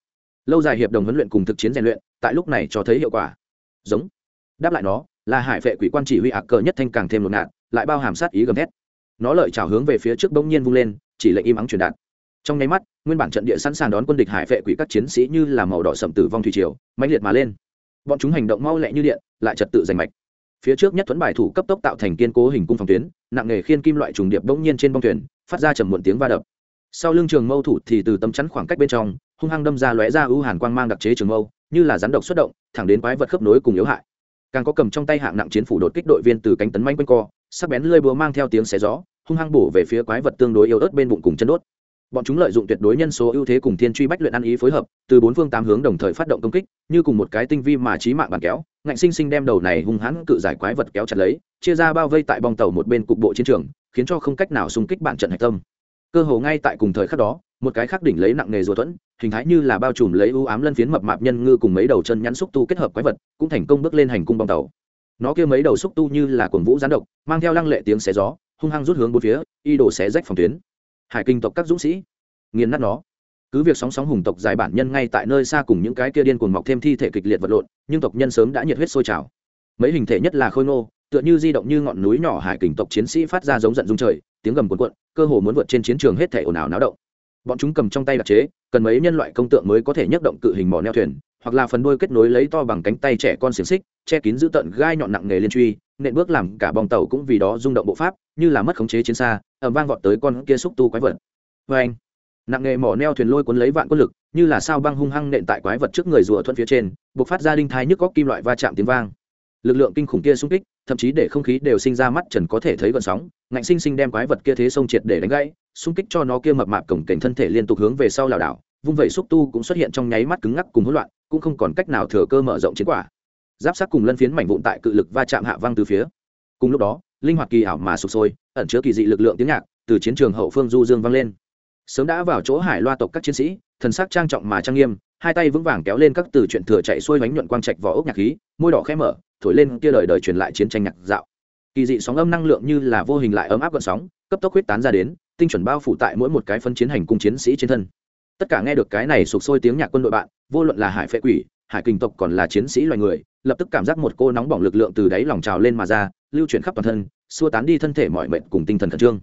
Lâu dài hiệp đồng huấn luyện cùng thực chiến rèn luyện, tại lúc này cho thấy hiệu quả. Giống. Đáp lại nó, là hải phệ quỷ quan chỉ huy ạc cờ nhất thanh càng thêm lột ngạt, lại bao hàm sát ý gầm thét. Nó lợi trào hướng về phía trước bỗng nhiên vung lên chỉ lệnh im ắng truyền đạt. Trong nháy mắt, nguyên bản trận địa sẵn sàng đón quân địch hải vệ quỷ các chiến sĩ như là màu đỏ sầm tử vong thủy triều, mãnh liệt mà lên. Bọn chúng hành động mau lẹ như điện, lại trật tự giành mạch. Phía trước nhất thuẫn bài thủ cấp tốc tạo thành kiên cố hình cung phòng tuyến, nặng nghề khiên kim loại trùng điệp bỗng nhiên trên bông thuyền, phát ra trầm muộn tiếng va đập. Sau lưng trường mâu thủ thì từ tấm chắn khoảng cách bên trong, hung hăng đâm ra lóe ra ưu hàn quang mang đặc chế trường mâu, như là rắn độc xuất động, thẳng đến quái vật khớp nối cùng yếu hại. Càng có cầm trong tay hạng nặng chiến phủ đột kích đội viên từ cánh tấn manh quanh co, sắc bén lơi búa mang theo tiếng xé gió hung hăng bổ về phía quái vật tương đối yếu ớt bên bụng cùng chân đốt. Bọn chúng lợi dụng tuyệt đối nhân số ưu thế cùng thiên truy bách luyện ăn ý phối hợp, từ bốn phương tám hướng đồng thời phát động công kích, như cùng một cái tinh vi mà trí mạng bàn kéo, ngạnh sinh sinh đem đầu này hung hãn cự giải quái vật kéo chặt lấy, chia ra bao vây tại bong tàu một bên cục bộ chiến trường, khiến cho không cách nào xung kích bạn trận hạch tâm. Cơ hồ ngay tại cùng thời khắc đó, một cái khắc đỉnh lấy nặng nghề rùa thuẫn, hình thái như là bao trùm lấy ưu ám lân phiến mập mạp nhân ngư cùng mấy đầu chân nhắn xúc tu kết hợp quái vật, cũng thành công bước lên hành cung bong tàu. Nó kia mấy đầu xúc tu như là cuồng vũ gián độc, mang theo lăng lệ tiếng xé gió hung hăng rút hướng bốn phía, y đổ xé rách phòng tuyến. Hải kinh tộc các dũng sĩ, nghiền nát nó. Cứ việc sóng sóng hùng tộc dài bản nhân ngay tại nơi xa cùng những cái kia điên cuồng mọc thêm thi thể kịch liệt vật lộn, nhưng tộc nhân sớm đã nhiệt huyết sôi trào. Mấy hình thể nhất là khôi ngô, tựa như di động như ngọn núi nhỏ hải kình tộc chiến sĩ phát ra giống giận dung trời, tiếng gầm cuộn cuộn, cơ hồ muốn vượt trên chiến trường hết thể ồn ào náo động. Bọn chúng cầm trong tay đặc chế, cần mấy nhân loại công tượng mới có thể nhấc động cự hình mỏ neo thuyền, hoặc là phần đuôi kết nối lấy to bằng cánh tay trẻ con xiềng xích, che kín giữ tận gai nhọn nặng nghề liên truy nện bước làm cả bong tàu cũng vì đó rung động bộ pháp, như là mất khống chế chiến xa ẩm vang vọt tới con kia xúc tu quái vật. Vê anh, nặng nghề mỏ neo thuyền lôi cuốn lấy vạn quân lực, như là sao băng hung hăng nện tại quái vật trước người rùa thuận phía trên buộc phát ra đinh thai nhức góc kim loại va chạm tiếng vang. Lực lượng kinh khủng kia xung kích, thậm chí để không khí đều sinh ra mắt trần có thể thấy gợn sóng, ngạnh sinh sinh đem quái vật kia thế sông triệt để đánh gãy, xung kích cho nó kia mập mạp cổng cảnh thân thể liên tục hướng về sau lảo đảo, vung vẩy xúc tu cũng xuất hiện trong nháy mắt cứng ngắc cùng hỗn loạn, cũng không còn cách nào thừa cơ mở rộng chiến quả giáp sát cùng lân phiến mảnh vụn tại cự lực va chạm hạ văng từ phía. Cùng lúc đó, linh hoạt kỳ ảo mà sụp sôi, ẩn chứa kỳ dị lực lượng tiếng nhạc từ chiến trường hậu phương du dương vang lên. Sớm đã vào chỗ hải loa tộc các chiến sĩ, thần sắc trang trọng mà trang nghiêm, hai tay vững vàng kéo lên các từ chuyện thừa chạy xuôi bánh nhuận quang trạch vỏ ốc nhạc khí, môi đỏ khẽ mở, thổi lên kia đời đời truyền lại chiến tranh nhạc dạo. Kỳ dị sóng âm năng lượng như là vô hình lại ấm áp gợn sóng, cấp tốc huyết tán ra đến, tinh chuẩn bao phủ tại mỗi một cái phân chiến hành cung chiến sĩ trên thân. Tất cả nghe được cái này sụp sôi tiếng nhạc quân đội bạn, vô luận là hải phệ quỷ hải kinh tộc còn là chiến sĩ loài người, lập tức cảm giác một cô nóng bỏng lực lượng từ đáy lòng trào lên mà ra, lưu chuyển khắp toàn thân, xua tán đi thân thể mọi mệnh cùng tinh thần khẩn trương.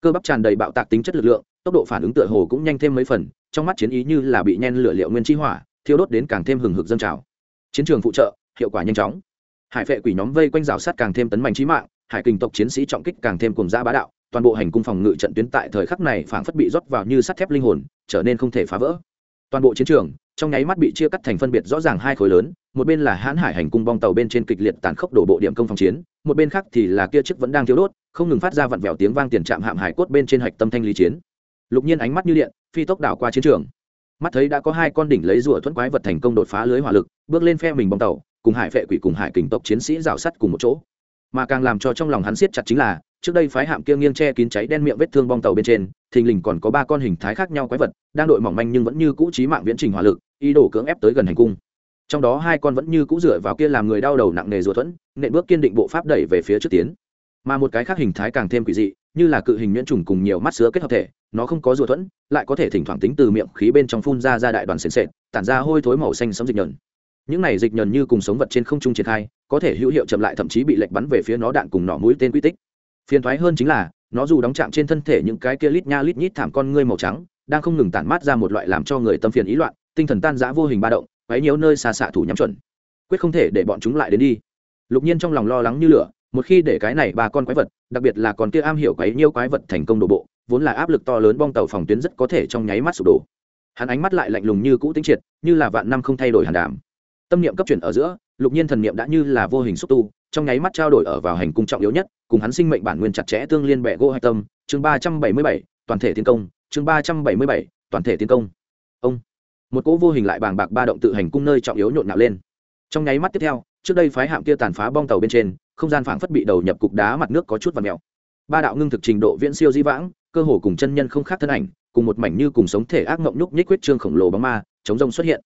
Cơ bắp tràn đầy bạo tạc tính chất lực lượng, tốc độ phản ứng tựa hồ cũng nhanh thêm mấy phần, trong mắt chiến ý như là bị nhen lửa liệu nguyên chi hỏa, thiêu đốt đến càng thêm hừng hực dân trào. Chiến trường phụ trợ, hiệu quả nhanh chóng. Hải vệ quỷ nhóm vây quanh rào sát càng thêm tấn mạnh trí mạng, hải kinh tộc chiến sĩ trọng kích càng thêm cùng giã bá đạo, toàn bộ hành cung phòng ngự trận tuyến tại thời khắc này phảng phất bị rót vào như sắt thép linh hồn, trở nên không thể phá vỡ. Toàn bộ chiến trường trong nháy mắt bị chia cắt thành phân biệt rõ ràng hai khối lớn, một bên là hãn hải hành cung bong tàu bên trên kịch liệt tàn khốc đổ bộ điểm công phòng chiến, một bên khác thì là kia chiếc vẫn đang thiếu đốt, không ngừng phát ra vặn vẹo tiếng vang tiền trạm hạm hải cốt bên trên hạch tâm thanh lý chiến. Lục nhiên ánh mắt như điện, phi tốc đảo qua chiến trường. Mắt thấy đã có hai con đỉnh lấy rùa thuẫn quái vật thành công đột phá lưới hỏa lực, bước lên phe mình bong tàu, cùng hải vệ quỷ cùng hải kình tộc chiến sĩ rào sắt cùng một chỗ. Mà càng làm cho trong lòng hắn siết chặt chính là trước đây phái hạm kia nghiêng che kín cháy đen miệng vết thương bong tàu bên trên, thình lình còn có ba con hình thái khác nhau quái vật, đang đội mỏng manh nhưng vẫn như cũ trí mạng viễn trình hỏa lực, ý đồ cưỡng ép tới gần hành cung. Trong đó hai con vẫn như cũ dựa vào kia làm người đau đầu nặng nề ruột thuẫn, nện bước kiên định bộ pháp đẩy về phía trước tiến. Mà một cái khác hình thái càng thêm quỷ dị, như là cự hình nhuyễn trùng cùng nhiều mắt sứa kết hợp thể, nó không có ruột thuẫn, lại có thể thỉnh thoảng tính từ miệng khí bên trong phun ra ra đại đoàn sền sệt, tản ra hôi thối màu xanh sống dịch nhờn. Những này dịch nhờn như cùng sống vật trên không trung triển khai, có thể hữu hiệu chậm lại thậm chí bị lệch bắn về phía nó đạn cùng nỏ mũi tên quy tích phiền thoái hơn chính là, nó dù đóng chạm trên thân thể những cái kia lít nha lít nhít thảm con ngươi màu trắng, đang không ngừng tản mát ra một loại làm cho người tâm phiền ý loạn, tinh thần tan rã vô hình ba động, quấy nhiễu nơi xa xạ thủ nhắm chuẩn. Quyết không thể để bọn chúng lại đến đi. Lục nhiên trong lòng lo lắng như lửa, một khi để cái này ba con quái vật, đặc biệt là con kia am hiểu quấy nhiêu quái vật thành công đổ bộ, vốn là áp lực to lớn bong tàu phòng tuyến rất có thể trong nháy mắt sụp đổ. Hắn ánh mắt lại lạnh lùng như cũ tính triệt, như là vạn năm không thay đổi hàn đàm. Tâm niệm cấp chuyển ở giữa lục nhiên thần niệm đã như là vô hình xúc tu, trong nháy mắt trao đổi ở vào hành cung trọng yếu nhất, cùng hắn sinh mệnh bản nguyên chặt chẽ tương liên bệ gỗ hạch tâm. Chương ba trăm bảy mươi bảy, toàn thể tiến công. Chương ba trăm bảy mươi bảy, toàn thể tiến công. Ông. Một cỗ vô hình lại bàng bạc ba động tự hành cung nơi trọng yếu nhộn nạo lên. Trong nháy mắt tiếp theo, trước đây phái hạm kia tàn phá bong tàu bên trên, không gian phảng phất bị đầu nhập cục đá mặt nước có chút và mèo. Ba đạo ngưng thực trình độ viễn siêu di vãng, cơ hồ cùng chân nhân không khác thân ảnh, cùng một mảnh như cùng sống thể ác mộng nhúc nhích quyết trương khổng lồ bóng ma, chống rông xuất hiện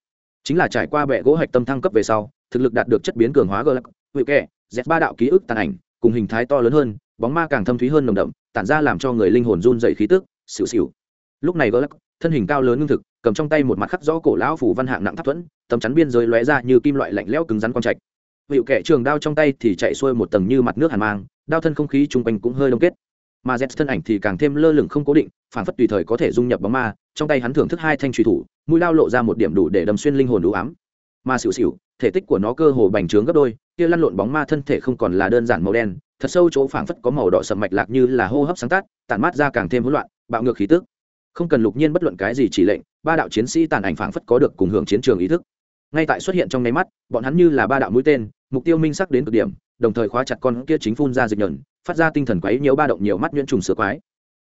chính là trải qua bệ gỗ hạch tâm thăng cấp về sau, thực lực đạt được chất biến cường hóa gờ lắc hữu kẹ dẹp ba đạo ký ức tàn ảnh, cùng hình thái to lớn hơn, bóng ma càng thâm thúy hơn nồng đậm, tản ra làm cho người linh hồn run dày khí tức xịu xịu lúc này gờ lắc thân hình cao lớn ngưng thực, cầm trong tay một mặt khắc rõ cổ lão phủ văn hạng nặng tháp thuẫn, tấm chắn biên giới lóe ra như kim loại lạnh lẽo cứng rắn quang trạch. Hữu kẹ trường đao trong tay thì chạy xuôi một tầng như mặt nước hàn mang, đao thân không khí chung quanh cũng hơi đông kết. Mà z thân ảnh thì càng thêm lơ lửng không cố định, phản phất tùy thời có thể dung nhập bóng ma, trong tay hắn thưởng thức hai thanh truy thủ mũi lao lộ ra một điểm đủ để đâm xuyên linh hồn đủ ám. Mà xỉu xỉu, thể tích của nó cơ hồ bành trướng gấp đôi, kia lăn lộn bóng ma thân thể không còn là đơn giản màu đen, thật sâu chỗ phảng phất có màu đỏ sầm mạch lạc như là hô hấp sáng tác, tản mát ra càng thêm hỗn loạn, bạo ngược khí tức. Không cần lục nhiên bất luận cái gì chỉ lệnh, ba đạo chiến sĩ tàn ảnh phảng phất có được cùng hưởng chiến trường ý thức. Ngay tại xuất hiện trong nháy mắt, bọn hắn như là ba đạo mũi tên, mục tiêu minh sắc đến cực điểm, đồng thời khóa chặt con kia chính phun ra dịch nhẫn phát ra tinh thần quấy nhiều ba động nhiều mắt nhuyễn trùng sửa quái.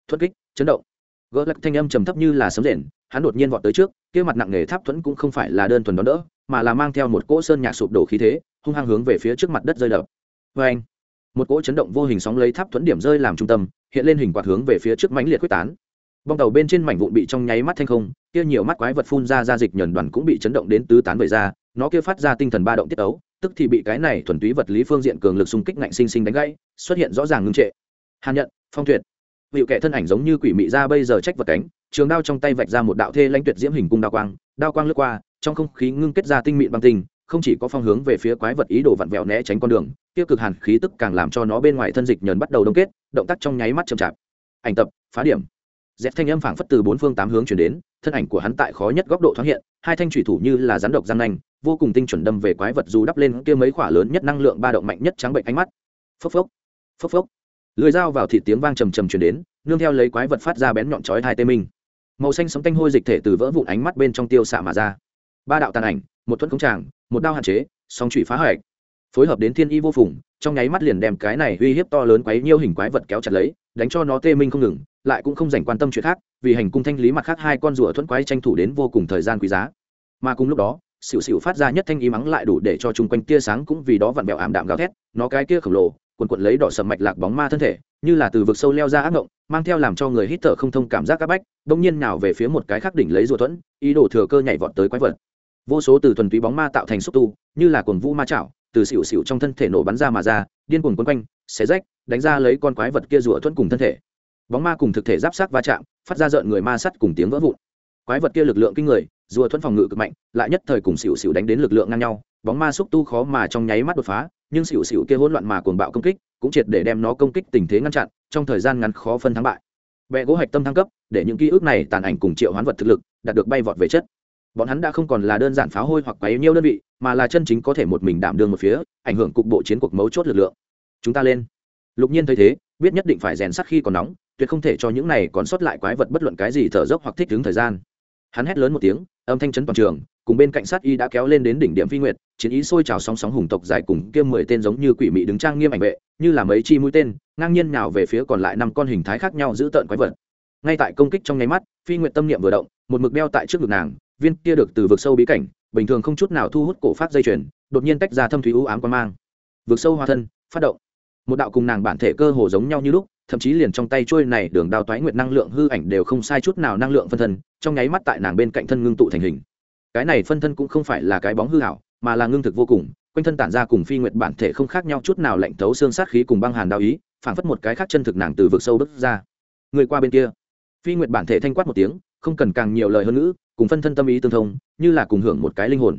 Thuất kích, chấn động. Gỡ lắc thanh âm trầm thấp như là sấm rền, hắn đột nhiên vọt tới trước kia mặt nặng nề tháp thuẫn cũng không phải là đơn thuần đón đỡ, mà là mang theo một cỗ sơn nhạc sụp đổ khí thế, hung hăng hướng về phía trước mặt đất rơi đập. Vê anh, một cỗ chấn động vô hình sóng lấy tháp thuẫn điểm rơi làm trung tâm, hiện lên hình quạt hướng về phía trước mãnh liệt quyết tán. Bong tàu bên trên mảnh vụn bị trong nháy mắt thanh không, kia nhiều mắt quái vật phun ra ra dịch nhẫn đoàn cũng bị chấn động đến tứ tán về ra, nó kia phát ra tinh thần ba động tiết ấu, tức thì bị cái này thuần túy vật lý phương diện cường lực xung kích ngạnh sinh sinh đánh gãy, xuất hiện rõ ràng ngưng trệ. Hàn nhận, phong tuyệt. Vịu kẻ thân ảnh giống như quỷ mị ra bây giờ trách vật cánh trường đao trong tay vạch ra một đạo thê lãnh tuyệt diễm hình cung đao quang đao quang lướt qua, trong không khí ngưng kết ra tinh mịn băng tinh, không chỉ có phong hướng về phía quái vật ý đồ vặn vẹo né tránh con đường tiêu cực hàn khí tức càng làm cho nó bên ngoài thân dịch nhờn bắt đầu đông kết, động tác trong nháy mắt chậm chạp. Ảnh tập, phá điểm. Dẹp thanh âm phảng phất từ bốn phương tám hướng chuyển đến, thân ảnh của hắn tại khó nhất góc độ thoáng hiện, hai thanh thủy thủ như là rắn độc răng nanh, vô cùng tinh chuẩn đâm về quái vật dù đắp lên kia mấy khỏa lớn nhất năng lượng ba động mạnh nhất trắng bệnh ánh mắt. Phốc phốc phốc phốc. Lưỡi dao vào thịt tiếng vang trầm trầm truyền đến, nương theo lấy quái vật phát ra bén nhọn chói hai tê minh màu xanh sống tanh hôi dịch thể từ vỡ vụn ánh mắt bên trong tiêu xạ mà ra. Ba đạo tàn ảnh, một thuẫn công tràng, một đao hạn chế, song trụy phá hoại. Phối hợp đến thiên y vô phùng, trong nháy mắt liền đem cái này uy hiếp to lớn quấy nhiêu hình quái vật kéo chặt lấy, đánh cho nó tê minh không ngừng, lại cũng không dành quan tâm chuyện khác, vì hành cung thanh lý mặt khác hai con rùa thuẫn quái tranh thủ đến vô cùng thời gian quý giá. Mà cùng lúc đó, xỉu xỉu phát ra nhất thanh ý mắng lại đủ để cho chung quanh tia sáng cũng vì đó vặn vẹo ảm đạm gào thét, nó cái kia khổng lồ quần quần lấy đỏ sầm mạch lạc bóng ma thân thể, như là từ vực sâu leo ra ác ngộng, mang theo làm cho người hít thở không thông cảm giác áp bách, bỗng nhiên nào về phía một cái khác đỉnh lấy rùa thuẫn, ý đồ thừa cơ nhảy vọt tới quái vật. Vô số từ thuần túy bóng ma tạo thành xúc tu, như là cuồng vũ ma chảo, từ xỉu xỉu trong thân thể nổ bắn ra mà ra, điên cuồng quấn quanh, xé rách, đánh ra lấy con quái vật kia rùa thuẫn cùng thân thể. Bóng ma cùng thực thể giáp sát va chạm, phát ra rợn người ma sắt cùng tiếng vỡ vụn. Quái vật kia lực lượng kinh người, rùa thuẫn phòng ngự cực mạnh, lại nhất thời cùng xỉu xỉu đánh đến lực lượng ngang nhau, bóng ma xúc tu khó mà trong nháy mắt đột phá nhưng xỉu xỉu kia hỗn loạn mà cuồng bạo công kích, cũng triệt để đem nó công kích tình thế ngăn chặn, trong thời gian ngắn khó phân thắng bại. Vẽ gỗ hạch tâm thăng cấp, để những ký ức này tàn ảnh cùng triệu hoán vật thực lực, đạt được bay vọt về chất. Bọn hắn đã không còn là đơn giản pháo hôi hoặc quấy nhiêu đơn vị, mà là chân chính có thể một mình đảm đương một phía, ảnh hưởng cục bộ chiến cuộc mấu chốt lực lượng. Chúng ta lên. Lục nhiên thấy thế, biết nhất định phải rèn sắt khi còn nóng, tuyệt không thể cho những này còn sót lại quái vật bất luận cái gì thở dốc hoặc thích ứng thời gian. Hắn hét lớn một tiếng, âm thanh chấn toàn trường cùng bên cạnh sát y đã kéo lên đến đỉnh điểm phi nguyệt, chiến ý sôi trào sóng sóng hùng tộc dài cùng kia mười tên giống như quỷ mị đứng trang nghiêm ảnh vệ, như là mấy chi mũi tên, ngang nhiên nào về phía còn lại năm con hình thái khác nhau giữ tợn quái vật. Ngay tại công kích trong nháy mắt, phi nguyệt tâm niệm vừa động, một mực đeo tại trước ngực nàng, viên kia được từ vực sâu bí cảnh, bình thường không chút nào thu hút cổ phát dây chuyền, đột nhiên tách ra thâm thúy u ám quan mang. Vực sâu hoa thân, phát động. Một đạo cùng nàng bản thể cơ hồ giống nhau như lúc, thậm chí liền trong tay trôi này đường đao toái nguyệt năng lượng hư ảnh đều không sai chút nào năng lượng phân thân, trong nháy mắt tại nàng bên cạnh thân ngưng tụ thành hình cái này phân thân cũng không phải là cái bóng hư hảo mà là ngưng thực vô cùng, quanh thân tản ra cùng phi nguyệt bản thể không khác nhau chút nào lạnh thấu xương sát khí cùng băng hàn đao ý, phảng phất một cái khác chân thực nàng từ vực sâu bước ra. Người qua bên kia. Phi nguyệt bản thể thanh quát một tiếng, không cần càng nhiều lời hơn ngữ, cùng phân thân tâm ý tương thông, như là cùng hưởng một cái linh hồn.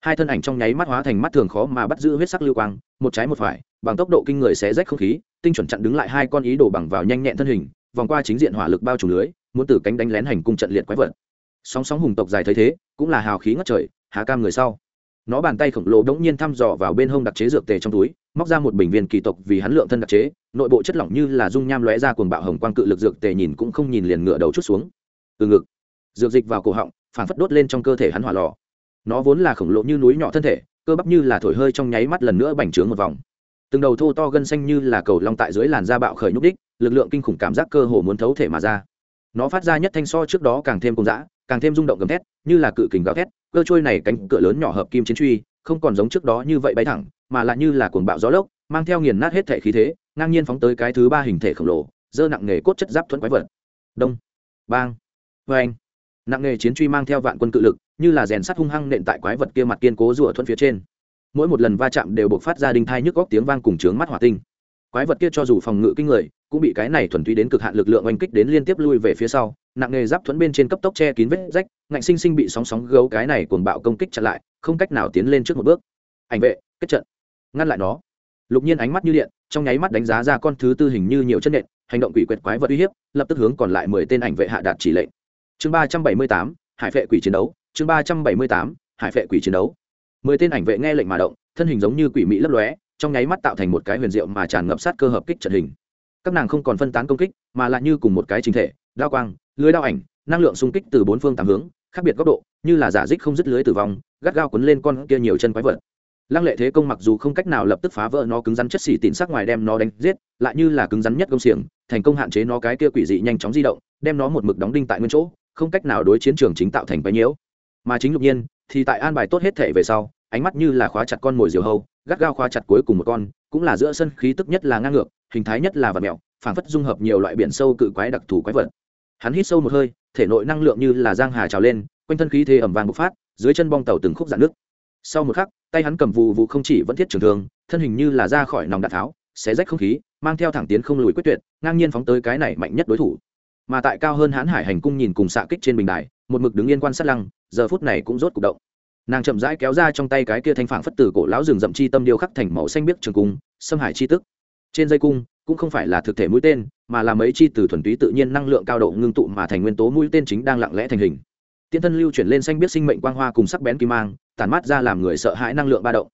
Hai thân ảnh trong nháy mắt hóa thành mắt thường khó mà bắt giữ huyết sắc lưu quang, một trái một phải, bằng tốc độ kinh người xé rách không khí, tinh chuẩn chặn đứng lại hai con ý đồ bằng vào nhanh nhẹn thân hình, vòng qua chính diện hỏa lực bao trùm lưới, muốn từ cánh đánh lén hành cung trận liệt quái vật. Sóng sóng hùng tộc dài thấy thế cũng là hào khí ngất trời, há cam người sau. Nó bàn tay khổng lồ đống nhiên thăm dò vào bên hông đặc chế dược tề trong túi, móc ra một bình viên kỳ tộc vì hắn lượng thân đặc chế, nội bộ chất lỏng như là dung nham lóe ra cuồng bạo hồng quang cự lực dược tề nhìn cũng không nhìn liền ngựa đầu chút xuống. Từ ngực, dược dịch vào cổ họng phản phất đốt lên trong cơ thể hắn hỏa lò. Nó vốn là khổng lồ như núi nhỏ thân thể, cơ bắp như là thổi hơi trong nháy mắt lần nữa bành trướng một vòng. Từng đầu thô to gân xanh như là cầu long tại dưới làn da bạo khởi nhúc đích, lực lượng kinh khủng cảm giác cơ hồ muốn thấu thể mà ra. Nó phát ra nhất thanh so trước đó càng thêm cùng dã càng thêm rung động gầm thét, như là cự kình gào thét, cơ trôi này cánh cửa lớn nhỏ hợp kim chiến truy, không còn giống trước đó như vậy bay thẳng, mà lại như là cuồng bạo gió lốc, mang theo nghiền nát hết thể khí thế, ngang nhiên phóng tới cái thứ ba hình thể khổng lồ dơ nặng nghề cốt chất giáp thuẫn quái vật. Đông. Bang. Vê anh nặng nghề chiến truy mang theo vạn quân cự lực, như là rèn sắt hung hăng nện tại quái vật kia mặt kiên cố rùa thuẫn phía trên. Mỗi một lần va chạm đều buộc phát ra đinh thai nhức góc tiếng vang cùng trướng mắt hỏa tinh. Quái vật kia cho dù phòng ngự kinh người cũng bị cái này thuần túy đến cực hạn lực lượng oanh kích đến liên tiếp lui về phía sau, nặng nghề giáp thuẫn bên trên cấp tốc che kín vết rách, ngạnh sinh sinh bị sóng sóng gấu cái này cuồng bạo công kích chặn lại, không cách nào tiến lên trước một bước. Ảnh vệ, kết trận. Ngăn lại nó. Lục nhiên ánh mắt như điện, trong nháy mắt đánh giá ra con thứ tư hình như nhiều chân nện, hành động quỷ quyệt quái vật uy hiếp, lập tức hướng còn lại mười tên ảnh vệ hạ đạt chỉ lệnh. Chương ba trăm bảy mươi tám, hải vệ quỷ chiến đấu. Chương ba trăm bảy mươi tám, hải vệ quỷ chiến đấu. Mười tên ảnh vệ nghe lệnh mà động, thân hình giống như quỷ mỹ lấp lóe, trong nháy mắt tạo thành một cái huyền diệu mà tràn ngập sát cơ hợp kích trận hình các nàng không còn phân tán công kích, mà lại như cùng một cái chính thể, đao quang, lưới đao ảnh, năng lượng xung kích từ bốn phương tám hướng, khác biệt góc độ, như là giả dích không dứt lưới tử vong, gắt gao quấn lên con kia nhiều chân quái vật. Lăng lệ thế công mặc dù không cách nào lập tức phá vỡ nó cứng rắn chất xỉ tịn sắc ngoài đem nó đánh giết, lại như là cứng rắn nhất công xiềng, thành công hạn chế nó cái kia quỷ dị nhanh chóng di động, đem nó một mực đóng đinh tại nguyên chỗ, không cách nào đối chiến trường chính tạo thành bấy nhiễu. Mà chính lục nhiên, thì tại an bài tốt hết thể về sau, ánh mắt như là khóa chặt con mồi diều hâu, gắt gao khóa chặt cuối cùng một con, cũng là giữa sân khí tức nhất là ngang ngược hình thái nhất là vật mèo, phảng phất dung hợp nhiều loại biển sâu cự quái đặc thù quái vật. Hắn hít sâu một hơi thể nội năng lượng như là giang hà trào lên quanh thân khí thế ẩm vàng bộc phát dưới chân bong tàu từng khúc dạn nước. Sau một khắc tay hắn cầm vụ vụ không chỉ vẫn thiết trường thương thân hình như là ra khỏi nòng đạn tháo xé rách không khí mang theo thẳng tiến không lùi quyết tuyệt ngang nhiên phóng tới cái này mạnh nhất đối thủ. Mà tại cao hơn hãn hải hành cung nhìn cùng xạ kích trên bình đài một mực đứng yên quan sát lăng giờ phút này cũng rốt cục động. Nàng chậm rãi kéo ra trong tay cái kia thanh phản phất tử cổ lão rừng rậm chi tâm điêu khắc thành màu xanh biếc trường cung xâm hải chi tức trên dây cung, cũng không phải là thực thể mũi tên, mà là mấy chi từ thuần túy tự nhiên năng lượng cao độ ngưng tụ mà thành nguyên tố mũi tên chính đang lặng lẽ thành hình. Tiên thân lưu chuyển lên xanh biết sinh mệnh quang hoa cùng sắc bén kim mang, tản mát ra làm người sợ hãi năng lượng ba động.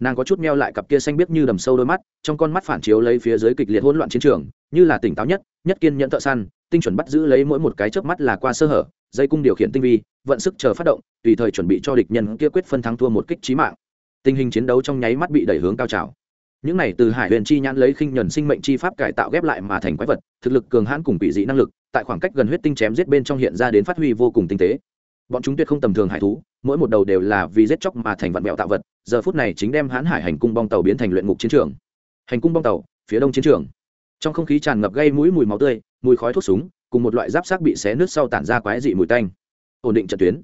Nàng có chút meo lại cặp kia xanh biết như đầm sâu đôi mắt, trong con mắt phản chiếu lấy phía dưới kịch liệt hỗn loạn chiến trường, như là tỉnh táo nhất nhất kiên nhẫn thợ săn, tinh chuẩn bắt giữ lấy mỗi một cái chớp mắt là qua sơ hở, dây cung điều khiển tinh vi, vận sức chờ phát động, tùy thời chuẩn bị cho địch nhân kia quyết phân thắng thua một kích trí mạng. Tình hình chiến đấu trong nháy mắt bị đẩy hướng cao trào những này từ hải huyền chi nhãn lấy khinh nhuần sinh mệnh chi pháp cải tạo ghép lại mà thành quái vật, thực lực cường hãn cùng quỷ dị năng lực, tại khoảng cách gần huyết tinh chém giết bên trong hiện ra đến phát huy vô cùng tinh tế. Bọn chúng tuyệt không tầm thường hải thú, mỗi một đầu đều là vì giết chóc mà thành vạn mẹo tạo vật, giờ phút này chính đem hãn hải hành cung bong tàu biến thành luyện ngục chiến trường. Hành cung bong tàu, phía đông chiến trường. Trong không khí tràn ngập gây mũi mùi máu tươi, mùi khói thuốc súng, cùng một loại giáp xác bị xé nứt sau tản ra quái dị mùi tanh. Ổn định trận tuyến.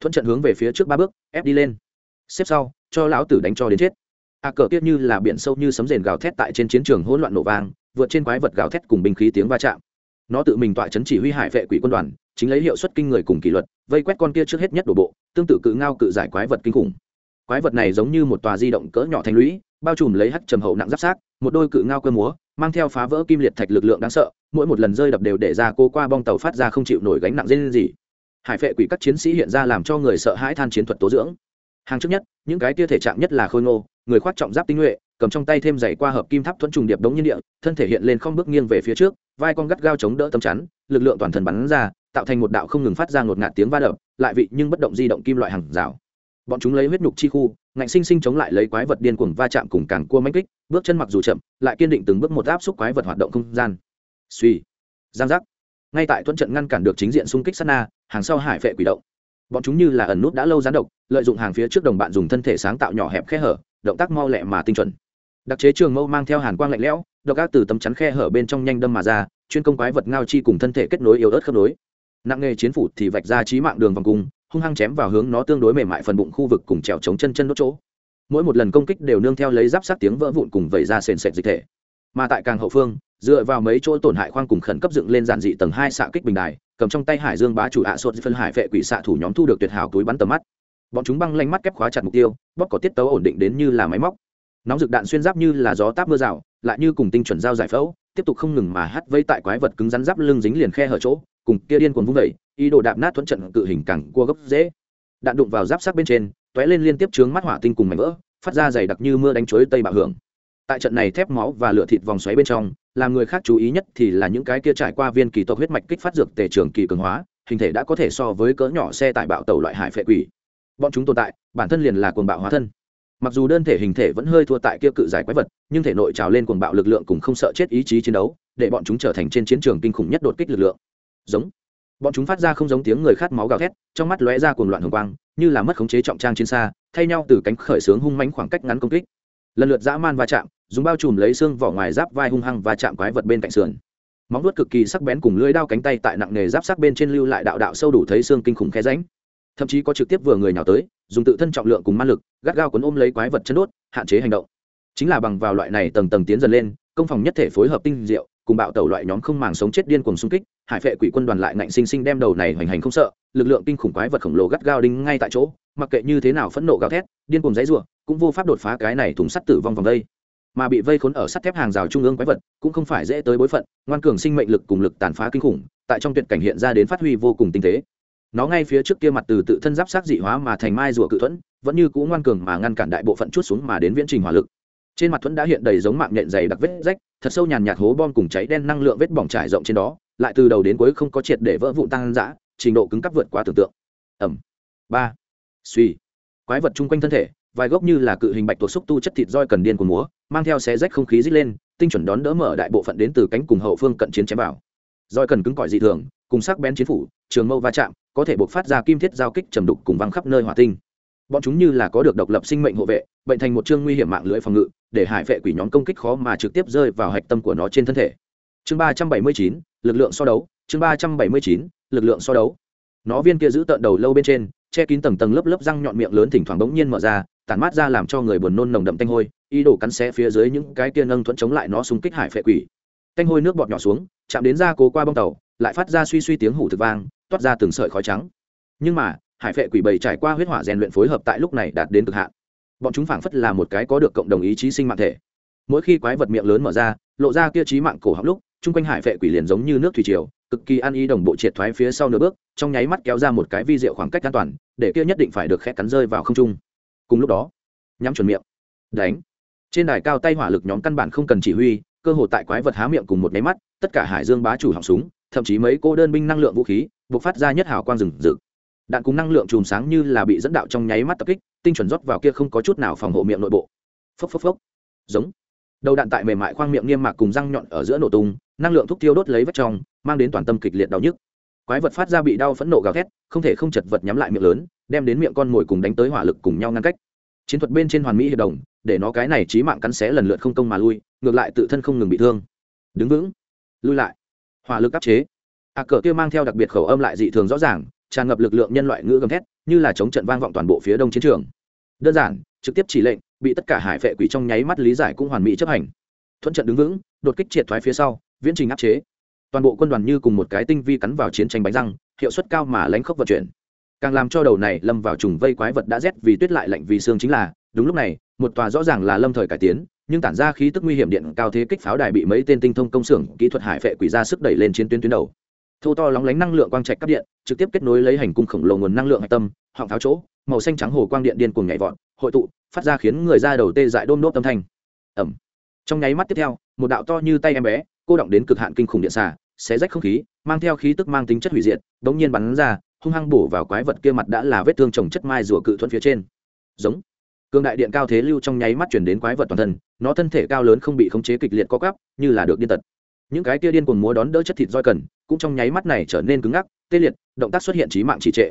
Thuận trận hướng về phía trước ba bước, ép đi lên. Xếp sau, cho lão tử đánh cho đến chết a cờ tiết như là biển sâu như sấm rền gào thét tại trên chiến trường hỗn loạn nổ vang, vượt trên quái vật gào thét cùng binh khí tiếng va chạm. Nó tự mình tọa chấn chỉ huy hải vệ quỷ quân đoàn, chính lấy hiệu suất kinh người cùng kỷ luật, vây quét con kia trước hết nhất đổ bộ, tương tự cự ngao cự giải quái vật kinh khủng. Quái vật này giống như một tòa di động cỡ nhỏ thành lũy, bao trùm lấy hắc trầm hậu nặng giáp sát, một đôi cự ngao cơ múa, mang theo phá vỡ kim liệt thạch lực lượng đáng sợ, mỗi một lần rơi đập đều để ra cô qua bong tàu phát ra không chịu nổi gánh nặng dây gì. Hải phệ quỷ các chiến sĩ hiện ra làm cho người sợ hãi than chiến thuật tố dưỡng. Hàng trước nhất, những cái tia thể trạng nhất là khôi ngô người khoác trọng giáp tinh nhuệ, cầm trong tay thêm giày qua hợp kim tháp thuẫn trùng điệp đống nhiên địa, thân thể hiện lên không bước nghiêng về phía trước, vai con gắt gao chống đỡ tấm chắn, lực lượng toàn thân bắn ra, tạo thành một đạo không ngừng phát ra ngột ngạt tiếng va đập, lại vị nhưng bất động di động kim loại hàng rào. Bọn chúng lấy huyết nhục chi khu, ngạnh sinh sinh chống lại lấy quái vật điên cuồng va chạm cùng càng cua mánh kích, bước chân mặc dù chậm, lại kiên định từng bước một áp xúc quái vật hoạt động không gian. Suy giang giác. Ngay tại thuận trận ngăn cản được chính diện xung kích sát na, hàng sau hải vệ quỷ động bọn chúng như là ẩn nút đã lâu gián độc, lợi dụng hàng phía trước đồng bạn dùng thân thể sáng tạo nhỏ hẹp khe hở, động tác mau lẹ mà tinh chuẩn. Đặc chế trường mâu mang theo hàn quang lạnh lẽo, độc ác từ tấm chắn khe hở bên trong nhanh đâm mà ra, chuyên công quái vật ngao chi cùng thân thể kết nối yếu ớt khớp nối. Nặng nghề chiến phủ thì vạch ra trí mạng đường vòng cung, hung hăng chém vào hướng nó tương đối mềm mại phần bụng khu vực cùng trèo chống chân chân đốt chỗ. Mỗi một lần công kích đều nương theo lấy giáp sát tiếng vỡ vụn cùng vẩy ra sền sệt dịch thể. Mà tại càng hậu phương, dựa vào mấy chỗ tổn hại khoang cùng khẩn cấp dựng lên giản dị tầng hai xạ kích bình đài cầm trong tay hải dương bá chủ ạ à sốt phân hải vệ quỷ xạ thủ nhóm thu được tuyệt hảo túi bắn tầm mắt. Bọn chúng băng lanh mắt kép khóa chặt mục tiêu, bóp có tiết tấu ổn định đến như là máy móc. Nóng rực đạn xuyên giáp như là gió táp mưa rào, lại như cùng tinh chuẩn dao giải phẫu, tiếp tục không ngừng mà hắt vây tại quái vật cứng rắn giáp lưng dính liền khe hở chỗ, cùng kia điên cuồng vung vẩy ý đồ đạp nát thuẫn trận cự hình cẳng cua gốc dễ. Đạn đụng vào giáp sát bên trên t lên liên tiếp chướng mắt hỏa tinh cùng mảnh vỡ, phát ra dày đặc như mưa đánh chuối tây bạo hưởng tại trận này thép máu và lửa thịt vòng xoáy bên trong làm người khác chú ý nhất thì là những cái kia trải qua viên kỳ tộc huyết mạch kích phát dược tề trường kỳ cường hóa, hình thể đã có thể so với cỡ nhỏ xe tải bạo tàu loại hải phệ quỷ. Bọn chúng tồn tại, bản thân liền là cuồng bạo hóa thân. Mặc dù đơn thể hình thể vẫn hơi thua tại kia cự giải quái vật, nhưng thể nội trào lên cuồng bạo lực lượng cùng không sợ chết ý chí chiến đấu, để bọn chúng trở thành trên chiến trường kinh khủng nhất đột kích lực lượng. Giống. Bọn chúng phát ra không giống tiếng người khát máu gào thét, trong mắt lóe ra cuồng loạn hồng quang, như là mất khống chế trọng trang chiến xa, thay nhau từ cánh khởi sướng hung mãnh khoảng cách ngắn công kích. Lần lượt dã man va chạm dùng bao trùm lấy xương vỏ ngoài giáp vai hung hăng và chạm quái vật bên cạnh sườn. Móng vuốt cực kỳ sắc bén cùng lưỡi đao cánh tay tại nặng nghề giáp sắc bên trên lưu lại đạo đạo sâu đủ thấy xương kinh khủng khe ránh thậm chí có trực tiếp vừa người nhào tới, dùng tự thân trọng lượng cùng ma lực, gắt gao cuốn ôm lấy quái vật chân đốt, hạn chế hành động. Chính là bằng vào loại này tầng tầng tiến dần lên, công phòng nhất thể phối hợp tinh diệu, cùng bạo tẩu loại nhóm không màng sống chết điên cuồng xung kích, hải phệ quỷ quân đoàn lại ngạnh sinh sinh đem đầu này hoành hành không sợ, lực lượng kinh khủng quái vật khổng lồ gắt gao đinh ngay tại chỗ, mặc kệ như thế nào phẫn nộ gào thét, điên cuồng dãy rủa, cũng vô pháp đột phá cái này thùng sắt tử vong vòng đây mà bị vây khốn ở sắt thép hàng rào trung ương quái vật cũng không phải dễ tới bối phận, ngoan cường sinh mệnh lực cùng lực tàn phá kinh khủng, tại trong tuyệt cảnh hiện ra đến phát huy vô cùng tinh tế. Nó ngay phía trước kia mặt từ tự thân giáp sát dị hóa mà thành mai rùa cự thuẫn, vẫn như cũ ngoan cường mà ngăn cản đại bộ phận chút xuống mà đến viễn trình hỏa lực. Trên mặt thuẫn đã hiện đầy giống mạng nhện dày đặc vết rách, thật sâu nhàn nhạt hố bom cùng cháy đen năng lượng vết bỏng trải rộng trên đó, lại từ đầu đến cuối không có triệt để vỡ vụn tăng dã trình độ cứng cấp vượt quá tưởng tượng. Ẩm ba. Suy. Quái vật chung quanh thân thể, vài gốc như là cự hình bạch tuộc xúc tu chất thịt roi cần điên của múa mang theo xé rách không khí rít lên, tinh chuẩn đón đỡ mở đại bộ phận đến từ cánh cùng hậu phương cận chiến chém vào. Roi cần cứng cỏi dị thường, cùng sắc bén chiến phủ, trường mâu va chạm, có thể buộc phát ra kim thiết giao kích trầm đục cùng văng khắp nơi hỏa tinh. Bọn chúng như là có được độc lập sinh mệnh hộ vệ, bệnh thành một chương nguy hiểm mạng lưới phòng ngự, để hải vệ quỷ nhóm công kích khó mà trực tiếp rơi vào hạch tâm của nó trên thân thể. Chương ba trăm bảy mươi chín, lực lượng so đấu, chương ba trăm bảy mươi chín, lực lượng so đấu. Nó viên kia giữ tợn đầu lâu bên trên, che kín tầng tầng lớp lớp răng nhọn miệng lớn thỉnh thoảng bỗng nhiên mở ra, tản mát ra làm cho người buồn nôn nồng đậm tanh hôi ý đồ cắn xé phía dưới những cái kia nâng thuẫn chống lại nó xung kích hải phệ quỷ. Canh hôi nước bọt nhỏ xuống, chạm đến ra cố qua bông tàu, lại phát ra suy suy tiếng hủ thực vang, toát ra từng sợi khói trắng. Nhưng mà, hải phệ quỷ bầy trải qua huyết hỏa rèn luyện phối hợp tại lúc này đạt đến cực hạn. Bọn chúng phảng phất là một cái có được cộng đồng ý chí sinh mạng thể. Mỗi khi quái vật miệng lớn mở ra, lộ ra kia trí mạng cổ họng lúc, chung quanh hải phệ quỷ liền giống như nước thủy triều, cực kỳ ăn ý đồng bộ triệt thoái phía sau nửa bước, trong nháy mắt kéo ra một cái vi diệu khoảng cách an toàn, để kia nhất định phải được khét cắn rơi vào không trung. Cùng lúc đó, nhắm chuẩn miệng. Đánh trên đài cao tay hỏa lực nhóm căn bản không cần chỉ huy, cơ hội tại quái vật há miệng cùng một nháy mắt, tất cả hải dương bá chủ họng súng, thậm chí mấy cô đơn binh năng lượng vũ khí buộc phát ra nhất hào quang rừng rực. Đạn cùng năng lượng chùm sáng như là bị dẫn đạo trong nháy mắt tập kích, tinh chuẩn rót vào kia không có chút nào phòng hộ miệng nội bộ. Phốc phốc phốc. Giống. Đầu đạn tại mềm mại khoang miệng niêm mạc cùng răng nhọn ở giữa nổ tung, năng lượng thúc tiêu đốt lấy vết trong, mang đến toàn tâm kịch liệt đau nhức. Quái vật phát ra bị đau phẫn nộ gào thét, không thể không chật vật nhắm lại miệng lớn, đem đến miệng con mồi cùng đánh tới hỏa lực cùng nhau ngăn cách. Chiến thuật bên trên hoàn mỹ hiệp đồng để nó cái này trí mạng cắn xé lần lượt không công mà lui ngược lại tự thân không ngừng bị thương. Đứng vững lui lại. Hỏa lực áp chế. A à, cờ kia mang theo đặc biệt khẩu âm lại dị thường rõ ràng tràn ngập lực lượng nhân loại ngữ gầm thét như là chống trận vang vọng toàn bộ phía đông chiến trường. Đơn giản trực tiếp chỉ lệnh bị tất cả hải phệ quỷ trong nháy mắt lý giải cũng hoàn mỹ chấp hành. Thuận trận đứng vững đột kích triệt thoái phía sau viễn trình áp chế. Toàn bộ quân đoàn như cùng một cái tinh vi cắn vào chiến tranh bánh răng hiệu suất cao mà lánh khốc vận chuyển. Càng làm cho đầu này lâm vào trùng vây quái vật đã rét vì tuyết lại lạnh vì xương chính là đúng lúc này, một tòa rõ ràng là lâm thời cải tiến, nhưng tản ra khí tức nguy hiểm điện cao thế kích pháo đài bị mấy tên tinh thông công xưởng, kỹ thuật hải phệ quỷ ra sức đẩy lên chiến tuyến tuyến đầu. Thô to lóng lánh năng lượng quang trạch cắp điện, trực tiếp kết nối lấy hành cung khổng lồ nguồn năng lượng hạch tâm, họng pháo chỗ, màu xanh trắng hồ quang điện điên cuồng nhảy vọt, hội tụ, phát ra khiến người ra đầu tê dại đôm nốt âm thanh. Ẩm trong nháy mắt tiếp theo, một đạo to như tay em bé, cô động đến cực hạn kinh khủng điện xả xé rách không khí, mang theo khí tức mang tính chất hủy diệt, đống nhiên bắn ra, hung hăng bổ vào quái vật kia mặt đã là vết thương trồng chất mai rùa cự thuận phía trên. Giống cường đại điện cao thế lưu trong nháy mắt chuyển đến quái vật toàn thân, nó thân thể cao lớn không bị khống chế kịch liệt co cắp như là được điên tật. Những cái kia điên cuồng múa đón đỡ chất thịt roi cần, cũng trong nháy mắt này trở nên cứng ngắc, tê liệt, động tác xuất hiện trí mạng trì trệ.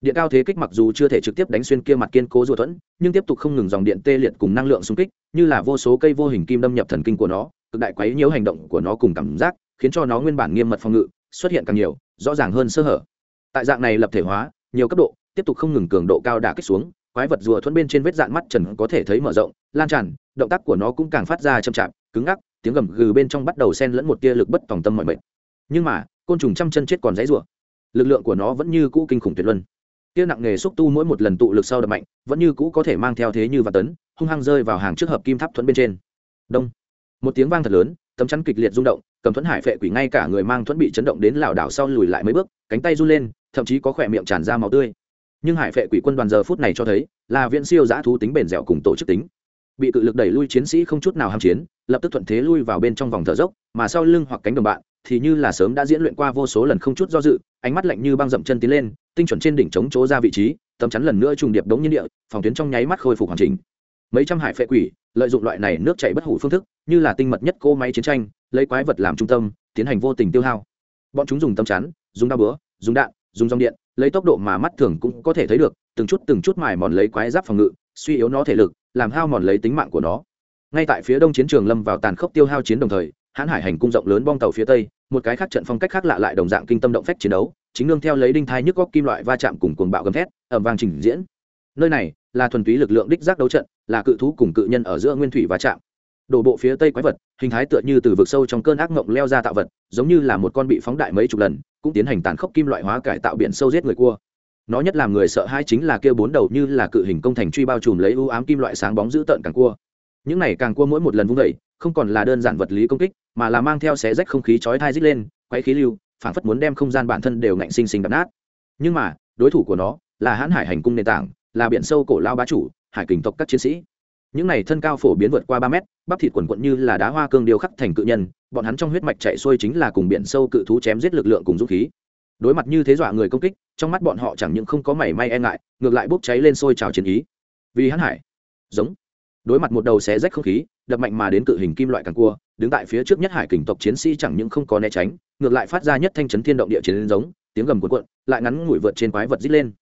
Điện cao thế kích mặc dù chưa thể trực tiếp đánh xuyên kia mặt kiên cố rùa thuẫn, nhưng tiếp tục không ngừng dòng điện tê liệt cùng năng lượng xung kích, như là vô số cây vô hình kim đâm nhập thần kinh của nó, cực đại quấy nhiễu hành động của nó cùng cảm giác, khiến cho nó nguyên bản nghiêm mật phòng ngự, xuất hiện càng nhiều, rõ ràng hơn sơ hở. Tại dạng này lập thể hóa, nhiều cấp độ, tiếp tục không ngừng cường độ cao đả kích xuống quái vật rùa thuẫn bên trên vết dạn mắt trần có thể thấy mở rộng, lan tràn, động tác của nó cũng càng phát ra chậm chạp, cứng ngắc, tiếng gầm gừ bên trong bắt đầu xen lẫn một tia lực bất tòng tâm mọi mệt nhưng mà, côn trùng trăm chân chết còn dãy rủa. Lực lượng của nó vẫn như cũ kinh khủng tuyệt luân. Tia nặng nghề xúc tu mỗi một lần tụ lực sau đập mạnh, vẫn như cũ có thể mang theo thế như và tấn, hung hăng rơi vào hàng trước hợp kim tháp thuẫn bên trên. Đông. Một tiếng vang thật lớn, tấm chắn kịch liệt rung động, cầm thuẫn hải phệ quỷ ngay cả người mang thuẫn bị chấn động đến lảo đảo sau lùi lại mấy bước, cánh tay run lên, thậm chí có khỏe miệng tràn ra máu tươi nhưng hải phệ quỷ quân đoàn giờ phút này cho thấy là viện siêu giã thú tính bền dẻo cùng tổ chức tính. Bị cự lực đẩy lui chiến sĩ không chút nào ham chiến, lập tức thuận thế lui vào bên trong vòng thở dốc, mà sau lưng hoặc cánh đồng bạn thì như là sớm đã diễn luyện qua vô số lần không chút do dự, ánh mắt lạnh như băng dậm chân tiến lên, tinh chuẩn trên đỉnh chống chỗ ra vị trí, tấm chắn lần nữa trùng điệp đống nhiên địa, phòng tuyến trong nháy mắt khôi phục hoàn chỉnh. Mấy trăm hải phệ quỷ lợi dụng loại này nước chảy bất hủ phương thức, như là tinh mật nhất cô máy chiến tranh, lấy quái vật làm trung tâm, tiến hành vô tình tiêu hao. Bọn chúng dùng tâm chắn, dùng đao búa, dùng đạn, dùng dòng điện lấy tốc độ mà mắt thường cũng có thể thấy được, từng chút từng chút mài mòn lấy quái giáp phòng ngự, suy yếu nó thể lực, làm hao mòn lấy tính mạng của nó. Ngay tại phía đông chiến trường lâm vào tàn khốc tiêu hao chiến đồng thời, hãn hải hành cung rộng lớn bong tàu phía tây, một cái khác trận phong cách khác lạ lại đồng dạng kinh tâm động phách chiến đấu, chính nương theo lấy đinh thai nhức góc kim loại va chạm cùng cuồng bạo gầm thét ẩm vang trình diễn. Nơi này là thuần túy lực lượng đích giác đấu trận, là cự thú cùng cự nhân ở giữa nguyên thủy va chạm. Đổ bộ phía tây quái vật, hình thái tựa như từ vực sâu trong cơn ác mộng leo ra tạo vật, giống như là một con bị phóng đại mấy chục lần cũng tiến hành tàn khốc kim loại hóa cải tạo biển sâu giết người cua. Nó nhất làm người sợ hai chính là kia bốn đầu như là cự hình công thành truy bao trùm lấy ưu ám kim loại sáng bóng giữ tợn càng cua. Những này càng cua mỗi một lần vung đẩy, không còn là đơn giản vật lý công kích mà là mang theo xé rách không khí chói thai rít lên quay khí lưu phảng phất muốn đem không gian bản thân đều ngạnh sinh sinh đập nát. Nhưng mà đối thủ của nó là hãn hải hành cung nền tảng là biển sâu cổ lao bá chủ hải kình tộc các chiến sĩ những này thân cao phổ biến vượt qua ba mét, bắp thịt quần quận như là đá hoa cương điêu khắc thành cự nhân, bọn hắn trong huyết mạch chạy xuôi chính là cùng biển sâu cự thú chém giết lực lượng cùng dũng khí. Đối mặt như thế dọa người công kích, trong mắt bọn họ chẳng những không có mảy may e ngại, ngược lại bốc cháy lên sôi trào chiến ý. Vì hắn hải, giống. Đối mặt một đầu xé rách không khí, đập mạnh mà đến cự hình kim loại càng cua, đứng tại phía trước nhất hải kình tộc chiến sĩ chẳng những không có né tránh, ngược lại phát ra nhất thanh chấn thiên động địa chiến giống, tiếng gầm cuộn cuộn, lại ngắn ngủi vượt trên quái vật dít lên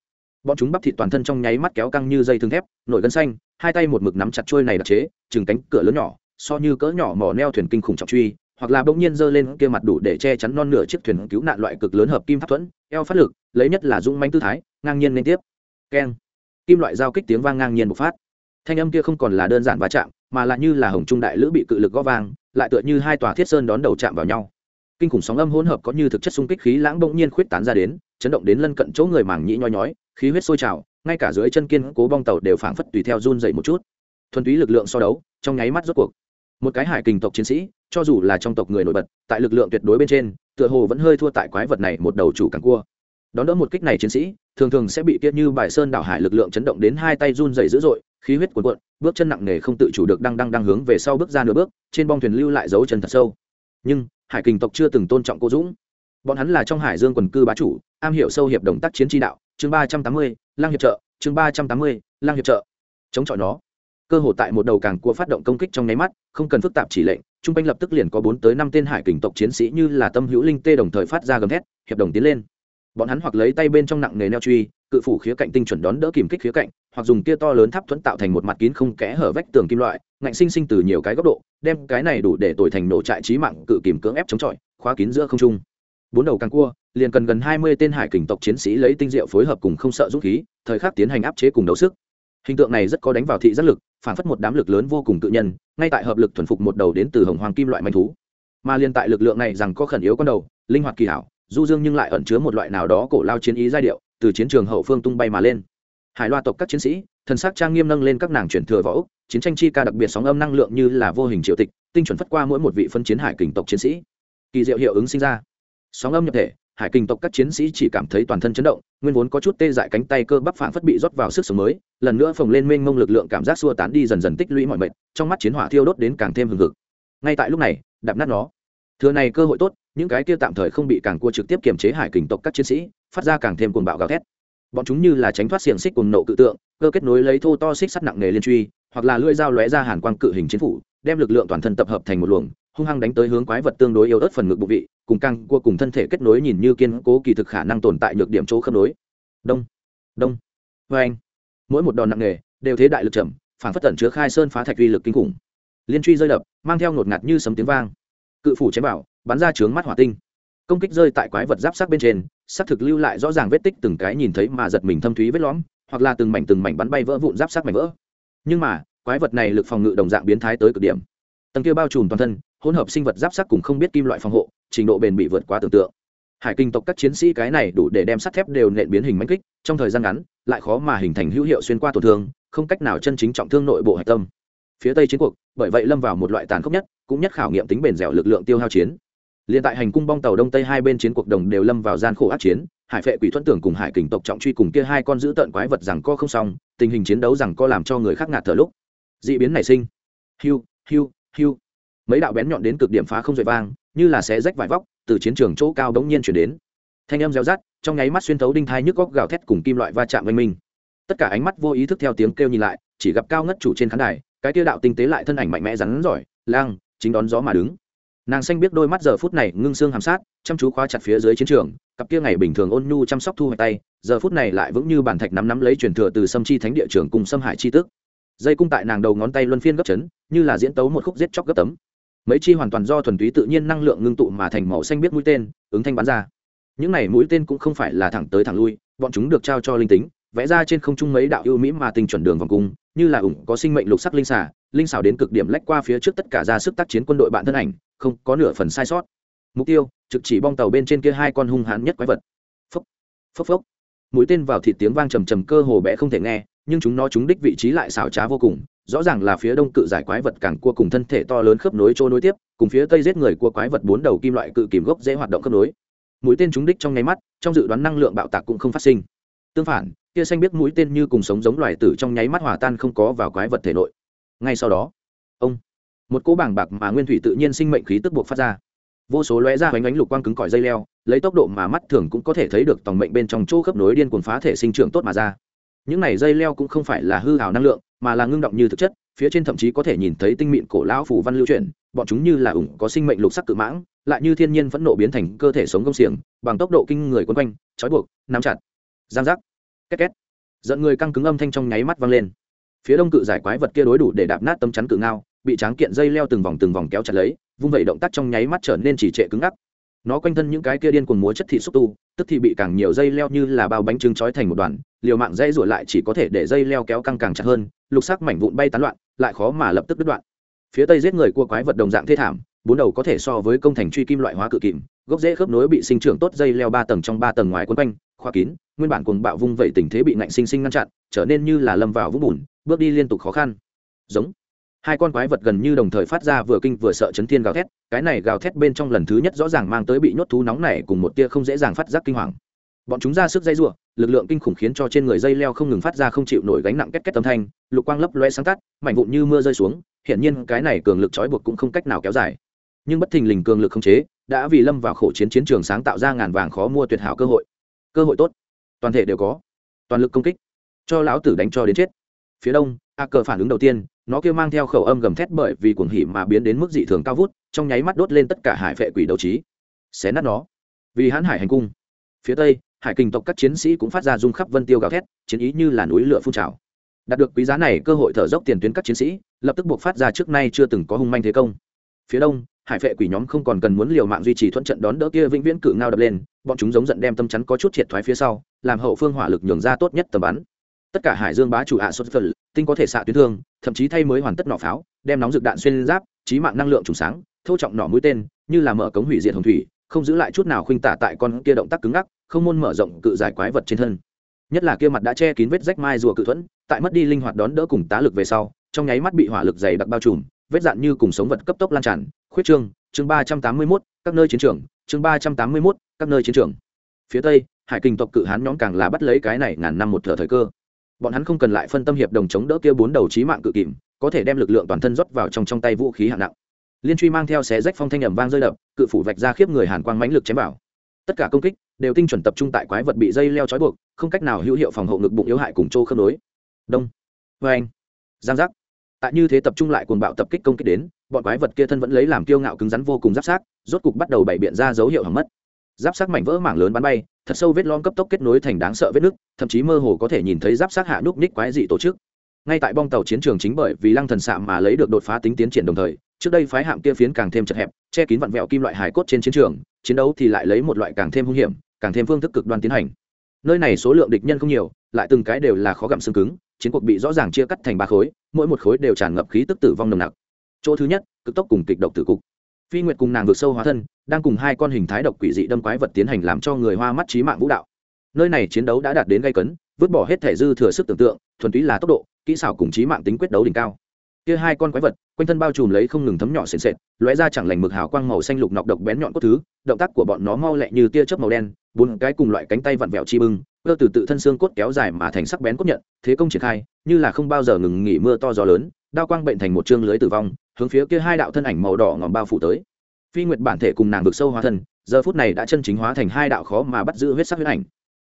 bọn chúng bắp thịt toàn thân trong nháy mắt kéo căng như dây thừng thép, nổi gân xanh, hai tay một mực nắm chặt trôi này đặc chế, chừng cánh cửa lớn nhỏ, so như cỡ nhỏ mỏ neo thuyền kinh khủng trọng truy, hoặc là bỗng nhiên giơ lên kia mặt đủ để che chắn non nửa chiếc thuyền cứu nạn loại cực lớn hợp kim pháp thuẫn, eo phát lực, lấy nhất là dũng manh tư thái, ngang nhiên liên tiếp. Keng. Kim loại giao kích tiếng vang ngang nhiên bộc phát. Thanh âm kia không còn là đơn giản va chạm, mà là như là hồng trung đại lữ bị cự lực gõ vang, lại tựa như hai tòa thiết sơn đón đầu chạm vào nhau. Kinh khủng sóng âm hỗn hợp có như thực chất xung kích khí lãng bỗng nhiên khuyết tán ra đến, chấn động đến lân cận chỗ người mảng nhĩ nhoi nhói khí huyết sôi trào, ngay cả dưới chân kiên cố bong tàu đều phảng phất tùy theo run dậy một chút. Thuần túy lực lượng so đấu, trong nháy mắt rốt cuộc. Một cái hải kình tộc chiến sĩ, cho dù là trong tộc người nổi bật, tại lực lượng tuyệt đối bên trên, tựa hồ vẫn hơi thua tại quái vật này một đầu chủ càng cua. Đón đỡ một kích này chiến sĩ, thường thường sẽ bị kiệt như bài sơn đảo hải lực lượng chấn động đến hai tay run dày dữ dội, khí huyết cuồn cuộn, bước chân nặng nề không tự chủ được đang đang đang hướng về sau bước ra nửa bước, trên bong thuyền lưu lại dấu chân thật sâu. Nhưng, hải kình tộc chưa từng tôn trọng cô dũng. Bọn hắn là trong hải dương quần cư bá chủ, am hiểu sâu hiệp đồng tác chiến tri đạo chương ba trăm tám mươi lang hiệp trợ, chương ba trăm tám mươi lang hiệp trợ. Chống chọi nó. Cơ hội tại một đầu càng cua phát động công kích trong nháy mắt, không cần phức tạp chỉ lệnh, trung quanh lập tức liền có bốn tới năm tên hải kình tộc chiến sĩ như là tâm hữu linh tê đồng thời phát ra gầm thét, hiệp đồng tiến lên. Bọn hắn hoặc lấy tay bên trong nặng nề neo truy, cự phủ khía cạnh tinh chuẩn đón đỡ kìm kích khía cạnh, hoặc dùng kia to lớn tháp thuẫn tạo thành một mặt kín không kẽ hở vách tường kim loại, ngạnh sinh sinh từ nhiều cái góc độ, đem cái này đủ để tồi thành nổ trại trí mạng, cự kìm cưỡng ép chống chọi, khóa kín giữa không trung. Bốn đầu càng cua liền cần gần hai mươi tên hải kình tộc chiến sĩ lấy tinh diệu phối hợp cùng không sợ dũng khí, thời khắc tiến hành áp chế cùng đấu sức. Hình tượng này rất có đánh vào thị giác lực, phản phất một đám lực lớn vô cùng tự nhân, ngay tại hợp lực thuần phục một đầu đến từ hồng hoàng kim loại manh thú. Mà liên tại lực lượng này rằng có khẩn yếu con đầu, linh hoạt kỳ hảo, du dương nhưng lại ẩn chứa một loại nào đó cổ lao chiến ý giai điệu, từ chiến trường hậu phương tung bay mà lên. Hải loa tộc các chiến sĩ, thần sắc trang nghiêm nâng lên các nàng chuyển thừa võ úc, chiến tranh chi ca đặc biệt sóng âm năng lượng như là vô hình triệu tịch, tinh chuẩn phất qua mỗi một vị phân chiến hải kình tộc chiến sĩ. Kỳ diệu hiệu ứng sinh ra. Sóng âm nhập thể hải kình tộc các chiến sĩ chỉ cảm thấy toàn thân chấn động, nguyên vốn có chút tê dại cánh tay cơ bắp phảng phất bị rót vào sức sống mới, lần nữa phồng lên mênh mông lực lượng cảm giác xua tán đi dần dần tích lũy mọi mệt trong mắt chiến hỏa thiêu đốt đến càng thêm hừng hực. Ngay tại lúc này, đạp nát nó. Thừa này cơ hội tốt, những cái kia tạm thời không bị càng cua trực tiếp kiềm chế hải kình tộc các chiến sĩ, phát ra càng thêm cuồng bạo gào thét. Bọn chúng như là tránh thoát xiềng xích cùng nộ cự tượng, cơ kết nối lấy thô to xích sắt nặng nề liên truy, hoặc là lưỡi dao lóe ra hàn quang cự hình chiến phủ, đem lực lượng toàn thân tập hợp thành một luồng, hung hăng đánh tới hướng quái vật tương đối yếu ớt phần ngực bụng vị cùng căng cua cùng thân thể kết nối nhìn như kiên cố kỳ thực khả năng tồn tại nhược điểm chỗ khớp nối. Đông đông vê anh. Mỗi một đòn nặng nghề đều thế đại lực chậm, phản phất tẩn chứa khai sơn phá thạch uy lực kinh khủng. Liên truy rơi đập, mang theo ngột ngạt như sấm tiếng vang. Cự phủ chém bảo bắn ra trướng mắt hỏa tinh. Công kích rơi tại quái vật giáp sát bên trên sắc thực lưu lại rõ ràng vết tích từng cái nhìn thấy mà giật mình thâm thúy vết lõm, hoặc là từng mảnh từng mảnh bắn bay vỡ vụn giáp sát mảnh vỡ. Nhưng mà, quái vật này lực phòng ngự đồng dạng biến thái tới cực điểm tầng kia bao trùm toàn thân, hỗn hợp sinh vật giáp sắc cùng không biết kim loại phòng hộ, trình độ bền bị vượt quá tưởng tượng. Hải kinh tộc các chiến sĩ cái này đủ để đem sắt thép đều nện biến hình mánh kích, trong thời gian ngắn, lại khó mà hình thành hữu hiệu xuyên qua tổn thương, không cách nào chân chính trọng thương nội bộ hạch tâm. Phía tây chiến cuộc, bởi vậy lâm vào một loại tàn khốc nhất, cũng nhất khảo nghiệm tính bền dẻo lực lượng tiêu hao chiến. Liền tại hành cung bong tàu đông tây hai bên chiến cuộc đồng đều lâm vào gian khổ ác chiến, hải phệ quỷ thuẫn tưởng cùng hải kình tộc trọng truy cùng kia hai con giữ tợn quái vật rằng co không xong, tình hình chiến đấu rằng co làm cho người khác ngạt thở lúc. D ị biến nảy sinh. Hiu hiu hưu. Mấy đạo bén nhọn đến cực điểm phá không dội vang, như là xé rách vải vóc, từ chiến trường chỗ cao đống nhiên chuyển đến. Thanh âm reo rát trong nháy mắt xuyên thấu đinh thai nhức góc gào thét cùng kim loại va chạm oanh minh. Tất cả ánh mắt vô ý thức theo tiếng kêu nhìn lại, chỉ gặp cao ngất chủ trên khán đài, cái tiêu đạo tinh tế lại thân ảnh mạnh mẽ rắn giỏi, lang, chính đón gió mà đứng. Nàng xanh biết đôi mắt giờ phút này ngưng xương hàm sát, chăm chú khóa chặt phía dưới chiến trường, cặp kia ngày bình thường ôn nhu chăm sóc thu hoạch tay, giờ phút này lại vững như bản thạch nắm nắm lấy truyền thừa từ sâm chi thánh địa trường cùng xâm hải chi tức dây cung tại nàng đầu ngón tay luân phiên gấp chấn, như là diễn tấu một khúc giết chóc gấp tấm. Mấy chi hoàn toàn do thuần túy tự nhiên năng lượng ngưng tụ mà thành màu xanh biết mũi tên, ứng thanh bắn ra. Những này mũi tên cũng không phải là thẳng tới thẳng lui, bọn chúng được trao cho linh tính, vẽ ra trên không trung mấy đạo ưu mỹ mà tình chuẩn đường vòng cung, như là ủng có sinh mệnh lục sắc linh xả linh xảo đến cực điểm lách qua phía trước tất cả ra sức tác chiến quân đội bạn thân ảnh, không có nửa phần sai sót. Mục tiêu, trực chỉ bong tàu bên trên kia hai con hung hãn nhất quái vật. Phốc phốc phốc. Mũi tên vào thịt tiếng vang trầm trầm cơ hồ bẽ không thể nghe nhưng chúng nó chúng đích vị trí lại xảo trá vô cùng, rõ ràng là phía đông cự giải quái vật càng cua cùng thân thể to lớn khớp nối chỗ nối tiếp, cùng phía tây giết người cua quái vật bốn đầu kim loại cự kìm gốc dễ hoạt động khớp nối. Mũi tên chúng đích trong nháy mắt, trong dự đoán năng lượng bạo tạc cũng không phát sinh. Tương phản, kia xanh biết mũi tên như cùng sống giống loài tử trong nháy mắt hòa tan không có vào quái vật thể nội. Ngay sau đó, ông, một cỗ bảng bạc mà nguyên thủy tự nhiên sinh mệnh khí tức buộc phát ra. Vô số lóe ra bánh ánh lục quang cứng cỏi dây leo, lấy tốc độ mà mắt thường cũng có thể thấy được tòng mệnh bên trong chỗ khớp nối điên cuồng phá thể sinh trưởng tốt mà ra những này dây leo cũng không phải là hư hào năng lượng, mà là ngưng động như thực chất, phía trên thậm chí có thể nhìn thấy tinh mịn cổ lão phủ văn lưu chuyển, bọn chúng như là ủng có sinh mệnh lục sắc cự mãng, lại như thiên nhiên phẫn nộ biến thành cơ thể sống công xiềng, bằng tốc độ kinh người quân quanh, trói buộc, nắm chặt. Giang giác. Két két. Dẫn người căng cứng âm thanh trong nháy mắt vang lên. Phía đông cự giải quái vật kia đối đủ để đạp nát tấm chắn cự ngao, bị tráng kiện dây leo từng vòng từng vòng kéo chặt lấy, vung vẩy động tác trong nháy mắt trở nên chỉ trệ cứng ngắc nó quanh thân những cái kia điên cuồng múa chất thị xúc tu, tức thì bị càng nhiều dây leo như là bao bánh trưng trói thành một đoàn liều mạng dây rủa lại chỉ có thể để dây leo kéo căng càng chặt hơn, lục sắc mảnh vụn bay tán loạn, lại khó mà lập tức đứt đoạn. Phía tây giết người cua quái vật đồng dạng thê thảm, bốn đầu có thể so với công thành truy kim loại hóa cự kìm, gốc rễ khớp nối bị sinh trưởng tốt dây leo ba tầng trong ba tầng ngoài quấn quanh khoa kín, nguyên bản cuồng bạo vung vẩy tình thế bị ngạnh sinh sinh ngăn chặn, trở nên như là lâm vào vũng bùn, bước đi liên tục khó khăn. Giống hai con quái vật gần như đồng thời phát ra vừa kinh vừa sợ chấn thiên gào thét, cái này gào thét bên trong lần thứ nhất rõ ràng mang tới bị nhốt thú nóng này cùng một tia không dễ dàng phát giác kinh hoàng. Bọn chúng ra sức dây giụa lực lượng kinh khủng khiến cho trên người dây leo không ngừng phát ra không chịu nổi gánh nặng kết kết âm thanh, lục quang lấp loe sáng tắt, mảnh vụn như mưa rơi xuống, hiển nhiên cái này cường lực trói buộc cũng không cách nào kéo dài. Nhưng bất thình lình cường lực không chế, đã vì lâm vào khổ chiến chiến trường sáng tạo ra ngàn vàng khó mua tuyệt hảo cơ hội. Cơ hội tốt, toàn thể đều có, toàn lực công kích, cho lão tử đánh cho đến chết. Phía đông, a cờ phản ứng đầu tiên nó kêu mang theo khẩu âm gầm thét bởi vì cuồng hỉ mà biến đến mức dị thường cao vút, trong nháy mắt đốt lên tất cả hải vệ quỷ đấu trí. Xé nát nó. Vì hãn hải hành cung. Phía tây, hải kinh tộc các chiến sĩ cũng phát ra rung khắp vân tiêu gào thét, chiến ý như là núi lửa phun trào. Đạt được quý giá này, cơ hội thở dốc tiền tuyến các chiến sĩ, lập tức buộc phát ra trước nay chưa từng có hung manh thế công. Phía đông, hải vệ quỷ nhóm không còn cần muốn liều mạng duy trì thuận trận đón đỡ kia vĩnh viễn cự ngao đập lên, bọn chúng giống giận đem tâm chắn có chút triệt thoái phía sau, làm hậu phương hỏa lực nhường ra tốt nhất tầm bắn. Tất cả hải dương bá chủ hạ xuất phật tinh có thể xạ tuyến thương, thậm chí thay mới hoàn tất nỏ pháo, đem nóng dược đạn xuyên giáp trí mạng năng lượng trùng sáng thâu trọng nỏ mũi tên, như là mở cống hủy diệt hồng thủy, không giữ lại chút nào khuynh tả tại con kia động tác cứng ngắc, không môn mở rộng cự giải quái vật trên thân. Nhất là kia mặt đã che kín vết rách mai rùa cự thuẫn, tại mất đi linh hoạt đón đỡ cùng tá lực về sau, trong nháy mắt bị hỏa lực dày đặc bao trùm, vết dạn như cùng sống vật cấp tốc lan tràn. Khuyết trương chương ba trăm tám mươi mốt, các nơi chiến trường, chương ba trăm tám mươi mốt, các nơi chiến trường. Phía tây, hải kinh tộc cự hán nhóm càng là bắt lấy cái này ngàn năm một thở thời cơ bọn hắn không cần lại phân tâm hiệp đồng chống đỡ kia bốn đầu trí mạng cự kìm, có thể đem lực lượng toàn thân rót vào trong trong tay vũ khí hạng nặng. Liên truy mang theo xé rách phong thanh ẩm vang rơi đập, cự phủ vạch ra khiếp người hàn quang mãnh lực chém vào. Tất cả công kích đều tinh chuẩn tập trung tại quái vật bị dây leo trói buộc, không cách nào hữu hiệu phòng hộ ngực bụng yếu hại cùng chỗ khớp nối. Đông. Vê anh. Giang giác. Tại như thế tập trung lại cuồng bạo tập kích công kích đến, bọn quái vật kia thân vẫn lấy làm kiêu ngạo cứng rắn vô cùng giáp sát, rốt cục bắt đầu bày biện ra dấu hiệu hỏng mất. Giáp sát mảnh vỡ mảng lớn bắn bay thật sâu vết lon cấp tốc kết nối thành đáng sợ vết nứt, thậm chí mơ hồ có thể nhìn thấy giáp sát hạ núc ních quái dị tổ chức. Ngay tại bong tàu chiến trường chính bởi vì lăng thần xạ mà lấy được đột phá tính tiến triển đồng thời, trước đây phái hạm kia phiến càng thêm chật hẹp, che kín vặn vẹo kim loại hải cốt trên chiến trường, chiến đấu thì lại lấy một loại càng thêm hung hiểm, càng thêm phương thức cực đoan tiến hành. Nơi này số lượng địch nhân không nhiều, lại từng cái đều là khó gặm xương cứng, chiến cuộc bị rõ ràng chia cắt thành ba khối, mỗi một khối đều tràn ngập khí tức tử vong nồng nặc. Chỗ thứ nhất, cực tốc cùng kịch độc tử cục. Phi nguyệt cùng nàng vượt sâu hóa thân đang cùng hai con hình thái độc quỷ dị đâm quái vật tiến hành làm cho người hoa mắt trí mạng vũ đạo. Nơi này chiến đấu đã đạt đến gây cấn, vứt bỏ hết thể dư thừa sức tưởng tượng, thuần túy là tốc độ, kỹ xảo cùng trí mạng tính quyết đấu đỉnh cao. Kia hai con quái vật, quanh thân bao trùm lấy không ngừng thấm nhỏ sền sệt, lóe ra chẳng lành mực hào quang màu xanh lục nọc độc bén nhọn cốt thứ, động tác của bọn nó mau lẹ như tia chớp màu đen, bốn cái cùng loại cánh tay vặn vẹo chi bưng, cơ từ tự thân xương cốt kéo dài mà thành sắc bén cốt nhận, thế công triển khai, như là không bao giờ ngừng nghỉ mưa to gió lớn, đao quang bệnh thành một chương lưới tử vong, hướng phía kia hai đạo thân ảnh màu đỏ ngòm bao phủ tới phi nguyệt bản thể cùng nàng vực sâu hóa thân, giờ phút này đã chân chính hóa thành hai đạo khó mà bắt giữ huyết sắc huyết ảnh.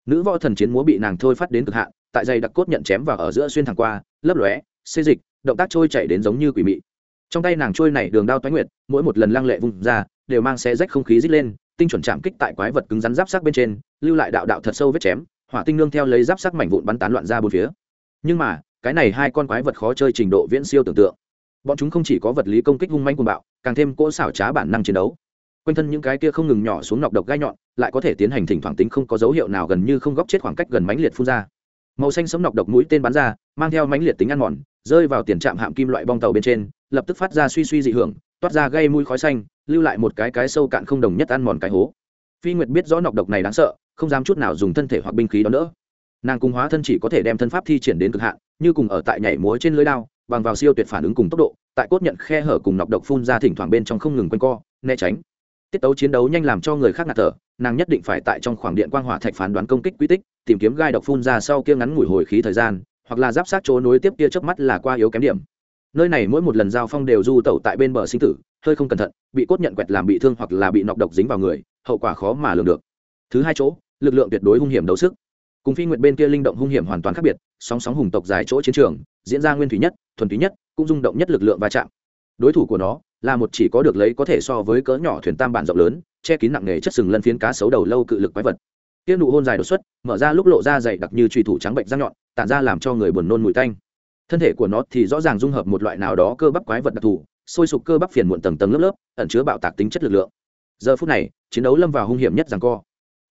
Nữ võ thần chiến múa bị nàng thôi phát đến cực hạn, tại dây đặc cốt nhận chém vào ở giữa xuyên thẳng qua, lấp lóe, xê dịch, động tác trôi chạy đến giống như quỷ mị. Trong tay nàng trôi này đường đao toái nguyệt, mỗi một lần lăng lệ vung ra, đều mang xe rách không khí rít lên, tinh chuẩn chạm kích tại quái vật cứng rắn giáp sắc bên trên, lưu lại đạo đạo thật sâu vết chém, hỏa tinh nương theo lấy giáp sắc mảnh vụn bắn tán loạn ra bốn phía. Nhưng mà, cái này hai con quái vật khó chơi trình độ viễn siêu tưởng tượng bọn chúng không chỉ có vật lý công kích hung manh cuồng bạo, càng thêm cỗ xảo trá bản năng chiến đấu. Quanh thân những cái kia không ngừng nhỏ xuống nọc độc gai nhọn, lại có thể tiến hành thỉnh thoảng tính không có dấu hiệu nào gần như không góc chết khoảng cách gần mánh liệt phun ra. Màu xanh sống nọc độc mũi tên bắn ra, mang theo mánh liệt tính ăn mòn, rơi vào tiền trạm hạm kim loại bong tàu bên trên, lập tức phát ra suy suy dị hưởng, toát ra gây mũi khói xanh, lưu lại một cái cái sâu cạn không đồng nhất ăn mòn cái hố. Phi nguyệt biết rõ nọc độc này đáng sợ, không dám chút nào dùng thân thể hoặc binh khí đó nữa. Nàng cung hóa thân chỉ có thể đem thân pháp thi triển đến cực hạn, như cùng ở tại nhảy múa trên lưới đao bằng vào siêu tuyệt phản ứng cùng tốc độ, tại cốt nhận khe hở cùng nọc độc phun ra thỉnh thoảng bên trong không ngừng quanh co, né tránh. Tiết tấu chiến đấu nhanh làm cho người khác ngạt thở, nàng nhất định phải tại trong khoảng điện quang hỏa thạch phán đoán công kích quy tích, tìm kiếm gai độc phun ra sau kia ngắn ngủi hồi khí thời gian, hoặc là giáp sát chỗ nối tiếp kia trước mắt là qua yếu kém điểm. Nơi này mỗi một lần giao phong đều du tẩu tại bên bờ sinh tử, hơi không cẩn thận, bị cốt nhận quẹt làm bị thương hoặc là bị nọc độc dính vào người, hậu quả khó mà lường được. Thứ hai chỗ, lực lượng tuyệt đối hung hiểm đấu sức cùng phi nguyệt bên kia linh động hung hiểm hoàn toàn khác biệt, sóng sóng hùng tộc dài chỗ chiến trường, diễn ra nguyên thủy nhất, thuần túy nhất, cũng rung động nhất lực lượng va chạm. Đối thủ của nó là một chỉ có được lấy có thể so với cỡ nhỏ thuyền tam bản rộng lớn, che kín nặng nề chất sừng lân phiến cá sấu đầu lâu cự lực quái vật. Tiết nụ hôn dài đột xuất, mở ra lúc lộ ra dày đặc như truy thủ trắng bệnh răng nhọn, tản ra làm cho người buồn nôn mùi tanh. Thân thể của nó thì rõ ràng dung hợp một loại nào đó cơ bắp quái vật đặc thù, sôi sục cơ bắp phiền muộn tầng tầng lớp lớp, ẩn chứa bạo tạc tính chất lực lượng. Giờ phút này, chiến đấu lâm vào hung hiểm nhất rằng co.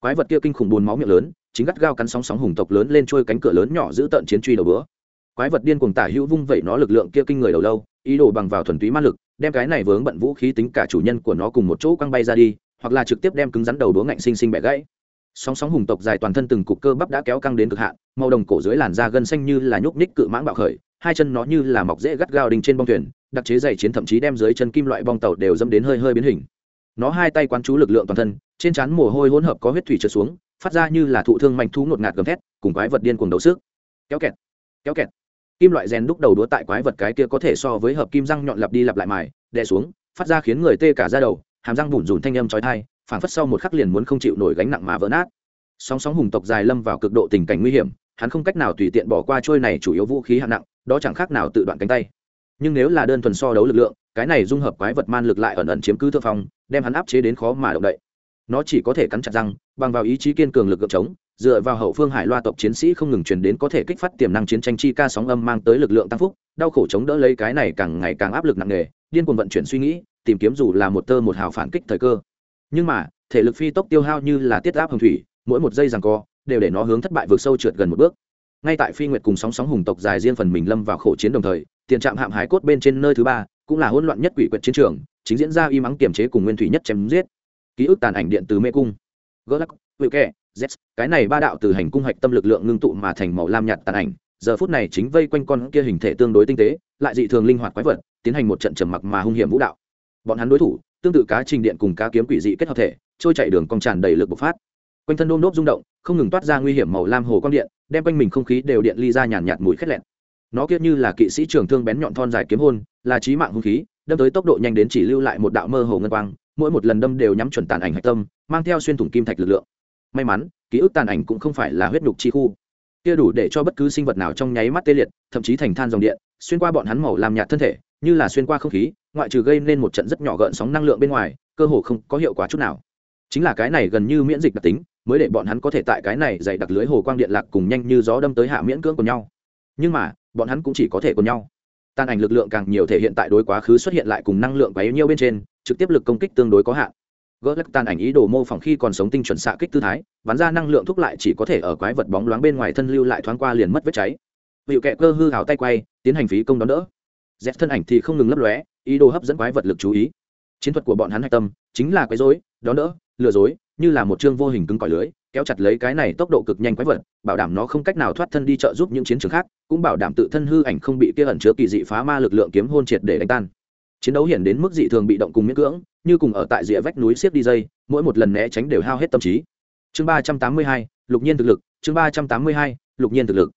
Quái vật kia kinh khủng bùn máu miệng lớn chính gắt gao cắn sóng sóng hùng tộc lớn lên trôi cánh cửa lớn nhỏ giữ tận chiến truy đầu bữa. Quái vật điên cuồng tả hữu vung vẩy nó lực lượng kia kinh người đầu lâu, ý đồ bằng vào thuần túy ma lực, đem cái này vướng bận vũ khí tính cả chủ nhân của nó cùng một chỗ quăng bay ra đi, hoặc là trực tiếp đem cứng rắn đầu đũa ngạnh sinh sinh bẻ gãy. Sóng sóng hùng tộc dài toàn thân từng cục cơ bắp đã kéo căng đến cực hạn, màu đồng cổ dưới làn da gân xanh như là nhúc ních cự mãng bạo khởi, hai chân nó như là mọc dễ gắt gao đinh trên bong thuyền, đặc chế dày chiến thậm chí đem dưới chân kim loại bong tàu đều dâm đến hơi hơi biến hình. Nó hai tay quán chú lực lượng toàn thân, trên trán mồ hôi hỗn hợp có huyết thủy trượt xuống phát ra như là thụ thương mạnh thú ngột ngạt gầm thét, cùng quái vật điên cuồng đấu sức. Kéo kẹt kéo kẹt. Kim loại rèn đúc đầu đúa tại quái vật cái kia có thể so với hợp kim răng nhọn lặp đi lặp lại mài, đè xuống, phát ra khiến người tê cả ra đầu, hàm răng bùn rùn thanh âm trói thai phảng phất sau một khắc liền muốn không chịu nổi gánh nặng mà vỡ nát. Sóng sóng hùng tộc dài lâm vào cực độ tình cảnh nguy hiểm, hắn không cách nào tùy tiện bỏ qua trôi này chủ yếu vũ khí hạng nặng, đó chẳng khác nào tự đoạn cánh tay. Nhưng nếu là đơn thuần so đấu lực lượng, cái này dung hợp quái vật man lực lại ẩn ẩn chiếm cứ thượng phong, đem hắn áp chế đến khó mà động đậy nó chỉ có thể cắn chặt răng, bằng vào ý chí kiên cường lực gợp chống, dựa vào hậu phương hải loa tộc chiến sĩ không ngừng truyền đến có thể kích phát tiềm năng chiến tranh chi ca sóng âm mang tới lực lượng tăng phúc, đau khổ chống đỡ lấy cái này càng ngày càng áp lực nặng nề, điên cuồng vận chuyển suy nghĩ, tìm kiếm dù là một tơ một hào phản kích thời cơ. Nhưng mà, thể lực phi tốc tiêu hao như là tiết áp hồng thủy, mỗi một giây rằng co, đều để nó hướng thất bại vượt sâu trượt gần một bước. Ngay tại phi nguyệt cùng sóng sóng hùng tộc dài riêng phần mình lâm vào khổ chiến đồng thời, tiền trạm hạm hải cốt bên trên nơi thứ ba, cũng là hỗn loạn nhất quỷ quyệt chiến trường, chính diễn ra y mắng kiềm chế cùng nguyên thủy nhất chém giết ký ức tàn ảnh điện từ mê cung. Gỡ lắc vự kẹ z cái này ba đạo từ hành cung hạch tâm lực lượng ngưng tụ mà thành màu lam nhạt tàn ảnh, giờ phút này chính vây quanh con kia hình thể tương đối tinh tế, lại dị thường linh hoạt quái vật, tiến hành một trận trầm mặc mà hung hiểm vũ đạo. Bọn hắn đối thủ, tương tự cá trình điện cùng cá kiếm quỷ dị kết hợp thể, trôi chạy đường cong tràn đầy lực bộc phát. Quanh thân đôm đốp rung động, không ngừng toát ra nguy hiểm màu lam hồ quang điện, đem quanh mình không khí đều điện ly ra nhàn nhạt mùi khét lẹn. Nó kia như là kỵ sĩ trường thương bén nhọn thon dài kiếm hôn, là trí mạng hung khí, đâm tới tốc độ nhanh đến chỉ lưu lại một đạo mơ hồ ngân quang mỗi một lần đâm đều nhắm chuẩn tàn ảnh hạch tâm, mang theo xuyên thủng kim thạch lực lượng. May mắn, ký ức tàn ảnh cũng không phải là huyết nhục chi khu. Kia đủ để cho bất cứ sinh vật nào trong nháy mắt tê liệt, thậm chí thành than dòng điện, xuyên qua bọn hắn màu làm nhạt thân thể, như là xuyên qua không khí, ngoại trừ gây nên một trận rất nhỏ gợn sóng năng lượng bên ngoài, cơ hồ không có hiệu quả chút nào. Chính là cái này gần như miễn dịch đặc tính, mới để bọn hắn có thể tại cái này dày đặc lưới hồ quang điện lạc cùng nhanh như gió đâm tới hạ miễn cưỡng của nhau. Nhưng mà, bọn hắn cũng chỉ có thể của nhau. Tàn ảnh lực lượng càng nhiều thể hiện tại đối quá khứ xuất hiện lại cùng năng lượng quá yếu nhiêu bên trên trực tiếp lực công kích tương đối có hạn. Gỡ lắc tàn ảnh ý đồ mô phỏng khi còn sống tinh chuẩn xạ kích tư thái, bắn ra năng lượng thúc lại chỉ có thể ở quái vật bóng loáng bên ngoài thân lưu lại thoáng qua liền mất vết cháy. Hiệu kẹ cơ hư hào tay quay, tiến hành phí công đón đỡ. Dép thân ảnh thì không ngừng lấp lóe, ý đồ hấp dẫn quái vật lực chú ý. Chiến thuật của bọn hắn hạch tâm chính là quấy dối đón đỡ, lừa dối, như là một chương vô hình cứng cỏi lưới, kéo chặt lấy cái này tốc độ cực nhanh quái vật, bảo đảm nó không cách nào thoát thân đi trợ giúp những chiến trường khác, cũng bảo đảm tự thân hư ảnh không bị kia ẩn chứa kỳ dị phá ma lực lượng kiếm hôn triệt để đánh tan chiến đấu hiện đến mức dị thường bị động cùng miễn cưỡng, như cùng ở tại rìa vách núi siết đi dây, mỗi một lần né tránh đều hao hết tâm trí. Chương ba trăm tám mươi hai, lục nhiên thực lực, chương ba trăm tám mươi hai, lục nhiên thực lực.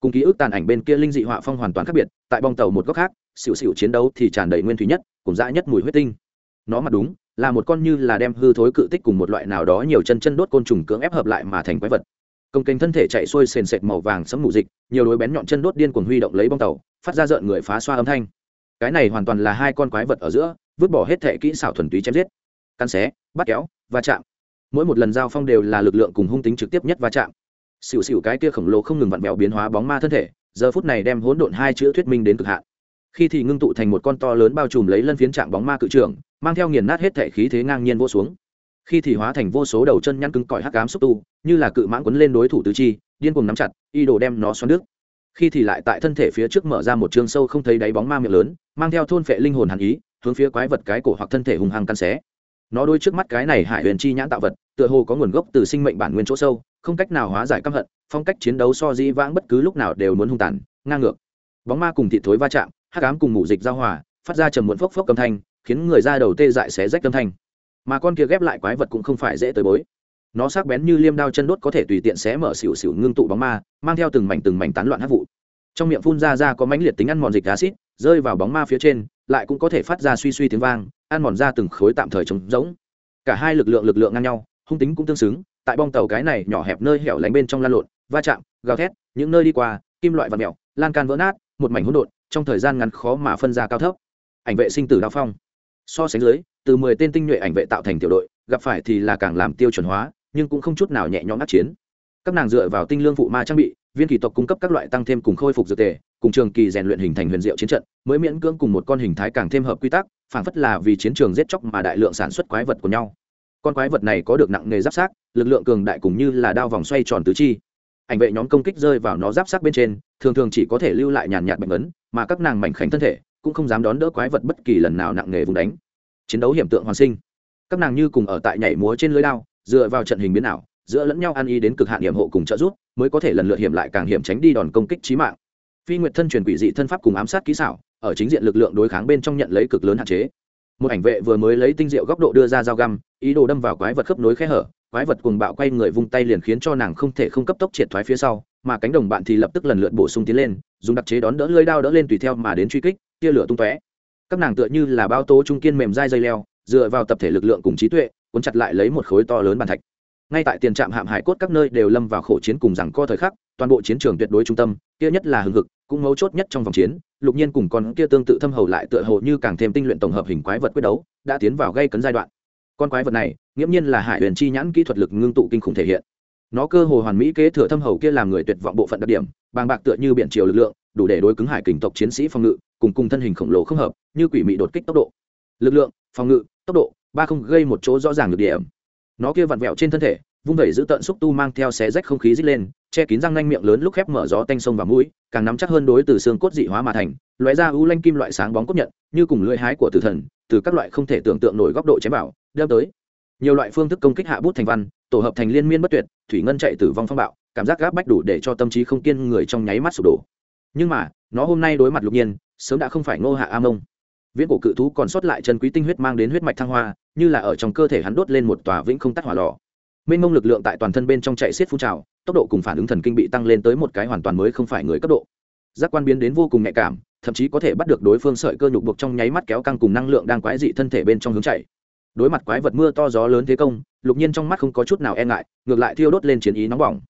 Cùng ký ức tàn ảnh bên kia linh dị họa phong hoàn toàn khác biệt, tại bong tàu một góc khác xịu xịu chiến đấu thì tràn đầy nguyên thủy nhất, cùng dã nhất mùi huyết tinh. Nó mặt đúng, là một con như là đem hư thối cự tích cùng một loại nào đó nhiều chân chân đốt côn trùng cưỡng ép hợp lại mà thành quái vật. Công kênh thân thể chạy xuôi sền sệt màu vàng sấm mù dịch, nhiều đôi bén nhọn chân đốt điên cuồng huy động lấy bong tàu, phát ra rợn người phá xoa âm thanh cái này hoàn toàn là hai con quái vật ở giữa, vứt bỏ hết thệ kỹ xảo thuần túy chém giết. Căn xé, bắt kéo, va chạm. Mỗi một lần giao phong đều là lực lượng cùng hung tính trực tiếp nhất va chạm. Xỉu xỉu cái kia khổng lồ không ngừng vặn vẹo biến hóa bóng ma thân thể, giờ phút này đem hỗn độn hai chữ thuyết minh đến cực hạn. Khi thì ngưng tụ thành một con to lớn bao trùm lấy lân phiến trạng bóng ma cự trưởng, mang theo nghiền nát hết thể khí thế ngang nhiên vô xuống. Khi thì hóa thành vô số đầu chân nhăn cứng cỏi hắc cám xúc tu, như là cự mãng quấn lên đối thủ tứ chi, điên cuồng nắm chặt, y đồ đem nó xoắn nước khi thì lại tại thân thể phía trước mở ra một chương sâu không thấy đáy bóng ma miệng lớn, mang theo thôn phệ linh hồn hàn ý, hướng phía quái vật cái cổ hoặc thân thể hùng hăng căn xé. Nó đôi trước mắt cái này hải huyền chi nhãn tạo vật, tựa hồ có nguồn gốc từ sinh mệnh bản nguyên chỗ sâu, không cách nào hóa giải căm hận, phong cách chiến đấu so di vãng bất cứ lúc nào đều muốn hung tàn, ngang ngược. Bóng ma cùng thị thối va chạm, hắc ám cùng ngủ dịch giao hòa, phát ra trầm muộn phốc phốc âm thanh, khiến người ra đầu tê dại xé rách âm thanh. Mà con kia ghép lại quái vật cũng không phải dễ tới bối nó sắc bén như liêm đao chân đốt có thể tùy tiện xé mở xỉu xỉu ngưng tụ bóng ma, mang theo từng mảnh từng mảnh tán loạn hát vụ. Trong miệng phun ra ra có mãnh liệt tính ăn mòn dịch acid rơi vào bóng ma phía trên, lại cũng có thể phát ra suy suy tiếng vang, ăn mòn ra từng khối tạm thời trống rỗng. Cả hai lực lượng lực lượng ngang nhau, hung tính cũng tương xứng, tại bong tàu cái này nhỏ hẹp nơi hẻo lánh bên trong lan lộn, va chạm, gào thét, những nơi đi qua, kim loại và mèo, lan can vỡ nát, một mảnh hỗn độn, trong thời gian ngắn khó mà phân ra cao thấp. Ảnh vệ sinh tử đao phong. So sánh dưới, từ mười tên tinh nhuệ ảnh vệ tạo thành tiểu đội, gặp phải thì là càng làm tiêu chuẩn hóa nhưng cũng không chút nào nhẹ nhõm ác chiến. Các nàng dựa vào tinh lương phụ ma trang bị, viên kỳ tộc cung cấp các loại tăng thêm cùng khôi phục dược tề, cùng trường kỳ rèn luyện hình thành huyền diệu chiến trận, mới miễn cưỡng cùng một con hình thái càng thêm hợp quy tắc, phản phất là vì chiến trường giết chóc mà đại lượng sản xuất quái vật của nhau. Con quái vật này có được nặng nghề giáp sát, lực lượng cường đại cùng như là đao vòng xoay tròn tứ chi. Ảnh vệ nhóm công kích rơi vào nó giáp sát bên trên, thường thường chỉ có thể lưu lại nhàn nhạt bệnh ấn mà các nàng mảnh khảnh thân thể, cũng không dám đón đỡ quái vật bất kỳ lần nào nặng nghề vùng đánh. Chiến đấu hiểm tượng hoàn sinh. Các nàng như cùng ở tại nhảy múa trên lưới đao dựa vào trận hình biến ảo, giữa lẫn nhau ăn y đến cực hạn hiểm hộ cùng trợ giúp, mới có thể lần lượt hiểm lại càng hiểm tránh đi đòn công kích trí mạng. Phi nguyệt thân truyền quỷ dị thân pháp cùng ám sát kỹ xảo, ở chính diện lực lượng đối kháng bên trong nhận lấy cực lớn hạn chế. Một ảnh vệ vừa mới lấy tinh diệu góc độ đưa ra dao găm, ý đồ đâm vào quái vật khớp nối khe hở, quái vật cùng bạo quay người vung tay liền khiến cho nàng không thể không cấp tốc triệt thoái phía sau, mà cánh đồng bạn thì lập tức lần lượt bổ sung tiến lên, dùng đặc chế đón đỡ lưỡi đao đỡ lên tùy theo mà đến truy kích, tia lửa tung tóe. Các nàng tựa như là bao tố trung kiên mềm dai dây leo, dựa vào tập thể lực lượng cùng trí tuệ cuốn chặt lại lấy một khối to lớn bàn thạch. Ngay tại tiền trạm hạm hải cốt các nơi đều lâm vào khổ chiến cùng rằng co thời khắc, toàn bộ chiến trường tuyệt đối trung tâm, kia nhất là hừng hực, cũng mấu chốt nhất trong vòng chiến, lục nhiên cùng con kia tương tự thâm hầu lại tựa hồ như càng thêm tinh luyện tổng hợp hình quái vật quyết đấu, đã tiến vào gây cấn giai đoạn. Con quái vật này, nghiễm nhiên là hải huyền chi nhãn kỹ thuật lực ngưng tụ kinh khủng thể hiện. Nó cơ hồ hoàn mỹ kế thừa thâm hầu kia làm người tuyệt vọng bộ phận đặc điểm, bàng bạc tựa như biển triều lực lượng, đủ để đối cứng hải kình tộc chiến sĩ phòng ngự, cùng cùng thân hình khổng lồ không hợp, như quỷ mị đột kích tốc độ. Lực lượng, phòng ngự, tốc độ ba không gây một chỗ rõ ràng được điểm. Nó kia vặn vẹo trên thân thể, vung vẩy giữ tận xúc tu mang theo xé rách không khí dít lên, che kín răng nanh miệng lớn lúc khép mở gió tanh sông và mũi, càng nắm chắc hơn đối từ xương cốt dị hóa mà thành loại ra ưu lanh kim loại sáng bóng cốt nhận, như cùng lưỡi hái của tử thần, từ các loại không thể tưởng tượng nổi góc độ chém vào đeo tới. Nhiều loại phương thức công kích hạ bút thành văn, tổ hợp thành liên miên bất tuyệt, thủy ngân chạy tử vong phong bạo, cảm giác gáp bách đủ để cho tâm trí không kiên người trong nháy mắt sụp đổ. Nhưng mà, nó hôm nay đối mặt lục nhiên, sớm đã không phải ngô hạ a mông viễn cổ cự thú còn sót lại chân quý tinh huyết mang đến huyết mạch thăng hoa, như là ở trong cơ thể hắn đốt lên một tòa vĩnh không tắt hỏa lò. Mênh mông lực lượng tại toàn thân bên trong chạy xiết phun trào, tốc độ cùng phản ứng thần kinh bị tăng lên tới một cái hoàn toàn mới không phải người cấp độ. Giác quan biến đến vô cùng nhạy cảm, thậm chí có thể bắt được đối phương sợi cơ nhục buộc trong nháy mắt kéo căng cùng năng lượng đang quái dị thân thể bên trong hướng chạy. Đối mặt quái vật mưa to gió lớn thế công, lục nhiên trong mắt không có chút nào e ngại, ngược lại thiêu đốt lên chiến ý nóng bỏng.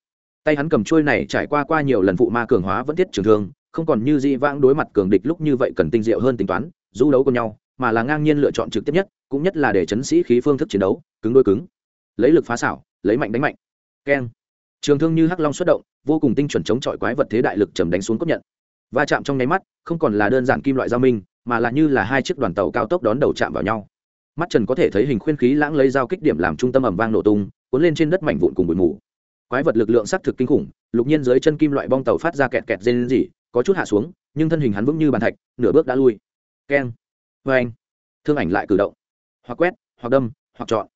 Tay hắn cầm trôi này trải qua qua nhiều lần phụ ma cường hóa vẫn thiết trường thương, không còn như di vãng đối mặt cường địch lúc như vậy cần tinh diệu hơn tính toán du đấu cùng nhau, mà là ngang nhiên lựa chọn trực tiếp nhất, cũng nhất là để chấn sĩ khí phương thức chiến đấu, cứng đôi cứng. Lấy lực phá xảo, lấy mạnh đánh mạnh. Keng. Trường thương như hắc long xuất động, vô cùng tinh chuẩn chống chọi quái vật thế đại lực trầm đánh xuống cốt nhận. Va chạm trong nháy mắt, không còn là đơn giản kim loại giao minh, mà là như là hai chiếc đoàn tàu cao tốc đón đầu chạm vào nhau. Mắt trần có thể thấy hình khuyên khí lãng lấy dao kích điểm làm trung tâm ẩm vang nổ tung, cuốn lên trên đất mảnh vụn cùng bụi mù. Quái vật lực lượng xác thực kinh khủng, lục nhiên dưới chân kim loại bong tàu phát ra kẹt kẹt dây lên gì có chút hạ xuống, nhưng thân hình hắn vững như bàn thạch, nửa bước đã lui keng vê anh thương ảnh lại cử động, hoặc quét, hoặc đâm, hoặc chọn.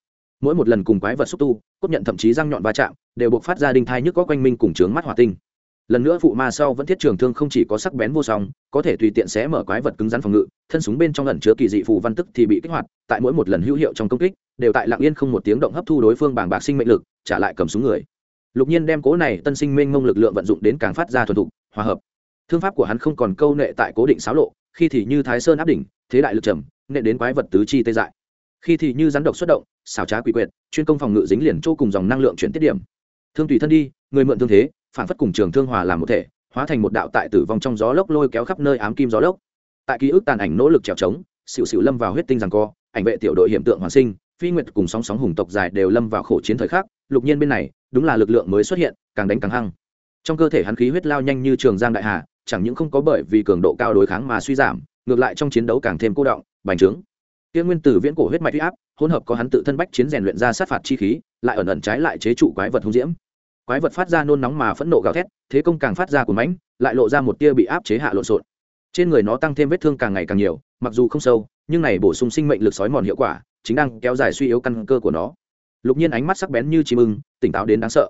Mỗi một lần cùng quái vật xúc tu, cốt nhận thậm chí răng nhọn va chạm, đều buộc phát ra đinh thai nhức có quanh minh cùng trướng mắt hỏa tinh. Lần nữa phụ ma sau vẫn thiết trường thương không chỉ có sắc bén vô song, có thể tùy tiện xé mở quái vật cứng rắn phòng ngự, thân súng bên trong lần chứa kỳ dị phù văn tức thì bị kích hoạt, tại mỗi một lần hữu hiệu trong công kích, đều tại lặng yên không một tiếng động hấp thu đối phương bảng bạc sinh mệnh lực, trả lại cầm súng người. Lục nhiên đem cố này tân sinh mênh mông lực lượng vận dụng đến càng phát ra thuần thục, hòa hợp. Thương pháp của hắn không còn câu nệ tại cố định xáo lộ khi thì như thái sơn áp đỉnh, thế đại lực trầm nệ đến quái vật tứ chi tê dại. Khi thì như rắn độc xuất động, xảo trá quỷ quyệt, chuyên công phòng ngự dính liền chỗ cùng dòng năng lượng chuyển tiết điểm. Thương tùy thân đi, người mượn thương thế, phản phất cùng trường thương hòa làm một thể, hóa thành một đạo tại tử vong trong gió lốc lôi kéo khắp nơi ám kim gió lốc. Tại ký ức tàn ảnh nỗ lực trèo trống xịu xịu lâm vào huyết tinh rằng co, ảnh vệ tiểu đội hiểm tượng hoàn sinh, phi nguyệt cùng sóng sóng hùng tộc dài đều lâm vào khổ chiến thời khắc, lục nhiên bên này, đúng là lực lượng mới xuất hiện, càng đánh càng hăng. Trong cơ thể hắn khí huyết lao nhanh như trường giang đại hà chẳng những không có bởi vì cường độ cao đối kháng mà suy giảm ngược lại trong chiến đấu càng thêm cô động bành trướng. Kia nguyên tử viễn cổ huyết mạch huy áp hỗn hợp có hắn tự thân bách chiến rèn luyện ra sát phạt chi khí lại ẩn ẩn trái lại chế trụ quái vật hung diễm. Quái vật phát ra nôn nóng mà phẫn nộ gào thét thế công càng phát ra của mãnh lại lộ ra một tia bị áp chế hạ lộn xộn. Trên người nó tăng thêm vết thương càng ngày càng nhiều mặc dù không sâu nhưng này bổ sung sinh mệnh lực sói mòn hiệu quả chính đang kéo dài suy yếu căn cơ của nó. Lục nhiên ánh mắt sắc bén như chim ưng tỉnh táo đến đáng sợ.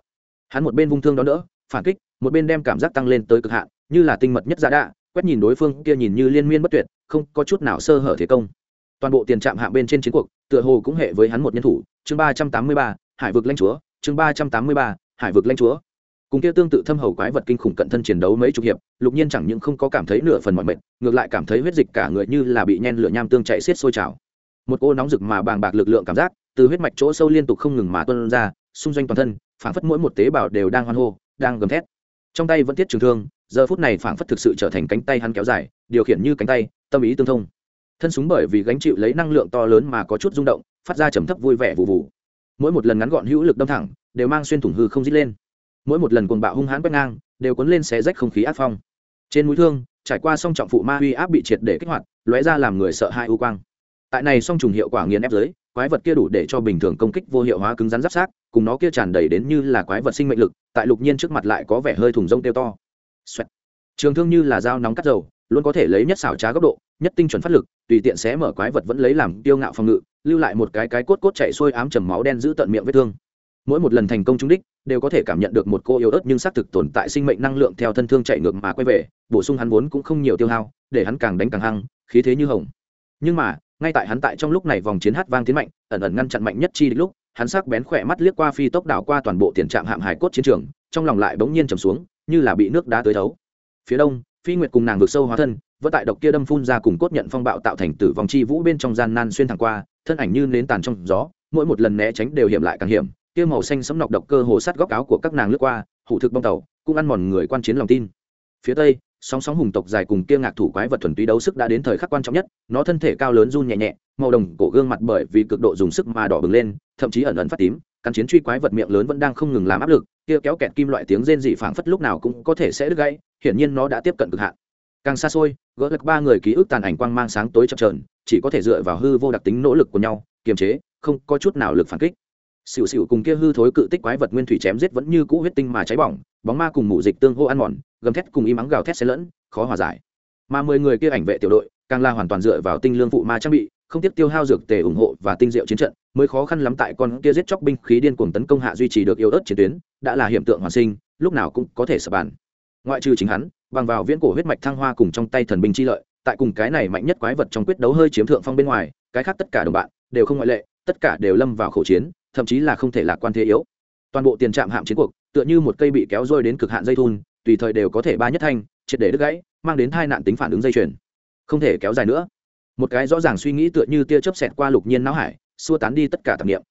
Hắn một bên vung thương đó nữa, phản kích một bên đem cảm giác tăng lên tới cực hạn như là tinh mật nhất giả đạ, quét nhìn đối phương kia nhìn như liên miên bất tuyệt, không có chút nào sơ hở thế công. Toàn bộ tiền trạm hạ bên trên chiến cuộc, tựa hồ cũng hệ với hắn một nhân thủ. Chương ba trăm tám mươi ba, hải vực lãnh chúa. Chương ba trăm tám mươi ba, hải vực lãnh chúa. Cùng kia tương tự thâm hầu quái vật kinh khủng cận thân chiến đấu mấy chục hiệp, lục nhiên chẳng những không có cảm thấy nửa phần mọi mệt, ngược lại cảm thấy huyết dịch cả người như là bị nhen lửa nham tương chạy xiết sôi trào. Một cô nóng rực mà bàng bạc lực lượng cảm giác, từ huyết mạch chỗ sâu liên tục không ngừng mà tuân ra, xung doanh toàn thân, phảng phất mỗi một tế bào đều đang hoan hô, đang gầm thét. Trong tay vẫn thiết trường thương giờ phút này phảng phất thực sự trở thành cánh tay hắn kéo dài, điều khiển như cánh tay, tâm ý tương thông. Thân súng bởi vì gánh chịu lấy năng lượng to lớn mà có chút rung động, phát ra trầm thấp vui vẻ vụ vụ mỗi một lần ngắn gọn hữu lực đâm thẳng, đều mang xuyên thủng hư không dít lên. Mỗi một lần cuồng bạo hung hãn quét ngang, đều cuốn lên xé rách không khí áp phong. Trên mũi thương, trải qua song trọng phụ ma huy áp bị triệt để kích hoạt, lóe ra làm người sợ hai u quang. Tại này song trùng hiệu quả nghiền ép dưới quái vật kia đủ để cho bình thường công kích vô hiệu hóa cứng rắn giáp sát, cùng nó kia tràn đầy đến như là quái vật sinh mệnh lực, tại lục nhiên trước mặt lại có vẻ hơi thùng rông tiêu to. Xoẹt. trường thương như là dao nóng cắt dầu, luôn có thể lấy nhất xảo trá góc độ, nhất tinh chuẩn phát lực, tùy tiện xé mở quái vật vẫn lấy làm tiêu ngạo phòng ngự, lưu lại một cái cái cốt cốt chảy xuôi ám trầm máu đen giữ tận miệng vết thương. Mỗi một lần thành công trúng đích, đều có thể cảm nhận được một cô yếu ớt nhưng xác thực tồn tại sinh mệnh năng lượng theo thân thương chạy ngược mà quay về, bổ sung hắn vốn cũng không nhiều tiêu hao, để hắn càng đánh càng hăng, khí thế như hồng. Nhưng mà, ngay tại hắn tại trong lúc này vòng chiến hát vang tiến mạnh, ẩn ẩn ngăn chặn mạnh nhất chi địch lúc, hắn sắc bén khỏe mắt liếc qua phi tốc đảo qua toàn bộ tiền trạm hạm hải cốt chiến trường, trong lòng lại bỗng nhiên trầm xuống như là bị nước đá tới thấu. Phía đông, phi nguyệt cùng nàng vượt sâu hóa thân vỡ tại độc kia đâm phun ra cùng cốt nhận phong bạo tạo thành tử vòng chi vũ bên trong gian nan xuyên thẳng qua, thân ảnh như nến tàn trong gió, mỗi một lần né tránh đều hiểm lại càng hiểm, kia màu xanh sẫm nọc độc cơ hồ sát góc áo của các nàng lướt qua, hủ thực bong tàu, cũng ăn mòn người quan chiến lòng tin. Phía tây, sóng sóng hùng tộc dài cùng kia ngạc thủ quái vật thuần túy đấu sức đã đến thời khắc quan trọng nhất, nó thân thể cao lớn run nhẹ nhẹ, màu đồng cổ gương mặt bởi vì cực độ dùng sức mà đỏ bừng lên, thậm chí ẩn ẩn phát tím cắn chiến truy quái vật miệng lớn vẫn đang không ngừng làm áp lực, kia kéo kẹt kim loại tiếng rên dị phảng phất lúc nào cũng có thể sẽ đứt gãy, hiển nhiên nó đã tiếp cận cực hạn. Càng xa xôi, gỡ lật ba người ký ức tàn ảnh quang mang sáng tối chập trờn chỉ có thể dựa vào hư vô đặc tính nỗ lực của nhau, kiềm chế, không có chút nào lực phản kích. Xỉu xỉu cùng kia hư thối cự tích quái vật nguyên thủy chém giết vẫn như cũ huyết tinh mà cháy bỏng, bóng ma cùng mù dịch tương hô ăn mòn, gầm thét cùng im mắng gào thét xen lẫn, khó hòa giải. Mà mười người kia ảnh vệ tiểu đội, càng là hoàn toàn dựa vào tinh lương phụ ma trang bị không tiếp tiêu hao dược tề ủng hộ và tinh diệu chiến trận, mới khó khăn lắm tại con kia giết chóc binh khí điên cuồng tấn công hạ duy trì được yêu ớt chiến tuyến, đã là hiện tượng hoàn sinh, lúc nào cũng có thể sập bàn. Ngoại trừ chính hắn, bằng vào viễn cổ huyết mạch thăng hoa cùng trong tay thần binh chi lợi, tại cùng cái này mạnh nhất quái vật trong quyết đấu hơi chiếm thượng phong bên ngoài, cái khác tất cả đồng bạn đều không ngoại lệ, tất cả đều lâm vào khẩu chiến, thậm chí là không thể lạc quan thế yếu. Toàn bộ tiền trạm hạm chiến cuộc, tựa như một cây bị kéo rôi đến cực hạn dây thun, tùy thời đều có thể ba nhất thanh, triệt để đứt gãy, mang đến tai nạn tính phản ứng dây chuyền. Không thể kéo dài nữa một cái rõ ràng suy nghĩ tựa như tia chớp xẹt qua lục nhiên não hải, xua tán đi tất cả tạp niệm.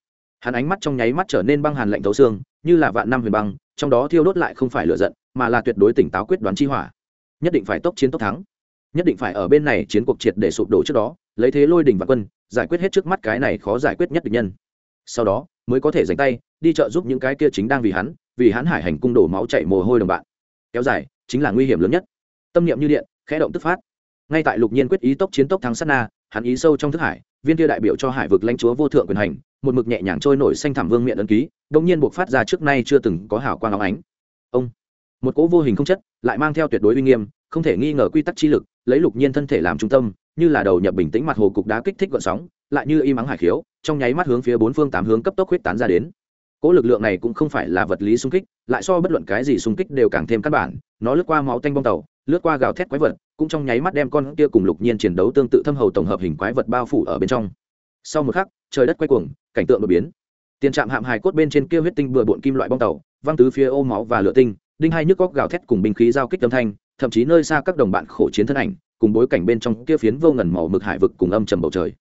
Hắn ánh mắt trong nháy mắt trở nên băng hàn lạnh thấu xương, như là vạn năm huyền băng, trong đó thiêu đốt lại không phải lựa giận, mà là tuyệt đối tỉnh táo quyết đoán chi hỏa. Nhất định phải tốc chiến tốc thắng. Nhất định phải ở bên này chiến cuộc triệt để sụp đổ trước đó, lấy thế lôi đình và quân, giải quyết hết trước mắt cái này khó giải quyết nhất địch nhân. Sau đó, mới có thể dành tay, đi trợ giúp những cái kia chính đang vì hắn vì hắn hải hành cung đổ máu chảy mồ hôi đồng bạn. Kéo dài, chính là nguy hiểm lớn nhất. Tâm niệm như điện, khẽ động tức phát ngay tại lục nhiên quyết ý tốc chiến tốc thắng sát na, hắn ý sâu trong thức hải, viên kia đại biểu cho hải vực lãnh chúa vô thượng quyền hành, một mực nhẹ nhàng trôi nổi xanh thảm vương miệng ấn ký đông nhiên buộc phát ra trước nay chưa từng có hảo quang áo ánh. Ông, một cỗ vô hình không chất, lại mang theo tuyệt đối uy nghiêm, không thể nghi ngờ quy tắc chi lực, lấy lục nhiên thân thể làm trung tâm, như là đầu nhập bình tĩnh mặt hồ cục đá kích thích gọn sóng, lại như y mắng hải khiếu, trong nháy mắt hướng phía bốn phương tám hướng cấp tốc huyết tán ra đến cỗ lực lượng này cũng không phải là vật lý xung kích, lại so bất luận cái gì xung kích đều càng thêm căn bản, nó lướt qua máu tanh bong tàu, lướt qua gào thét quái vật, cũng trong nháy mắt đem con kia cùng lục nhiên chiến đấu tương tự thâm hầu tổng hợp hình quái vật bao phủ ở bên trong. Sau một khắc, trời đất quay cuồng, cảnh tượng đột biến. Tiền trạm hạm hài cốt bên trên kia huyết tinh bừa bộn kim loại bong tàu, văng tứ phía ô máu và lửa tinh, đinh hai nhức góc gào thét cùng binh khí giao kích âm thanh, thậm chí nơi xa các đồng bạn khổ chiến thân ảnh, cùng bối cảnh bên trong kia phiến vô ngần màu mực hải vực cùng âm trầm bầu trời.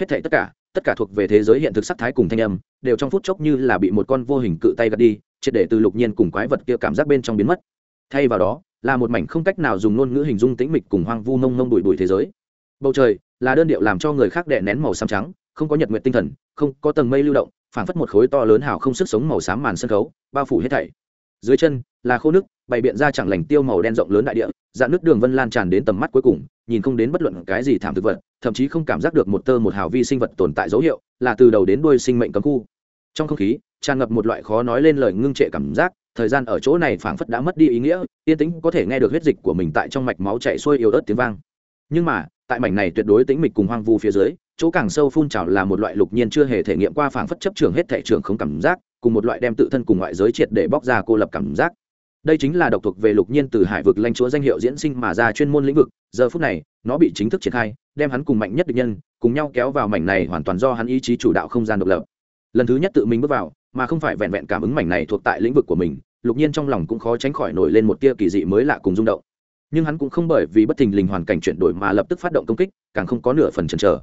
Hết thảy tất cả tất cả thuộc về thế giới hiện thực sắc thái cùng thanh âm đều trong phút chốc như là bị một con vô hình cự tay gạt đi, triệt để từ lục nhiên cùng quái vật kia cảm giác bên trong biến mất. Thay vào đó, là một mảnh không cách nào dùng ngôn ngữ hình dung tĩnh mịch cùng hoang vu nông nông bụi bụi thế giới. Bầu trời là đơn điệu làm cho người khác đè nén màu xám trắng, không có nhật nguyện tinh thần, không có tầng mây lưu động, phảng phất một khối to lớn hào không sức sống màu xám màn sân khấu, bao phủ hết thảy. Dưới chân là khô nước, bày biện ra chẳng lành tiêu màu đen rộng lớn đại địa, dạng nước đường vân lan tràn đến tầm mắt cuối cùng, nhìn không đến bất luận cái gì thảm thực vật, thậm chí không cảm giác được một tơ một hào vi sinh vật tồn tại dấu hiệu là từ đầu đến đuôi sinh mệnh cấm khu. Trong không khí, tràn ngập một loại khó nói lên lời ngưng trệ cảm giác, thời gian ở chỗ này phảng phất đã mất đi ý nghĩa, yên tĩnh có thể nghe được huyết dịch của mình tại trong mạch máu chạy xuôi yếu ớt tiếng vang. Nhưng mà, tại mảnh này tuyệt đối tĩnh mịch cùng hoang vu phía dưới, chỗ càng sâu phun trào là một loại lục nhiên chưa hề thể nghiệm qua phảng phất chấp trường hết thể trường không cảm giác, cùng một loại đem tự thân cùng ngoại giới triệt để bóc ra cô lập cảm giác. Đây chính là độc thuộc về lục nhiên từ hải vực lanh chúa danh hiệu diễn sinh mà ra chuyên môn lĩnh vực, giờ phút này, nó bị chính thức triển khai đem hắn cùng mạnh nhất địch nhân, cùng nhau kéo vào mảnh này hoàn toàn do hắn ý chí chủ đạo không gian độc lập. Lần thứ nhất tự mình bước vào, mà không phải vẹn vẹn cảm ứng mảnh này thuộc tại lĩnh vực của mình, lục nhiên trong lòng cũng khó tránh khỏi nổi lên một tia kỳ dị mới lạ cùng rung động. Nhưng hắn cũng không bởi vì bất thình lình hoàn cảnh chuyển đổi mà lập tức phát động công kích, càng không có nửa phần chần chờ.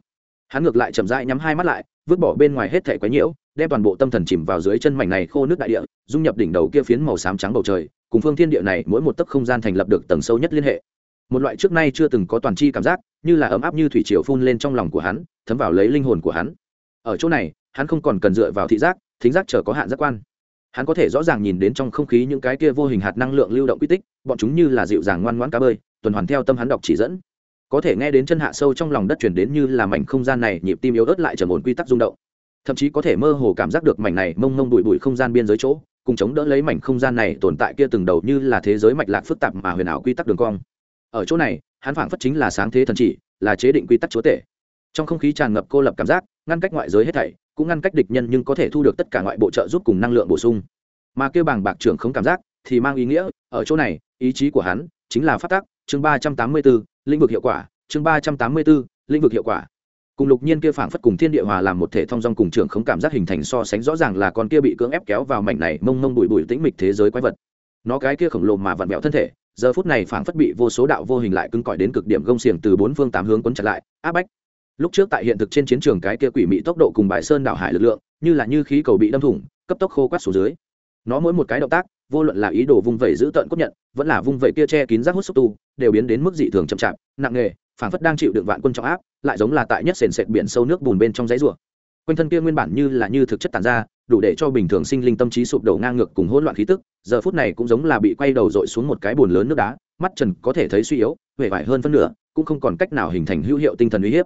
Hắn ngược lại chậm rãi nhắm hai mắt lại, vứt bỏ bên ngoài hết thể quái nhiễu, đem toàn bộ tâm thần chìm vào dưới chân mảnh này khô nước đại địa, dung nhập đỉnh đầu kia phiến màu xám trắng bầu trời, cùng phương thiên địa này mỗi một tấc không gian thành lập được tầng sâu nhất liên hệ. Một loại trước nay chưa từng có toàn chi cảm giác như là ấm áp như thủy triều phun lên trong lòng của hắn, thấm vào lấy linh hồn của hắn. Ở chỗ này, hắn không còn cần dựa vào thị giác, thính giác chờ có hạn giác quan. Hắn có thể rõ ràng nhìn đến trong không khí những cái kia vô hình hạt năng lượng lưu động quy tích, bọn chúng như là dịu dàng ngoan ngoãn cá bơi, tuần hoàn theo tâm hắn đọc chỉ dẫn. Có thể nghe đến chân hạ sâu trong lòng đất chuyển đến như là mảnh không gian này nhịp tim yếu ớt lại trở ổn quy tắc rung động. Thậm chí có thể mơ hồ cảm giác được mảnh này mông mông bụi bụi không gian biên giới chỗ, cùng chống đỡ lấy mảnh không gian này tồn tại kia từng đầu như là thế giới mạch lạc phức tạp mà huyền ảo quy tắc đường cong. Ở chỗ này hắn phảng phất chính là sáng thế thần chỉ, là chế định quy tắc chúa tể. Trong không khí tràn ngập cô lập cảm giác, ngăn cách ngoại giới hết thảy, cũng ngăn cách địch nhân nhưng có thể thu được tất cả ngoại bộ trợ giúp cùng năng lượng bổ sung. Mà kêu bảng bạc trưởng không cảm giác, thì mang ý nghĩa, ở chỗ này, ý chí của hắn, chính là phát tác chương ba trăm tám mươi b ố lĩnh vực hiệu quả, chương ba trăm tám mươi b ố lĩnh vực hiệu quả. Cùng lục nhiên kia phảng phất cùng thiên địa hòa làm một thể thông dong cùng trưởng không cảm giác hình thành so sánh rõ ràng là con kia bị cưỡng ép kéo vào mảnh này mông mông bụi bụi tĩnh mịch thế giới quái vật. Nó cái kia khổng lồ mà vặn vẹo thân thể giờ phút này phảng phất bị vô số đạo vô hình lại cứng cỏi đến cực điểm gông xiềng từ bốn phương tám hướng quấn chặt lại, áp bách. Lúc trước tại hiện thực trên chiến trường cái kia quỷ mị tốc độ cùng bãi sơn đảo hải lực lượng, như là như khí cầu bị đâm thủng, cấp tốc khô quát xuống dưới. Nó mỗi một cái động tác, vô luận là ý đồ vung vẩy giữ tận cốt nhận, vẫn là vung vẩy kia che kín rác hút xúc tu, đều biến đến mức dị thường chậm chạp, nặng nề, phảng phất đang chịu đựng vạn quân trọng áp, lại giống là tại nhất sền sệt biển sâu nước bùn bên trong dãy rùa quanh thân kia nguyên bản như là như thực chất tàn ra, đủ để cho bình thường sinh linh tâm trí sụp đổ ngang ngược cùng hỗn loạn khí tức giờ phút này cũng giống là bị quay đầu dội xuống một cái bùn lớn nước đá, mắt trần có thể thấy suy yếu huệ vải hơn phân nửa, cũng không còn cách nào hình thành hữu hiệu tinh thần uy hiếp.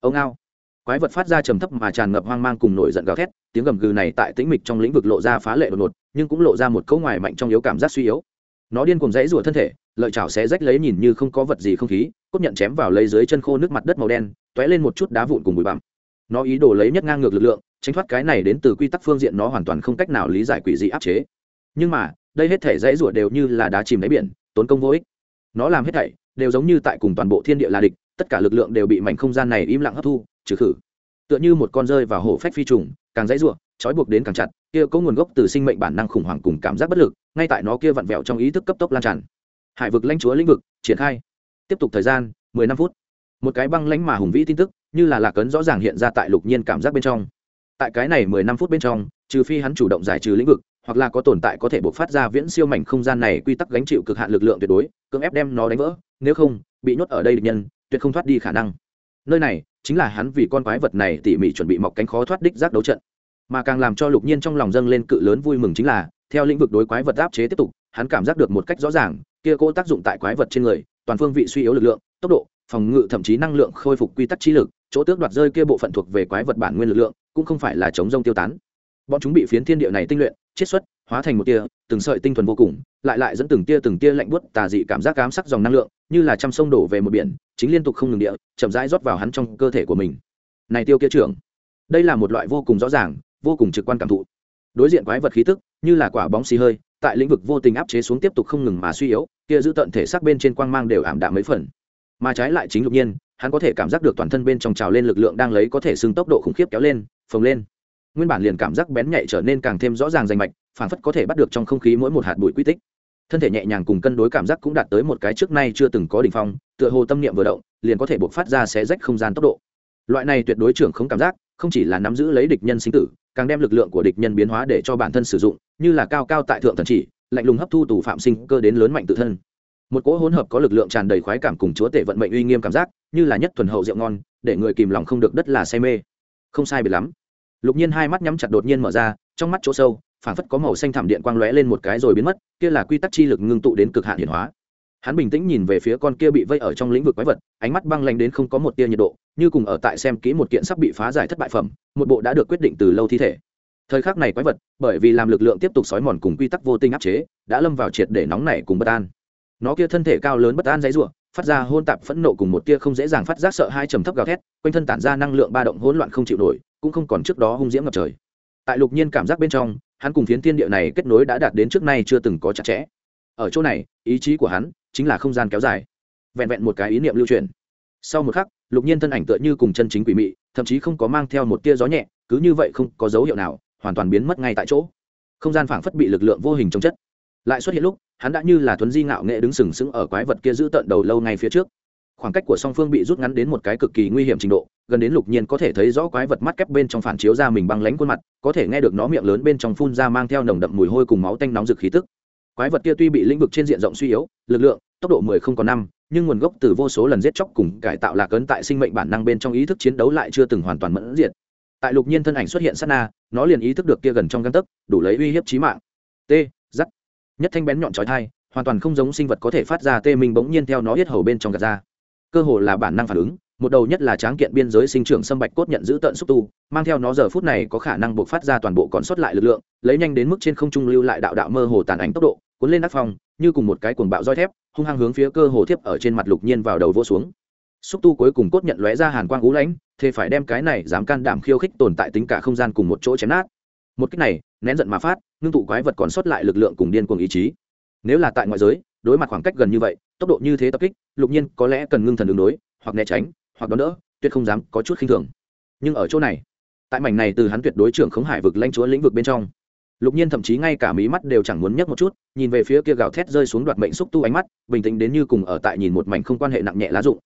Ông ao. Quái vật phát ra trầm thấp mà tràn ngập hoang mang cùng nổi giận gào thét, tiếng gầm gừ này tại tĩnh mịch trong lĩnh vực lộ ra phá lệ đột ngột, nhưng cũng lộ ra một câu ngoài mạnh trong yếu cảm giác suy yếu. Nó điên cùng dãy rủa thân thể, lợi chảo xé rách lấy nhìn như không có vật gì không khí, cốt nhận chém vào lấy dưới chân khô nước mặt đất màu đen t ó é lên một chút đá vụn cùng bụi bặm. Nó ý đồ lấy nhất ngang ngược lực lượng, tránh thoát cái này đến từ quy tắc phương diện nó hoàn toàn không cách nào lý giải quỷ dị áp chế nhưng mà, đây hết thể dãy rủa đều như là đá chìm đáy biển, tốn công vô ích. Nó làm hết thảy đều giống như tại cùng toàn bộ thiên địa là địch, tất cả lực lượng đều bị mảnh không gian này im lặng hấp thu, trừ khử. Tựa như một con rơi vào hổ phách phi trùng, càng dãy rủa, trói buộc đến càng chặt, kia có nguồn gốc từ sinh mệnh bản năng khủng hoảng cùng cảm giác bất lực, ngay tại nó kia vặn vẹo trong ý thức cấp tốc lan tràn. Hải vực lãnh chúa lĩnh vực, triển khai. Tiếp tục thời gian, mười năm phút. Một cái băng lãnh mà hùng vĩ tin tức, như là lạc ấn rõ ràng hiện ra tại lục nhiên cảm giác bên trong. Tại cái này mười năm phút bên trong, trừ phi hắn chủ động giải trừ lĩnh vực hoặc là có tồn tại có thể buộc phát ra viễn siêu mảnh không gian này quy tắc gánh chịu cực hạn lực lượng tuyệt đối, cưỡng ép đem nó đánh vỡ, nếu không, bị nhốt ở đây địch nhân, tuyệt không thoát đi khả năng. Nơi này chính là hắn vì con quái vật này tỉ mỉ chuẩn bị mọc cánh khó thoát đích giác đấu trận. Mà càng làm cho lục nhiên trong lòng dâng lên cự lớn vui mừng chính là, theo lĩnh vực đối quái vật áp chế tiếp tục, hắn cảm giác được một cách rõ ràng, kia cô tác dụng tại quái vật trên người, toàn phương vị suy yếu lực lượng, tốc độ, phòng ngự thậm chí năng lượng khôi phục quy tắc trí lực, chỗ tước đoạt rơi kia bộ phận thuộc về quái vật bản nguyên lực lượng, cũng không phải là chống rông tiêu tán. Bọn chúng bị phiến thiên địa này tinh luyện chiết xuất, hóa thành một tia, từng sợi tinh thuần vô cùng, lại lại dẫn từng tia từng tia lạnh buốt tà dị cảm giác cám sắc dòng năng lượng, như là trăm sông đổ về một biển, chính liên tục không ngừng địa, chậm rãi rót vào hắn trong cơ thể của mình. Này tiêu kia trưởng, đây là một loại vô cùng rõ ràng, vô cùng trực quan cảm thụ. Đối diện quái vật khí tức, như là quả bóng xì hơi, tại lĩnh vực vô tình áp chế xuống tiếp tục không ngừng mà suy yếu, kia giữ tận thể xác bên trên quang mang đều ảm đạm mấy phần. Mà trái lại chính lục nhiên, hắn có thể cảm giác được toàn thân bên trong trào lên lực lượng đang lấy có thể xưng tốc độ khủng khiếp kéo lên, phồng lên nguyên bản liền cảm giác bén nhạy trở nên càng thêm rõ ràng rành mạch phản phất có thể bắt được trong không khí mỗi một hạt bụi quy tích. Thân thể nhẹ nhàng cùng cân đối cảm giác cũng đạt tới một cái trước nay chưa từng có đ ỉ n h phong, tựa hồ tâm niệm vừa động, liền có thể buộc phát ra xé rách không gian tốc độ. Loại này tuyệt đối trưởng không cảm giác, không chỉ là nắm giữ lấy địch nhân sinh tử, càng đem lực lượng của địch nhân biến hóa để cho bản thân sử dụng, như là cao cao tại thượng thần chỉ, lạnh lùng hấp thu tù phạm sinh cơ đến lớn mạnh tự thân. Một cỗ hỗn hợp có lực lượng tràn đầy khoái cảm cùng chúa tể vận mệnh uy nghiêm cảm giác, như là nhất thuần hậu rượu ngon, để người kìm lòng không được đất là say mê. Không sai biệt lắm lục nhiên hai mắt nhắm chặt đột nhiên mở ra, trong mắt chỗ sâu, phảng phất có màu xanh thảm điện quang lóe lên một cái rồi biến mất, kia là quy tắc chi lực ngưng tụ đến cực hạn hiển hóa. Hắn bình tĩnh nhìn về phía con kia bị vây ở trong lĩnh vực quái vật, ánh mắt băng lanh đến không có một tia nhiệt độ, như cùng ở tại xem kỹ một kiện sắp bị phá giải thất bại phẩm, một bộ đã được quyết định từ lâu thi thể. Thời khắc này quái vật, bởi vì làm lực lượng tiếp tục sói mòn cùng quy tắc vô tình áp chế, đã lâm vào triệt để nóng nảy cùng bất an. Nó kia thân thể cao lớn bất an dãy rủa, phát ra hôn tạp phẫn nộ cùng một tia không dễ dàng phát giác sợ hai trầm thấp gào thét, quanh thân tản ra năng lượng ba động hỗn loạn không chịu nổi cũng không còn trước đó hung diễm ngập trời. Tại lục nhiên cảm giác bên trong, hắn cùng phiến thiên địa này kết nối đã đạt đến trước nay chưa từng có chặt chẽ. Ở chỗ này, ý chí của hắn chính là không gian kéo dài, vẹn vẹn một cái ý niệm lưu truyền. Sau một khắc, lục nhiên thân ảnh tựa như cùng chân chính quỷ mị, thậm chí không có mang theo một tia gió nhẹ, cứ như vậy không có dấu hiệu nào, hoàn toàn biến mất ngay tại chỗ. Không gian phảng phất bị lực lượng vô hình chống chất. Lại xuất hiện lúc, hắn đã như là thuấn di ngạo nghệ đứng sừng sững ở quái vật kia giữ tận đầu lâu ngay phía trước khoảng cách của song phương bị rút ngắn đến một cái cực kỳ nguy hiểm trình độ, gần đến lục nhiên có thể thấy rõ quái vật mắt kép bên trong phản chiếu ra mình băng lánh khuôn mặt, có thể nghe được nó miệng lớn bên trong phun ra mang theo nồng đậm mùi hôi cùng máu tanh nóng rực khí tức. Quái vật kia tuy bị lĩnh vực trên diện rộng suy yếu, lực lượng, tốc độ mười không còn năm, nhưng nguồn gốc từ vô số lần giết chóc cùng cải tạo lạc ấn tại sinh mệnh bản năng bên trong ý thức chiến đấu lại chưa từng hoàn toàn mẫn diệt. Tại lục nhiên thân ảnh xuất hiện sát na, nó liền ý thức được kia gần trong găng tấc, đủ lấy uy hiếp chí mạng. T, giắt. Nhất thanh bén nhọn trói thai hoàn toàn không giống sinh vật có thể phát ra tê minh bỗng nhiên theo nó hết hầu bên trong gạt ra cơ hồ là bản năng phản ứng, một đầu nhất là tráng kiện biên giới sinh trưởng sâm bạch cốt nhận giữ tận xúc tu, mang theo nó giờ phút này có khả năng buộc phát ra toàn bộ còn sót lại lực lượng, lấy nhanh đến mức trên không trung lưu lại đạo đạo mơ hồ tàn ảnh tốc độ, cuốn lên đắc phong, như cùng một cái cuồng bạo roi thép, hung hăng hướng phía cơ hồ thiếp ở trên mặt lục nhiên vào đầu vô xuống. Xúc tu cuối cùng cốt nhận lóe ra hàn quang ú lãnh, thế phải đem cái này dám can đảm khiêu khích tồn tại tính cả không gian cùng một chỗ chém nát. Một cách này, nén giận mà phát, ngưng tụ quái vật còn sót lại lực lượng cùng điên cuồng ý chí. Nếu là tại ngoại giới, đối mặt khoảng cách gần như vậy tốc độ như thế tập kích, lục nhiên có lẽ cần ngưng thần đường đối, hoặc né tránh, hoặc đón đỡ, tuyệt không dám có chút khinh thường. Nhưng ở chỗ này, tại mảnh này từ hắn tuyệt đối trưởng khống hải vực lanh chúa lĩnh vực bên trong, lục nhiên thậm chí ngay cả mí mắt đều chẳng muốn nhấc một chút, nhìn về phía kia gào thét rơi xuống đoạt mệnh xúc tu ánh mắt, bình tĩnh đến như cùng ở tại nhìn một mảnh không quan hệ nặng nhẹ lá dụng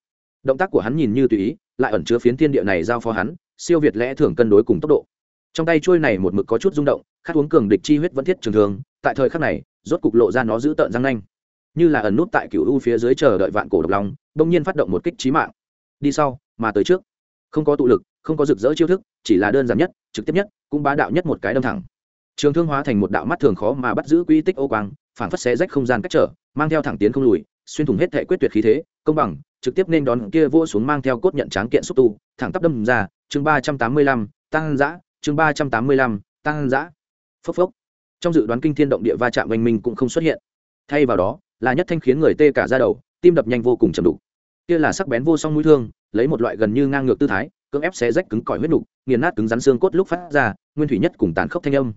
động tác của hắn nhìn như tùy ý, lại ẩn chứa phiến thiên địa này giao phó hắn, siêu việt lẽ thường cân đối cùng tốc độ. Trong tay trôi này một mực có chút rung động, khát uống cường địch chi huyết vẫn thiết trường thường, tại thời khắc này, rốt cục lộ ra nó giữ tợn răng nanh như là ẩn nút tại cựu u phía dưới chờ đợi vạn cổ độc lòng bỗng nhiên phát động một kích trí mạng. Đi sau, mà tới trước. Không có tụ lực, không có rực rỡ chiêu thức, chỉ là đơn giản nhất, trực tiếp nhất, cũng bá đạo nhất một cái đâm thẳng. Trường thương hóa thành một đạo mắt thường khó mà bắt giữ quy tích ô quang phản phất xé rách không gian cách trở, mang theo thẳng tiến không lùi, xuyên thủng hết thể quyết tuyệt khí thế, công bằng, trực tiếp nên đón kia vua xuống mang theo cốt nhận tráng kiện xúc tu, thẳng tắp đâm ra, chương ba trăm tám mươi lăm, tăng giã chương ba trăm tám mươi lăm, tăng giã phốc phốc. Trong dự đoán kinh thiên động địa va chạm oanh minh cũng không xuất hiện. Thay vào đó là nhất thanh khiến người tê cả ra đầu, tim đập nhanh vô cùng chầm đục. Kia là sắc bén vô song mũi thương, lấy một loại gần như ngang ngược tư thái, cưỡng ép xé rách cứng cỏi huyết đục nghiền nát cứng rắn xương cốt lúc phát ra, nguyên thủy nhất cùng tàn khốc thanh âm.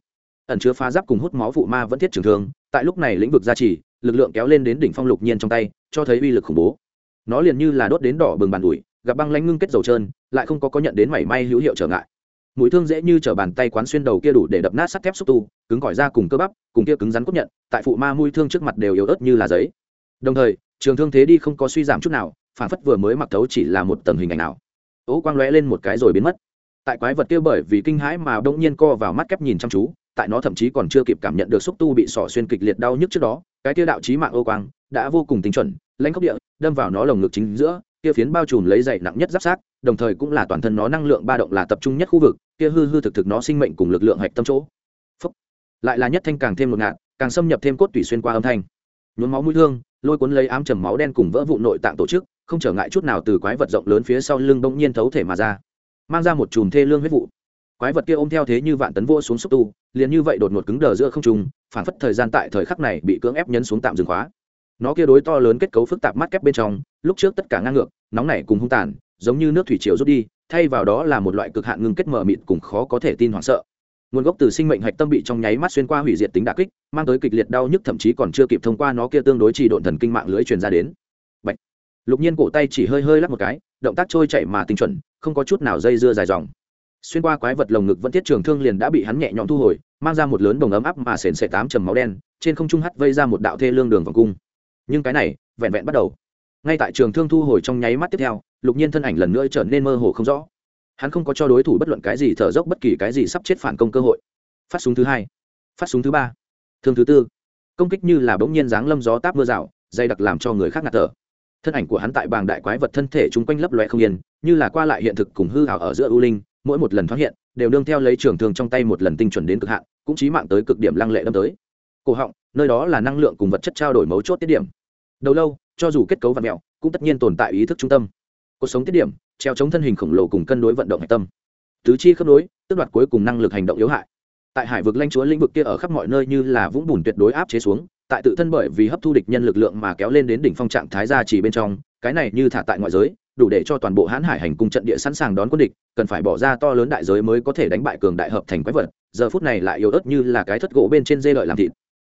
Ẩn chứa phá giáp cùng hút máu phụ ma vẫn thiết trường thương, tại lúc này lĩnh vực gia trì, lực lượng kéo lên đến đỉnh phong lục nhiên trong tay, cho thấy uy lực khủng bố. Nó liền như là đốt đến đỏ bừng bàn ủi, gặp băng lanh ngưng kết dầu trơn, lại không có có nhận đến mảy may hữu hiệu trở ngại mũi thương dễ như t bàn tay quán xuyên đầu kia đủ để đập nát sắt thép xúc tu, cứng cỏi ra cùng cơ bắp, cùng kia cứng rắn cốt nhận, tại phụ ma mũi thương trước mặt đều yếu ớt như là giấy. Đồng thời, trường thương thế đi không có suy giảm chút nào, phản phất vừa mới mặc thấu chỉ là một tầng hình ảnh nào. Ố quang lóe lên một cái rồi biến mất. Tại quái vật kia bởi vì kinh hãi mà đông nhiên co vào mắt kép nhìn chăm chú, tại nó thậm chí còn chưa kịp cảm nhận được xúc tu bị sỏ xuyên kịch liệt đau nhức trước đó, cái kia đạo trí mạng ô quang đã vô cùng tinh chuẩn, lãnh khốc địa, đâm vào nó lồng ngực chính giữa, kia phiến bao trùm lấy dày nặng nhất giáp sát đồng thời cũng là toàn thân nó năng lượng ba động là tập trung nhất khu vực, kia hư hư thực thực nó sinh mệnh cùng lực lượng hạch tâm chỗ. Phúc. lại là nhất thanh càng thêm một ngạt, càng xâm nhập thêm cốt tủy xuyên qua âm thanh. Nhuốm máu mũi thương, lôi cuốn lấy ám trầm máu đen cùng vỡ vụ nội tạng tổ chức, không trở ngại chút nào từ quái vật rộng lớn phía sau lưng bỗng nhiên thấu thể mà ra. Mang ra một chùm thê lương huyết vụ. Quái vật kia ôm theo thế như vạn tấn vô xuống xúc tu, liền như vậy đột ngột cứng đờ giữa không trung phản phất thời gian tại thời khắc này bị cưỡng ép nhấn xuống tạm dừng khóa. Nó kia đối to lớn kết cấu phức tạp mắt kép bên trong, lúc trước tất cả ngang ngược, nóng nảy cùng hung tàn giống như nước thủy triều rút đi, thay vào đó là một loại cực hạn ngưng kết mờ mịt cùng khó có thể tin hoảng sợ. Nguồn gốc từ sinh mệnh hạch tâm bị trong nháy mắt xuyên qua hủy diệt tính đà kích, mang tới kịch liệt đau nhức thậm chí còn chưa kịp thông qua nó kia tương đối trì độn thần kinh mạng lưới truyền ra đến. Bạch. lục nhiên cổ tay chỉ hơi hơi lắc một cái, động tác trôi chạy mà tinh chuẩn, không có chút nào dây dưa dài dòng. Xuyên qua quái vật lồng ngực vẫn thiết trường thương liền đã bị hắn nhẹ nhõm thu hồi, mang ra một lớn đồng ấm áp mà sền sệt tám trầm máu đen, trên không trung hắt vây ra một đạo thê lương đường vòng cung. Nhưng cái này, vẹn vẹn bắt đầu ngay tại trường thương thu hồi trong nháy mắt tiếp theo, lục nhiên thân ảnh lần nữa trở nên mơ hồ không rõ. Hắn không có cho đối thủ bất luận cái gì thở dốc bất kỳ cái gì sắp chết phản công cơ hội. Phát súng thứ hai, phát súng thứ ba, thương thứ tư. Công kích như là bỗng nhiên dáng lâm gió táp mưa rào, dày đặc làm cho người khác ngạt thở. Thân ảnh của hắn tại bàng đại quái vật thân thể chung quanh lấp loe không yên, như là qua lại hiện thực cùng hư hào ở giữa ưu linh, mỗi một lần thoát hiện, đều nương theo lấy trường thương trong tay một lần tinh chuẩn đến cực hạn, cũng chí mạng tới cực điểm lăng lệ đâm tới. Cổ họng, nơi đó là năng lượng cùng vật chất trao đổi mấu chốt tiết điểm. Đầu lâu cho dù kết cấu vật mẹo, cũng tất nhiên tồn tại ý thức trung tâm. Cuộc sống tiết điểm, treo chống thân hình khổng lồ cùng cân đối vận động hạch tâm. Tứ chi khớp nối tức đoạt cuối cùng năng lực hành động yếu hại. Tại hải vực lanh chúa lĩnh vực kia ở khắp mọi nơi như là vũng bùn tuyệt đối áp chế xuống, tại tự thân bởi vì hấp thu địch nhân lực lượng mà kéo lên đến đỉnh phong trạng thái gia chỉ bên trong, cái này như thả tại ngoại giới, đủ để cho toàn bộ hãn hải hành cung trận địa sẵn sàng đón quân địch, cần phải bỏ ra to lớn đại giới mới có thể đánh bại cường đại hợp thành quái vật, giờ phút này lại yếu ớt như là cái thất gỗ bên trên dê lợi làm thịt.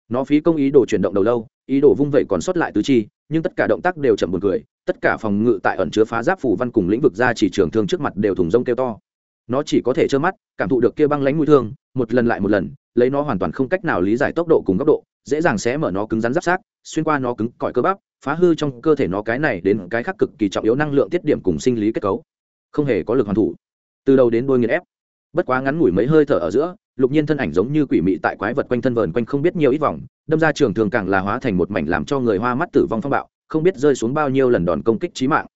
Nó phí công ý đồ chuyển động đầu lâu ý đồ vung vẩy còn sót lại tứ chi, nhưng tất cả động tác đều chậm buồn cười, tất cả phòng ngự tại ẩn chứa phá giáp phủ văn cùng lĩnh vực ra chỉ trường thương trước mặt đều thùng rông kêu to. Nó chỉ có thể trơ mắt, cảm thụ được kia băng lánh mũi thương, một lần lại một lần, lấy nó hoàn toàn không cách nào lý giải tốc độ cùng góc độ, dễ dàng sẽ mở nó cứng rắn giáp sát, xuyên qua nó cứng cỏi cơ bắp, phá hư trong cơ thể nó cái này đến cái khác cực kỳ trọng yếu năng lượng tiết điểm cùng sinh lý kết cấu. Không hề có lực hoàn thủ. Từ đầu đến đôi nghiền ép. Bất quá ngắn ngủi mấy hơi thở ở giữa, lục nhiên thân ảnh giống như quỷ mị tại quái vật quanh thân vờn quanh không biết nhiều ít vòng đâm ra trường thường càng là hóa thành một mảnh làm cho người hoa mắt tử vong phong bạo, không biết rơi xuống bao nhiêu lần đòn công kích trí mạng.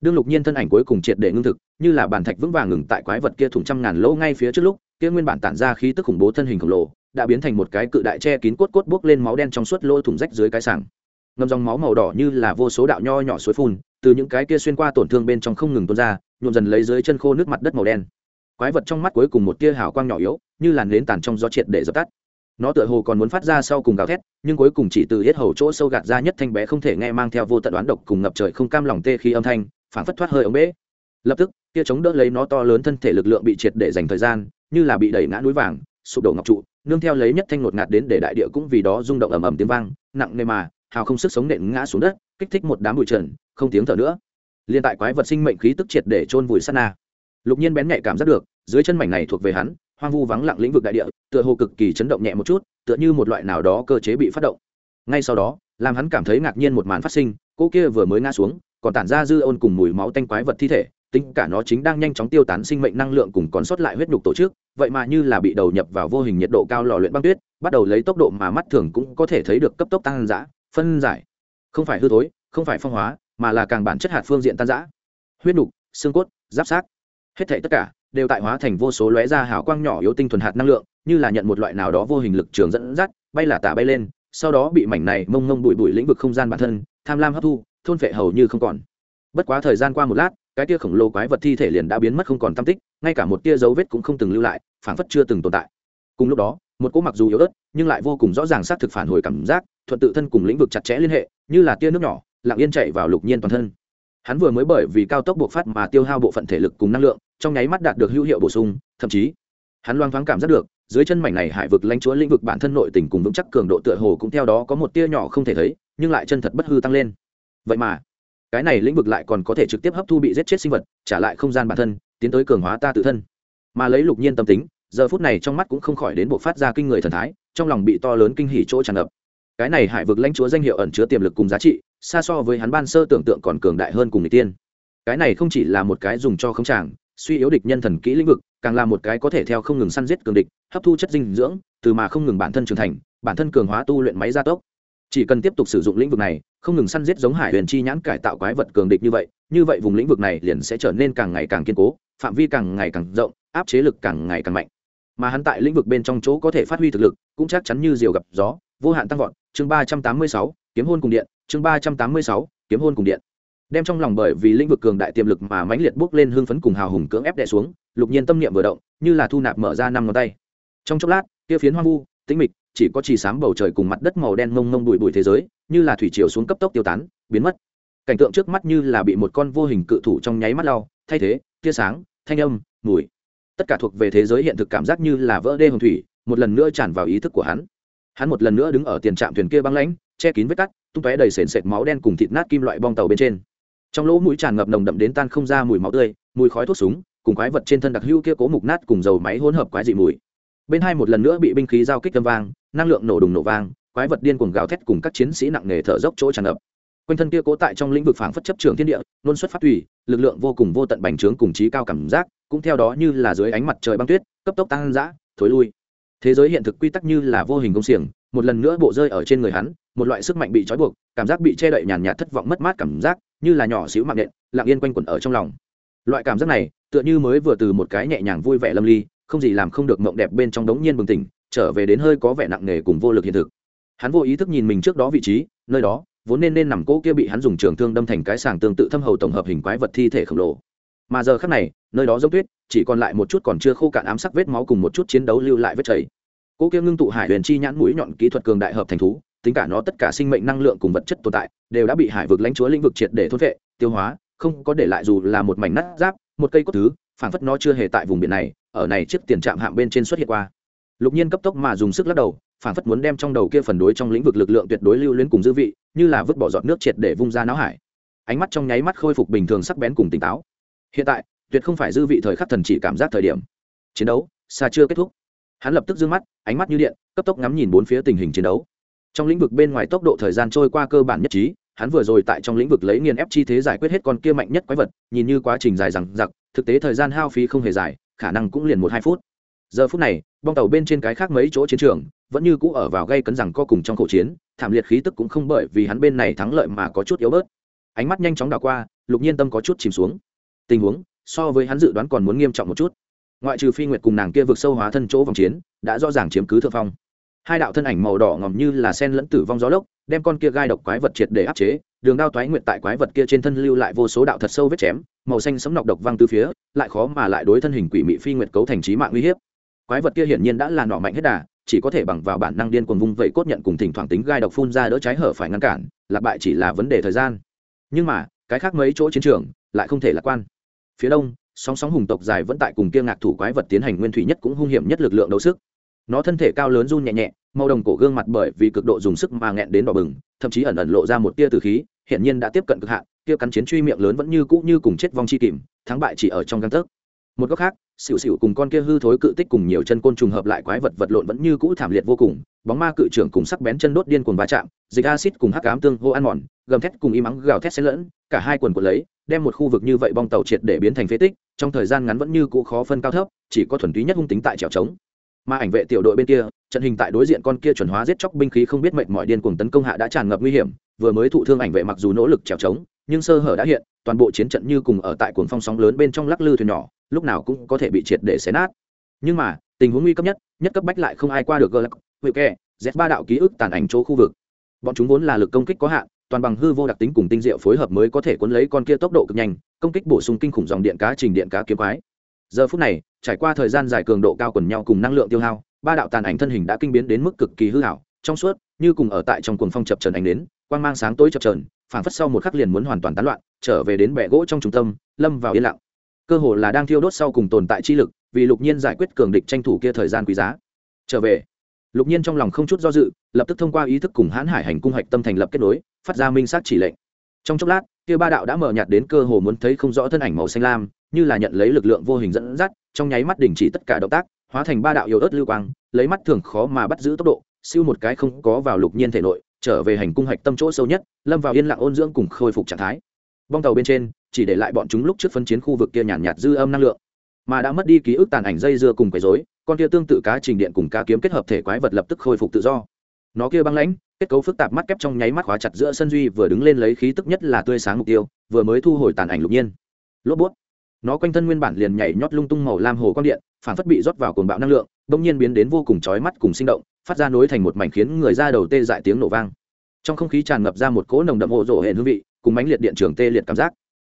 Đương lục nhiên thân ảnh cuối cùng triệt để ngưng thực, như là bàn thạch vững vàng ngừng tại quái vật kia thủng trăm ngàn lỗ ngay phía trước lúc, kia nguyên bản tản ra khí tức khủng bố thân hình khổng lồ, đã biến thành một cái cự đại che kín cốt cốt buốc lên máu đen trong suốt lỗ thủng rách dưới cái sảng. Ngầm dòng máu màu đỏ như là vô số đạo nho nhỏ suối phun, từ những cái kia xuyên qua tổn thương bên trong không ngừng tuôn ra, nhuộm dần lấy dưới chân khô nước mặt đất màu đen. Quái vật trong mắt cuối cùng một tia hào quang nhỏ yếu, như làn nến tàn trong gió triệt để dập tắt nó tựa hồ còn muốn phát ra sau cùng gào thét, nhưng cuối cùng chỉ từ hết hầu chỗ sâu gạt ra nhất thanh bé không thể nghe mang theo vô tận đoán độc cùng ngập trời không cam lòng tê khi âm thanh phản phất thoát hơi ống bế. Lập tức, kia chống đỡ lấy nó to lớn thân thể lực lượng bị triệt để dành thời gian, như là bị đẩy ngã núi vàng, sụp đổ ngọc trụ, nương theo lấy nhất thanh ngột ngạt đến để đại địa cũng vì đó rung động ầm ầm tiếng vang, nặng nề mà, hào không sức sống nện ngã xuống đất, kích thích một đám bụi trần, không tiếng thở nữa. Liên tại quái vật sinh mệnh khí tức triệt để chôn vùi sát na. Lục nhiên bén nhạy cảm giác được, dưới chân mảnh này thuộc về hắn hoang vu vắng lặng lĩnh vực đại địa, tựa hồ cực kỳ chấn động nhẹ một chút, tựa như một loại nào đó cơ chế bị phát động. Ngay sau đó, làm hắn cảm thấy ngạc nhiên một màn phát sinh, cô kia vừa mới ngã xuống, còn tản ra dư ôn cùng mùi máu tanh quái vật thi thể, tính cả nó chính đang nhanh chóng tiêu tán sinh mệnh năng lượng cùng còn sót lại huyết nhục tổ chức, vậy mà như là bị đầu nhập vào vô hình nhiệt độ cao lò luyện băng tuyết, bắt đầu lấy tốc độ mà mắt thường cũng có thể thấy được cấp tốc tăng giã phân giải. Không phải hư thối, không phải phong hóa, mà là càng bản chất hạt phương diện tan giã huyết nhục, xương cốt, giáp sát hết thảy tất cả đều tại hóa thành vô số lóe ra hào quang nhỏ yếu tinh thuần hạt năng lượng, như là nhận một loại nào đó vô hình lực trường dẫn dắt, bay là tả bay lên, sau đó bị mảnh này mông mông bụi bụi lĩnh vực không gian bản thân, tham lam hấp thu, thôn phệ hầu như không còn. Bất quá thời gian qua một lát, cái tia khổng lồ quái vật thi thể liền đã biến mất không còn tam tích, ngay cả một tia dấu vết cũng không từng lưu lại phản phất chưa từng tồn tại. Cùng lúc đó, một cỗ mặc dù yếu ớt, nhưng lại vô cùng rõ ràng xác thực phản hồi cảm giác, thuận tự thân cùng lĩnh vực chặt chẽ liên hệ, như là tia nước nhỏ, lặng yên chạy vào lục nhiên toàn thân hắn vừa mới bởi vì cao tốc buộc phát mà tiêu hao bộ phận thể lực cùng năng lượng, trong nháy mắt đạt được hữu hiệu bổ sung, thậm chí, hắn loang thoáng cảm giác được, dưới chân mảnh này hải vực lãnh chúa lĩnh vực bản thân nội tình cùng vững chắc cường độ tựa hồ cũng theo đó có một tia nhỏ không thể thấy, nhưng lại chân thật bất hư tăng lên. Vậy mà, cái này lĩnh vực lại còn có thể trực tiếp hấp thu bị giết chết sinh vật, trả lại không gian bản thân, tiến tới cường hóa ta tự thân. Mà lấy lục nhiên tâm tính, giờ phút này trong mắt cũng không khỏi đến bộ phát ra kinh người thần thái, trong lòng bị to lớn kinh hỉ chỗ tràn ngập. Cái này hải vực lãnh chúa danh hiệu ẩn chứa tiềm lực cùng giá trị xa so với hắn ban sơ tưởng tượng còn cường đại hơn cùng người tiên. Cái này không chỉ là một cái dùng cho không tràng suy yếu địch nhân thần kỹ lĩnh vực, càng là một cái có thể theo không ngừng săn giết cường địch, hấp thu chất dinh dưỡng, từ mà không ngừng bản thân trưởng thành, bản thân cường hóa tu luyện máy gia tốc. Chỉ cần tiếp tục sử dụng lĩnh vực này, không ngừng săn giết giống hải huyền chi nhãn cải tạo quái vật cường địch như vậy như vậy vùng lĩnh vực này liền sẽ trở nên càng ngày càng kiên cố, phạm vi càng ngày càng rộng, áp chế lực càng ngày càng mạnh. Mà hắn tại lĩnh vực bên trong chỗ có thể phát huy thực lực, cũng chắc chắn như diều gặp gió, vô hạn tăng vọt. Chương ba trăm tám mươi sáu, kiếm hôn cùng điện chương ba trăm tám mươi sáu, kiếm hôn cùng điện. Đem trong lòng bởi vì lĩnh vực cường đại tiềm lực mà mãnh liệt bước lên hương phấn cùng hào hùng cưỡng ép đè xuống, lục nhiên tâm niệm vừa động, như là thu nạp mở ra năm ngón tay. Trong chốc lát, kia phiến hoang vu, tĩnh mịch, chỉ có chỉ sám bầu trời cùng mặt đất màu đen mông mông bụi bụi thế giới, như là thủy chiều xuống cấp tốc tiêu tán, biến mất. Cảnh tượng trước mắt như là bị một con vô hình cự thủ trong nháy mắt lau, thay thế, tia sáng, thanh âm, mùi. Tất cả thuộc về thế giới hiện thực cảm giác như là vỡ đê hồng thủy, một lần nữa tràn vào ý thức của hắn. Hắn một lần nữa đứng ở tiền trạm thuyền kia băng lãnh che kín vết cắt, tung tóe đầy sền sệt máu đen cùng thịt nát kim loại bong tàu bên trên. Trong lỗ mũi tràn ngập nồng đậm đến tan không ra mùi máu tươi, mùi khói thuốc súng, cùng quái vật trên thân đặc hữu kia cố mục nát cùng dầu máy hỗn hợp quái dị mùi. Bên hai một lần nữa bị binh khí giao kích tâm vang, năng lượng nổ đùng nổ vang, quái vật điên cuồng gào thét cùng các chiến sĩ nặng nề thở dốc chỗ tràn ngập. Quanh thân kia cố tại trong lĩnh vực phảng phất chấp trường thiên địa, luôn xuất phát tùy, lực lượng vô cùng vô tận bành trướng cùng trí cao cảm giác, cũng theo đó như là dưới ánh mặt trời băng tuyết, cấp tốc tăng dã thối lui. Thế giới hiện thực quy tắc như là vô hình công xiềng, một lần nữa bộ rơi ở trên người hắn một loại sức mạnh bị trói buộc, cảm giác bị che đậy nhàn nhạt thất vọng mất mát cảm giác, như là nhỏ xíu mạng nện, lặng yên quanh quẩn ở trong lòng. Loại cảm giác này, tựa như mới vừa từ một cái nhẹ nhàng vui vẻ lâm ly, không gì làm không được mộng đẹp bên trong đống nhiên bừng tỉnh, trở về đến hơi có vẻ nặng nề cùng vô lực hiện thực. Hắn vô ý thức nhìn mình trước đó vị trí, nơi đó, vốn nên nên nằm cỗ kia bị hắn dùng trường thương đâm thành cái sàng tương tự thâm hầu tổng hợp hình quái vật thi thể khổng lồ. Mà giờ khắc này, nơi đó giống tuyết, chỉ còn lại một chút còn chưa khô cạn ám sắc vết máu cùng một chút chiến đấu lưu lại vết chảy. Cỗ kia ngưng tụ hải huyền chi nhãn mũi nhọn kỹ thuật cường đại hợp thành thú tính cả nó tất cả sinh mệnh năng lượng cùng vật chất tồn tại, đều đã bị hải vực lãnh chúa lĩnh vực triệt để thôn vệ tiêu hóa, không có để lại dù là một mảnh nát giáp, một cây cốt thứ phản phất nó chưa hề tại vùng biển này, ở này chiếc tiền trạm hạm bên trên xuất hiện qua. Lục nhiên cấp tốc mà dùng sức lắc đầu phản phất muốn đem trong đầu kia phần đối trong lĩnh vực lực lượng tuyệt đối lưu luyến cùng dư vị, như là vứt bỏ giọt nước triệt để vung ra não hải. Ánh mắt trong nháy mắt khôi phục bình thường sắc bén cùng tỉnh táo. Hiện tại, tuyệt không phải dư vị thời khắc thần chỉ cảm giác thời điểm. Chiến đấu, xa chưa kết thúc. Hắn lập tức d ư ơ n g mắt, ánh mắt như điện, cấp tốc ngắm nhìn bốn phía tình hình chiến đấu trong lĩnh vực bên ngoài tốc độ thời gian trôi qua cơ bản nhất trí, hắn vừa rồi tại trong lĩnh vực lấy nghiền ép chi thế giải quyết hết con kia mạnh nhất quái vật, nhìn như quá trình dài rằng giặc thực tế thời gian hao phí không hề dài, khả năng cũng liền một hai phút. Giờ phút này, bong tàu bên trên cái khác mấy chỗ chiến trường, vẫn như cũ ở vào gây cấn rằng co cùng trong khẩu chiến, thảm liệt khí tức cũng không bởi vì hắn bên này thắng lợi mà có chút yếu bớt. Ánh mắt nhanh chóng đảo qua, lục nhiên tâm có chút chìm xuống. Tình huống, so với hắn dự đoán còn muốn nghiêm trọng một chút. Ngoại trừ phi nguyệt cùng nàng kia vượt sâu hóa thân chỗ vòng chiến, đã rõ ràng chiếm cứ thượng phong hai đạo thân ảnh màu đỏ ngòm như là sen lẫn tử vong gió lốc, đem con kia gai độc quái vật triệt để áp chế, đường đao toái nguyện tại quái vật kia trên thân lưu lại vô số đạo thật sâu vết chém, màu xanh sấm nọc độc văng từ phía, lại khó mà lại đối thân hình quỷ mị phi nguyệt cấu thành trí mạng uy hiếp. Quái vật kia hiển nhiên đã là nọ mạnh hết đà, chỉ có thể bằng vào bản năng điên cuồng vung vẩy cốt nhận cùng thỉnh thoảng tính gai độc phun ra đỡ trái hở phải ngăn cản, lạc bại chỉ là vấn đề thời gian. Nhưng mà, cái khác mấy chỗ chiến trường lại không thể lạc quan. Phía đông, sóng sóng hùng tộc dài vẫn tại cùng kia ngạc thủ quái vật tiến hành nguyên thủy nhất cũng hung hiểm nhất lực lượng đấu sức nó thân thể cao lớn run nhẹ nhẹ, màu đồng cổ gương mặt bởi vì cực độ dùng sức mà nghẹn đến đỏ bừng, thậm chí ẩn ẩn lộ ra một tia từ khí hiện nhiên đã tiếp cận cực hạn kia cắn chiến truy miệng lớn vẫn như cũ như cùng chết vong chi kìm, thắng bại chỉ ở trong găng tấc. Một góc khác, xỉu xỉu cùng con kia hư thối cự tích cùng nhiều chân côn trùng hợp lại quái vật vật lộn vẫn như cũ thảm liệt vô cùng, bóng ma cự trưởng cùng sắc bén chân đốt điên cuồng va chạm, dịch acid cùng hắc ám tương hô ăn mòn, gầm thét cùng im ắng gào thét xen lẫn, cả hai quần của lấy, đem một khu vực như vậy bong tàu triệt để biến thành phế tích, trong thời gian ngắn vẫn như cũ khó phân cao thấp, chỉ có thuần túy nhất hung tính tại trèo trống mà ảnh vệ tiểu đội bên kia, trận hình tại đối diện con kia chuẩn hóa giết chóc binh khí không biết mệnh mọi điên cuồng tấn công hạ đã tràn ngập nguy hiểm, vừa mới thụ thương ảnh vệ mặc dù nỗ lực trèo trống, nhưng sơ hở đã hiện, toàn bộ chiến trận như cùng ở tại cuồng phong sóng lớn bên trong lắc lư thuyền nhỏ, lúc nào cũng có thể bị triệt để xé nát. Nhưng mà, tình huống nguy cấp nhất nhất cấp bách lại không ai qua được gờ lắc huệ kè z ba đạo ký ức tàn ảnh chỗ khu vực. Bọn chúng vốn là lực công kích có hạn, toàn bằng hư vô đặc tính cùng tinh diệu phối hợp mới có thể cuốn lấy con kia tốc độ cực nhanh, công kích bổ sung kinh khủng dòng điện cá, trình điện cá kiếm quái. Giờ phút này trải qua thời gian dài cường độ cao quần nhau cùng năng lượng tiêu hao, ba đạo tàn ảnh thân hình đã kinh biến đến mức cực kỳ hư hảo, trong suốt, như cùng ở tại trong cuồng phong chập trần ánh đến, quang mang sáng tối chập trần phảng phất sau một khắc liền muốn hoàn toàn tán loạn, trở về đến bệ gỗ trong trung tâm, lâm vào yên lặng. Cơ hồ là đang thiêu đốt sau cùng tồn tại chi lực, vì lục nhiên giải quyết cường địch tranh thủ kia thời gian quý giá. Trở về, lục nhiên trong lòng không chút do dự, lập tức thông qua ý thức cùng hãn hải hành cung hạch tâm thành lập kết nối, phát ra minh sát chỉ lệnh. Trong chốc lát, kia ba đạo đã mở nhạt đến cơ hồ muốn thấy không rõ thân ảnh màu xanh lam như là nhận lấy lực lượng vô hình dẫn dắt trong nháy mắt đình chỉ tất cả động tác hóa thành ba đạo yếu ớt lưu quang lấy mắt thường khó mà bắt giữ tốc độ siêu một cái không có vào lục nhiên thể nội trở về hành cung hạch tâm chỗ sâu nhất lâm vào yên lặng ôn dưỡng cùng khôi phục trạng thái. Bong tàu bên trên chỉ để lại bọn chúng lúc trước phân chiến khu vực kia nhàn nhạt, nhạt dư âm năng lượng. Mà đã mất đi ký ức tàn ảnh dây dưa cùng quấy rối con kia tương tự cá trình điện cùng cá kiếm kết hợp thể quái vật lập tức khôi phục tự do. Nó kia băng lãnh kết cấu phức tạp mắt kép trong nháy mắt khóa chặt giữa sân duy vừa đứng lên lấy khí tức nhất là tươi sáng mục tiêu vừa mới thu hồi tàn ảnh lục nhiên. Lốp bút nó quanh thân nguyên bản liền nhảy nhót lung tung màu lam hồ quang điện phản phất bị rót vào cồn bạo năng lượng bỗng nhiên biến đến vô cùng chói mắt cùng sinh động, phát ra nối thành một mảnh khiến người ra đầu tê dại tiếng nổ vang. Trong không khí tràn ngập ra một cỗ nồng đậm hộ rộ hệ hương vị, cùng mánh liệt điện trường tê liệt cảm giác.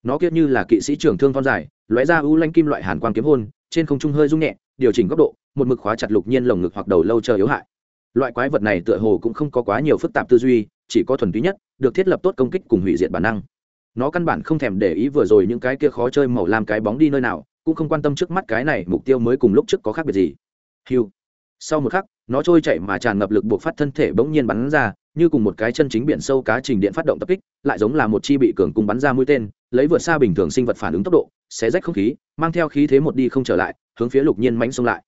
Nó kiết như là kỵ sĩ trưởng thương thon dài, lóe ra u lanh kim loại hàn quang kiếm hôn, trên không trung hơi rung nhẹ, điều chỉnh góc độ, một mực khóa chặt lục nhiên lồng ngực hoặc đầu lâu chờ yếu hại. Loại quái vật này tựa hồ cũng không có quá nhiều phức tạp tư duy, chỉ có thuần túy nhất, được thiết lập tốt công kích cùng hủy diệt bản năng nó căn bản không thèm để ý vừa rồi những cái kia khó chơi màu làm cái bóng đi nơi nào, cũng không quan tâm trước mắt cái này mục tiêu mới cùng lúc trước có khác biệt gì. Hiu. Sau một khắc, nó trôi chạy mà tràn ngập lực buộc phát thân thể bỗng nhiên bắn ra, như cùng một cái chân chính biển sâu cá trình điện phát động tập kích, lại giống là một chi bị cường cung bắn ra mũi tên, lấy vượt xa bình thường sinh vật phản ứng tốc độ, xé rách không khí, mang theo khí thế một đi không trở lại, hướng phía lục nhiên mánh xông lại.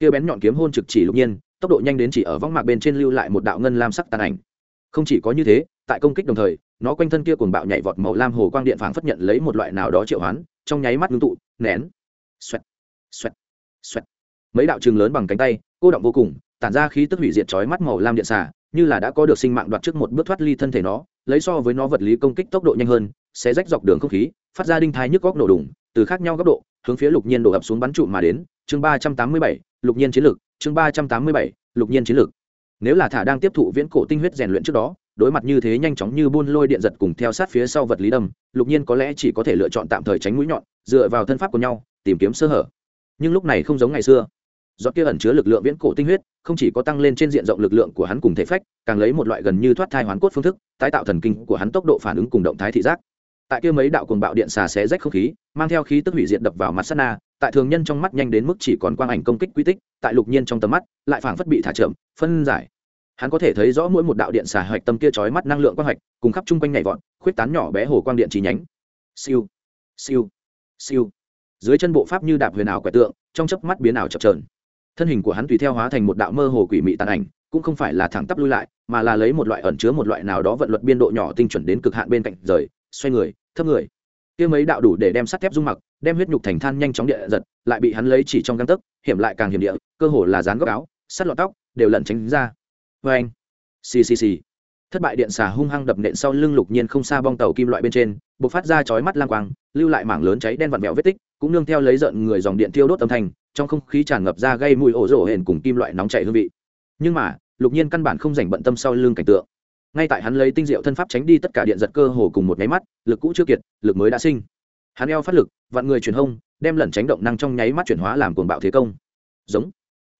Kia bén nhọn kiếm hôn trực chỉ lục nhiên, tốc độ nhanh đến chỉ ở võng mạc bên trên lưu lại một đạo ngân lam sắc tàn ảnh. Không chỉ có như thế, tại công kích đồng thời nó quanh thân kia cuồng bạo nhảy vọt màu lam hồ quang điện phảng phất nhận lấy một loại nào đó triệu hoán, trong nháy mắt ngưng tụ, nén. Xoẹt xoẹt xoẹt. Mấy đạo trường lớn bằng cánh tay, cô động vô cùng, tản ra khí tức hủy diệt chói mắt màu lam điện xà, như là đã có được sinh mạng đoạt trước một bước thoát ly thân thể nó, lấy so với nó vật lý công kích tốc độ nhanh hơn, sẽ rách dọc đường không khí, phát ra đinh thai nhức góc nổ đùng, từ khác nhau góc độ, hướng phía lục nhiên đổ ập xuống bắn trụ mà đến. Chương ba trăm tám mươi bảy, lục nhiên chiến lược. Chương ba trăm tám mươi bảy, lục nhiên chiến lược. Nếu là thả đang tiếp thụ viễn cổ tinh huyết rèn luyện trước đó đối mặt như thế nhanh chóng như buôn lôi điện giật cùng theo sát phía sau vật lý đâm, lục nhiên có lẽ chỉ có thể lựa chọn tạm thời tránh mũi nhọn, dựa vào thân pháp của nhau, tìm kiếm sơ hở. Nhưng lúc này không giống ngày xưa. Giọt kia ẩn chứa lực lượng viễn cổ tinh huyết, không chỉ có tăng lên trên diện rộng lực lượng của hắn cùng thể phách, càng lấy một loại gần như thoát thai hoán cốt phương thức, tái tạo thần kinh của hắn tốc độ phản ứng cùng động thái thị giác. Tại kia mấy đạo cuồng bạo điện xà xé rách không khí, mang theo khí tức hủy diệt đập vào mặt sát na, tại thường nhân trong mắt nhanh đến mức chỉ còn quang ảnh công kích quy tích, tại lục nhiên trong tầm mắt, lại phảng phất bị thả chậm, phân giải hắn có thể thấy rõ mỗi một đạo điện xà hoạch tâm kia chói mắt năng lượng quang hạch cùng khắp chung quanh nhảy vọt, khuyết tán nhỏ bé hồ quang điện chi nhánh. Siêu siêu siêu. Dưới chân bộ pháp như đạp huyền ảo quẻ tượng, trong chớp mắt biến ảo chập trờn thân hình của hắn tùy theo hóa thành một đạo mơ hồ quỷ mị tàn ảnh, cũng không phải là thẳng tắp lui lại, mà là lấy một loại ẩn chứa một loại nào đó vận luật biên độ nhỏ tinh chuẩn đến cực hạn bên cạnh rời, xoay người, thấp người. Kia mấy đạo đủ để đem sắt thép dung mặc, đem huyết nhục thành than nhanh chóng địa giật, lại bị hắn lấy chỉ trong găng tấc, hiểm lại càng hiểm địa, cơ hồ là dán góc áo, sắt lọt tóc, đều lẩn tránh ra vê anh. Ccc thất bại điện xà hung hăng đập nện sau lưng lục nhiên không xa bong tàu kim loại bên trên b ộ c phát ra chói mắt lang quang, lưu lại mảng lớn cháy đen vặn vẹo vết tích, cũng nương theo lấy giận người dòng điện tiêu đốt âm thanh, trong không khí tràn ngập ra gây mùi ổ rổ hển cùng kim loại nóng chảy hương vị. Nhưng mà, lục nhiên căn bản không dành bận tâm sau lưng cảnh tượng. Ngay tại hắn lấy tinh diệu thân pháp tránh đi tất cả điện giật cơ hồ cùng một nháy mắt, lực cũ chưa kiệt, lực mới đã sinh. Hắn eo phát lực vặn người chuyển hông, đem lẩn tránh động năng trong nháy mắt chuyển hóa làm cuồng bạo thế công. Giống.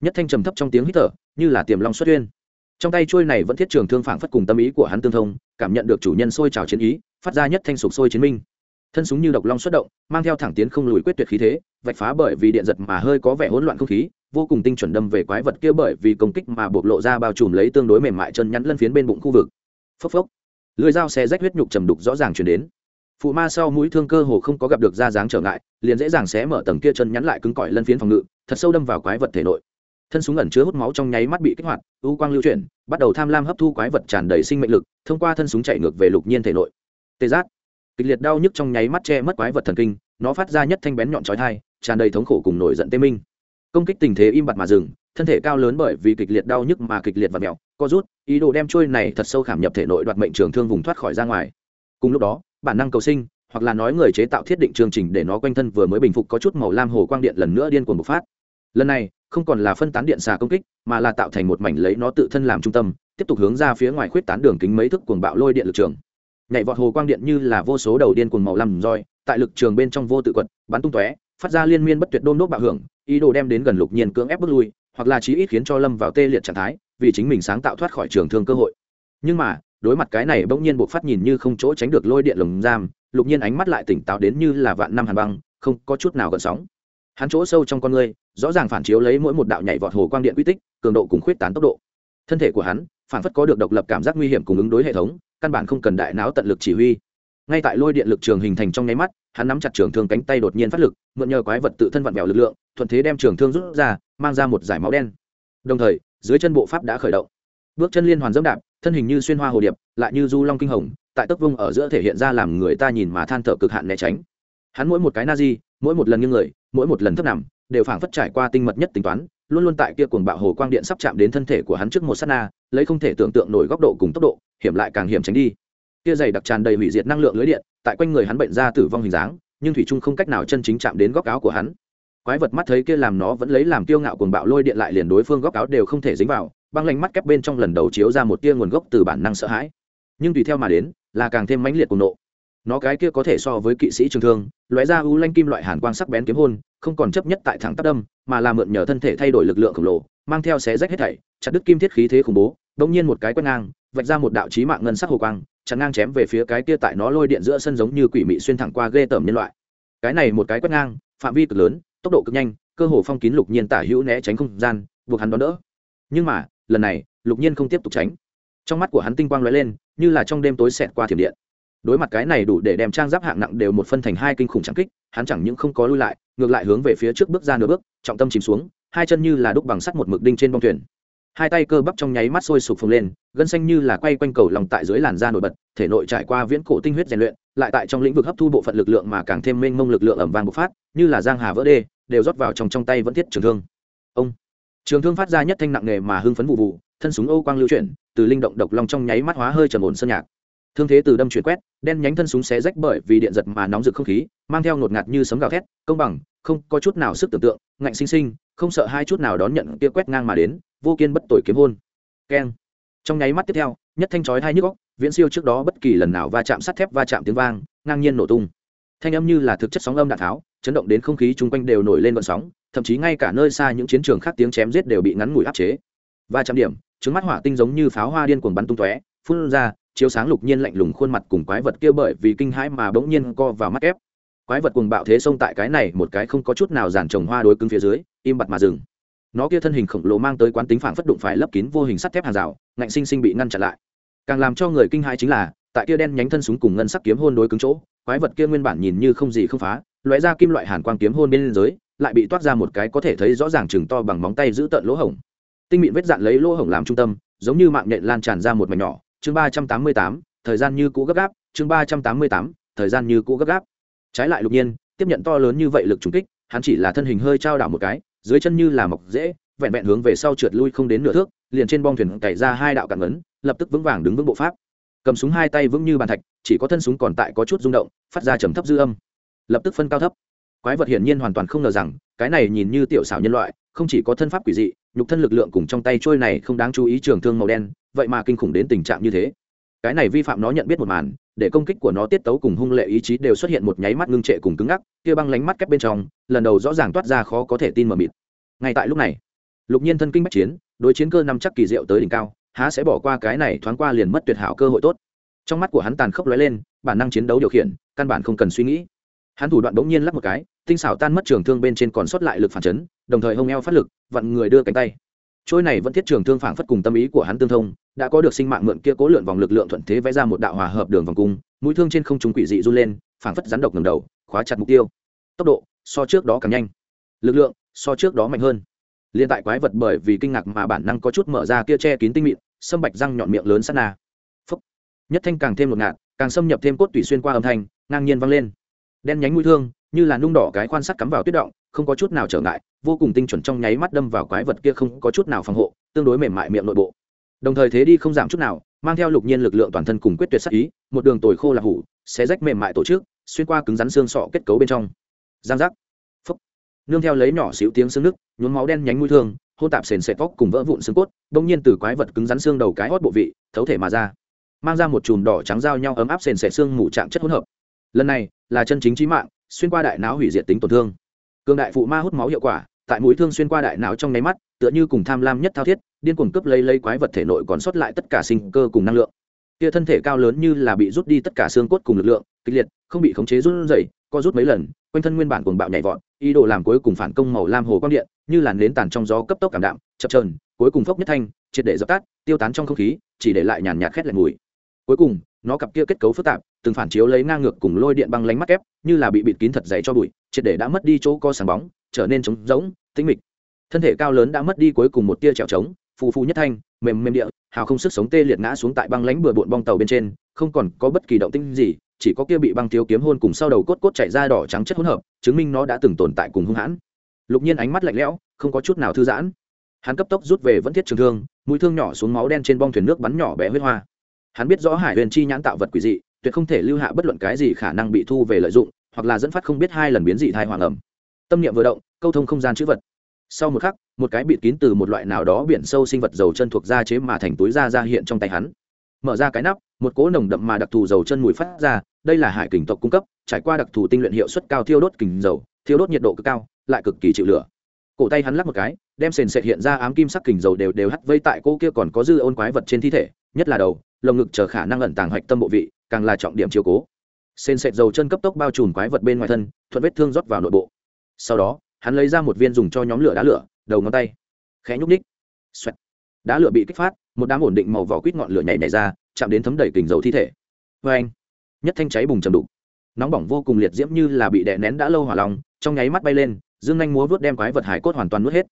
Nhất thanh trầm thấp trong tiếng hít thở, như là tiềm long xuất uyên trong tay trôi này vẫn thiết trường thương phảng phất cùng tâm ý của hắn tương thông, cảm nhận được chủ nhân sôi trào chiến ý, phát ra nhất thanh sục sôi chiến minh. Thân súng như độc long xuất động, mang theo thẳng tiến không lùi quyết tuyệt khí thế, vạch phá bởi vì điện giật mà hơi có vẻ hỗn loạn không khí, vô cùng tinh chuẩn đâm về quái vật kia bởi vì công kích mà bộc lộ ra bao trùm lấy tương đối mềm mại chân nhắn lân phiến bên bụng khu vực. Phốc phốc. Lưỡi dao xe rách huyết nhục trầm đục rõ ràng chuyển đến. Phụ ma sau mũi thương cơ hồ không có gặp được da dáng trở ngại, liền dễ dàng xé mở tầng kia chân nhắn lại cứng cỏi lân phiến phòng ngự, thật sâu đâm vào quái vật thể nội thân súng ẩn chứa hút máu trong nháy mắt bị kích hoạt, u quang lưu chuyển, bắt đầu tham lam hấp thu quái vật tràn đầy sinh mệnh lực, thông qua thân súng chạy ngược về lục nhiên thể nội. Tê giác. Kịch liệt đau nhức trong nháy mắt che mất quái vật thần kinh, nó phát ra nhất thanh bén nhọn trói thai tràn đầy thống khổ cùng nổi giận tê minh. Công kích tình thế im bặt mà dừng, thân thể cao lớn bởi vì kịch liệt đau nhức mà kịch liệt và mẹo co rút, ý đồ đem trôi này thật sâu khảm nhập thể nội đoạt mệnh trường thương vùng thoát khỏi ra ngoài. Cùng lúc đó, bản năng cầu sinh, hoặc là nói người chế tạo thiết định chương trình để nó quanh thân vừa mới bình phục có chút màu lam hồ quang điện lần nữa điên cuồng bộc phát lần này, không còn là phân tán điện xà công kích, mà là tạo thành một mảnh lấy nó tự thân làm trung tâm, tiếp tục hướng ra phía ngoài khuyết tán đường kính mấy thước cuồng bạo lôi điện lực trường. Nhảy vọt hồ quang điện như là vô số đầu điên cuồng màu lam roi, tại lực trường bên trong vô tự quật, bắn tung tóe, phát ra liên miên bất tuyệt đôn đốt bạo hưởng, ý đồ đem đến gần lục nhiên cưỡng ép bước lui, hoặc là chí ít khiến cho lâm vào tê liệt trạng thái, vì chính mình sáng tạo thoát khỏi trường thương cơ hội. Nhưng mà, đối mặt cái này bỗng nhiên buộc phát nhìn như không chỗ tránh được lôi điện lồng giam, lục nhiên ánh mắt lại tỉnh táo đến như là vạn năm hàn băng, không có chút nào gợn sóng hắn chỗ sâu trong con người, rõ ràng phản chiếu lấy mỗi một đạo nhảy vọt hồ quang điện quy tích, cường độ cùng khuyết tán tốc độ. Thân thể của hắn, phản phất có được độc lập cảm giác nguy hiểm cùng ứng đối hệ thống, căn bản không cần đại não tận lực chỉ huy. Ngay tại lôi điện lực trường hình thành trong nháy mắt, hắn nắm chặt trường thương cánh tay đột nhiên phát lực, mượn nhờ quái vật tự thân vặn vẹo lực lượng, thuận thế đem trường thương rút ra, mang ra một giải máu đen. Đồng thời, dưới chân bộ pháp đã khởi động. Bước chân liên hoàn dẫm đạp, thân hình như xuyên hoa hồ điệp, lại như du long kinh hồng, tại tấc vung ở giữa thể hiện ra làm người ta nhìn mà than thở cực hạn né tránh. Hắn mỗi một cái na di, mỗi một lần như người mỗi một lần thấp nằm, đều phảng phất trải qua tinh mật nhất tính toán, luôn luôn tại kia cuồng bạo hồ quang điện sắp chạm đến thân thể của hắn trước một sát na, lấy không thể tưởng tượng nổi góc độ cùng tốc độ, hiểm lại càng hiểm tránh đi. Kia dày đặc tràn đầy hủy diệt năng lượng lưới điện, tại quanh người hắn bệnh ra tử vong hình dáng, nhưng thủy trung không cách nào chân chính chạm đến góc áo của hắn. Quái vật mắt thấy kia làm nó vẫn lấy làm tiêu ngạo cuồng bạo lôi điện lại liền đối phương góc áo đều không thể dính vào, băng lanh mắt kép bên trong lần đầu chiếu ra một tia nguồn gốc từ bản năng sợ hãi. Nhưng tùy theo mà đến, là càng thêm mãnh liệt cuồng nộ nó cái kia có thể so với kỵ sĩ trường thương, lóe ra u lanh kim loại hàn quang sắc bén kiếm hôn không còn chấp nhất tại thẳng tắp đâm, mà là mượn nhờ thân thể thay đổi lực lượng khổng lồ, mang theo xé rách hết thảy, chặt đứt kim thiết khí thế khủng bố đông nhiên một cái quét ngang, vạch ra một đạo chí mạng ngân sắc hồ quang chắn ngang chém về phía cái kia tại nó lôi điện giữa sân giống như quỷ mị xuyên thẳng qua ghê tởm nhân loại. Cái này một cái quét ngang, phạm vi cực lớn, tốc độ cực nhanh, cơ hồ phong kín lục nhiên tả hữu né tránh không gian, buộc hắn đón đỡ. Nhưng mà, lần này, lục nhiên không tiếp tục tránh. Trong mắt của hắn tinh quang lóe lên, như là trong đêm tối xẹt qua thiểm điện đối mặt cái này đủ để đem trang giáp hạng nặng đều một phân thành hai kinh khủng trắng kích, hắn chẳng những không có lui lại, ngược lại hướng về phía trước bước ra nửa bước, trọng tâm chìm xuống, hai chân như là đúc bằng sắt một mực đinh trên bông thuyền. Hai tay cơ bắp trong nháy mắt sôi sục phồng lên, gân xanh như là quay quanh cầu lòng tại dưới làn da nổi bật, thể nội trải qua viễn cổ tinh huyết rèn luyện, lại tại trong lĩnh vực hấp thu bộ phận lực lượng mà càng thêm mênh mông lực lượng ẩm vàng bộc phát, như là giang hà vỡ đê, đều rót vào trong trong tay vẫn thiết trường thương. Ông. Trường thương phát ra nhất thanh nặng nề mà hưng phấn vụ vụ, thân súng âu quang lưu chuyển, từ linh động độc long trong nháy mắt hóa hơi trầm ổn sơn nhạc thương thế từ đâm chuyển quét, đen nhánh thân súng xé rách bởi vì điện giật mà nóng rực không khí, mang theo ngột ngạt như sấm gào thét, công bằng, không có chút nào sức tưởng tượng, ngạnh sinh sinh, không sợ hai chút nào đón nhận kia quét ngang mà đến, vô kiên bất tội kiếm hôn. Keng. Trong nháy mắt tiếp theo, nhất thanh chói hai nhức góc viễn siêu trước đó bất kỳ lần nào va chạm sắt thép va chạm tiếng vang, ngang nhiên nổ tung. Thanh âm như là thực chất sóng âm đạn tháo, chấn động đến không khí chung quanh đều nổi lên vận sóng, thậm chí ngay cả nơi xa những chiến trường khác tiếng chém giết đều bị ngắn ngủi áp chế. Va chạm điểm, trứng mắt hỏa tinh giống như pháo hoa điên cuồng bắn tung tóe, phun ra chiếu sáng lục nhiên lạnh lùng khuôn mặt cùng quái vật kia bởi vì kinh hãi mà bỗng nhiên co vào mắt ép. Quái vật cùng bạo thế xông tại cái này, một cái không có chút nào giàn trồng hoa đối cứng phía dưới, im bặt mà dừng. Nó kia thân hình khổng lồ mang tới quán tính phản phất đụng phải lấp kín vô hình sắt thép hàng rào, ngạnh sinh sinh bị ngăn chặn lại. Càng làm cho người kinh hãi chính là, tại kia đen nhánh thân súng cùng ngân sắc kiếm hôn đối cứng chỗ, quái vật kia nguyên bản nhìn như không gì không phá, lóe ra kim loại hàn quang kiếm hôn bên dưới lại bị toát ra một cái có thể thấy rõ ràng chừng to bằng móng tay giữ tận lỗ hổng. Tinh mịn vết dạn lấy lỗ hổng làm trung tâm, giống như mạng nhện lan tràn ra một mảnh nhỏ chương ba trăm tám mươi tám, thời gian như cũ gấp gáp. Chương ba trăm tám mươi tám, thời gian như cũ gấp gáp. Trái lại lục nhiên, tiếp nhận to lớn như vậy lực trùng kích, hắn chỉ là thân hình hơi trao đảo một cái, dưới chân như là mọc dễ vẹn vẹn hướng về sau trượt lui không đến nửa thước, liền trên bong thuyền cày ra hai đạo cản ấn, lập tức vững vàng đứng vững bộ pháp. Cầm súng hai tay vững như bàn thạch, chỉ có thân súng còn tại có chút rung động, phát ra trầm thấp dư âm. Lập tức phân cao thấp. Quái vật hiển nhiên hoàn toàn không ngờ rằng, cái này nhìn như tiểu xảo nhân loại không chỉ có thân pháp quỷ dị, nhục thân lực lượng cùng trong tay trôi này không đáng chú ý trường thương màu đen, vậy mà kinh khủng đến tình trạng như thế. Cái này vi phạm nó nhận biết một màn, để công kích của nó tiết tấu cùng hung lệ ý chí đều xuất hiện một nháy mắt ngưng trệ cùng cứng ngắc, kia băng lánh mắt kép bên trong, lần đầu rõ ràng toát ra khó có thể tin mờ mịt. Ngay tại lúc này, lục nhiên thân kinh bách chiến, đối chiến cơ năm chắc kỳ diệu tới đỉnh cao, há sẽ bỏ qua cái này thoáng qua liền mất tuyệt hảo cơ hội tốt. Trong mắt của hắn tàn khốc lóe lên, bản năng chiến đấu điều khiển, căn bản không cần suy nghĩ. Hắn thủ đoạn bỗng nhiên lắp một cái, tinh xảo tan mất trường thương bên trên còn sót lại lực phản chấn đồng thời hông eo phát lực, vặn người đưa cánh tay. Trôi này vẫn thiết trường thương phảng phất cùng tâm ý của hắn tương thông, đã có được sinh mạng mượn kia cố lượn vòng lực lượng thuận thế vẽ ra một đạo hòa hợp đường vòng cung, mũi thương trên không trung quỷ dị run lên, phảng phất rắn độc ngầm đầu, khóa chặt mục tiêu. Tốc độ, so trước đó càng nhanh. Lực lượng, so trước đó mạnh hơn. Liên tại quái vật bởi vì kinh ngạc mà bản năng có chút mở ra kia che kín tinh mịn, sâm bạch răng nhọn miệng lớn sát na. Phấp nhất thanh càng thêm một ngạt, càng xâm nhập thêm cốt tủy xuyên qua âm thanh, ngang nhiên vang lên. Đen nhánh mũi thương, như là nung đỏ cái quan sắt cắm vào tuyết động không có chút nào trở ngại, vô cùng tinh chuẩn trong nháy mắt đâm vào quái vật kia không có chút nào phòng hộ, tương đối mềm mại miệng nội bộ. Đồng thời thế đi không giảm chút nào, mang theo lục nhiên lực lượng toàn thân cùng quyết tuyệt sắc ý, một đường tồi khô là hủ, xé rách mềm mại tổ chức, xuyên qua cứng rắn xương sọ kết cấu bên trong. Giang giác. Phấp nương theo lấy nhỏ xíu tiếng xương nước nhuốm máu đen nhánh mũi thương, hôn tạp sền sệt vóc cùng vỡ vụn xương cốt, bỗng nhiên từ quái vật cứng rắn xương đầu cái hót bộ vị, thấu thể mà ra. Mang ra một chùm đỏ trắng giao nhau ấm áp sền sệt xương mù trạng chất hỗn hợp. Lần này là chân chính trí mạng, xuyên qua đại não hủy diệt tính tổn thương cường đại phụ ma hút máu hiệu quả, tại mũi thương xuyên qua đại não trong nháy mắt, tựa như cùng tham lam nhất thao thiết, điên cuồng cướp lấy lấy quái vật thể nội còn sót lại tất cả sinh cơ cùng năng lượng. Kia thân thể cao lớn như là bị rút đi tất cả xương cốt cùng lực lượng, kịch liệt, không bị khống chế rút dậy co rút mấy lần, quanh thân nguyên bản cuồng bạo nhảy vọt, ý đồ làm cuối cùng phản công màu lam hồ quang điện, như làn nến tàn trong gió cấp tốc cảm đạm, chập trờn cuối cùng phốc nhất thanh, triệt để dập tắt, tiêu tán trong không khí, chỉ để lại nhàn nhạt khét lẹt mùi. Cuối cùng, nó cặp kia kết cấu phức tạp từng phản chiếu lấy ngang ngược cùng lôi điện băng lánh mắt kép, như là bị bịt kín thật dày cho bụi, triệt để đã mất đi chỗ co sáng bóng, trở nên trống rỗng, tĩnh mịch. Thân thể cao lớn đã mất đi cuối cùng một tia trèo trống, phù phù nhất thanh, mềm mềm địa, hào không sức sống tê liệt ngã xuống tại băng lánh bừa bộn bong tàu bên trên, không còn có bất kỳ động tinh gì, chỉ có kia bị băng thiếu kiếm hôn cùng sau đầu cốt cốt chạy ra đỏ trắng chất hỗn hợp, chứng minh nó đã từng tồn tại cùng hung hãn. Lục nhiên ánh mắt lạnh lẽo, không có chút nào thư giãn. Hắn cấp tốc rút về vẫn thiết trường thương, mũi thương nhỏ xuống máu đen trên bong thuyền nước bắn nhỏ bé huyết hoa. Hắn biết rõ hải huyền chi nhãn tạo vật quỷ dị tuyệt không thể lưu hạ bất luận cái gì khả năng bị thu về lợi dụng, hoặc là dẫn phát không biết hai lần biến dị thai hoàng ẩm. Tâm niệm vừa động, câu thông không gian chữ vật. Sau một khắc, một cái bịt kín từ một loại nào đó biển sâu sinh vật dầu chân thuộc da chế mà thành túi da ra hiện trong tay hắn. Mở ra cái nắp, một cỗ nồng đậm mà đặc thù dầu chân mùi phát ra, đây là hải kình tộc cung cấp, trải qua đặc thù tinh luyện hiệu suất cao thiêu đốt kình dầu, thiêu đốt nhiệt độ cực cao, lại cực kỳ chịu lửa. Cổ tay hắn lắc một cái, đem sền sệt hiện ra ám kim sắc kình dầu đều đều hắt vây tại cô kia còn có dư ôn quái vật trên thi thể, nhất là đầu, lồng ngực chờ khả năng ẩn tàng hoạch tâm bộ vị càng là trọng điểm chiều cố. Sền sệt dầu chân cấp tốc bao trùm quái vật bên ngoài thân, thuận vết thương rót vào nội bộ. Sau đó, hắn lấy ra một viên dùng cho nhóm lửa đá lửa, đầu ngón tay. Khẽ nhúc ních xoẹt. Đá lửa bị kích phát, một đám ổn định màu vỏ quýt ngọn lửa nhảy nhảy ra, chạm đến thấm đầy kình dầu thi thể. Vê anh. Nhất thanh cháy bùng chầm đục. Nóng bỏng vô cùng liệt diễm như là bị đè nén đã lâu hỏa lòng trong nháy mắt bay lên, dương nhanh múa vớt đem quái vật hải cốt hoàn toàn nuốt hết.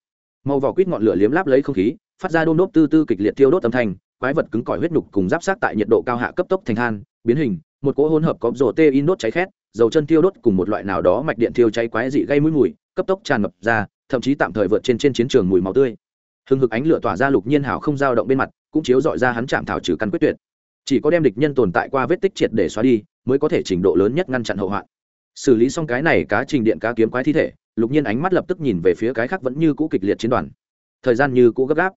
Màu vỏ quýt ngọn lửa liếm láp lấy không khí, phát ra đôm đốp tư tư kịch liệt tiêu đốt âm thanh, quái vật cứng cỏi huyết nhục cùng giáp sát tại nhiệt độ cao hạ cấp tốc thành than biến hình, một cỗ hỗn hợp có rổ tê in đốt cháy khét, dầu chân tiêu đốt cùng một loại nào đó mạch điện thiêu cháy quái dị gây mũi mùi, cấp tốc tràn ngập ra, thậm chí tạm thời vượt trên trên chiến trường mùi máu tươi. Hừng hực ánh lửa tỏa ra lục nhiên hào không dao động bên mặt, cũng chiếu dọi ra hắn chạm thảo trừ căn quyết tuyệt. Chỉ có đem địch nhân tồn tại qua vết tích triệt để xóa đi, mới có thể trình độ lớn nhất ngăn chặn hậu hoạn. Xử lý xong cái này cá trình điện cá kiếm quái thi thể, lục nhiên ánh mắt lập tức nhìn về phía cái khác vẫn như cũ kịch liệt chiến đoàn. Thời gian như cũ gấp gáp.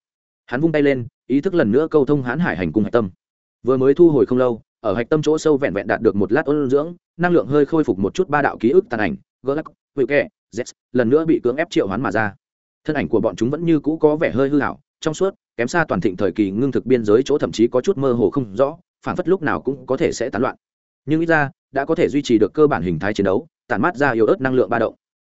Hắn vung tay lên, ý thức lần nữa câu thông hãn hải hành cung hạch tâm. Vừa mới thu hồi không lâu ở hạch tâm chỗ sâu vẹn vẹn đạt được một lát ôn dưỡng, năng lượng hơi khôi phục một chút ba đạo ký ức tàn ảnh gỡ lắc hữu kẹ z lần nữa bị cưỡng ép triệu hoán mà ra. Thân ảnh của bọn chúng vẫn như cũ có vẻ hơi hư hảo trong suốt, kém xa toàn thịnh thời kỳ ngưng thực biên giới chỗ thậm chí có chút mơ hồ không rõ phản phất lúc nào cũng có thể sẽ tán loạn. Nhưng ít ra, đã có thể duy trì được cơ bản hình thái chiến đấu, tản mát ra yếu ớt năng lượng ba động.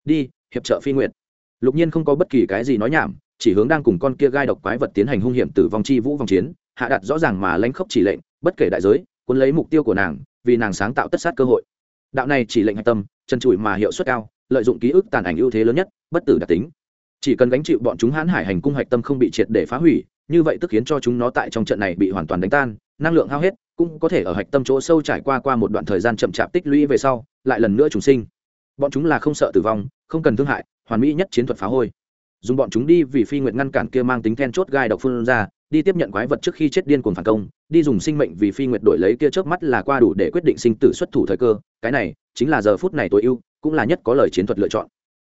Đi, hiệp trợ phi nguyện lục nhiên không có bất kỳ cái gì nói nhảm, chỉ hướng đang cùng con kia gai độc quái vật tiến hành hung hiểm tử vong chi vũ vòng chiến, hạ đặt rõ ràng mà lãnh khốc chỉ lệnh, bất kể đại giới cuốn lấy mục tiêu của nàng, vì nàng sáng tạo tất sát cơ hội. Đạo này chỉ lệnh hạch tâm chân trụi mà hiệu suất cao, lợi dụng ký ức tàn ảnh ưu thế lớn nhất, bất tử đặc tính. Chỉ cần gánh chịu bọn chúng hãn hải hành cung hạch tâm không bị triệt để phá hủy, như vậy tức khiến cho chúng nó tại trong trận này bị hoàn toàn đánh tan, năng lượng hao hết, cũng có thể ở hạch tâm chỗ sâu trải qua qua một đoạn thời gian chậm chạp tích lũy về sau, lại lần nữa trùng sinh. Bọn chúng là không sợ tử vong, không cần thương hại, hoàn mỹ nhất chiến thuật phá hôi. Dùng bọn chúng đi vì phi nguyệt ngăn cản kia mang tính then chốt gai độc phương ra đi tiếp nhận quái vật trước khi chết điên cuồng phản công, đi dùng sinh mệnh vì phi nguyệt đổi lấy kia trước mắt là qua đủ để quyết định sinh tử xuất thủ thời cơ, cái này chính là giờ phút này tối ưu, cũng là nhất có lời chiến thuật lựa chọn.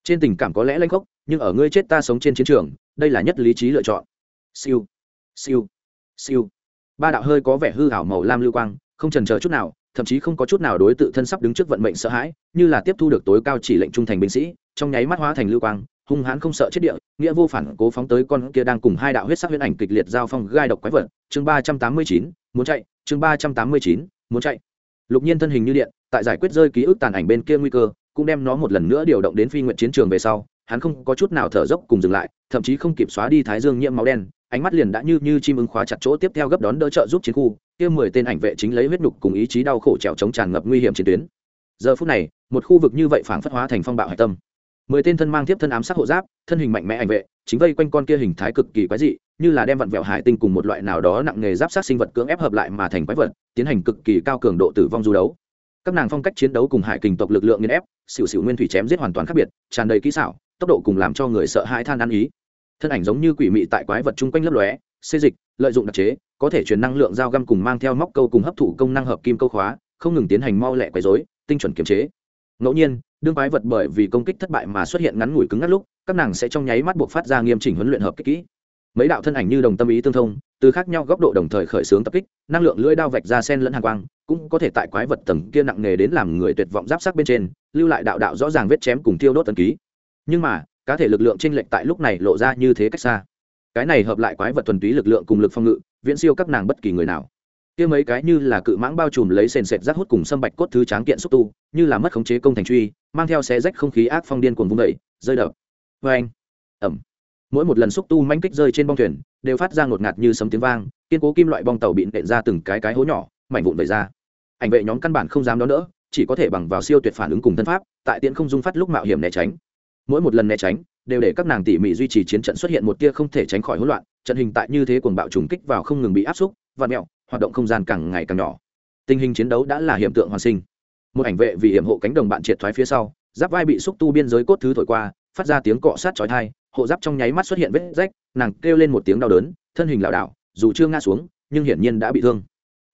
Trên tình cảm có lẽ lanh khốc, nhưng ở ngươi chết ta sống trên chiến trường, đây là nhất lý trí lựa chọn. Siêu siêu siêu. Ba đạo hơi có vẻ hư hảo màu lam lưu quang, không trần chờ chút nào, thậm chí không có chút nào đối tự thân sắp đứng trước vận mệnh sợ hãi, như là tiếp thu được tối cao chỉ lệnh trung thành binh sĩ, trong nháy mắt hóa thành lưu quang hung hãn không sợ chết địa, nghĩa vô phản cố phóng tới con kia đang cùng hai đạo huyết sắc huyết ảnh kịch liệt giao phong gai độc quái vật. Chương ba trăm tám mươi chín, muốn chạy. Chương ba trăm tám mươi chín, muốn chạy. Lục nhiên thân hình như điện, tại giải quyết rơi ký ức tàn ảnh bên kia nguy cơ, cũng đem nó một lần nữa điều động đến phi nguyện chiến trường về sau. Hắn không có chút nào thở dốc cùng dừng lại, thậm chí không kịp xóa đi thái dương nhiễm máu đen, ánh mắt liền đã như như chim ưng khóa chặt chỗ tiếp theo gấp đón đỡ trợ giúp chiến khu. Kia mười tên ảnh vệ chính lấy huyết nhục cùng ý chí đau khổ trèo chống tràn ngập nguy hiểm chiến tuyến. Giờ phút này, một khu vực như vậy phảng phất hóa thành phong bạo hạch tâm mười tên thân mang tiếp thân ám sát hộ giáp, thân hình mạnh mẽ ảnh vệ, chính vây quanh con kia hình thái cực kỳ quái dị, như là đem vặn vẹo hải tinh cùng một loại nào đó nặng nghề giáp sát sinh vật cưỡng ép hợp lại mà thành quái vật, tiến hành cực kỳ cao cường độ tử vong du đấu. Các nàng phong cách chiến đấu cùng hải kình tộc lực lượng nghiên ép, xỉu xỉu nguyên thủy chém giết hoàn toàn khác biệt, tràn đầy kỹ xảo, tốc độ cùng làm cho người sợ hãi than ăn ý. Thân ảnh giống như quỷ mị tại quái vật chung quanh lấp lóe, xê dịch, lợi dụng đặc chế, có thể truyền năng lượng dao găm cùng mang theo móc câu cùng hấp thụ công năng hợp kim câu khóa, không ngừng tiến hành mau lẹ quấy dối tinh chuẩn kiềm chế ngẫu nhiên, đương quái vật bởi vì công kích thất bại mà xuất hiện ngắn ngủi cứng ngắt lúc, các nàng sẽ trong nháy mắt buộc phát ra nghiêm chỉnh huấn luyện hợp kích kỹ. Mấy đạo thân ảnh như đồng tâm ý tương thông, từ khác nhau góc độ đồng thời khởi xướng tập kích, năng lượng lưỡi đao vạch ra sen lẫn hàng quang, cũng có thể tại quái vật tầng kia nặng nề đến làm người tuyệt vọng giáp sắc bên trên, lưu lại đạo đạo rõ ràng vết chém cùng tiêu đốt tần ký. Nhưng mà, cá thể lực lượng chênh lệch tại lúc này lộ ra như thế cách xa. Cái này hợp lại quái vật thuần túy lực lượng cùng lực phong ngự, viễn siêu các nàng bất kỳ người nào kia mấy cái như là cự mãng bao trùm lấy sền sệt rác hút cùng sâm bạch cốt thứ tráng kiện xúc tu, như là mất khống chế công thành truy, mang theo xe rách không khí ác phong điên cuồng vung đẩy rơi đập. Vê anh ẩm. Mỗi một lần xúc tu manh kích rơi trên bong thuyền, đều phát ra ngột ngạt như sấm tiếng vang, kiên cố kim loại bong tàu bị nện ra từng cái cái hố nhỏ, mảnh vụn vẩy ra. Ảnh vệ nhóm căn bản không dám đón đỡ, chỉ có thể bằng vào siêu tuyệt phản ứng cùng thân pháp, tại tiễn không dung phát lúc mạo hiểm né tránh. Mỗi một lần né tránh, đều để các nàng tỉ mỉ duy trì chiến trận xuất hiện một tia không thể tránh khỏi hỗn loạn, trận hình tại như thế cuồng bạo trùng kích vào không ngừng bị áp xúc và mẹo hoạt động không gian càng ngày càng nhỏ. Tình hình chiến đấu đã là hiện tượng hoàn sinh. Một ảnh vệ vì hiểm hộ cánh đồng bạn triệt thoái phía sau, giáp vai bị xúc tu biên giới cốt thứ thổi qua, phát ra tiếng cọ sát chói tai, hộ giáp trong nháy mắt xuất hiện vết rách, nàng kêu lên một tiếng đau đớn, thân hình lảo đảo, dù chưa ngã xuống, nhưng hiển nhiên đã bị thương.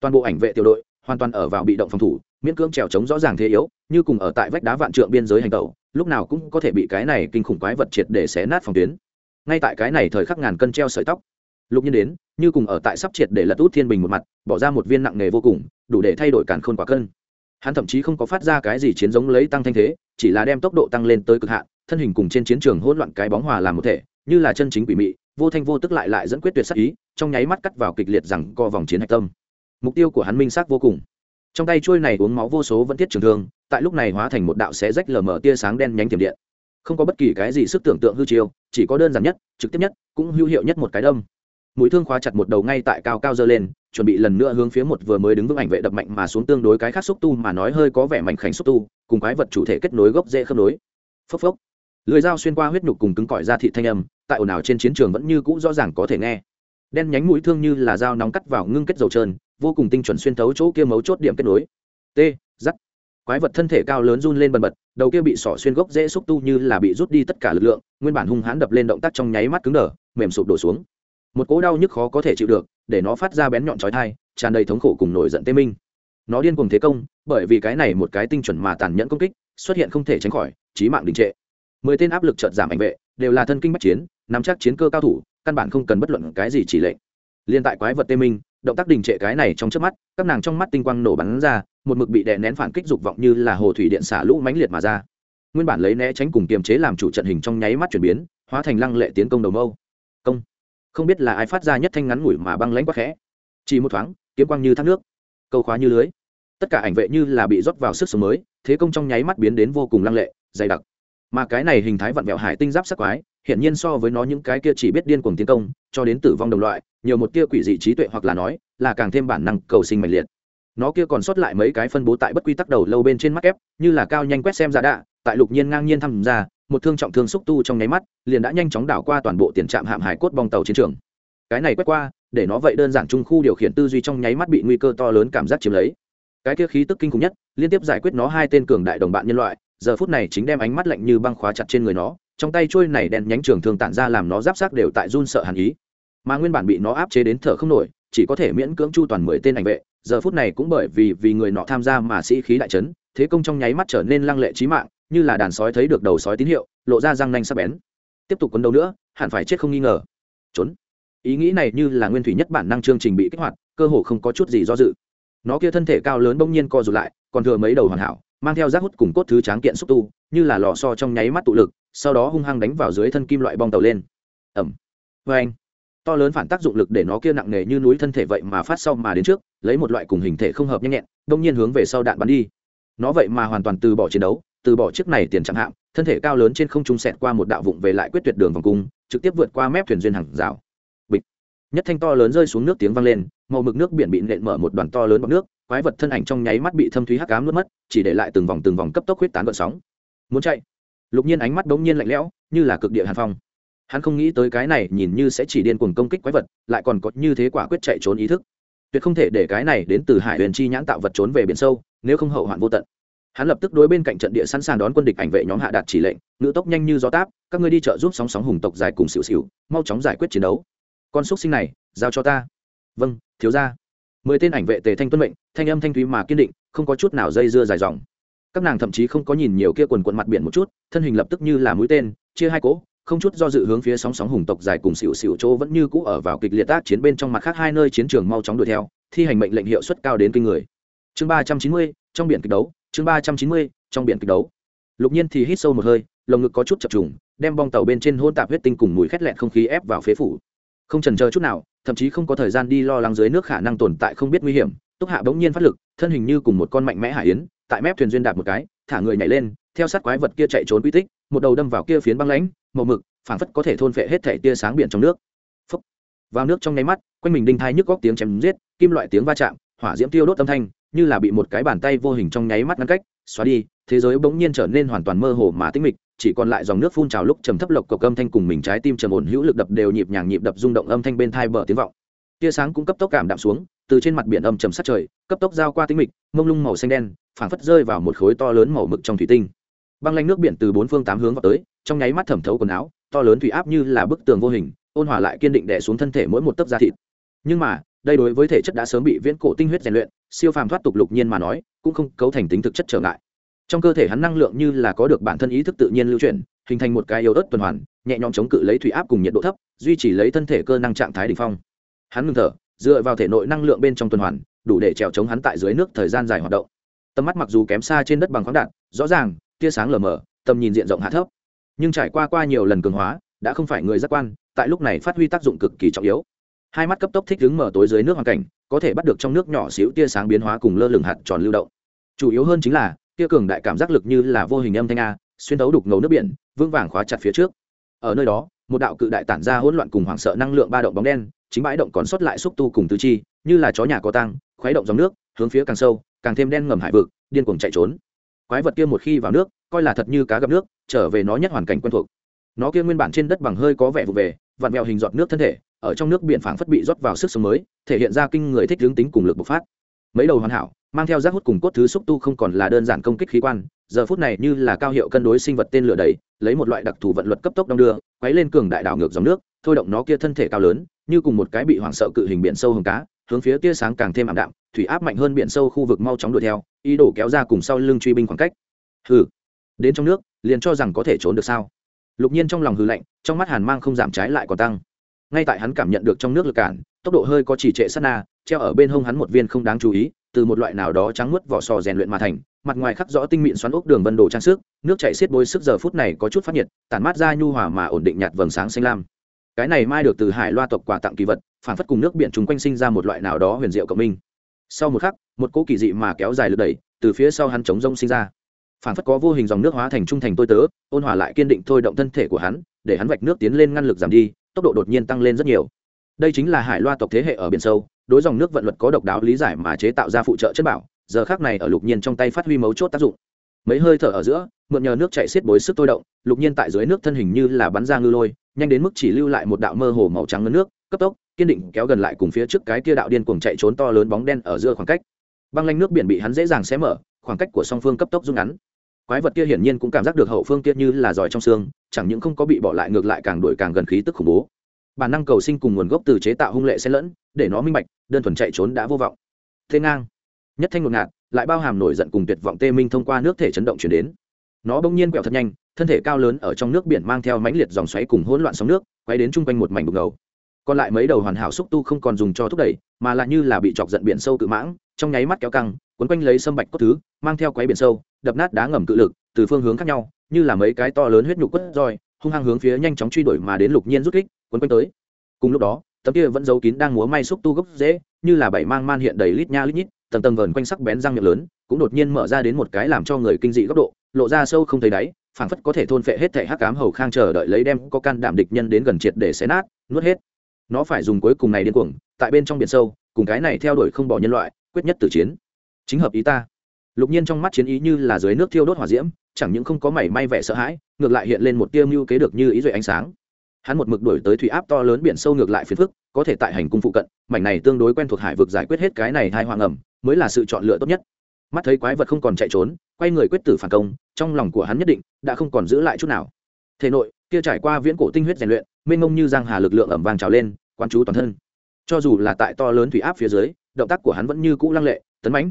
Toàn bộ ảnh vệ tiểu đội hoàn toàn ở vào bị động phòng thủ, miễn cưỡng trèo chống rõ ràng thế yếu, như cùng ở tại vách đá vạn trượng biên giới hành tẩu, lúc nào cũng có thể bị cái này kinh khủng quái vật triệt để xé nát phòng tuyến. Ngay tại cái này thời khắc ngàn cân treo sợi tóc lục nhiên đến, như cùng ở tại sắp triệt để lật út thiên bình một mặt, bỏ ra một viên nặng nghề vô cùng, đủ để thay đổi càn khôn quả cân. Hắn thậm chí không có phát ra cái gì chiến giống lấy tăng thanh thế, chỉ là đem tốc độ tăng lên tới cực hạn, thân hình cùng trên chiến trường hỗn loạn cái bóng hòa làm một thể, như là chân chính quỷ mị, vô thanh vô tức lại lại dẫn quyết tuyệt sắc ý, trong nháy mắt cắt vào kịch liệt rằng co vòng chiến hạch tâm. Mục tiêu của hắn minh xác vô cùng. Trong tay trôi này uống máu vô số vẫn tiết trường thương, tại lúc này hóa thành một đạo xé rách lờ mờ tia sáng đen nhánh tiềm điện. Không có bất kỳ cái gì sức tưởng tượng hư chiêu, chỉ có đơn giản nhất, trực tiếp nhất, cũng hữu hiệu nhất một cái đâm mũi thương khóa chặt một đầu ngay tại cao cao dơ lên, chuẩn bị lần nữa hướng phía một vừa mới đứng vững ảnh vệ đập mạnh mà xuống tương đối cái khác xúc tu mà nói hơi có vẻ mảnh khảnh xúc tu, cùng quái vật chủ thể kết nối gốc dễ khớp nối. Phốc phốc. Lưới dao xuyên qua huyết nhục cùng cứng cỏi ra thị thanh âm, tại ồn ào trên chiến trường vẫn như cũ rõ ràng có thể nghe. Đen nhánh mũi thương như là dao nóng cắt vào ngưng kết dầu trơn, vô cùng tinh chuẩn xuyên thấu chỗ kia mấu chốt điểm kết nối. T giắt quái vật thân thể cao lớn run lên bần bật, đầu kia bị sỏ xuyên gốc dễ xúc tu như là bị rút đi tất cả lực lượng, nguyên bản hung hãn đập lên động tác trong nháy mắt cứng đờ, mềm sụp đổ xuống một cỗ đau nhức khó có thể chịu được, để nó phát ra bén nhọn chói thai tràn đầy thống khổ cùng nổi giận tê minh. Nó điên cùng thế công, bởi vì cái này một cái tinh chuẩn mà tàn nhẫn công kích, xuất hiện không thể tránh khỏi trí mạng đình trệ. Mười tên áp lực trợt giảm ảnh vệ, đều là thân kinh bách chiến, nắm chắc chiến cơ cao thủ, căn bản không cần bất luận cái gì chỉ lệnh. Liên tại quái vật tê minh, động tác đình trệ cái này trong trước mắt, các nàng trong mắt tinh quang nổ bắn ra, một mực bị đè nén phản kích dục vọng như là hồ thủy điện xả lũ mãnh liệt mà ra. Nguyên bản lấy né tránh cùng kiềm chế làm chủ trận hình trong nháy mắt chuyển biến, hóa thành lăng lệ tiến công đầu mâu. Công không biết là ai phát ra nhất thanh ngắn ngủi mà băng lãnh quá khẽ. Chỉ một thoáng, kiếm quang như thác nước, câu khóa như lưới. Tất cả ảnh vệ như là bị rót vào sức sống mới, thế công trong nháy mắt biến đến vô cùng lăng lệ, dày đặc. Mà cái này hình thái vặn vẹo hải tinh giáp sắc quái, hiển nhiên so với nó những cái kia chỉ biết điên cuồng tiến công, cho đến tử vong đồng loại, nhiều một tia quỷ dị trí tuệ hoặc là nói, là càng thêm bản năng cầu sinh mạnh liệt. Nó kia còn sót lại mấy cái phân bố tại bất quy tắc đầu lâu bên trên mắt ép như là cao nhanh quét xem ra đạ, tại lục nhiên ngang nhiên tham gia một thương trọng thương xúc tu trong nháy mắt, liền đã nhanh chóng đảo qua toàn bộ tiền trạm hạm hải cốt bong tàu chiến trường. Cái này quét qua, để nó vậy đơn giản trung khu điều khiển tư duy trong nháy mắt bị nguy cơ to lớn cảm giác chiếm lấy. Cái kia khí tức kinh khủng nhất, liên tiếp giải quyết nó hai tên cường đại đồng bạn nhân loại, giờ phút này chính đem ánh mắt lạnh như băng khóa chặt trên người nó, trong tay trôi này đen nhánh trường thường tản ra làm nó giáp sát đều tại run sợ hàn ý. Mà nguyên bản bị nó áp chế đến thở không nổi, chỉ có thể miễn cưỡng chu toàn mười tên ảnh vệ, giờ phút này cũng bởi vì vì người nọ tham gia mà sĩ khí đại trấn thế công trong nháy mắt trở nên lăng lệ trí mạng như là đàn sói thấy được đầu sói tín hiệu, lộ ra răng nanh sắp bén. Tiếp tục quấn đấu nữa, hẳn phải chết không nghi ngờ. Trốn. Ý nghĩ này như là nguyên thủy nhất bản năng chương trình bị kích hoạt, cơ hồ không có chút gì do dự. Nó kia thân thể cao lớn bỗng nhiên co rụt lại, còn thừa mấy đầu hoàn hảo, mang theo rác hút cùng cốt thứ tráng kiện xúc tu, như là lò so trong nháy mắt tụ lực, sau đó hung hăng đánh vào dưới thân kim loại bong tàu lên. Ẩm vê anh, to lớn phản tác dụng lực để nó kia nặng nề như núi thân thể vậy mà phát sau mà đến trước, lấy một loại cùng hình thể không hợp nhanh nhẹn đông nhiên hướng về sau đạn bắn đi. Nó vậy mà hoàn toàn từ bỏ chiến đấu từ bỏ chiếc này tiền chẳng hạn, thân thể cao lớn trên không trung sẹt qua một đạo vụng về lại quyết tuyệt đường vòng cung, trực tiếp vượt qua mép thuyền duyên hàng rào. Bịch. Nhất thanh to lớn rơi xuống nước tiếng vang lên, màu mực nước biển bị nện mở một đoàn to lớn bọc nước, quái vật thân ảnh trong nháy mắt bị thâm thúy hắc ám nuốt mất, chỉ để lại từng vòng từng vòng cấp tốc huyết tán gợn sóng. Muốn chạy? Lục nhiên ánh mắt đống nhiên lạnh lẽo, như là cực địa hàn phong. Hắn không nghĩ tới cái này nhìn như sẽ chỉ điên cuồng công kích quái vật, lại còn có như thế quả quyết chạy trốn ý thức. Tuyệt không thể để cái này đến từ hải huyền chi nhãn tạo vật trốn về biển sâu, nếu không hậu hoạn vô tận hắn lập tức đối bên cạnh trận địa sẵn sàng đón quân địch ảnh vệ nhóm hạ đạt chỉ lệnh ngự tốc nhanh như gió táp, các ngươi đi chợ giúp sóng sóng hùng tộc dài cùng xỉu xỉu, mau chóng giải quyết chiến đấu. Con xúc sinh này, giao cho ta. Vâng thiếu ra mười tên ảnh vệ tề thanh tuân mệnh, thanh âm thanh thúy mà kiên định, không có chút nào dây dưa dài dòng. Các nàng thậm chí không có nhìn nhiều kia quần quần mặt biển một chút, thân hình lập tức như là mũi tên, chia hai cỗ, không chút do dự hướng phía sóng sóng hùng tộc dài cùng xỉu xỉu chỗ vẫn như cũ ở vào kịch liệt tác chiến bên trong mặt khác hai nơi chiến trường mau chóng đuổi theo, thi hành mệnh lệnh hiệu suất cao đến kinh người. Chương ba trăm chín mươi, trong biển kịch đấu chương ba trăm chín mươi, trong biển kịch đấu. Lục nhiên thì hít sâu một hơi, lồng ngực có chút chập trùng, đem bong tàu bên trên hôn tạp huyết tinh cùng mùi khét lẹn không khí ép vào phế phủ. Không trần chờ chút nào, thậm chí không có thời gian đi lo lắng dưới nước khả năng tồn tại không biết nguy hiểm, túc hạ bỗng nhiên phát lực, thân hình như cùng một con mạnh mẽ hải yến, tại mép thuyền duyên đạp một cái, thả người nhảy lên, theo sát quái vật kia chạy trốn quy tích, một đầu đâm vào kia phiến băng lãnh, màu mực, phảng phất có thể thôn phệ hết thể tia sáng biển trong nước. Phúc. vào nước trong nháy mắt, quanh mình đinh thai nhức góc tiếng chém giết, kim loại tiếng va chạm, hỏa diễm tiêu đốt âm thanh như là bị một cái bàn tay vô hình trong nháy mắt ngăn cách, xóa đi, thế giới bỗng nhiên trở nên hoàn toàn mơ hồ mà tĩnh mịch, chỉ còn lại dòng nước phun trào lúc trầm thấp lộc cộc âm thanh cùng mình trái tim trầm ổn hữu lực đập đều nhịp nhàng nhịp đập rung động âm thanh bên thai bờ tiếng vọng. Tia sáng cũng cấp tốc cảm đạm xuống, từ trên mặt biển âm trầm sát trời, cấp tốc giao qua tĩnh mịch, mông lung màu xanh đen, phảng phất rơi vào một khối to lớn màu mực trong thủy tinh. Băng lanh nước biển từ bốn phương tám hướng vào tới, trong nháy mắt thẩm thấu quần áo, to lớn thủy áp như là bức tường vô hình, ôn hòa lại kiên định đè xuống thân thể mỗi một tấc da thịt. Nhưng mà, đây đối với thể chất đã sớm bị viễn cổ tinh huyết rèn luyện siêu phàm thoát tục lục nhiên mà nói, cũng không cấu thành tính thực chất trở ngại. Trong cơ thể hắn năng lượng như là có được bản thân ý thức tự nhiên lưu chuyển, hình thành một cái yếu ớt tuần hoàn, nhẹ nhõm chống cự lấy thủy áp cùng nhiệt độ thấp, duy trì lấy thân thể cơ năng trạng thái đ ỉ n h phong. Hắn ngừng thở, dựa vào thể nội năng lượng bên trong tuần hoàn, đủ để trèo chống hắn tại dưới nước thời gian dài hoạt động. Tầm mắt mặc dù kém xa trên đất bằng khoáng đạn, rõ ràng, tia sáng lờ mờ, tầm nhìn diện rộng hạ thấp. Nhưng trải qua qua nhiều lần cường hóa, đã không phải người giác quan, tại lúc này phát huy tác dụng cực kỳ trọng yếu. Hai mắt cấp tốc thích ứng mở tối dưới nước hoàn cảnh có thể bắt được trong nước nhỏ xíu tia sáng biến hóa cùng lơ lửng hạt tròn lưu động. Chủ yếu hơn chính là, tia cường đại cảm giác lực như là vô hình âm thanh a, xuyên tấu đục ngầu nước biển, vững vàng khóa chặt phía trước. Ở nơi đó, một đạo cự đại tản ra hỗn loạn cùng hoảng sợ năng lượng ba động bóng đen, chính bãi động còn sót lại xúc tu cùng tứ chi, như là chó nhà có tăng khuấy động dòng nước, hướng phía càng sâu, càng thêm đen ngầm hải vực, điên cuồng chạy trốn. Quái vật kia một khi vào nước, coi là thật như cá gặp nước, trở về nó nhất hoàn cảnh quen thuộc. Nó kia nguyên bản trên đất bằng hơi có vẻ vụ về, vặn vẹo hình giọt nước thân thể ở trong nước biển phảng phất bị rót vào sức sống mới, thể hiện ra kinh người thích hướng tính cùng lực bộc phát. Mấy đầu hoàn hảo, mang theo giác hút cùng cốt thứ xúc tu không còn là đơn giản công kích khí quan, giờ phút này như là cao hiệu cân đối sinh vật tên lửa đầy, lấy một loại đặc thù vận luật cấp tốc đong đưa, quấy lên cường đại đảo ngược dòng nước, thôi động nó kia thân thể cao lớn, như cùng một cái bị hoảng sợ cự hình biển sâu hồng cá, hướng phía tia sáng càng thêm ảm đạm, thủy áp mạnh hơn biển sâu khu vực mau chóng đuổi theo, ý đồ kéo ra cùng sau lưng truy binh khoảng cách. Hừ, đến trong nước, liền cho rằng có thể trốn được sao? Lục nhiên trong lòng hư lạnh, trong mắt hàn mang không giảm trái lại còn tăng ngay tại hắn cảm nhận được trong nước lực cản, tốc độ hơi có chỉ trệ sát na, treo ở bên hông hắn một viên không đáng chú ý, từ một loại nào đó trắng mướt vỏ sò rèn luyện mà thành, mặt ngoài khắc rõ tinh mịn xoắn ốc đường vân đồ trang sức, nước chảy xiết bôi sức giờ phút này có chút phát nhiệt, tản mát ra nhu hòa mà ổn định nhạt vầng sáng xanh lam. Cái này mai được từ hải loa tộc quà tặng kỳ vật, phản phất cùng nước biển chúng quanh sinh ra một loại nào đó huyền diệu cộng minh. Sau một khắc, một cỗ kỳ dị mà kéo dài lực đẩy, từ phía sau hắn chống rông sinh ra. Phản phất có vô hình dòng nước hóa thành trung thành tôi tớ, ôn hòa lại kiên định thôi động thân thể của hắn, để hắn vạch nước tiến lên ngăn lực giảm đi tốc độ đột nhiên tăng lên rất nhiều. Đây chính là hải loa tộc thế hệ ở biển sâu, đối dòng nước vận luật có độc đáo lý giải mà chế tạo ra phụ trợ chất bảo, giờ khác này ở lục nhiên trong tay phát huy mấu chốt tác dụng. Mấy hơi thở ở giữa, mượn nhờ nước chạy xiết bối sức tôi động, lục nhiên tại dưới nước thân hình như là bắn ra ngư lôi, nhanh đến mức chỉ lưu lại một đạo mơ hồ màu trắng ngân nước, cấp tốc, kiên định kéo gần lại cùng phía trước cái kia đạo điên cuồng chạy trốn to lớn bóng đen ở giữa khoảng cách. Băng lanh nước biển bị hắn dễ dàng xé mở, khoảng cách của song phương cấp tốc rút ngắn quái vật kia hiển nhiên cũng cảm giác được hậu phương kia như là giỏi trong xương, chẳng những không có bị bỏ lại, ngược lại càng đuổi càng gần khí tức khủng bố. Bản năng cầu sinh cùng nguồn gốc từ chế tạo hung lệ xen lẫn, để nó minh bạch, đơn thuần chạy trốn đã vô vọng. Thế ngang. Nhất thanh ngột ngạt, lại bao hàm nổi giận cùng tuyệt vọng tê minh thông qua nước thể chấn động chuyển đến. Nó bỗng nhiên quẹo thật nhanh, thân thể cao lớn ở trong nước biển mang theo mãnh liệt dòng xoáy cùng hỗn loạn sóng nước, quay đến chung quanh một mảnh bục ngầu. Còn lại mấy đầu hoàn hảo xúc tu không còn dùng cho thúc đẩy, mà là như là bị chọc giận biển sâu tự mãng trong nháy mắt kéo căng, quấn quanh lấy sâm bạch cốt thứ, mang theo quái biển sâu, đập nát đá ngầm cự lực, từ phương hướng khác nhau, như là mấy cái to lớn huyết nhục quất roi, hung hăng hướng phía nhanh chóng truy đuổi mà đến lục nhiên rút kích, quấn quanh tới. Cùng lúc đó, tấm kia vẫn giấu kín đang múa may xúc tu gốc dễ như là bảy mang man hiện đầy lít nha lít nhít, tầng tầng vờn quanh sắc bén răng miệng lớn, cũng đột nhiên mở ra đến một cái làm cho người kinh dị góc độ, lộ ra sâu không thấy đáy, phảng phất có thể thôn phệ hết thể hắc cám hầu khang chờ đợi lấy đem có can đảm địch nhân đến gần triệt để xé nát, nuốt hết. Nó phải dùng cuối cùng này điên cuồng, tại bên trong biển sâu, cùng cái này theo đuổi không bỏ nhân loại quyết nhất tử chiến. Chính hợp ý ta. Lục nhiên trong mắt chiến ý như là dưới nước thiêu đốt hỏa diễm, chẳng những không có mảy may vẻ sợ hãi, ngược lại hiện lên một tiêu mưu kế được như ý duệ ánh sáng. Hắn một mực đuổi tới thủy áp to lớn biển sâu ngược lại phiền phức, có thể tại hành cung phụ cận, mảnh này tương đối quen thuộc hải vực giải quyết hết cái này hai hoang ẩm, mới là sự chọn lựa tốt nhất. Mắt thấy quái vật không còn chạy trốn, quay người quyết tử phản công, trong lòng của hắn nhất định đã không còn giữ lại chút nào. Thể nội, kia trải qua viễn cổ tinh huyết rèn luyện, mênh mông như giang hà lực lượng ẩm vàng trào lên, quán chú toàn thân. Cho dù là tại to lớn thủy áp phía dưới động tác của hắn vẫn như cũ lăng lệ tấn mãnh.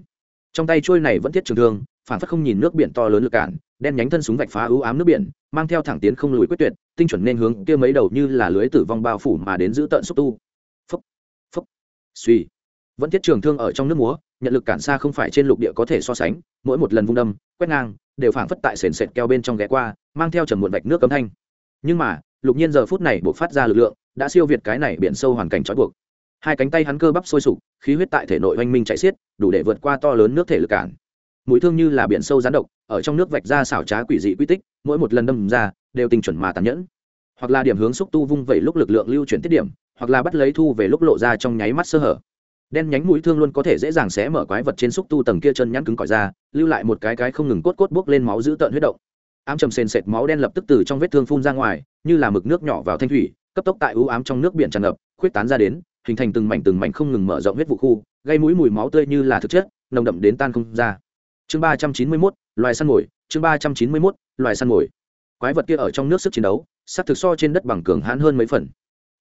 Trong tay trôi này vẫn thiết trường thương phản phất không nhìn nước biển to lớn lực cản đen nhánh thân súng vạch phá ưu ám nước biển mang theo thẳng tiến không lùi quyết tuyệt tinh chuẩn nên hướng kia mấy đầu như là lưới tử vong bao phủ mà đến giữ tận xúc tu. Phấp, phấp, suy. Vẫn thiết trường thương ở trong nước múa nhận lực cản xa không phải trên lục địa có thể so sánh mỗi một lần vung đâm quét ngang đều phảng phất tại sền sệt keo bên trong ghé qua mang theo trầm muộn vạch nước cấm thanh. Nhưng mà lục nhiên giờ phút này buộc phát ra lực lượng đã siêu việt cái này biển sâu hoàn cảnh trói buộc hai cánh tay hắn cơ bắp sôi sục, khí huyết tại thể nội oanh minh chạy xiết, đủ để vượt qua to lớn nước thể lực cản. Mũi thương như là biển sâu rán độc, ở trong nước vạch ra xảo trá quỷ dị quy tích, mỗi một lần đâm ra, đều tình chuẩn mà tàn nhẫn. Hoặc là điểm hướng xúc tu vung vẩy lúc lực lượng lưu chuyển tiết điểm, hoặc là bắt lấy thu về lúc lộ ra trong nháy mắt sơ hở. Đen nhánh mũi thương luôn có thể dễ dàng xé mở quái vật trên xúc tu tầng kia chân nhắn cứng cỏi ra, lưu lại một cái cái không ngừng cốt cốt buốc lên máu dữ tợn huyết động. Ám trầm sền sệt máu đen lập tức từ trong vết thương phun ra ngoài, như là mực nước nhỏ vào thanh thủy, cấp tốc tại ưu ám trong nước biển tràn ngập, khuyết tán ra đến hình thành từng mảnh từng mảnh không ngừng mở rộng huyết vụ khu, gây mũi mùi máu tươi như là thực chất, nồng đậm đến tan không ra. Chương ba trăm chín mươi mốt, loài săn mồi. Chương ba trăm chín mươi mốt, loài săn mồi. Quái vật kia ở trong nước sức chiến đấu sắc thực so trên đất bằng cường hãn hơn mấy phần.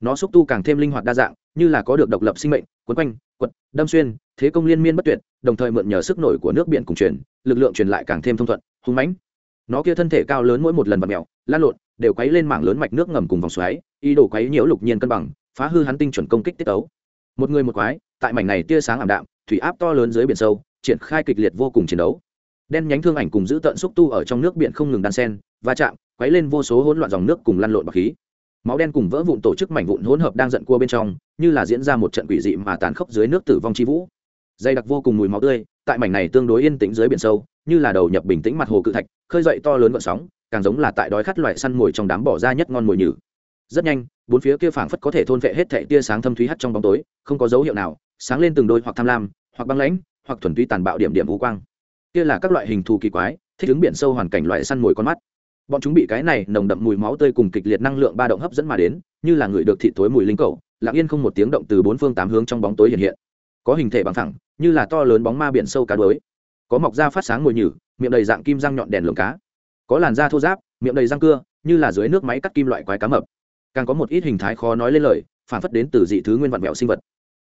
Nó xúc tu càng thêm linh hoạt đa dạng, như là có được độc lập sinh mệnh, quấn quanh, quật, đâm xuyên, thế công liên miên bất tuyệt, đồng thời mượn nhờ sức nổi của nước biển cùng truyền, lực lượng truyền lại càng thêm thông thuận, hung mãnh. Nó kia thân thể cao lớn mỗi một lần vật mèo lan lộn, đều quấy lên mảng lớn mạch nước ngầm cùng vòng xoáy, ý đồ quấy nhiễu lục nhiên cân bằng phá hư hắn tinh chuẩn công kích tiết tấu. Một người một quái, tại mảnh này tia sáng ảm đạm, thủy áp to lớn dưới biển sâu, triển khai kịch liệt vô cùng chiến đấu. Đen nhánh thương ảnh cùng giữ tận xúc tu ở trong nước biển không ngừng đan sen va chạm, quấy lên vô số hỗn loạn dòng nước cùng lăn lộn bọc khí. Máu đen cùng vỡ vụn tổ chức mảnh vụn hỗn hợp đang giận cua bên trong, như là diễn ra một trận quỷ dị mà tàn khốc dưới nước tử vong chi vũ. Dày đặc vô cùng mùi máu tươi, tại mảnh này tương đối yên tĩnh dưới biển sâu, như là đầu nhập bình tĩnh mặt hồ cự thạch, khơi dậy to lớn vận sóng, càng giống là tại đói khát loại săn mồi trong đám bỏ ra nhất ngon mồi nhử rất nhanh, bốn phía kia phảng phất có thể thôn vệ hết thệ tia sáng thâm thúy hắt trong bóng tối, không có dấu hiệu nào, sáng lên từng đôi hoặc tham lam, hoặc băng lãnh, hoặc thuần túy tàn bạo điểm điểm vũ quang. Kia là các loại hình thù kỳ quái, thích ứng biển sâu hoàn cảnh loại săn mồi con mắt. Bọn chúng bị cái này nồng đậm mùi máu tươi cùng kịch liệt năng lượng ba động hấp dẫn mà đến, như là người được thị tối mùi linh cầu, lặng yên không một tiếng động từ bốn phương tám hướng trong bóng tối hiện hiện. Có hình thể bằng thẳng như là to lớn bóng ma biển sâu cá đuối. Có mọc da phát sáng mùi nhử, miệng đầy dạng kim răng nhọn đèn lồng cá. Có làn da thô giáp miệng đầy răng cưa, như là dưới nước máy cắt kim loại quái cá mập càng có một ít hình thái khó nói lên lời, phản phất đến từ dị thứ nguyên vạn mẹo sinh vật.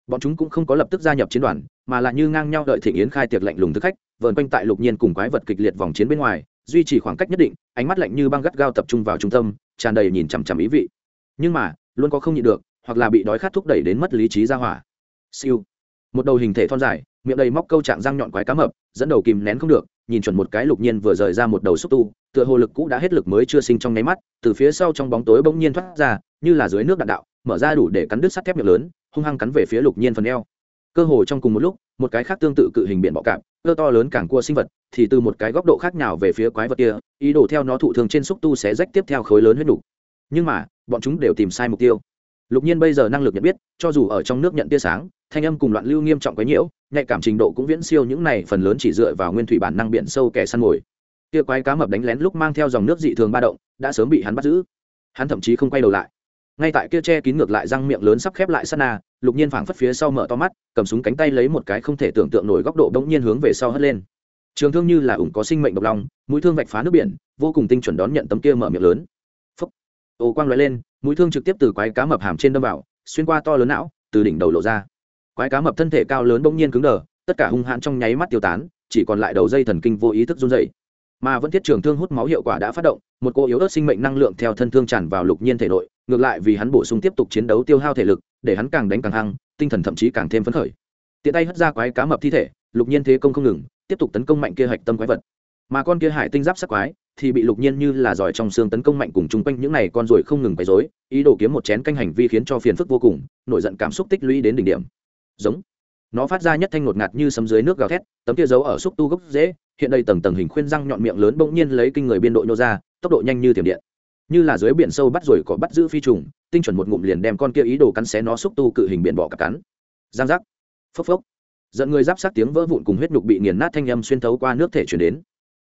Bọn chúng cũng không có lập tức gia nhập chiến đoàn, mà là như ngang nhau đợi thị yến khai tiệc lạnh lùng thực khách, vờn quanh tại lục nhiên cùng quái vật kịch liệt vòng chiến bên ngoài, duy trì khoảng cách nhất định, ánh mắt lạnh như băng gắt gao tập trung vào trung tâm, tràn đầy nhìn chằm chằm ý vị. Nhưng mà, luôn có không nhịn được, hoặc là bị đói khát thúc đẩy đến mất lý trí ra hỏa. Siêu. Một đầu hình thể thon dài, miệng đầy móc câu trạng răng nhọn quái cá mập, dẫn đầu kìm nén không được, nhìn chuẩn một cái lục nhiên vừa rời ra một đầu xúc tu, tựa hồ lực cũ đã hết lực mới chưa sinh trong nháy mắt, từ phía sau trong bóng tối bỗng nhiên thoát ra như là dưới nước đạn đạo, mở ra đủ để cắn đứt sắt thép miệng lớn, hung hăng cắn về phía lục nhiên phần eo. Cơ hồ trong cùng một lúc, một cái khác tương tự cự hình biển bọ cạp, cơ to lớn càng cua sinh vật, thì từ một cái góc độ khác nào về phía quái vật kia, ý đồ theo nó thụ thường trên xúc tu sẽ rách tiếp theo khối lớn huyết đủ. nhưng mà, bọn chúng đều tìm sai mục tiêu. Lục nhiên bây giờ năng lực nhận biết, cho dù ở trong nước nhận tia sáng, thanh âm cùng loạn lưu nghiêm trọng quấy nhiễu, nhạy cảm trình độ cũng viễn siêu những này, phần lớn chỉ dựa vào nguyên thủy bản năng biển sâu kẻ săn mồi. Tia quái cá mập đánh lén lúc mang theo dòng nước dị thường ba động, đã sớm bị hắn bắt giữ. Hắn thậm chí không quay đầu lại ngay tại kia che kín ngược lại răng miệng lớn sắp khép lại sát na, lục nhiên phảng phất phía sau mở to mắt, cầm súng cánh tay lấy một cái không thể tưởng tượng nổi góc độ đống nhiên hướng về sau hất lên. Trường thương như là ủng có sinh mệnh độc lòng mũi thương vạch phá nước biển, vô cùng tinh chuẩn đón nhận tấm kia mở miệng lớn. Phấp ồ quang lóe lên, mũi thương trực tiếp từ quái cá mập hàm trên đâm vào, xuyên qua to lớn não, từ đỉnh đầu lộ ra. Quái cá mập thân thể cao lớn bỗng nhiên cứng đờ, tất cả hung hãn trong nháy mắt tiêu tán, chỉ còn lại đầu dây thần kinh vô ý thức run dậy mà vẫn thiết trường thương hút máu hiệu quả đã phát động, một cô yếu ớt sinh mệnh năng lượng theo thân thương tràn vào lục nhiên thể nội, ngược lại vì hắn bổ sung tiếp tục chiến đấu tiêu hao thể lực, để hắn càng đánh càng hăng, tinh thần thậm chí càng thêm phấn khởi. Tiện tay hất ra quái cá mập thi thể, lục nhiên thế công không ngừng, tiếp tục tấn công mạnh kia hạch tâm quái vật. Mà con kia hải tinh giáp sắc quái thì bị lục nhiên như là giỏi trong xương tấn công mạnh cùng chung quanh những này con ruồi không ngừng bày dối ý đồ kiếm một chén canh hành vi khiến cho phiền phức vô cùng, nổi giận cảm xúc tích lũy đến đỉnh điểm. Giống. Nó phát ra nhất thanh ngột ngạt như sấm dưới nước gào thét, tấm kia giấu ở xúc tu gốc dễ hiện đây tầng tầng hình khuyên răng nhọn miệng lớn bỗng nhiên lấy kinh người biên độ nhô ra, tốc độ nhanh như tiềm điện. Như là dưới biển sâu bắt rồi có bắt giữ phi trùng, tinh chuẩn một ngụm liền đem con kia ý đồ cắn xé nó xúc tu cự hình biển bỏ cặp cắn. Giang giác. Phốc phốc. Giận người giáp sát tiếng vỡ vụn cùng huyết nhục bị nghiền nát thanh âm xuyên thấu qua nước thể chuyển đến.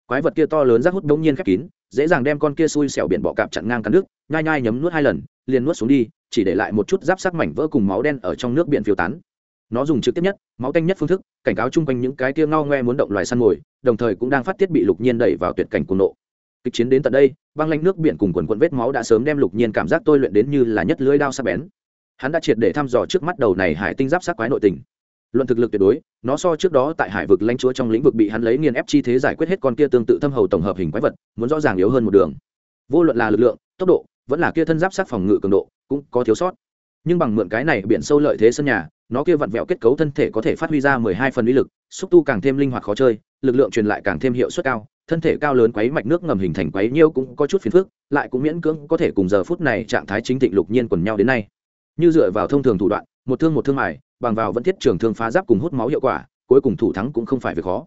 Quái vật kia to lớn rác hút bỗng nhiên khép kín, dễ dàng đem con kia xui xẻo biển bọ cạp chặn ngang cắn nước, nhai nhai nhấm nuốt hai lần, liền nuốt xuống đi, chỉ để lại một chút giáp sắc mảnh vỡ cùng máu đen ở trong nước biển phiêu tán nó dùng trực tiếp nhất, máu tanh nhất phương thức, cảnh cáo chung quanh những cái kia ngao ngoe muốn động loài săn mồi, đồng thời cũng đang phát tiết bị lục nhiên đẩy vào tuyệt cảnh cuồng nộ. Kịch chiến đến tận đây, băng lanh nước biển cùng quần quần vết máu đã sớm đem lục nhiên cảm giác tôi luyện đến như là nhất lưỡi đao sắc bén. Hắn đã triệt để thăm dò trước mắt đầu này hải tinh giáp sát quái nội tình. Luận thực lực tuyệt đối, nó so trước đó tại hải vực lãnh chúa trong lĩnh vực bị hắn lấy nghiền ép chi thế giải quyết hết con kia tương tự thâm hầu tổng hợp hình quái vật, muốn rõ ràng yếu hơn một đường. Vô luận là lực lượng, tốc độ, vẫn là kia thân giáp sát phòng ngự cường độ, cũng có thiếu sót. Nhưng bằng mượn cái này biển sâu lợi thế sân nhà nó kia vặn vẹo kết cấu thân thể có thể phát huy ra mười hai phần uy lực, xúc tu càng thêm linh hoạt khó chơi, lực lượng truyền lại càng thêm hiệu suất cao, thân thể cao lớn quấy mạch nước ngầm hình thành quấy nhiêu cũng có chút phiền phức, lại cũng miễn cưỡng có thể cùng giờ phút này trạng thái chính thịnh lục nhiên quần nhau đến nay. Như dựa vào thông thường thủ đoạn, một thương một thương mài, bằng vào vẫn thiết trường thương phá giáp cùng hút máu hiệu quả, cuối cùng thủ thắng cũng không phải việc khó.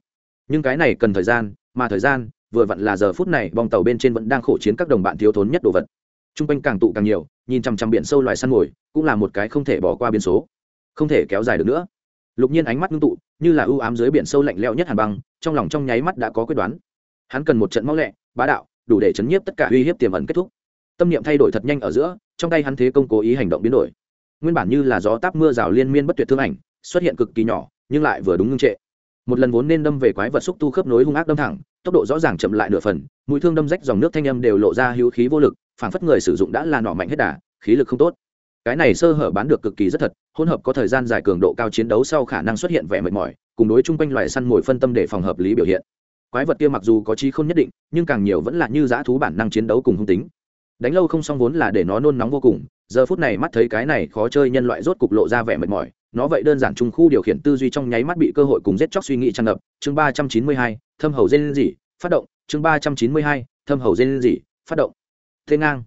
Nhưng cái này cần thời gian, mà thời gian, vừa vặn là giờ phút này bong tàu bên trên vẫn đang khổ chiến các đồng bạn thiếu thốn nhất đồ vật. T r u n g quanh càng tụ càng nhiều, nhìn chằm chằm biển sâu loài săn mồi, cũng là một cái không thể bỏ qua biến số không thể kéo dài được nữa. Lục nhiên ánh mắt ngưng tụ, như là ưu ám dưới biển sâu lạnh lẽo nhất hàn băng, trong lòng trong nháy mắt đã có quyết đoán. Hắn cần một trận máu lẹ, bá đạo, đủ để chấn nhiếp tất cả uy hiếp tiềm ẩn kết thúc. Tâm niệm thay đổi thật nhanh ở giữa, trong tay hắn thế công cố ý hành động biến đổi. Nguyên bản như là gió táp mưa rào liên miên bất tuyệt thương ảnh, xuất hiện cực kỳ nhỏ, nhưng lại vừa đúng ngưng trệ. Một lần vốn nên đâm về quái vật xúc tu khớp nối hung ác đâm thẳng, tốc độ rõ ràng chậm lại nửa phần, mũi thương đâm rách dòng nước thanh âm đều lộ ra hữu khí vô lực phản phất người sử dụng đã là nọ mạnh hết đà, khí lực không tốt cái này sơ hở bán được cực kỳ rất thật, hỗn hợp có thời gian dài cường độ cao chiến đấu sau khả năng xuất hiện vẻ mệt mỏi, cùng đối chung quanh loài săn mồi phân tâm để phòng hợp lý biểu hiện. Quái vật kia mặc dù có trí không nhất định, nhưng càng nhiều vẫn là như dã thú bản năng chiến đấu cùng hung tính. Đánh lâu không xong vốn là để nó nôn nóng vô cùng, giờ phút này mắt thấy cái này khó chơi nhân loại rốt cục lộ ra vẻ mệt mỏi, nó vậy đơn giản trung khu điều khiển tư duy trong nháy mắt bị cơ hội cùng giết chóc suy nghĩ tràn ngập. Chương ba trăm chín mươi hai, thâm hầu gen gì phát động. Chương ba trăm chín mươi hai, thâm hầu gen gì phát động. Thế ngang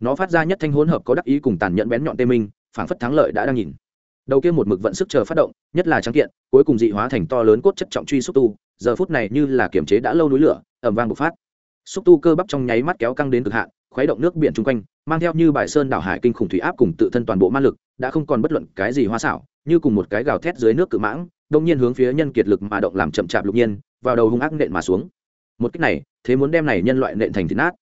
nó phát ra nhất thanh hỗn hợp có đắc ý cùng tàn nhẫn bén nhọn tê minh, phảng phất thắng lợi đã đang nhìn. Đầu kia một mực vận sức chờ phát động, nhất là trắng kiện, cuối cùng dị hóa thành to lớn cốt chất trọng truy xúc tu, giờ phút này như là kiềm chế đã lâu núi lửa ẩm vang bộc phát. Xúc tu cơ bắp trong nháy mắt kéo căng đến cực hạn, khuấy động nước biển chung quanh, mang theo như bài sơn đảo hải kinh khủng thủy áp cùng tự thân toàn bộ ma lực, đã không còn bất luận cái gì hoa xảo, như cùng một cái gào thét dưới nước cự mãng, đông nhiên hướng phía nhân kiệt lực mà động làm chậm chạp lục nhiên, vào đầu hung ác nện mà xuống. Một cách này, thế muốn đem này nhân loại nện thành thịt nát.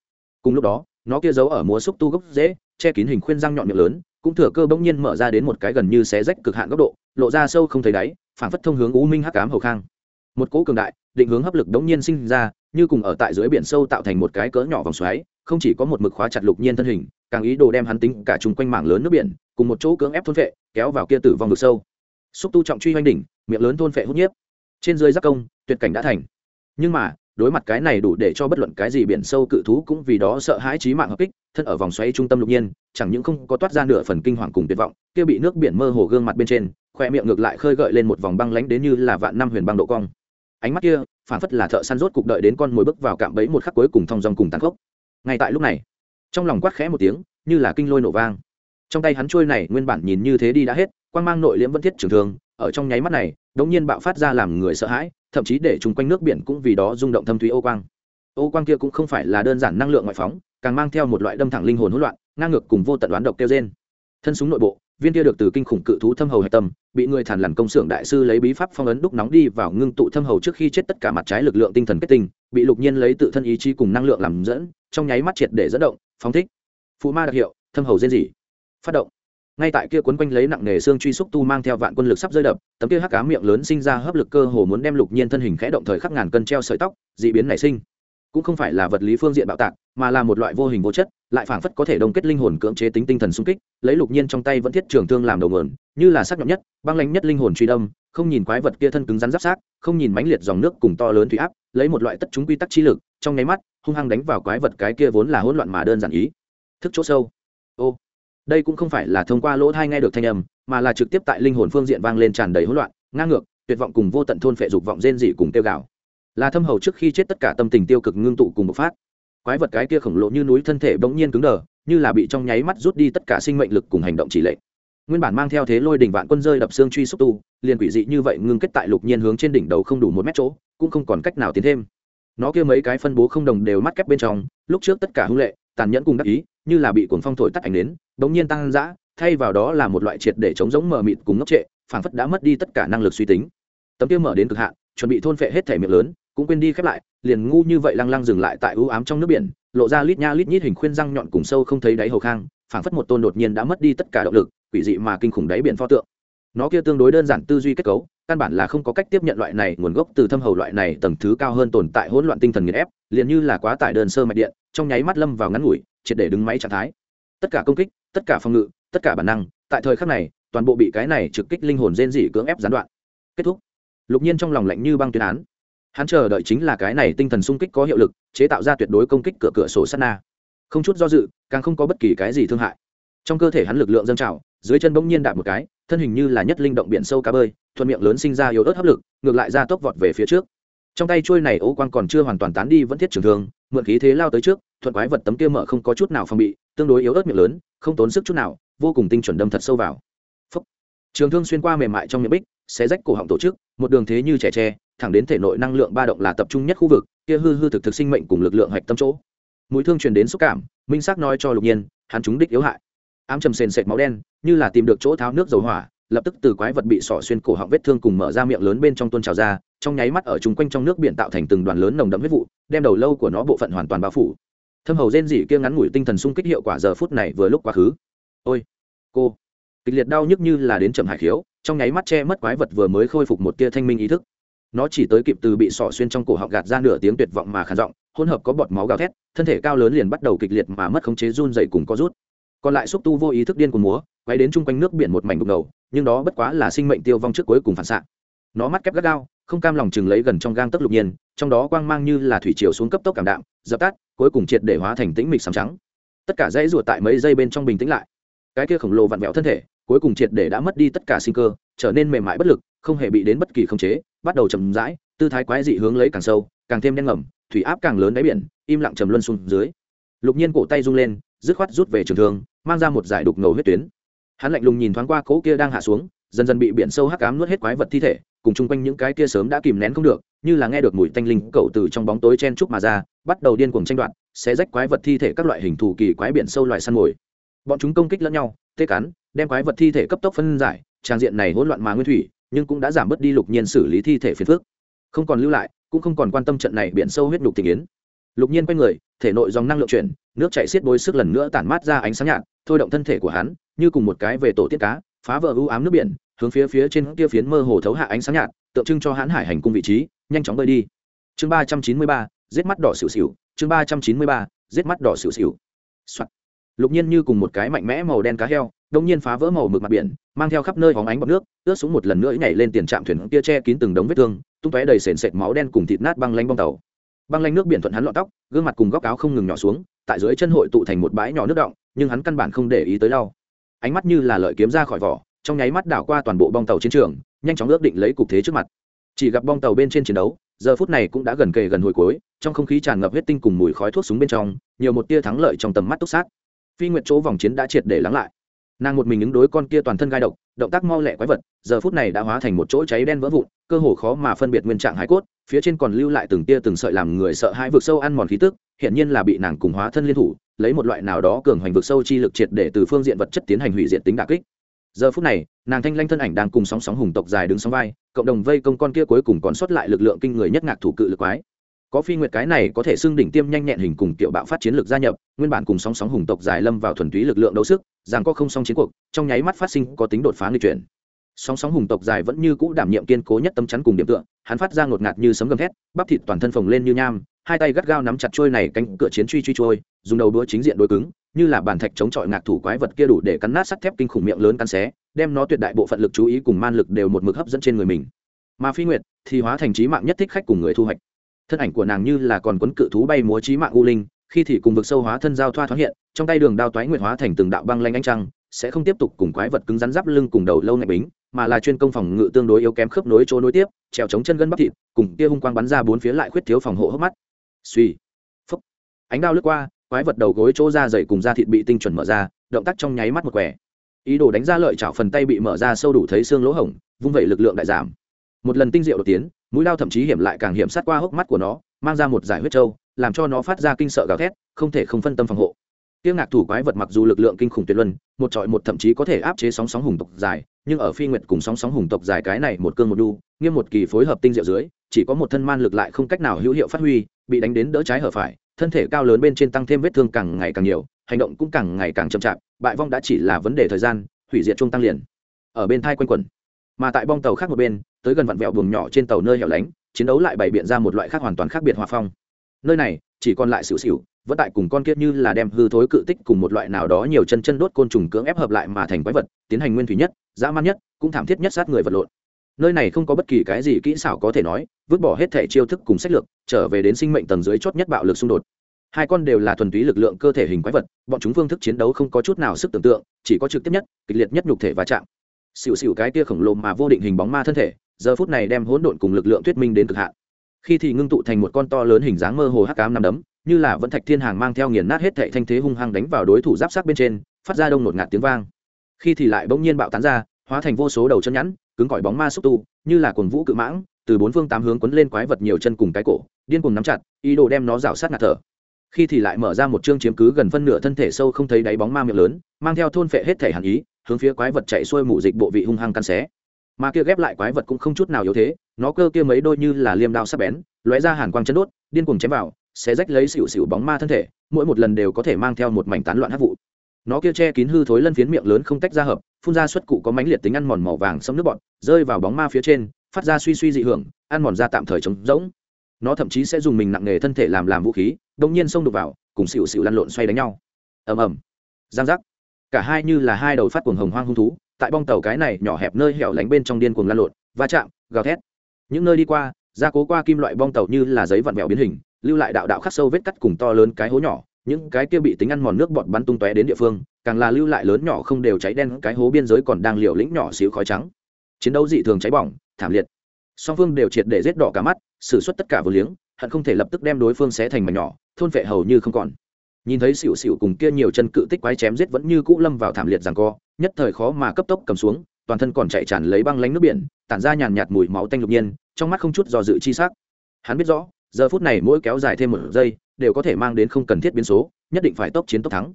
Cùng lúc đó nó kia giấu ở múa xúc tu gốc dễ, che kín hình khuyên răng nhọn miệng lớn, cũng thừa cơ bỗng nhiên mở ra đến một cái gần như xé rách cực hạn góc độ, lộ ra sâu không thấy đáy phản phất thông hướng u minh hắc cám hầu khang. Một cỗ cường đại, định hướng hấp lực đống nhiên sinh ra, như cùng ở tại dưới biển sâu tạo thành một cái cỡ nhỏ vòng xoáy, không chỉ có một mực khóa chặt lục nhiên thân hình, càng ý đồ đem hắn tính cả chung quanh mảng lớn nước biển, cùng một chỗ cưỡng ép thôn vệ kéo vào kia tử vong vực sâu. Xúc tu trọng truy hoành đỉnh, miệng lớn thôn vệ hút nhiếp. Trên dưới giác công, tuyệt cảnh đã thành. Nhưng mà đối mặt cái này đủ để cho bất luận cái gì biển sâu cự thú cũng vì đó sợ hãi chí mạng hợp kích, thân ở vòng xoáy trung tâm lục nhiên, chẳng những không có toát ra nửa phần kinh hoàng cùng tuyệt vọng, kia bị nước biển mơ hồ gương mặt bên trên, khoe miệng ngược lại khơi gợi lên một vòng băng lánh đến như là vạn năm huyền băng độ cong. Ánh mắt kia, phản phất là thợ săn rốt cục đợi đến con mồi bước vào cạm bẫy một khắc cuối cùng thong dong cùng tàn khốc. Ngay tại lúc này, trong lòng quát khẽ một tiếng, như là kinh lôi nổ vang. Trong tay hắn trôi này nguyên bản nhìn như thế đi đã hết, quang mang nội liễm vẫn thiết trường thường ở trong nháy mắt này, đống nhiên bạo phát ra làm người sợ hãi, thậm chí để chung quanh nước biển cũng vì đó rung động thâm thúy ô quang. Ô quang kia cũng không phải là đơn giản năng lượng ngoại phóng, càng mang theo một loại đâm thẳng linh hồn hỗn loạn, ngang ngược cùng vô tận đoán độc kêu trên thân súng nội bộ, viên kia được từ kinh khủng cự thú thâm hầu hạch tâm, bị người thản lằn công xưởng đại sư lấy bí pháp phong ấn đúc nóng đi vào ngưng tụ thâm hầu trước khi chết tất cả mặt trái lực lượng tinh thần kết tinh, bị lục nhiên lấy tự thân ý chí cùng năng lượng làm dẫn, trong nháy mắt triệt để dẫn động, phóng thích. Phụ ma đặc hiệu, thâm hầu rên rỉ. Phát động ngay tại kia quấn quanh lấy nặng nghề xương truy xúc tu mang theo vạn quân lực sắp rơi đập, tấm kia hắc cá miệng lớn sinh ra hấp lực cơ hồ muốn đem lục nhiên thân hình khẽ động thời khắc ngàn cân treo sợi tóc, dị biến nảy sinh. Cũng không phải là vật lý phương diện bạo tạc, mà là một loại vô hình vô chất, lại phảng phất có thể đồng kết linh hồn cưỡng chế tính tinh thần sung kích, lấy lục nhiên trong tay vẫn thiết trường thương làm đầu mườn như là sắc nhọn nhất, băng lánh nhất linh hồn truy đâm, không nhìn quái vật kia thân cứng rắn giáp sát, không nhìn mãnh liệt dòng nước cùng to lớn thủy áp, lấy một loại tất chúng quy tắc chi lực, trong nháy mắt, hung hăng đánh vào quái vật cái kia vốn là hỗn loạn mà đơn giản ý. Thức chỗ sâu. Ô đây cũng không phải là thông qua lỗ thai nghe được thanh âm, mà là trực tiếp tại linh hồn phương diện vang lên tràn đầy hỗn loạn, ngang ngược, tuyệt vọng cùng vô tận thôn phệ dục vọng rên dị cùng tiêu gạo. Là thâm hầu trước khi chết tất cả tâm tình tiêu cực ngưng tụ cùng bộc phát. Quái vật cái kia khổng lồ như núi thân thể bỗng nhiên cứng đờ, như là bị trong nháy mắt rút đi tất cả sinh mệnh lực cùng hành động chỉ lệ nguyên bản mang theo thế lôi đỉnh vạn quân rơi đập xương truy xúc tu, liền quỷ dị như vậy ngưng kết tại lục nhiên hướng trên đỉnh đầu không đủ một mét chỗ, cũng không còn cách nào tiến thêm. Nó kia mấy cái phân bố không đồng đều mắt kép bên trong, lúc trước tất cả hung lệ, tàn nhẫn cùng đắc ý như là bị cuồng phong thổi tắt ảnh đến bỗng nhiên tăng dã, thay vào đó là một loại triệt để chống giống mờ mịt cùng ngốc trệ, phảng phất đã mất đi tất cả năng lực suy tính. Tấm kia mở đến cực hạn, chuẩn bị thôn phệ hết thể miệng lớn, cũng quên đi khép lại, liền ngu như vậy lăng lăng dừng lại tại ưu ám trong nước biển, lộ ra lít nha lít nhít hình khuyên răng nhọn cùng sâu không thấy đáy hầu khang, phảng phất một tôn đột nhiên đã mất đi tất cả động lực, quỷ dị mà kinh khủng đáy biển pho tượng. Nó kia tương đối đơn giản tư duy kết cấu, căn bản là không có cách tiếp nhận loại này nguồn gốc từ thâm hầu loại này tầng thứ cao hơn tồn tại hỗn loạn tinh thần nghiền ép, liền như là quá tải đơn sơ mạch điện, trong nháy mắt lâm vào ngắn ngủi triệt để đứng máy trạng thái. Tất cả công kích, tất cả phòng ngự, tất cả bản năng, tại thời khắc này, toàn bộ bị cái này trực kích linh hồn rên rỉ cưỡng ép gián đoạn. Kết thúc. Lục nhiên trong lòng lạnh như băng tuyên án. Hắn chờ đợi chính là cái này tinh thần sung kích có hiệu lực, chế tạo ra tuyệt đối công kích cửa cửa sổ sắt na. Không chút do dự, càng không có bất kỳ cái gì thương hại. Trong cơ thể hắn lực lượng dâng trào, dưới chân bỗng nhiên đạp một cái, thân hình như là nhất linh động biển sâu cá bơi, thuận miệng lớn sinh ra yếu ớt hấp lực, ngược lại ra tốc vọt về phía trước. Trong tay trôi này ố quan còn chưa hoàn toàn tán đi vẫn thiết trường thương, mượn khí thế lao tới trước thuận quái vật tấm kia mở không có chút nào phòng bị, tương đối yếu ớt miệng lớn, không tốn sức chút nào, vô cùng tinh chuẩn đâm thật sâu vào. Phúc. trường thương xuyên qua mềm mại trong miệng bích, xé rách cổ họng tổ chức, một đường thế như trẻ tre, thẳng đến thể nội năng lượng ba động là tập trung nhất khu vực, kia hư hư thực thực sinh mệnh cùng lực lượng hạch tâm chỗ. Mũi thương truyền đến xúc cảm, minh xác nói cho lục nhiên, hắn chúng đích yếu hại. Ám trầm sền sệt máu đen, như là tìm được chỗ tháo nước dầu hỏa, lập tức từ quái vật bị sỏ xuyên cổ họng vết thương cùng mở ra miệng lớn bên trong tuôn trào ra, trong nháy mắt ở chung quanh trong nước biển tạo thành từng đoàn lớn nồng đậm huyết vụ, đem đầu lâu của nó bộ phận hoàn toàn bao phủ thâm hầu rên rỉ kia ngắn ngủi tinh thần sung kích hiệu quả giờ phút này vừa lúc quá khứ. Ôi, cô. Kịch liệt đau nhức như là đến chậm hải khiếu, trong nháy mắt che mất quái vật vừa mới khôi phục một tia thanh minh ý thức. Nó chỉ tới kịp từ bị sỏ xuyên trong cổ họng gạt ra nửa tiếng tuyệt vọng mà khản giọng, hỗn hợp có bọt máu gào thét, thân thể cao lớn liền bắt đầu kịch liệt mà mất khống chế run dậy cùng có rút. Còn lại xúc tu vô ý thức điên của múa, quay đến chung quanh nước biển một mảnh đục ngầu, nhưng đó bất quá là sinh mệnh tiêu vong trước cuối cùng phản xạ. Nó mắt kép gắt gao, không cam lòng chừng lấy gần trong gang tấc lục nhiên, trong đó quang mang như là thủy chiều xuống cấp tốc cảm đạm, dập tắt cuối cùng triệt để hóa thành tĩnh mịch sầm trắng. Tất cả dãy ruột tại mấy giây bên trong bình tĩnh lại. Cái kia khổng lồ vặn vẹo thân thể, cuối cùng triệt để đã mất đi tất cả sinh cơ, trở nên mềm mại bất lực, không hề bị đến bất kỳ khống chế, bắt đầu chầm rãi, tư thái quái dị hướng lấy càng sâu, càng thêm đen ngầm thủy áp càng lớn đáy biển, im lặng trầm luân xuống dưới. Lục nhiên cổ tay rung lên, dứt khoát rút về trường thương, mang ra một giải đục ngầu huyết tuyến. Hắn lạnh lùng nhìn thoáng qua cỗ kia đang hạ xuống dần dần bị biển sâu hắc ám nuốt hết quái vật thi thể, cùng chung quanh những cái kia sớm đã kìm nén không được, như là nghe được mùi tanh linh cậu từ trong bóng tối chen trúc mà ra, bắt đầu điên cuồng tranh đoạt sẽ rách quái vật thi thể các loại hình thù kỳ quái biển sâu loài săn mồi. Bọn chúng công kích lẫn nhau, tê cắn, đem quái vật thi thể cấp tốc phân giải, trang diện này hỗn loạn mà nguyên thủy, nhưng cũng đã giảm bớt đi lục nhiên xử lý thi thể phiền phước không còn lưu lại, cũng không còn quan tâm trận này biển sâu huyết nhục tình yến. Lục nhiên quay người, thể nội dòng năng lượng chuyển, nước chạy xiết bôi sức lần nữa tản mát ra ánh sáng nhạt, thôi động thân thể của hắn, như cùng một cái về tổ tiết cá phá vỡ u ám nước biển, hướng phía phía trên kia phiến mơ hồ thấu hạ ánh sáng nhạt, tượng trưng cho hãn hải hành cung vị trí, nhanh chóng bơi đi. Chương ba trăm chín mươi ba, giết mắt đỏ xỉu xỉu. Chương ba trăm chín mươi ba, giết mắt đỏ xỉu xỉu、Soạn. lục nhiên như cùng một cái mạnh mẽ màu đen cá heo đông nhiên phá vỡ màu mực mặt biển, mang theo khắp nơi hóng ánh bọc nước, ướt xuống một lần nữa nhảy lên tiền trạm thuyền kia che kín từng đống vết thương, tung tóe đầy sền sệt máu đen cùng thịt nát băng lanh bong tàu. Băng lanh nước biển thuận hắn lọt tóc, gương mặt cùng góc áo không ngừng nhỏ xuống, tại dưới chân hội tụ thành một bãi nhỏ nước động, nhưng hắn căn bản không để ý tới đau ánh mắt như là lợi kiếm ra khỏi vỏ, trong nháy mắt đảo qua toàn bộ bong tàu chiến trường, nhanh chóng ước định lấy cục thế trước mặt. Chỉ gặp bong tàu bên trên chiến đấu, giờ phút này cũng đã gần kề gần hồi cuối, trong không khí tràn ngập huyết tinh cùng mùi khói thuốc súng bên trong, nhiều một tia thắng lợi trong tầm mắt túc sát. Phi nguyệt chỗ vòng chiến đã triệt để lắng lại. Nàng một mình ứng đối con kia toàn thân gai độc, động tác mau lẹ quái vật, giờ phút này đã hóa thành một chỗ cháy đen vỡ vụn, cơ hồ khó mà phân biệt nguyên trạng hải cốt phía trên còn lưu lại từng tia từng sợi làm người sợ hãi vực sâu ăn mòn khí tức hiện nhiên là bị nàng cùng hóa thân liên thủ, lấy một loại nào đó cường hoành vực sâu chi lực triệt để từ phương diện vật chất tiến hành hủy diệt tính đà kích. Giờ phút này, nàng thanh lanh thân ảnh đang cùng sóng sóng hùng tộc dài đứng sóng vai, cộng đồng vây công con kia cuối cùng còn sót lại lực lượng kinh người nhất ngạc thủ cự lực quái. Có phi nguyệt cái này có thể xưng đỉnh tiêm nhanh nhẹn hình cùng kiểu bạo phát chiến lược gia nhập, nguyên bản cùng sóng sóng hùng tộc dài lâm vào thuần túy lực lượng đấu sức, rằng có không song chiến cuộc, trong nháy mắt phát sinh có tính đột phá người chuyển sóng sóng hùng tộc dài vẫn như cũ đảm nhiệm kiên cố nhất tâm chắn cùng điểm tựa, hắn phát ra ngột ngạt như sấm gầm thét, bắp thịt toàn thân phồng lên như nham, hai tay gắt gao nắm chặt trôi này cánh cửa chiến truy truy trôi, dùng đầu đũa chính diện đối cứng, như là bàn thạch chống chọi ngạc thủ quái vật kia đủ để cắn nát sắt thép kinh khủng miệng lớn cắn xé, đem nó tuyệt đại bộ phận lực chú ý cùng man lực đều một mực hấp dẫn trên người mình. Mà phi nguyệt thì hóa thành trí mạng nhất thích khách cùng người thu hoạch. Thân ảnh của nàng như là còn quấn cự thú bay múa trí mạng u linh, khi thì cùng vực sâu hóa thân giao thoa thoáng hiện, trong tay đường đao toái nguyệt hóa thành từng đạo băng lanh ánh trăng, sẽ không tiếp tục cùng quái vật cứng rắn giáp lưng cùng đầu lâu ngạch bính mà là chuyên công phòng ngự tương đối yếu kém khớp nối chỗ nối tiếp trèo chống chân gân bắp thịt cùng kia hung quang bắn ra bốn phía lại khuyết thiếu phòng hộ hốc mắt. Suy phấp, ánh đao lướt qua quái vật đầu gối chỗ ra dày cùng da thịt bị tinh chuẩn mở ra động tác trong nháy mắt một quẻ. Ý đồ đánh ra lợi chảo phần tay bị mở ra sâu đủ thấy xương lỗ hổng vung vẩy lực lượng đại giảm. Một lần tinh diệu đột tiến mũi lao thậm chí hiểm lại càng hiểm sát qua hốc mắt của nó mang ra một giải huyết trâu làm cho nó phát ra kinh sợ gào thét không thể không phân tâm phòng hộ tiêu ngạc thủ quái vật mặc dù lực lượng kinh khủng tuyệt luân, một trọi một thậm chí có thể áp chế sóng sóng hùng tộc dài, nhưng ở phi nguyệt cùng sóng sóng hùng tộc dài cái này một cương một đu, nghiêm một kỳ phối hợp tinh diệu dưới, chỉ có một thân man lực lại không cách nào hữu hiệu phát huy, bị đánh đến đỡ trái hở phải, thân thể cao lớn bên trên tăng thêm vết thương càng ngày càng nhiều, hành động cũng càng ngày càng chậm chạp, bại vong đã chỉ là vấn đề thời gian, hủy diệt trung tăng liền. Ở bên thai quanh quẩn, mà tại bong tàu khác một bên, tới gần vặn vẹo buồng nhỏ trên tàu nơi hẻo lánh, chiến đấu lại bày biện ra một loại khác hoàn toàn khác biệt hòa phong. Nơi này chỉ còn lại xỉu xỉu vẫn tại cùng con kia như là đem hư thối cự tích cùng một loại nào đó nhiều chân chân đốt côn trùng cưỡng ép hợp lại mà thành quái vật, tiến hành nguyên thủy nhất, dã man nhất, cũng thảm thiết nhất sát người vật lộn. Nơi này không có bất kỳ cái gì kỹ xảo có thể nói, vứt bỏ hết thể chiêu thức cùng sách lược, trở về đến sinh mệnh tầng dưới chót nhất bạo lực xung đột. Hai con đều là thuần túy lực lượng cơ thể hình quái vật, bọn chúng phương thức chiến đấu không có chút nào sức tưởng tượng, chỉ có trực tiếp nhất, kịch liệt nhất nhục thể va chạm. Xỉu xỉu cái tia khổng lồ mà vô định hình bóng ma thân thể, giờ phút này đem hỗn độn cùng lực lượng thuyết minh đến cực hạn khi thì ngưng tụ thành một con to lớn hình dáng mơ hồ hắc ám nằm đấm, như là vẫn thạch thiên hàng mang theo nghiền nát hết thệ thanh thế hung hăng đánh vào đối thủ giáp sát bên trên, phát ra đông nột ngạt tiếng vang. Khi thì lại bỗng nhiên bạo tán ra, hóa thành vô số đầu chân nhẵn, cứng cỏi bóng ma xúc tu, như là cuồng vũ cự mãng, từ bốn phương tám hướng quấn lên quái vật nhiều chân cùng cái cổ, điên cùng nắm chặt, ý đồ đem nó rào sát ngạt thở. Khi thì lại mở ra một chương chiếm cứ gần phân nửa thân thể sâu không thấy đáy bóng ma miệng lớn, mang theo thôn phệ hết thể hàn ý, hướng phía quái vật chạy xuôi mù dịch bộ vị hung hăng căn xé. Mà kia ghép lại quái vật cũng không chút nào yếu thế nó cơ kia mấy đôi như là liêm đao sắc bén, lóe ra hàn quang chân đốt, điên cuồng chém vào sẽ rách lấy xỉu xỉu bóng ma thân thể, mỗi một lần đều có thể mang theo một mảnh tán loạn hát vụ. Nó kia che kín hư thối lân phiến miệng lớn không tách ra hợp, phun ra xuất cụ có mánh liệt tính ăn mòn màu vàng xâm nước bọt, rơi vào bóng ma phía trên, phát ra suy suy dị hưởng, ăn mòn ra tạm thời trống rỗng. Nó thậm chí sẽ dùng mình nặng nghề thân thể làm làm vũ khí đông nhiên xông đục vào, cùng xỉu xỉu lăn lộn xoay đánh nhau. Ầm ầm. Giang giác. Cả hai như là hai đầu phát cuồng hồng hoang hung thú, tại bong tàu cái này nhỏ hẹp nơi hẻo lánh bên trong điên cuồng lăn lộn, va chạm, gào thét những nơi đi qua, gia cố qua kim loại bong tàu như là giấy vặn vẹo biến hình, lưu lại đạo đạo khắc sâu vết cắt cùng to lớn cái hố nhỏ. Những cái kia bị tính ăn mòn nước bọt bắn tung tóe đến địa phương, càng là lưu lại lớn nhỏ không đều cháy đen, cái hố biên giới còn đang liều lĩnh nhỏ xíu khói trắng. Chiến đấu dị thường cháy bỏng, thảm liệt. Song phương đều triệt để rết đỏ cả mắt xử suất tất cả vừa liếng, hận không thể lập tức đem đối phương xé thành mảnh nhỏ, thôn vệ hầu như không còn. Nhìn thấy xỉu xỉu cùng kia nhiều chân cự tích quái chém giết vẫn như cũ lâm vào thảm liệt rằng co, nhất thời khó mà cấp tốc cầm xuống toàn thân còn chạy tràn lấy băng lánh nước biển, tản ra nhàn nhạt mùi máu tanh lục nhiên, trong mắt không chút do dự chi sắc. Hắn biết rõ, giờ phút này mỗi kéo dài thêm một giây, đều có thể mang đến không cần thiết biến số, nhất định phải tốc chiến tốc thắng.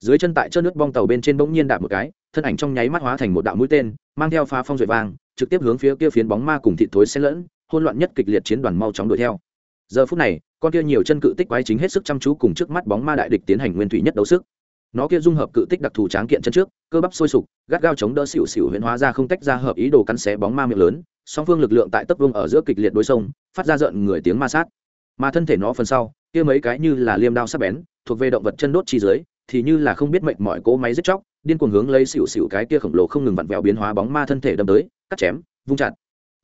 Dưới chân tại chân nước bong tàu bên trên bỗng nhiên đạp một cái, thân ảnh trong nháy mắt hóa thành một đạo mũi tên, mang theo phá phong duệ vang trực tiếp hướng phía kia phiến bóng ma cùng thịt thối xen lẫn hôn loạn nhất kịch liệt chiến đoàn mau chóng đuổi theo. Giờ phút này, con kia nhiều chân cự tích quái chính hết sức chăm chú cùng trước mắt bóng ma đại địch tiến hành nguyên thủy nhất đấu sức nó kia dung hợp cự tích đặc thù tráng kiện chân trước, cơ bắp sôi sục, gắt gao chống đỡ xỉu xỉu huyễn hóa ra không tách ra hợp ý đồ cắn xé bóng ma miệng lớn, song phương lực lượng tại tấp vương ở giữa kịch liệt đối sông phát ra rợn người tiếng ma sát. Mà thân thể nó phần sau, kia mấy cái như là liêm đao sắc bén, thuộc về động vật chân đốt chi dưới, thì như là không biết mệnh mọi cỗ máy giết chóc, điên cuồng hướng lấy xỉu xỉu cái kia khổng lồ không ngừng vặn vẹo biến hóa bóng ma thân thể đâm tới, cắt chém, vung chặt.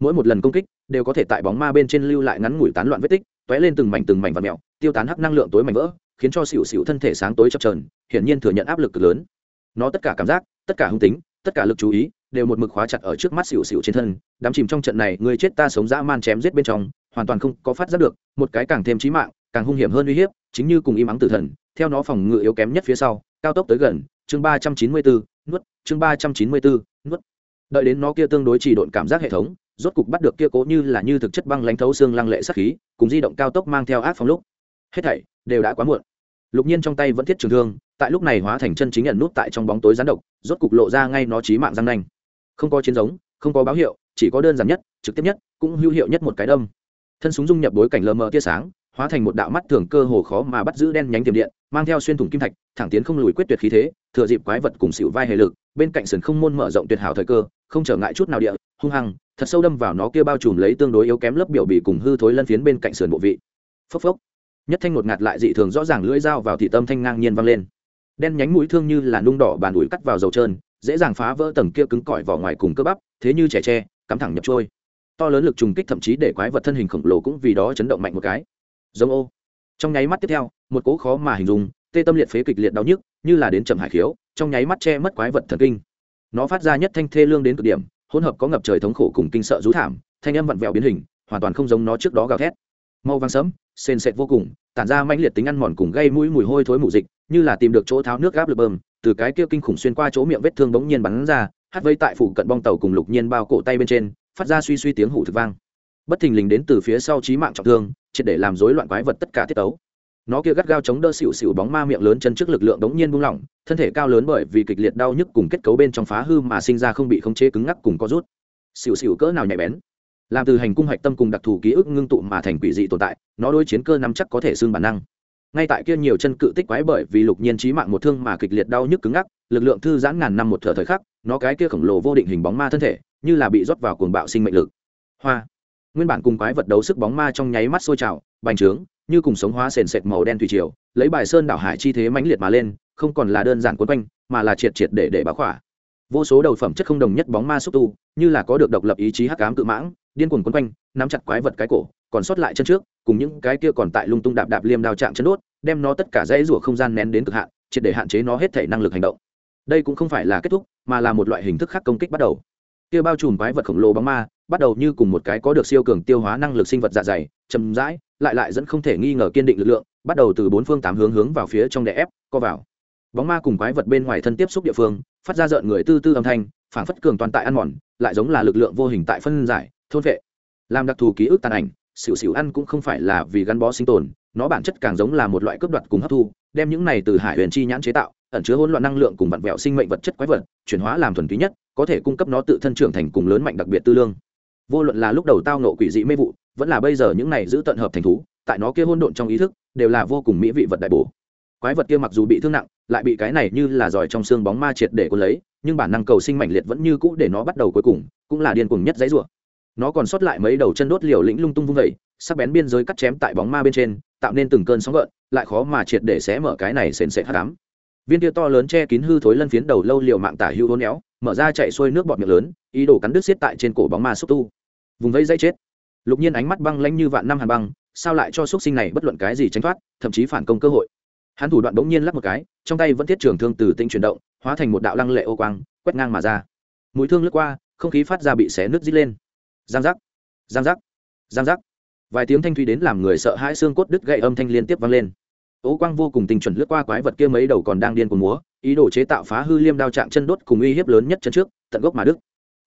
Mỗi một lần công kích, đều có thể tại bóng ma bên trên lưu lại ngắn ngủi tán loạn vết tích, tóe lên từng mảnh từng mảnh vặn mèo, tiêu tán hắc năng lượng tối mảnh vỡ khiến cho xỉu xỉu thân thể sáng tối chập trờn hiển nhiên thừa nhận áp lực cực lớn. Nó tất cả cảm giác, tất cả hung tính, tất cả lực chú ý, đều một mực khóa chặt ở trước mắt xỉu xỉu trên thân. Đám chìm trong trận này, người chết ta sống dã man chém giết bên trong, hoàn toàn không có phát giác được, một cái càng thêm chí mạng, càng hung hiểm hơn uy hiếp, chính như cùng im ắng tử thần. Theo nó phòng ngự yếu kém nhất phía sau, cao tốc tới gần, chương ba trăm chín mươi bốn nuốt, chương ba trăm chín mươi bốn nuốt. Đợi đến nó kia tương đối chỉ độn cảm giác hệ thống, rốt cục bắt được kia cố như là như thực chất băng lãnh thấu xương lăng lệ sắc khí, cùng di động cao tốc mang theo ác phong lúc. Hết thảy đều đã quá muộn lục nhiên trong tay vẫn thiết trường thương, tại lúc này hóa thành chân chính nhận nút tại trong bóng tối rán độc, rốt cục lộ ra ngay nó trí mạng răng nanh. Không có chiến giống, không có báo hiệu, chỉ có đơn giản nhất, trực tiếp nhất, cũng hữu hiệu nhất một cái đâm. Thân súng dung nhập bối cảnh lờ mờ tia sáng, hóa thành một đạo mắt thường cơ hồ khó mà bắt giữ đen nhánh tiềm điện, mang theo xuyên thủng kim thạch, thẳng tiến không lùi quyết tuyệt khí thế, thừa dịp quái vật cùng xịu vai hệ lực, bên cạnh sườn không môn mở rộng tuyệt hảo thời cơ, không trở ngại chút nào địa, hung hăng, thật sâu đâm vào nó kia bao trùm lấy tương đối yếu kém lớp biểu bì cùng hư thối lân phiến bên cạnh sườn bộ vị. Phốc phốc nhất thanh ngột ngạt lại dị thường rõ ràng lưỡi dao vào thị tâm thanh ngang nhiên văng lên. Đen nhánh mũi thương như là nung đỏ bàn ủi cắt vào dầu trơn, dễ dàng phá vỡ tầng kia cứng cỏi vỏ ngoài cùng cơ bắp, thế như trẻ tre, cắm thẳng nhập trôi. To lớn lực trùng kích thậm chí để quái vật thân hình khổng lồ cũng vì đó chấn động mạnh một cái. Giống ô. Trong nháy mắt tiếp theo, một cỗ khó mà hình dung, tê tâm liệt phế kịch liệt đau nhức, như là đến chậm hải khiếu, trong nháy mắt che mất quái vật thần kinh. Nó phát ra nhất thanh thê lương đến cực điểm, hỗn hợp có ngập trời thống khổ cùng kinh sợ rú thảm, thanh âm vặn vẹo biến hình, hoàn toàn không giống nó trước đó gào thét. Màu vàng sẫm, sền sệt vô cùng tản ra mãnh liệt tính ăn mòn cùng gây mũi mùi hôi thối mù dịch, như là tìm được chỗ tháo nước gáp lực bơm, từ cái kia kinh khủng xuyên qua chỗ miệng vết thương bỗng nhiên bắn ra hắt vây tại phủ cận bong tàu cùng lục nhiên bao cổ tay bên trên, phát ra suy suy tiếng hủ thực vang. Bất thình lình đến từ phía sau trí mạng trọng thương, triệt để làm rối loạn quái vật tất cả tiết tấu. Nó kia gắt gao chống đỡ xịu xịu bóng ma miệng lớn chân trước lực lượng đống nhiên buông lỏng, thân thể cao lớn bởi vì kịch liệt đau nhức cùng kết cấu bên trong phá hư mà sinh ra không bị khống chế cứng ngắc cùng co rút. Xịu xịu cỡ nào nhạy bén làm từ hành cung hạch tâm cùng đặc thù ký ức ngưng tụ mà thành quỷ dị tồn tại, nó đôi chiến cơ nắm chắc có thể xương bản năng. Ngay tại kia nhiều chân cự tích quái bởi vì lục nhiên trí mạng một thương mà kịch liệt đau nhức cứng ngắc, lực lượng thư giãn ngàn năm một thở thời khắc, nó cái kia khổng lồ vô định hình bóng ma thân thể, như là bị rót vào cuồng bạo sinh mệnh lực. Hoa. Nguyên bản cùng quái vật đấu sức bóng ma trong nháy mắt sôi trào, bành trướng, như cùng sống hóa sền sệt màu đen thủy triều, lấy bài sơn đảo hải chi thế mãnh liệt mà lên, không còn là đơn giản quấn quanh, mà là triệt triệt để để báo khỏa vô số đầu phẩm chất không đồng nhất bóng ma xúc tu, như là có được độc lập ý chí hắc ám cự mãng, điên cuồng quấn quanh, nắm chặt quái vật cái cổ, còn sót lại chân trước, cùng những cái kia còn tại lung tung đạp đạp liêm đao chạm chân đốt, đem nó tất cả dãy rủa không gian nén đến cực hạn, triệt để hạn chế nó hết thể năng lực hành động. Đây cũng không phải là kết thúc, mà là một loại hình thức khác công kích bắt đầu. Kia bao trùm quái vật khổng lồ bóng ma, bắt đầu như cùng một cái có được siêu cường tiêu hóa năng lực sinh vật dạ dày, chậm rãi, lại lại dẫn không thể nghi ngờ kiên định lực lượng, bắt đầu từ bốn phương tám hướng hướng vào phía trong đè ép, co vào. Bóng ma cùng quái vật bên ngoài thân tiếp xúc địa phương phát ra rợn người tư tư âm thanh phản phất cường toàn tại ăn mòn, lại giống là lực lượng vô hình tại phân giải, thôn vệ. Làm đặc thù ký ức tàn ảnh, xỉu xỉu ăn cũng không phải là vì gắn bó sinh tồn, nó bản chất càng giống là một loại cướp đoạt cùng hấp thu, đem những này từ hải huyền chi nhãn chế tạo, ẩn chứa hỗn loạn năng lượng cùng vặn vẹo sinh mệnh vật chất quái vật, chuyển hóa làm thuần túy nhất, có thể cung cấp nó tự thân trưởng thành cùng lớn mạnh đặc biệt tư lương. Vô luận là lúc đầu tao nộ quỷ dị mê vụ, vẫn là bây giờ những này giữ tận hợp thành thú, tại nó kia hôn độn trong ý thức, đều là vô cùng mỹ vị vật đại bổ quái vật kia mặc dù bị thương nặng, lại bị cái này như là giỏi trong xương bóng ma triệt để cuốn lấy, nhưng bản năng cầu sinh mãnh liệt vẫn như cũ để nó bắt đầu cuối cùng, cũng là điên cuồng nhất dãy rủa. Nó còn sót lại mấy đầu chân đốt liều lĩnh lung tung vung vẩy sắc bén biên giới cắt chém tại bóng ma bên trên, tạo nên từng cơn sóng gợn, lại khó mà triệt để xé mở cái này sền sệt hắc ám. Viên tia to lớn che kín hư thối lân phiến đầu lâu liều mạng tả hưu hôn éo, mở ra chạy xuôi nước bọt miệng lớn, ý đồ cắn đứt xiết tại trên cổ bóng ma xúc tu. Vùng vây dây chết. Lục nhiên ánh mắt băng lanh như vạn năm hàn băng, sao lại cho xúc sinh này bất luận cái gì tránh thoát, thậm chí phản công cơ hội hắn thủ đoạn bỗng nhiên lắp một cái, trong tay vẫn thiết trường thương từ tinh chuyển động, hóa thành một đạo lăng lệ ô quang, quét ngang mà ra. Mũi thương lướt qua, không khí phát ra bị xé nước dít lên. Giang giác giang giác giang giác. Vài tiếng thanh thủy đến làm người sợ hãi xương cốt đứt gậy âm thanh liên tiếp vang lên. Ố quang vô cùng tình chuẩn lướt qua quái vật kia mấy đầu còn đang điên cuồng múa, ý đồ chế tạo phá hư liêm đao trạng chân đốt cùng uy hiếp lớn nhất chân trước, tận gốc mà đức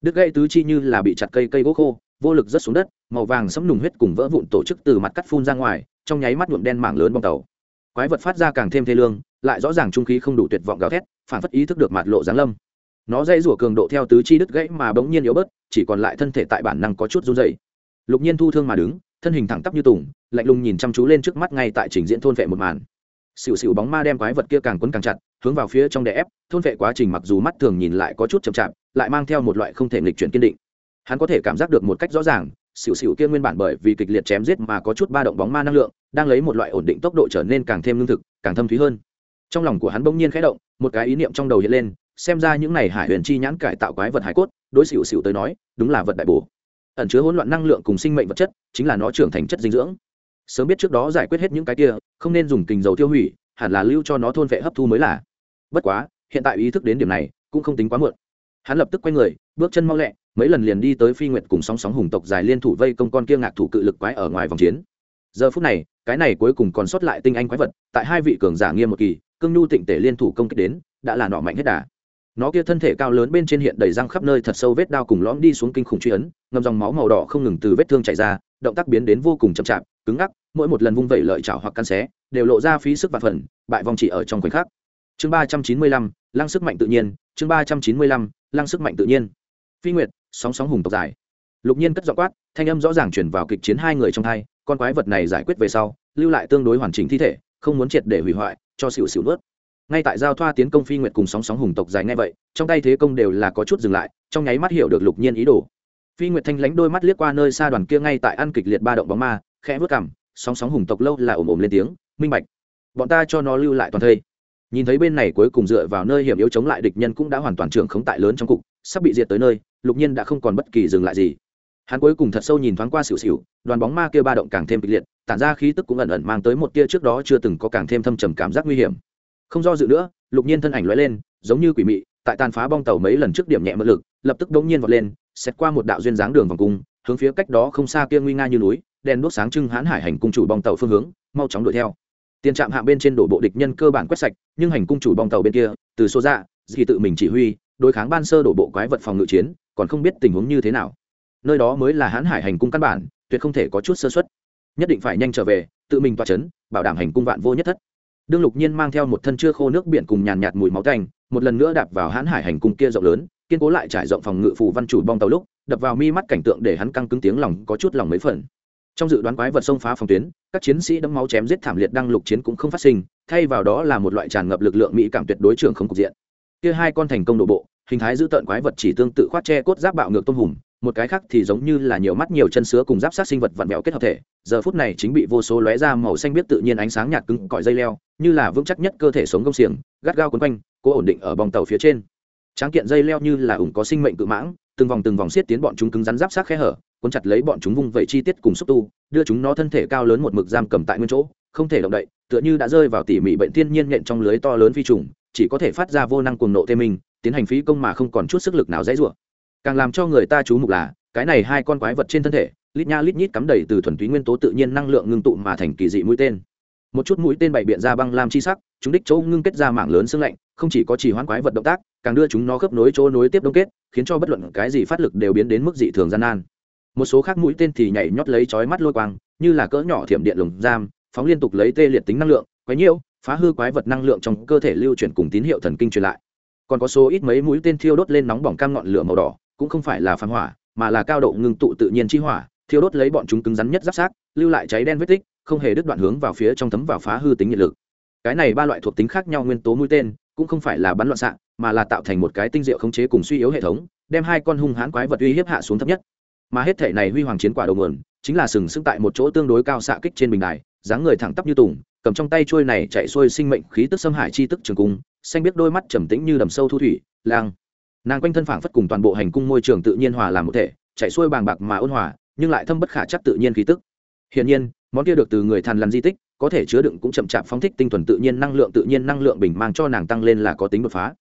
đứt gãy tứ chi như là bị chặt cây cây gỗ khô, vô lực rớt xuống đất, màu vàng sẫm nùng huyết cùng vỡ vụn tổ chức từ mặt cắt phun ra ngoài, trong nháy mắt nhuộm đen mảng lớn bong tàu quái vật phát ra càng thêm thê lương, lại rõ ràng trung khí không đủ tuyệt vọng gào thét phản phất ý thức được mạt lộ giáng lâm. Nó dây rủa cường độ theo tứ chi đứt gãy mà bỗng nhiên yếu bớt, chỉ còn lại thân thể tại bản năng có chút run dày lục nhiên thu thương mà đứng, thân hình thẳng tắp như tùng, lạnh lùng nhìn chăm chú lên trước mắt ngay tại trình diễn thôn vệ một màn. Xỉu xỉu bóng ma đem quái vật kia càng quấn càng chặt, hướng vào phía trong đè ép, thôn vệ quá trình mặc dù mắt thường nhìn lại có chút chậm chạp, lại mang theo một loại không thể nghịch chuyển kiên định. Hắn có thể cảm giác được một cách rõ ràng xỉu xỉu kia nguyên bản bởi vì kịch liệt chém giết mà có chút ba động bóng ma năng lượng, đang lấy một loại ổn định tốc độ trở nên càng thêm lương thực, càng thâm thúy hơn. Trong lòng của hắn bỗng nhiên khẽ động, một cái ý niệm trong đầu hiện lên, xem ra những này hải huyền chi nhãn cải tạo quái vật hải cốt, đối xỉu xỉu tới nói, đúng là vật đại bổ. Ẩn chứa hỗn loạn năng lượng cùng sinh mệnh vật chất, chính là nó trưởng thành chất dinh dưỡng. Sớm biết trước đó giải quyết hết những cái kia, không nên dùng kình dầu tiêu hủy, hẳn là lưu cho nó thôn vệ hấp thu mới là. Bất quá, hiện tại ý thức đến điểm này, cũng không tính quá muộn. Hắn lập tức quay người, bước chân mau lẹ mấy lần liền đi tới phi nguyệt cùng sóng sóng hùng tộc dài liên thủ vây công con kia ngạc thủ cự lực quái ở ngoài vòng chiến. Giờ phút này, cái này cuối cùng còn sót lại tinh anh quái vật, tại hai vị cường giả nghiêm một kỳ, cương nhu tịnh tể liên thủ công kích đến, đã là nọ mạnh hết đà. Nó kia thân thể cao lớn bên trên hiện đầy răng khắp nơi thật sâu vết đao cùng lõm đi xuống kinh khủng truy ấn ngầm dòng máu màu đỏ không ngừng từ vết thương chảy ra, động tác biến đến vô cùng chậm chạp, cứng ngắc, mỗi một lần vung vẩy lợi chảo hoặc căn xé, đều lộ ra phí sức và phần, bại vong chỉ ở trong khoảnh khắc. Chương ba trăm chín mươi lăm, lăng sức mạnh tự nhiên, chương ba trăm chín mươi lăm, lăng sức mạnh tự nhiên. Phi nguyệt sóng sóng hùng tộc dài. Lục nhiên cất dọ quát, thanh âm rõ ràng chuyển vào kịch chiến hai người trong hai con quái vật này giải quyết về sau, lưu lại tương đối hoàn chỉnh thi thể, không muốn triệt để hủy hoại, cho xịu xịu nuốt. Ngay tại giao thoa tiến công phi nguyệt cùng sóng sóng hùng tộc dài ngay vậy, trong tay thế công đều là có chút dừng lại, trong nháy mắt hiểu được lục nhiên ý đồ. Phi nguyệt thanh lánh đôi mắt liếc qua nơi xa đoàn kia ngay tại ăn kịch liệt ba động bóng ma, khẽ vớt cằm, sóng sóng hùng tộc lâu là ồm ồm lên tiếng, minh bạch, bọn ta cho nó lưu lại toàn thây. Nhìn thấy bên này cuối cùng dựa vào nơi hiểm yếu chống lại địch nhân cũng đã hoàn toàn trưởng khống tại lớn trong cục sắp bị diệt tới nơi, lục nhiên đã không còn bất kỳ dừng lại gì. Hắn cuối cùng thật sâu nhìn thoáng qua xỉu xỉu, đoàn bóng ma kia ba động càng thêm kịch liệt, tản ra khí tức cũng ẩn ẩn mang tới một tia trước đó chưa từng có càng thêm thâm trầm cảm giác nguy hiểm. Không do dự nữa, lục nhiên thân ảnh lóe lên, giống như quỷ mị, tại tàn phá bong tàu mấy lần trước điểm nhẹ mật lực, lập tức đống nhiên vọt lên xét qua một đạo duyên dáng đường vòng cung, hướng phía cách đó không xa kia nguy nga như núi, đèn đốt sáng trưng hãn hải hành cung chủ bong tàu phương hướng, mau chóng đuổi theo. Tiền trạm hạ bên trên đổ bộ địch nhân cơ bản quét sạch, nhưng hành cung chủ bong tàu bên kia, từ số ra dì tự mình chỉ huy đối kháng ban sơ đổ bộ quái vật phòng ngự chiến, còn không biết tình huống như thế nào. Nơi đó mới là hãn hải hành cung căn bản, tuyệt không thể có chút sơ xuất nhất định phải nhanh trở về, tự mình toa chấn, bảo đảm hành cung vạn vô nhất thất. Đương lục nhiên mang theo một thân chưa khô nước biển cùng nhàn nhạt mùi máu tanh, một lần nữa đạp vào hãn hải hành cung kia rộng lớn, kiên cố lại trải rộng phòng ngự phù văn chủ bong tàu lúc, đập vào mi mắt cảnh tượng để hắn căng cứng tiếng lòng có chút lòng mấy phần. Trong dự đoán quái vật xông phá phòng tuyến, các chiến sĩ đẫm máu chém giết thảm liệt đăng lục chiến cũng không phát sinh, thay vào đó là một loại tràn ngập lực lượng mỹ cảm tuyệt đối trưởng không cục diện. Kia hai con thành công đổ bộ hình thái giữ tợn quái vật chỉ tương tự khoát che cốt giáp bạo ngược tôm hùm, một cái khác thì giống như là nhiều mắt nhiều chân sứa cùng giáp sát sinh vật vặn vẹo kết hợp thể. Giờ phút này chính bị vô số lóe ra màu xanh biết tự nhiên ánh sáng nhạt cứng cỏi dây leo, như là vững chắc nhất cơ thể sống gông xiềng, gắt gao quấn quanh, cố ổn định ở bong tàu phía trên. Tráng kiện dây leo như là ủng có sinh mệnh cự mãng, từng vòng từng vòng xiết tiến bọn chúng cứng rắn giáp sát khe hở, cuốn chặt lấy bọn chúng vung vẩy chi tiết cùng xúc tu, đưa chúng nó thân thể cao lớn một mực giam cầm tại nguyên chỗ, không thể động đậy, tựa như đã rơi vào tỉ mỉ bệnh thiên nhiên nhện trong lưới to lớn phi trùng, chỉ có thể phát ra vô năng cuồng nộ tê mình tiến hành phí công mà không còn chút sức lực nào dễ rủa. Càng làm cho người ta chú mục là, cái này hai con quái vật trên thân thể, lít nha lít nhít cắm đầy từ thuần túy nguyên tố tự nhiên năng lượng ngưng tụ mà thành kỳ dị mũi tên. Một chút mũi tên bày biện ra băng lam chi sắc, chúng đích chỗ ngưng kết ra mảng lớn xương lạnh, không chỉ có chỉ hoán quái vật động tác, càng đưa chúng nó khớp nối chỗ nối tiếp đông kết, khiến cho bất luận cái gì phát lực đều biến đến mức dị thường gian nan. Một số khác mũi tên thì nhảy nhót lấy chói mắt lôi quang, như là cỡ nhỏ thiểm điện lồng giam, phóng liên tục lấy tê liệt tính năng lượng, quái nhiễu, phá hư quái vật năng lượng trong cơ thể lưu chuyển cùng tín hiệu thần kinh truyền lại còn có số ít mấy mũi tên thiêu đốt lên nóng bỏng cam ngọn lửa màu đỏ, cũng không phải là phán hỏa, mà là cao độ ngưng tụ tự nhiên chi hỏa, thiêu đốt lấy bọn chúng cứng rắn nhất giáp sát, lưu lại cháy đen vết tích, không hề đứt đoạn hướng vào phía trong thấm vào phá hư tính nhiệt lực. Cái này ba loại thuộc tính khác nhau nguyên tố mũi tên, cũng không phải là bắn loạn xạ, mà là tạo thành một cái tinh diệu khống chế cùng suy yếu hệ thống, đem hai con hung hãn quái vật uy hiếp hạ xuống thấp nhất. Mà hết thể này huy hoàng chiến quả đầu nguồn, chính là sừng sững tại một chỗ tương đối cao xạ kích trên bình đài, dáng người thẳng tắp như tùng, cầm trong tay trôi này chạy xuôi sinh mệnh khí tức xâm hải chi tức trường cung xanh biết đôi mắt trầm tĩnh như đầm sâu thu thủy, lang. Nàng quanh thân phảng phất cùng toàn bộ hành cung môi trường tự nhiên hòa làm một thể chạy xuôi bàng bạc mà ôn hòa, nhưng lại thâm bất khả chắc tự nhiên khí tức. Hiển nhiên, món kia được từ người thàn lằn di tích, có thể chứa đựng cũng chậm chạp phóng thích tinh thuần tự nhiên năng lượng, tự nhiên năng lượng bình mang cho nàng tăng lên là có tính đột phá.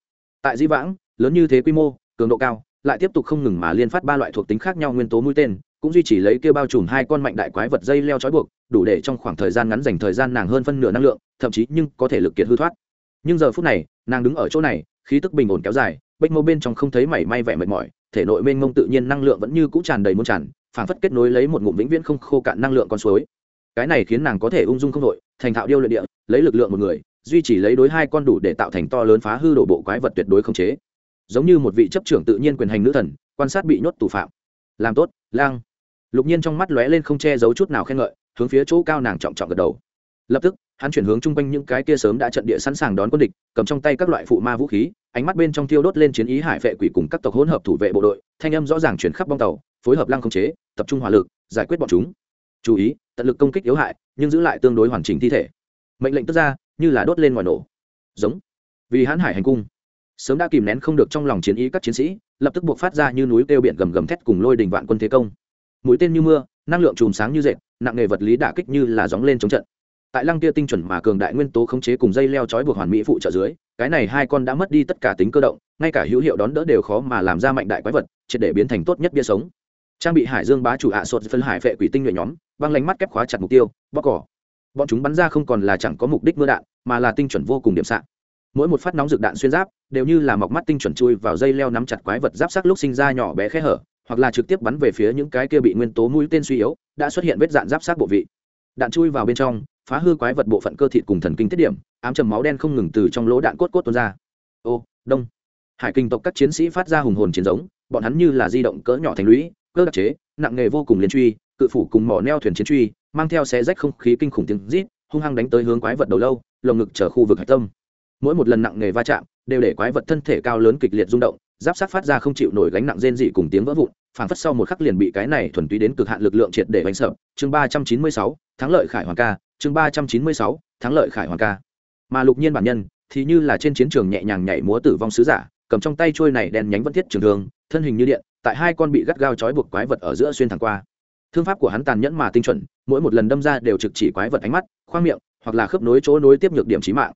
Tại di vãng, lớn như thế quy mô, cường độ cao, lại tiếp tục không ngừng mà liên phát ba loại thuộc tính khác nhau nguyên tố mũi tên, cũng duy trì lấy kêu bao trùm hai con mạnh đại quái vật dây leo trói buộc, đủ để trong khoảng thời gian ngắn dành thời gian nàng hơn phân nửa năng lượng, thậm chí nhưng có thể lực kiệt hư thoát nhưng giờ phút này, nàng đứng ở chỗ này, khí tức bình ổn kéo dài, bích mô bên trong không thấy mảy may vẻ mệt mỏi, thể nội mênh mông tự nhiên năng lượng vẫn như cũ tràn đầy muôn tràn, phảng phất kết nối lấy một ngụm vĩnh viễn không khô cạn năng lượng con suối. Cái này khiến nàng có thể ung dung không đội thành thạo điêu luyện địa, lấy lực lượng một người, duy trì lấy đối hai con đủ để tạo thành to lớn phá hư đổ bộ quái vật tuyệt đối không chế. Giống như một vị chấp trưởng tự nhiên quyền hành nữ thần, quan sát bị nhốt tù phạm. Làm tốt, lang. Lục nhiên trong mắt lóe lên không che giấu chút nào khen ngợi, hướng phía chỗ cao nàng trọng trọng gật đầu. Lập tức hắn chuyển hướng chung quanh những cái kia sớm đã trận địa sẵn sàng đón quân địch, cầm trong tay các loại phụ ma vũ khí, ánh mắt bên trong tiêu đốt lên chiến ý hải vệ quỷ cùng các tộc hỗn hợp thủ vệ bộ đội, thanh âm rõ ràng chuyển khắp bong tàu, phối hợp lăng không chế, tập trung hỏa lực, giải quyết bọn chúng. Chú ý, tận lực công kích yếu hại, nhưng giữ lại tương đối hoàn chỉnh thi thể. Mệnh lệnh tức ra, như là đốt lên ngoài nổ. Giống. Vì hãn hải hành cung. Sớm đã kìm nén không được trong lòng chiến ý các chiến sĩ, lập tức buộc phát ra như núi kêu biển gầm gầm thét cùng lôi đình vạn quân thế công. Mũi tên như mưa, năng lượng chùm sáng như dệt, nặng nghề vật lý đả kích như là gióng lên chống trận tại lăng kia tinh chuẩn mà cường đại nguyên tố khống chế cùng dây leo trói buộc hoàn mỹ phụ trợ dưới, cái này hai con đã mất đi tất cả tính cơ động, ngay cả hữu hiệu đón đỡ đều khó mà làm ra mạnh đại quái vật, triệt để biến thành tốt nhất bia sống. Trang bị hải dương bá chủ hạ sột phân hải vệ quỷ tinh nhuệ nhóm, băng lánh mắt kép khóa chặt mục tiêu bóc cỏ. Bọn chúng bắn ra không còn là chẳng có mục đích mưa đạn, mà là tinh chuẩn vô cùng điểm sạn mỗi một phát nóng rực đạn xuyên giáp, đều như là mọc mắt tinh chuẩn chui vào dây leo nắm chặt quái vật giáp sắc lúc sinh ra nhỏ bé khe hở, hoặc là trực tiếp bắn về phía những cái kia bị nguyên tố mũi tên suy yếu, đã xuất hiện vết dạn giáp sát bộ vị. Đạn chui vào bên trong phá hư quái vật bộ phận cơ thịt cùng thần kinh tiết điểm, ám trầm máu đen không ngừng từ trong lỗ đạn cốt cốt tuôn ra. Ô, đông. Hải kinh tộc các chiến sĩ phát ra hùng hồn chiến giống, bọn hắn như là di động cỡ nhỏ thành lũy, cơ đặc chế, nặng nghề vô cùng liên truy, cự phủ cùng mỏ neo thuyền chiến truy, mang theo xe rách không khí kinh khủng tiếng rít, hung hăng đánh tới hướng quái vật đầu lâu, lồng ngực chở khu vực hạch tâm. Mỗi một lần nặng nghề va chạm, đều để quái vật thân thể cao lớn kịch liệt rung động, giáp sát phát ra không chịu nổi gánh nặng rên dị cùng tiếng vỡ vụn, phảng phất sau một khắc liền bị cái này thuần túy đến cực hạn lực lượng triệt để bánh sợ chương ba trăm chín mươi sáu, thắng lợi khải hoàng ca chương ba trăm chín mươi sáu, thắng lợi khải hoàng ca. Mà lục nhiên bản nhân, thì như là trên chiến trường nhẹ nhàng nhảy múa tử vong sứ giả, cầm trong tay trôi này đèn nhánh vẫn thiết trường thương, thân hình như điện, tại hai con bị gắt gao trói buộc quái vật ở giữa xuyên thẳng qua. Thương pháp của hắn tàn nhẫn mà tinh chuẩn, mỗi một lần đâm ra đều trực chỉ quái vật ánh mắt, khoang miệng, hoặc là khớp nối chỗ nối tiếp nhược điểm trí mạng.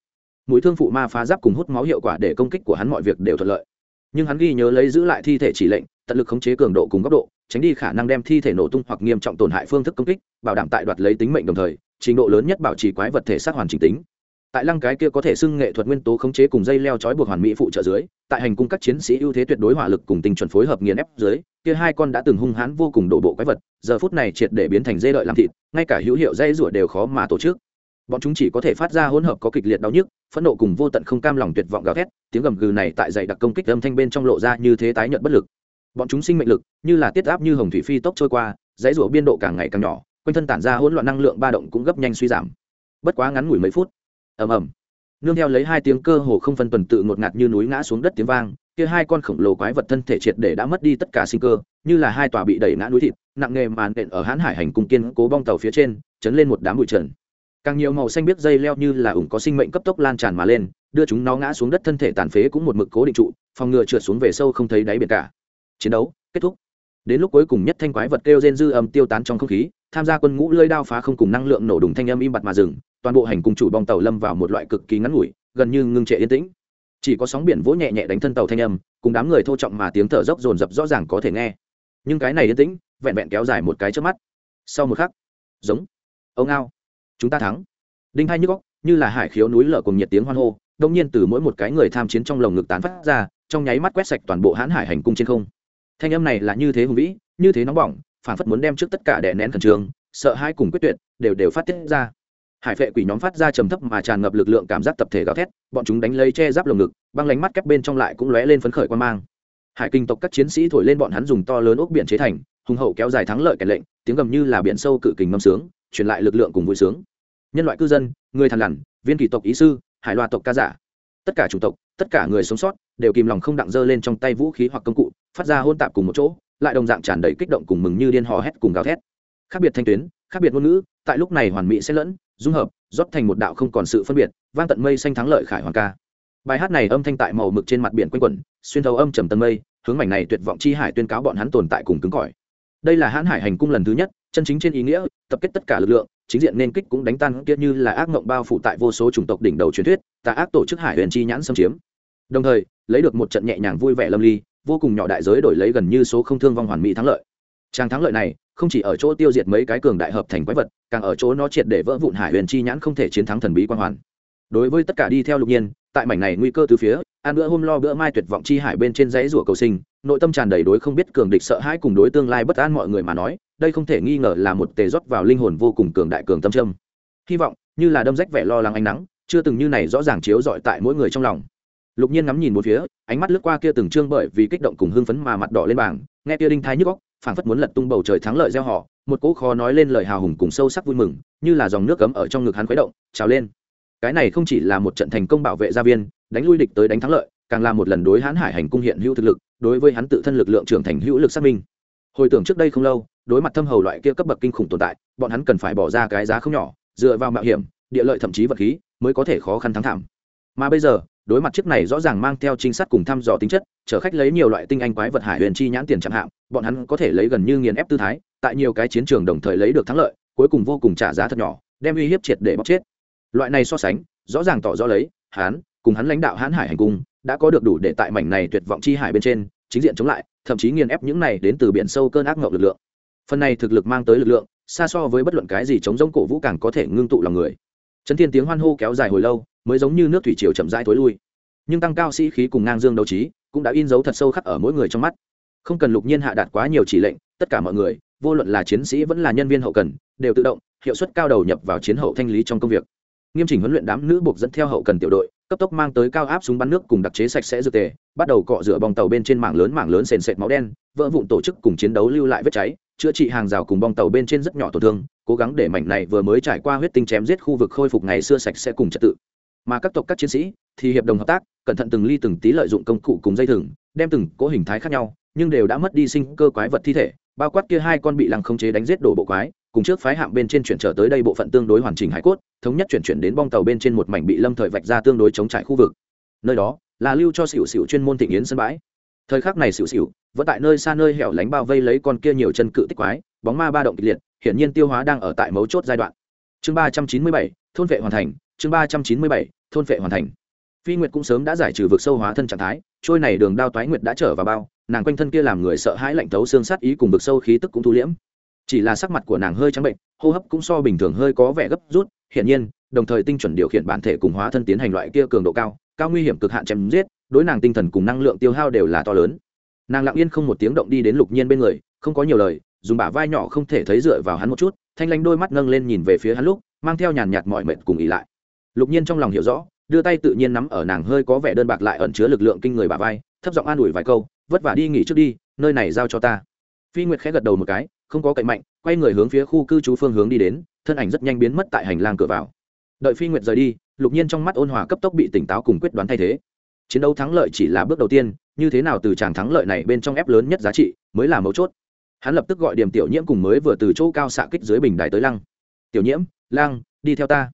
Mũi thương phụ ma phá giáp cùng hút máu hiệu quả để công kích của hắn mọi việc đều thuận lợi. Nhưng hắn ghi nhớ lấy giữ lại thi thể chỉ lệnh, tận lực khống chế cường độ cùng góc độ, tránh đi khả năng đem thi thể nổ tung hoặc nghiêm trọng tổn hại phương thức công kích, bảo đảm tại đoạt lấy tính mệnh đồng thời trình độ lớn nhất bảo trì quái vật thể sát hoàn chỉnh tính. Tại lăng cái kia có thể xưng nghệ thuật nguyên tố khống chế cùng dây leo trói buộc hoàn mỹ phụ trợ dưới, tại hành cung các chiến sĩ ưu thế tuyệt đối hỏa lực cùng tình chuẩn phối hợp nghiền ép dưới, kia hai con đã từng hung hãn vô cùng đổ bộ quái vật, giờ phút này triệt để biến thành dây đợi làm thịt, ngay cả hữu hiệu dây rủa đều khó mà tổ chức. Bọn chúng chỉ có thể phát ra hỗn hợp có kịch liệt đau nhức, phẫn nộ cùng vô tận không cam lòng tuyệt vọng gào thét, tiếng gầm gừ này tại dày đặc công kích âm thanh bên trong lộ ra như thế tái nhận bất lực. Bọn chúng sinh mệnh lực, như là tiết áp như hồng thủy phi tốc trôi qua, dãy rủa biên độ càng ngày càng nhỏ quanh thân tản ra hỗn loạn năng lượng ba động cũng gấp nhanh suy giảm. Bất quá ngắn ngủi mấy phút, ầm ầm, nương theo lấy hai tiếng cơ hồ không phân tuần tự ngột ngạt như núi ngã xuống đất tiếng vang, kia hai con khổng lồ quái vật thân thể triệt để đã mất đi tất cả sinh cơ, như là hai tòa bị đẩy ngã núi thịt, nặng nghề màn đện ở hãn hải hành cùng kiên cố bong tàu phía trên, chấn lên một đám bụi trần. Càng nhiều màu xanh biết dây leo như là ủng có sinh mệnh cấp tốc lan tràn mà lên, đưa chúng nó ngã xuống đất thân thể tàn phế cũng một mực cố định trụ, phòng ngừa trượt xuống về sâu không thấy đáy biển cả. Chiến đấu kết thúc đến lúc cuối cùng nhất thanh quái vật kêu rên dư âm tiêu tán trong không khí, tham gia quân ngũ lơi đao phá không cùng năng lượng nổ đùng thanh âm im bặt mà dừng, toàn bộ hành cùng chủ bong tàu lâm vào một loại cực kỳ ngắn ngủi, gần như ngưng trệ yên tĩnh. Chỉ có sóng biển vỗ nhẹ nhẹ đánh thân tàu thanh âm, cùng đám người thô trọng mà tiếng thở dốc dồn dập rõ ràng có thể nghe. Nhưng cái này yên tĩnh, vẹn vẹn kéo dài một cái trước mắt. Sau một khắc, giống, ông ao chúng ta thắng. Đinh hai nhức góc như là hải khiếu núi lở cùng nhiệt tiếng hoan hô, đông nhiên từ mỗi một cái người tham chiến trong lồng ngực tán phát ra, trong nháy mắt quét sạch toàn bộ hãn hải hành cung trên không thanh âm này là như thế hùng vĩ, như thế nóng bỏng phản phất muốn đem trước tất cả đè nén khẩn trương, sợ hai cùng quyết tuyệt đều đều phát tiết ra. Hải vệ quỷ nhóm phát ra trầm thấp mà tràn ngập lực lượng cảm giác tập thể gào thét, bọn chúng đánh lấy che giáp lồng ngực, băng lánh mắt kép bên trong lại cũng lóe lên phấn khởi quan mang. Hải kinh tộc các chiến sĩ thổi lên bọn hắn dùng to lớn ốc biển chế thành, hùng hậu kéo dài thắng lợi kẻ lệnh, tiếng gầm như là biển sâu cự kình ngâm sướng, truyền lại lực lượng cùng vui sướng. Nhân loại cư dân, người thằn lằn, viên kỳ tộc ý sư, hải loa tộc ca giả tất cả chủng tộc, tất cả người sống sót đều kìm lòng không đặng dơ lên trong tay vũ khí hoặc công cụ, phát ra hôn tạp cùng một chỗ, lại đồng dạng tràn đầy kích động cùng mừng như điên hò hét cùng gào thét. Khác biệt thanh tuyến, khác biệt ngôn ngữ, tại lúc này hoàn mỹ sẽ lẫn, dung hợp, rót thành một đạo không còn sự phân biệt, vang tận mây xanh thắng lợi khải hoàng ca. Bài hát này âm thanh tại màu mực trên mặt biển quanh quẩn, xuyên thấu âm trầm tân mây, hướng mảnh này tuyệt vọng chi hải tuyên cáo bọn hắn tồn tại cùng cứng cỏi đây là hãn hải hành cung lần thứ nhất, chân chính trên ý nghĩa, tập kết tất cả lực lượng, chính diện nên kích cũng đánh tan kia như là ác mộng bao phủ tại vô số chủng tộc đỉnh đầu truyền thuyết, tà ác tổ chức hải huyền chi nhãn xâm chiếm. Đồng thời, lấy được một trận nhẹ nhàng vui vẻ lâm ly, vô cùng nhỏ đại giới đổi lấy gần như số không thương vong hoàn mỹ thắng lợi. Trang thắng lợi này, không chỉ ở chỗ tiêu diệt mấy cái cường đại hợp thành quái vật, càng ở chỗ nó triệt để vỡ vụn hải huyền chi nhãn không thể chiến thắng thần bí quan hoàn. Đối với tất cả đi theo lục nhiên, tại mảnh này nguy cơ từ phía ăn bữa hôm lo bữa mai tuyệt vọng chi hải bên trên dãy rủa cầu sinh, nội tâm tràn đầy đối không biết cường địch sợ hãi cùng đối tương lai bất an mọi người mà nói, đây không thể nghi ngờ là một tề rót vào linh hồn vô cùng cường đại cường tâm trâm hy vọng, như là đâm rách vẻ lo lắng ánh nắng, chưa từng như này rõ ràng chiếu rọi tại mỗi người trong lòng. Lục nhiên ngắm nhìn một phía, ánh mắt lướt qua kia từng trương bởi vì kích động cùng hưng phấn mà mặt đỏ lên bảng, nghe kia đinh thái nhức góc phảng phất muốn lật tung bầu trời thắng lợi gieo họ, một cỗ khó nói lên lời hào hùng cùng sâu sắc vui mừng, như là dòng nước cấm ở trong ngực hắn khuấy động, trào lên. Cái này không chỉ là một trận thành công bảo vệ gia viên đánh lui địch tới đánh thắng lợi, càng là một lần đối hãn hải hành cung hiện hữu thực lực, đối với hắn tự thân lực lượng trưởng thành hữu lực xác minh. Hồi tưởng trước đây không lâu, đối mặt thâm hầu loại kia cấp bậc kinh khủng tồn tại, bọn hắn cần phải bỏ ra cái giá không nhỏ, dựa vào mạo hiểm, địa lợi thậm chí vật khí, mới có thể khó khăn thắng thảm. Mà bây giờ, đối mặt chiếc này rõ ràng mang theo trinh sát cùng thăm dò tính chất, chở khách lấy nhiều loại tinh anh quái vật hải huyền chi nhãn tiền chẳng hạn bọn hắn có thể lấy gần như nghiền ép tư thái, tại nhiều cái chiến trường đồng thời lấy được thắng lợi, cuối cùng vô cùng trả giá thật nhỏ, đem uy hiếp triệt để bóc chết. Loại này so sánh, rõ ràng tỏ rõ lấy hán cùng hắn lãnh đạo hán hải hành cung, đã có được đủ để tại mảnh này tuyệt vọng chi hải bên trên, chính diện chống lại, thậm chí nghiền ép những này đến từ biển sâu cơn ác ngộng lực lượng. Phần này thực lực mang tới lực lượng, xa so với bất luận cái gì chống giống cổ vũ càng có thể ngưng tụ lòng người. Chấn thiên tiếng hoan hô kéo dài hồi lâu, mới giống như nước thủy triều chậm rãi thối lui. Nhưng tăng cao sĩ khí cùng ngang dương đấu trí, cũng đã in dấu thật sâu khắc ở mỗi người trong mắt. Không cần lục nhiên hạ đạt quá nhiều chỉ lệnh, tất cả mọi người, vô luận là chiến sĩ vẫn là nhân viên hậu cần, đều tự động, hiệu suất cao đầu nhập vào chiến hậu thanh lý trong công việc. Nghiêm chỉnh huấn luyện đám nữ buộc dẫn theo hậu cần tiểu đội cấp tốc mang tới cao áp súng bắn nước cùng đặc chế sạch sẽ dược tề, bắt đầu cọ rửa bong tàu bên trên mảng lớn mảng lớn sền sệt máu đen, vỡ vụn tổ chức cùng chiến đấu lưu lại vết cháy, chữa trị hàng rào cùng bong tàu bên trên rất nhỏ tổn thương, cố gắng để mảnh này vừa mới trải qua huyết tinh chém giết khu vực khôi phục ngày xưa sạch sẽ cùng trật tự. Mà các tộc các chiến sĩ thì hiệp đồng hợp tác, cẩn thận từng ly từng tí lợi dụng công cụ cùng dây thừng, đem từng cố hình thái khác nhau, nhưng đều đã mất đi sinh cơ quái vật thi thể bao quát kia hai con bị lăng không chế đánh giết đổ bộ quái, cùng trước phái hạm bên trên chuyển trở tới đây bộ phận tương đối hoàn chỉnh hải cốt, thống nhất chuyển chuyển đến bong tàu bên trên một mảnh bị lâm thời vạch ra tương đối chống trải khu vực. Nơi đó, là lưu cho xỉu xỉu chuyên môn thịnh yến sân bãi. Thời khắc này xỉu xỉu, vẫn tại nơi xa nơi hẻo lánh bao vây lấy con kia nhiều chân cự tích quái, bóng ma ba động kịch liệt, hiển nhiên tiêu hóa đang ở tại mấu chốt giai đoạn. Chương ba trăm chín mươi bảy, thôn vệ hoàn thành, chương ba trăm chín mươi bảy, thôn vệ hoàn thành. Phi nguyệt cũng sớm đã giải trừ vực sâu hóa thân trạng thái, trôi này đường đao toái nguyệt đã trở vào bao nàng quanh thân kia làm người sợ hãi lạnh thấu xương sát ý cùng bực sâu khí tức cũng thu liễm. Chỉ là sắc mặt của nàng hơi trắng bệnh, hô hấp cũng so bình thường hơi có vẻ gấp rút, hiển nhiên, đồng thời tinh chuẩn điều khiển bản thể cùng hóa thân tiến hành loại kia cường độ cao cao nguy hiểm cực hạn chém giết, đối nàng tinh thần cùng năng lượng tiêu hao đều là to lớn. Nàng lặng yên không một tiếng động đi đến lục nhiên bên người, không có nhiều lời, dùng bả vai nhỏ không thể thấy dựa vào hắn một chút, thanh lanh đôi mắt nâng lên nhìn về phía hắn lúc, mang theo nhàn nhạt mọi mệt cùng ỉ lại. Lục nhiên trong lòng hiểu rõ, đưa tay tự nhiên nắm ở nàng hơi có vẻ đơn bạc lại ẩn chứa lực lượng kinh người bả vai, thấp giọng an ủi vài câu vất vả đi nghỉ trước đi, nơi này giao cho ta. Phi nguyệt khẽ gật đầu một cái, không có cậy mạnh, quay người hướng phía khu cư trú phương hướng đi đến, thân ảnh rất nhanh biến mất tại hành lang cửa vào. Đợi phi nguyệt rời đi, lục nhiên trong mắt ôn hòa cấp tốc bị tỉnh táo cùng quyết đoán thay thế. Chiến đấu thắng lợi chỉ là bước đầu tiên, như thế nào từ tràng thắng lợi này bên trong ép lớn nhất giá trị, mới là mấu chốt. Hắn lập tức gọi điểm tiểu nhiễm cùng mới vừa từ chỗ cao xạ kích dưới bình đài tới lăng. Tiểu nhiễm, lăng, đi theo ta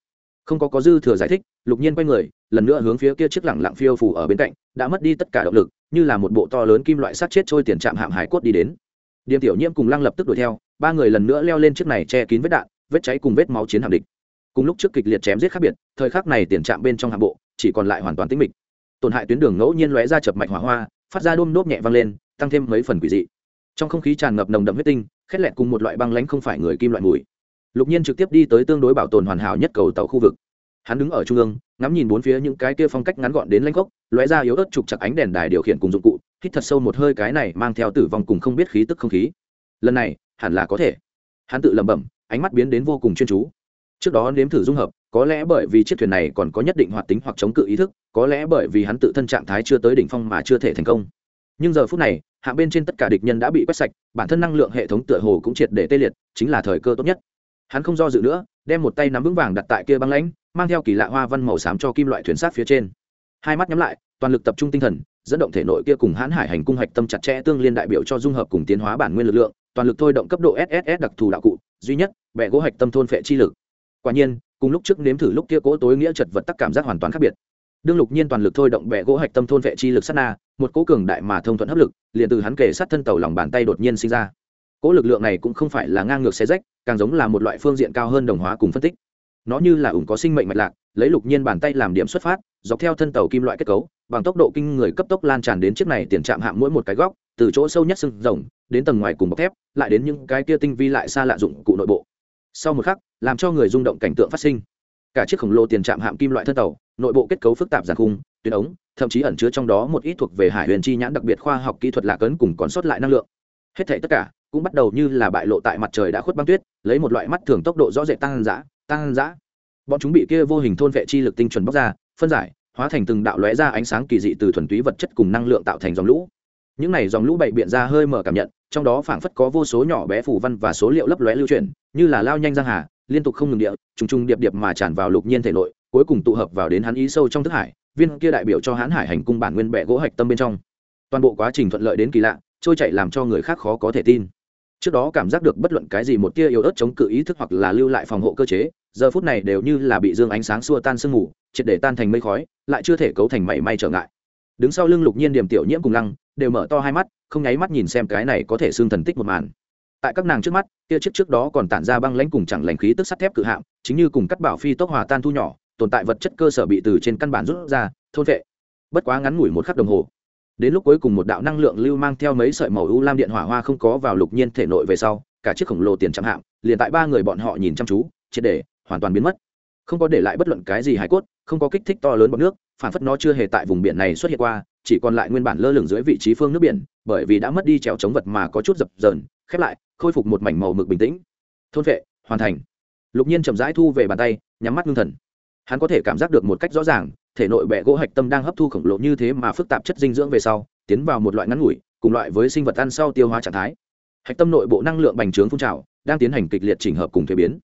không có có dư thừa giải thích, lục nhiên quay người, lần nữa hướng phía kia chiếc lẳng lặng phiêu phủ ở bên cạnh, đã mất đi tất cả động lực, như là một bộ to lớn kim loại sát chết trôi tiền trạm hạm hải cốt đi đến. Điềm tiểu nhiễm cùng lăng lập tức đuổi theo, ba người lần nữa leo lên chiếc này che kín vết đạn, vết cháy cùng vết máu chiến hạm địch. Cùng lúc trước kịch liệt chém giết khác biệt, thời khắc này tiền trạm bên trong hạm bộ, chỉ còn lại hoàn toàn tĩnh mịch. Tổn hại tuyến đường ngẫu nhiên lóe ra chập mạch hỏa hoa, phát ra đôm nốt nhẹ vang lên, tăng thêm mấy phần quỷ dị. Trong không khí tràn ngập nồng đậm huyết tinh, khét lẹt cùng một loại băng lánh không phải người kim loại mùi lục nhiên trực tiếp đi tới tương đối bảo tồn hoàn hảo nhất cầu tàu khu vực. Hắn đứng ở trung ương, ngắm nhìn bốn phía những cái kia phong cách ngắn gọn đến lanh gốc lóe ra yếu ớt trục chặt ánh đèn đài điều khiển cùng dụng cụ, hít thật sâu một hơi cái này mang theo tử vong cùng không biết khí tức không khí. Lần này, hẳn là có thể. Hắn tự lẩm bẩm, ánh mắt biến đến vô cùng chuyên chú. Trước đó nếm thử dung hợp, có lẽ bởi vì chiếc thuyền này còn có nhất định hoạt tính hoặc chống cự ý thức, có lẽ bởi vì hắn tự thân trạng thái chưa tới đỉnh phong mà chưa thể thành công. Nhưng giờ phút này hạ bên trên tất cả địch nhân đã bị quét sạch, bản thân năng lượng hệ thống tựa hồ cũng triệt để tê liệt, chính là thời cơ tốt nhất hắn không do dự nữa, đem một tay nắm vững vàng đặt tại kia băng lãnh, mang theo kỳ lạ hoa văn màu xám cho kim loại thuyền sát phía trên. Hai mắt nhắm lại, toàn lực tập trung tinh thần, dẫn động thể nội kia cùng hãn hải hành cung hạch tâm chặt chẽ tương liên đại biểu cho dung hợp cùng tiến hóa bản nguyên lực lượng, toàn lực thôi động cấp độ sss đặc thù đạo cụ, duy nhất bẹ gỗ hạch tâm thôn phệ chi lực. Quả nhiên, cùng lúc trước nếm thử lúc kia cố tối nghĩa chật vật tắc cảm giác hoàn toàn khác biệt. Đương lục nhiên toàn lực thôi động bẹ gỗ hạch tâm thôn vệ chi lực sát na, một cố cường đại mà thông thuận hấp lực, liền từ hắn kể sát thân tàu lòng bàn tay đột nhiên sinh ra cỗ lực lượng này cũng không phải là ngang ngược xe rách, càng giống là một loại phương diện cao hơn đồng hóa cùng phân tích. Nó như là ủng có sinh mệnh mạch lạc, lấy lục nhiên bàn tay làm điểm xuất phát, dọc theo thân tàu kim loại kết cấu, bằng tốc độ kinh người cấp tốc lan tràn đến chiếc này tiền chạm hạm mỗi một cái góc, từ chỗ sâu nhất sưng rồng, đến tầng ngoài cùng bọc thép, lại đến những cái kia tinh vi lại xa lạ dụng cụ nội bộ. Sau một khắc, làm cho người rung động cảnh tượng phát sinh. Cả chiếc khổng lồ tiền chạm hạm kim loại thân tàu, nội bộ kết cấu phức tạp giàn khung, tuyến ống, thậm chí ẩn chứa trong đó một ít thuộc về hải huyền chi nhãn đặc biệt khoa học kỹ thuật lạc ấn cùng còn sót lại năng lượng. Hết thể tất cả cũng bắt đầu như là bại lộ tại mặt trời đã khuất băng tuyết, lấy một loại mắt thường tốc độ rõ rệt tăng dã tăng dã. Bọn chúng bị kia vô hình thôn vệ chi lực tinh chuẩn bóc ra, phân giải, hóa thành từng đạo lóe ra ánh sáng kỳ dị từ thuần túy vật chất cùng năng lượng tạo thành dòng lũ. Những này dòng lũ bậy biện ra hơi mở cảm nhận, trong đó phảng phất có vô số nhỏ bé phủ văn và số liệu lấp lóe lưu chuyển, như là lao nhanh giang hà, liên tục không ngừng địa, trùng trùng điệp điệp mà tràn vào lục nhiên thể nội, cuối cùng tụ hợp vào đến hắn ý sâu trong thức hải, viên kia đại biểu cho hắn hải hành cung bản nguyên bệ gỗ hạch tâm bên trong. Toàn bộ quá trình thuận lợi đến kỳ lạ, trôi chạy làm cho người khác khó có thể tin trước đó cảm giác được bất luận cái gì một tia yếu ớt chống cự ý thức hoặc là lưu lại phòng hộ cơ chế, giờ phút này đều như là bị dương ánh sáng xua tan sương mù, triệt để tan thành mây khói, lại chưa thể cấu thành mảy may trở ngại. Đứng sau lưng lục nhiên điểm tiểu nhiễm cùng lăng, đều mở to hai mắt, không nháy mắt nhìn xem cái này có thể xương thần tích một màn. Tại các nàng trước mắt, tia chiếc trước đó còn tản ra băng lãnh cùng chẳng lành khí tức sắt thép cự hạm, chính như cùng cắt bảo phi tốc hòa tan thu nhỏ, tồn tại vật chất cơ sở bị từ trên căn bản rút ra, thôn vệ. Bất quá ngắn ngủi một khắc đồng hồ đến lúc cuối cùng một đạo năng lượng lưu mang theo mấy sợi màu u lam điện hỏa hoa không có vào lục nhiên thể nội về sau, cả chiếc khổng lồ tiền chạm hạm liền tại ba người bọn họ nhìn chăm chú, triệt để, hoàn toàn biến mất. Không có để lại bất luận cái gì hải cốt, không có kích thích to lớn bọt nước, phản phất nó chưa hề tại vùng biển này xuất hiện qua, chỉ còn lại nguyên bản lơ lửng dưới vị trí phương nước biển, bởi vì đã mất đi trèo chống vật mà có chút dập dờn, khép lại, khôi phục một mảnh màu mực bình tĩnh. Thôn vệ, hoàn thành. Lục nhiên chậm rãi thu về bàn tay, nhắm mắt ngưng thần. Hắn có thể cảm giác được một cách rõ ràng thể nội bẹ gỗ hạch tâm đang hấp thu khổng lồ như thế mà phức tạp chất dinh dưỡng về sau, tiến vào một loại ngắn ngủi, cùng loại với sinh vật ăn sau tiêu hóa trạng thái. Hạch tâm nội bộ năng lượng bành trướng phun trào, đang tiến hành kịch liệt chỉnh hợp cùng thuế biến.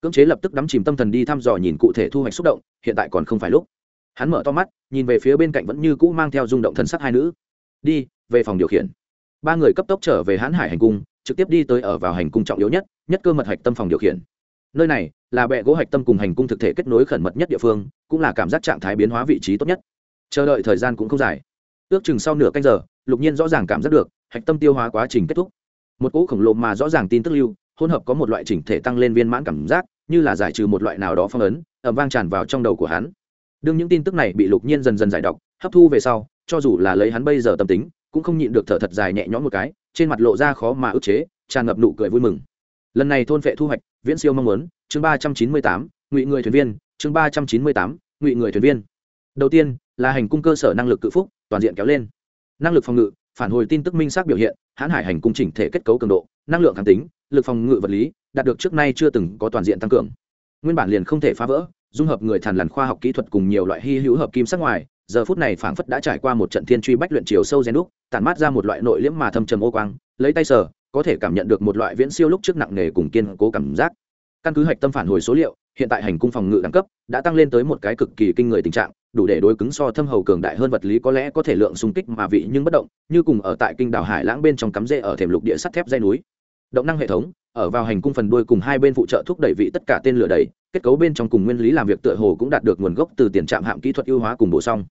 Cưỡng chế lập tức đắm chìm tâm thần đi thăm dò nhìn cụ thể thu hoạch xúc động, hiện tại còn không phải lúc. Hắn mở to mắt, nhìn về phía bên cạnh vẫn như cũ mang theo rung động thân sắc hai nữ. Đi, về phòng điều khiển. Ba người cấp tốc trở về hãn hải hành cung, trực tiếp đi tới ở vào hành cung trọng yếu nhất nhất cơ mật hạch tâm phòng điều khiển. Nơi này là bệ gỗ hạch tâm cùng hành cung thực thể kết nối khẩn mật nhất địa phương, cũng là cảm giác trạng thái biến hóa vị trí tốt nhất. Chờ đợi thời gian cũng không dài. Ước chừng sau nửa canh giờ, lục nhiên rõ ràng cảm giác được, hạch tâm tiêu hóa quá trình kết thúc. Một cỗ khổng lồ mà rõ ràng tin tức lưu, hỗn hợp có một loại chỉnh thể tăng lên viên mãn cảm giác, như là giải trừ một loại nào đó phong ấn ẩm vang tràn vào trong đầu của hắn. Đương những tin tức này bị lục nhiên dần dần giải đọc, hấp thu về sau, cho dù là lấy hắn bây giờ tâm tính, cũng không nhịn được thở thật dài nhẹ nhõm một cái, trên mặt lộ ra khó mà ức chế, tràn ngập nụ cười vui mừng lần này thôn vệ thu hoạch, viễn siêu mong muốn, chương ba trăm chín mươi tám, ngụy người thuyền viên, chương ba trăm chín mươi tám, ngụy người thuyền viên. Đầu tiên, là hành cung cơ sở năng lực cự phúc, toàn diện kéo lên. Năng lực phòng ngự, phản hồi tin tức minh xác biểu hiện, hãn hải hành cung chỉnh thể kết cấu cường độ, năng lượng kháng tính, lực phòng ngự vật lý, đạt được trước nay chưa từng có toàn diện tăng cường. Nguyên bản liền không thể phá vỡ, dung hợp người thàn lằn khoa học kỹ thuật cùng nhiều loại hy hữu hợp kim sắc ngoài, giờ phút này phảng phất đã trải qua một trận thiên truy bách luyện chiều sâu gen đúc, tản mát ra một loại nội liễm mà thâm trầm ô quang, lấy tay sở có thể cảm nhận được một loại viễn siêu lúc trước nặng nề cùng kiên cố cảm giác. Căn cứ hạch tâm phản hồi số liệu, hiện tại hành cung phòng ngự đẳng cấp đã tăng lên tới một cái cực kỳ kinh người tình trạng, đủ để đối cứng so thâm hầu cường đại hơn vật lý có lẽ có thể lượng xung kích mà vị nhưng bất động, như cùng ở tại kinh đảo hải lãng bên trong cắm rễ ở thềm lục địa sắt thép dây núi. Động năng hệ thống, ở vào hành cung phần đuôi cùng hai bên phụ trợ thúc đẩy vị tất cả tên lửa đầy kết cấu bên trong cùng nguyên lý làm việc tựa hồ cũng đạt được nguồn gốc từ tiền trạm hạm kỹ thuật ưu hóa cùng bổ sung.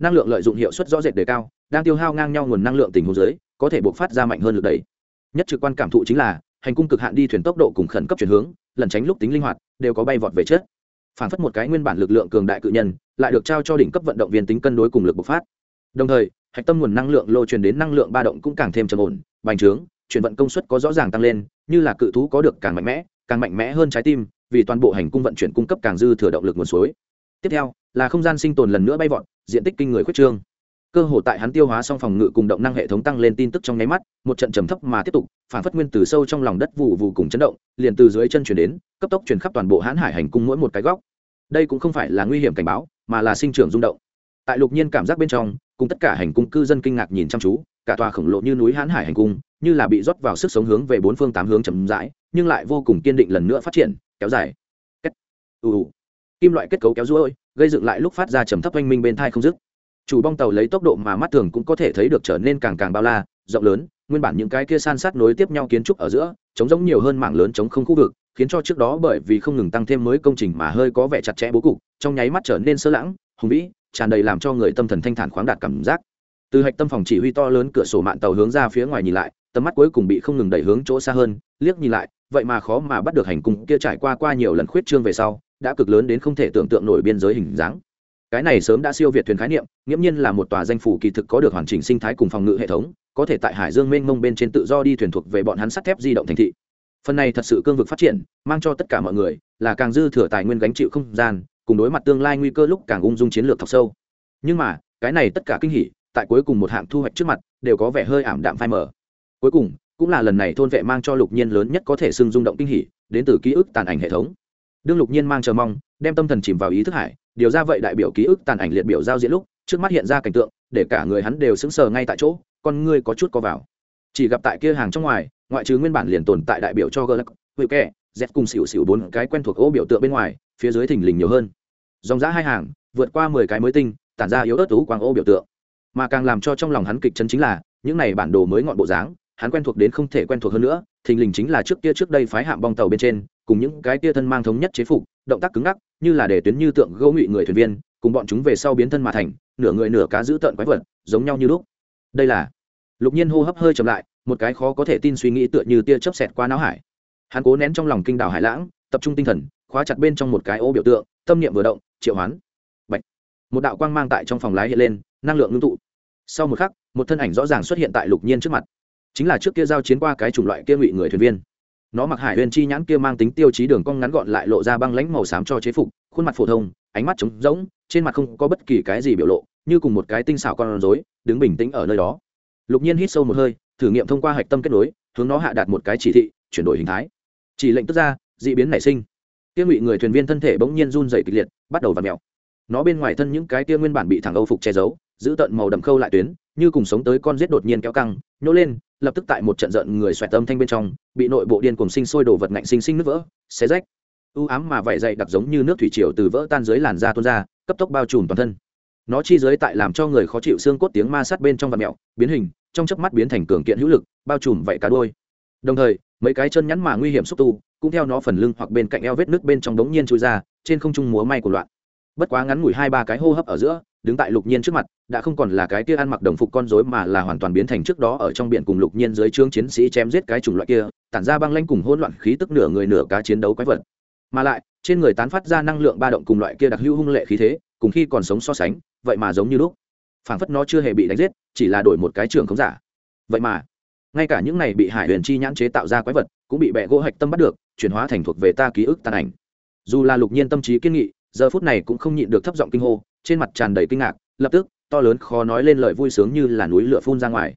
Năng lượng lợi dụng hiệu suất rõ rệt đề cao, đang tiêu hao ngang nhau nguồn năng lượng tình huống dưới, có thể buộc phát ra mạnh hơn lực đẩy nhất trực quan cảm thụ chính là, hành cung cực hạn đi thuyền tốc độ cùng khẩn cấp chuyển hướng lần tránh lúc tính linh hoạt, đều có bay vọt về chết phản phất một cái nguyên bản lực lượng cường đại cự nhân, lại được trao cho đỉnh cấp vận động viên tính cân đối cùng lực bộc phát. Đồng thời, hạch tâm nguồn năng lượng lô truyền đến năng lượng ba động cũng càng thêm trầm ổn, bành trướng, chuyển vận công suất có rõ ràng tăng lên, như là cự thú có được càng mạnh mẽ, càng mạnh mẽ hơn trái tim, vì toàn bộ hành cung vận chuyển cung cấp càng dư thừa động lực nguồn suối. Tiếp theo, là không gian sinh tồn lần nữa bay vọt, diện tích kinh người khuyết trương cơ hồ tại hắn tiêu hóa xong phòng ngự cùng động năng hệ thống tăng lên tin tức trong nháy mắt, một trận trầm thấp mà tiếp tục, phản phất nguyên từ sâu trong lòng đất vụ vụ cùng chấn động, liền từ dưới chân chuyển đến, cấp tốc chuyển khắp toàn bộ hãn hải hành cung mỗi một cái góc. Đây cũng không phải là nguy hiểm cảnh báo, mà là sinh trưởng rung động. Tại lục nhiên cảm giác bên trong, cùng tất cả hành cung cư dân kinh ngạc nhìn chăm chú, cả tòa khổng lồ như núi hãn hải hành cung, như là bị rót vào sức sống hướng về bốn phương tám hướng chậm rãi, nhưng lại vô cùng kiên định lần nữa phát triển, kéo dài. Kết. Ù. Kim loại kết cấu kéo ruôi, gây dựng lại lúc phát ra trầm thấp oanh minh bên thai không dứt chủ bong tàu lấy tốc độ mà mắt thường cũng có thể thấy được trở nên càng càng bao la, rộng lớn, nguyên bản những cái kia san sát nối tiếp nhau kiến trúc ở giữa chống giống nhiều hơn mảng lớn chống không khu vực, khiến cho trước đó bởi vì không ngừng tăng thêm mới công trình mà hơi có vẻ chặt chẽ bố cục, trong nháy mắt trở nên sơ lãng, hùng vĩ, tràn đầy làm cho người tâm thần thanh thản khoáng đạt cảm giác. Từ hạch tâm phòng chỉ huy to lớn cửa sổ mạng tàu hướng ra phía ngoài nhìn lại, tầm mắt cuối cùng bị không ngừng đẩy hướng chỗ xa hơn, liếc nhìn lại, vậy mà khó mà bắt được hành cung kia trải qua qua nhiều lần khuyết trương về sau, đã cực lớn đến không thể tưởng tượng nổi biên giới hình dáng cái này sớm đã siêu việt thuyền khái niệm, nghiễm nhiên là một tòa danh phủ kỳ thực có được hoàn chỉnh sinh thái cùng phòng ngự hệ thống, có thể tại hải dương mênh mông bên trên tự do đi thuyền thuộc về bọn hắn sắt thép di động thành thị. Phần này thật sự cương vực phát triển, mang cho tất cả mọi người là càng dư thừa tài nguyên gánh chịu không gian, cùng đối mặt tương lai nguy cơ lúc càng ung dung chiến lược thọc sâu. Nhưng mà, cái này tất cả kinh hỉ, tại cuối cùng một hạng thu hoạch trước mặt, đều có vẻ hơi ảm đạm phai mờ. Cuối cùng, cũng là lần này thôn vệ mang cho lục nhiên lớn nhất có thể xưng rung động kinh hỉ, đến từ ký ức tàn ảnh hệ thống. Đương lục nhiên mang chờ mong, đem tâm thần chìm vào ý thức hải điều ra vậy đại biểu ký ức tàn ảnh liệt biểu giao diễn lúc, trước mắt hiện ra cảnh tượng, để cả người hắn đều sững sờ ngay tại chỗ, con ngươi có chút có vào. Chỉ gặp tại kia hàng trong ngoài, ngoại trừ nguyên bản liền tồn tại đại biểu cho gờ lắc hữu kẹ z cùng xỉu xỉu bốn cái quen thuộc ô biểu tượng bên ngoài, phía dưới thình lình nhiều hơn. Dòng giã hai hàng, vượt qua mười cái mới tinh, tản ra yếu ớt tú quang ô biểu tượng. Mà càng làm cho trong lòng hắn kịch chân chính là, những này bản đồ mới ngọn bộ dáng, hắn quen thuộc đến không thể quen thuộc hơn nữa, thình lình chính là trước kia trước đây phái hạm bong tàu bên trên, cùng những cái kia thân mang thống nhất chế phục động tác cứng ngắc, như là để tuyến như tượng gỗ ngụy người thuyền viên, cùng bọn chúng về sau biến thân mà thành, nửa người nửa cá giữ tợn quái vật, giống nhau như lúc. Đây là, lục nhiên hô hấp hơi chậm lại, một cái khó có thể tin suy nghĩ tựa như tia chớp xẹt qua não hải. Hắn cố nén trong lòng kinh đảo hải lãng, tập trung tinh thần, khóa chặt bên trong một cái ô biểu tượng, tâm niệm vừa động, triệu hoán. Bạch. một đạo quang mang tại trong phòng lái hiện lên, năng lượng ngưng tụ. Sau một khắc, một thân ảnh rõ ràng xuất hiện tại lục nhiên trước mặt. Chính là trước kia giao chiến qua cái chủng loại kia ngụy người thuyền viên nó mặc hải huyền chi nhãn kia mang tính tiêu chí đường cong ngắn gọn lại lộ ra băng lãnh màu xám cho chế phục, khuôn mặt phổ thông, ánh mắt trống rỗng, trên mặt không có bất kỳ cái gì biểu lộ, như cùng một cái tinh xảo con rối, đứng bình tĩnh ở nơi đó. Lục nhiên hít sâu một hơi, thử nghiệm thông qua hạch tâm kết nối, hướng nó hạ đạt một cái chỉ thị, chuyển đổi hình thái. Chỉ lệnh tức ra d ị biến nảy sinh. Tiêu ngụy người thuyền viên thân thể bỗng nhiên run dày kịch liệt, bắt đầu v ặ mèo. Nó bên ngoài thân những cái tia nguyên bản bị thẳng âu phục che giấu, giữ tận màu đậm khâu lại tuyến, như cùng sống tới con rết đột nhiên kéo căng, nhô lên lập tức tại một trận giận người xoẹt âm thanh bên trong, bị nội bộ điên cùng sinh sôi đổ vật ngạnh sinh sinh nước vỡ, xé rách. U ám mà vảy dậy đặc giống như nước thủy triều từ vỡ tan dưới làn da tuôn ra, cấp tốc bao trùm toàn thân. Nó chi dưới tại làm cho người khó chịu xương cốt tiếng ma sát bên trong vật mẹo, biến hình, trong chớp mắt biến thành cường kiện hữu lực, bao trùm vậy cả đôi. Đồng thời, mấy cái chân nhắn mà nguy hiểm xúc tu, cũng theo nó phần lưng hoặc bên cạnh eo vết nước bên trong đống nhiên trôi ra, trên không trung múa may của loạn. Bất quá ngắn ngủi hai ba cái hô hấp ở giữa đứng tại lục nhiên trước mặt, đã không còn là cái kia ăn mặc đồng phục con rối mà là hoàn toàn biến thành trước đó ở trong biển cùng lục nhiên dưới trướng chiến sĩ chém giết cái chủng loại kia, tản ra băng lanh cùng hỗn loạn khí tức nửa người nửa cá chiến đấu quái vật. Mà lại, trên người tán phát ra năng lượng ba động cùng loại kia đặc hữu hung lệ khí thế, cùng khi còn sống so sánh, vậy mà giống như lúc. Phảng phất nó chưa hề bị đánh giết, chỉ là đổi một cái trường không giả. Vậy mà, ngay cả những này bị hải huyền chi nhãn chế tạo ra quái vật cũng bị bẹ gỗ hạch tâm bắt được, chuyển hóa thành thuộc về ta ký ức tàn ảnh. Dù là lục nhiên tâm trí kiên nghị, giờ phút này cũng không nhịn được thấp giọng kinh hô trên mặt tràn đầy kinh ngạc, lập tức, to lớn khó nói lên lời vui sướng như là núi lửa phun ra ngoài.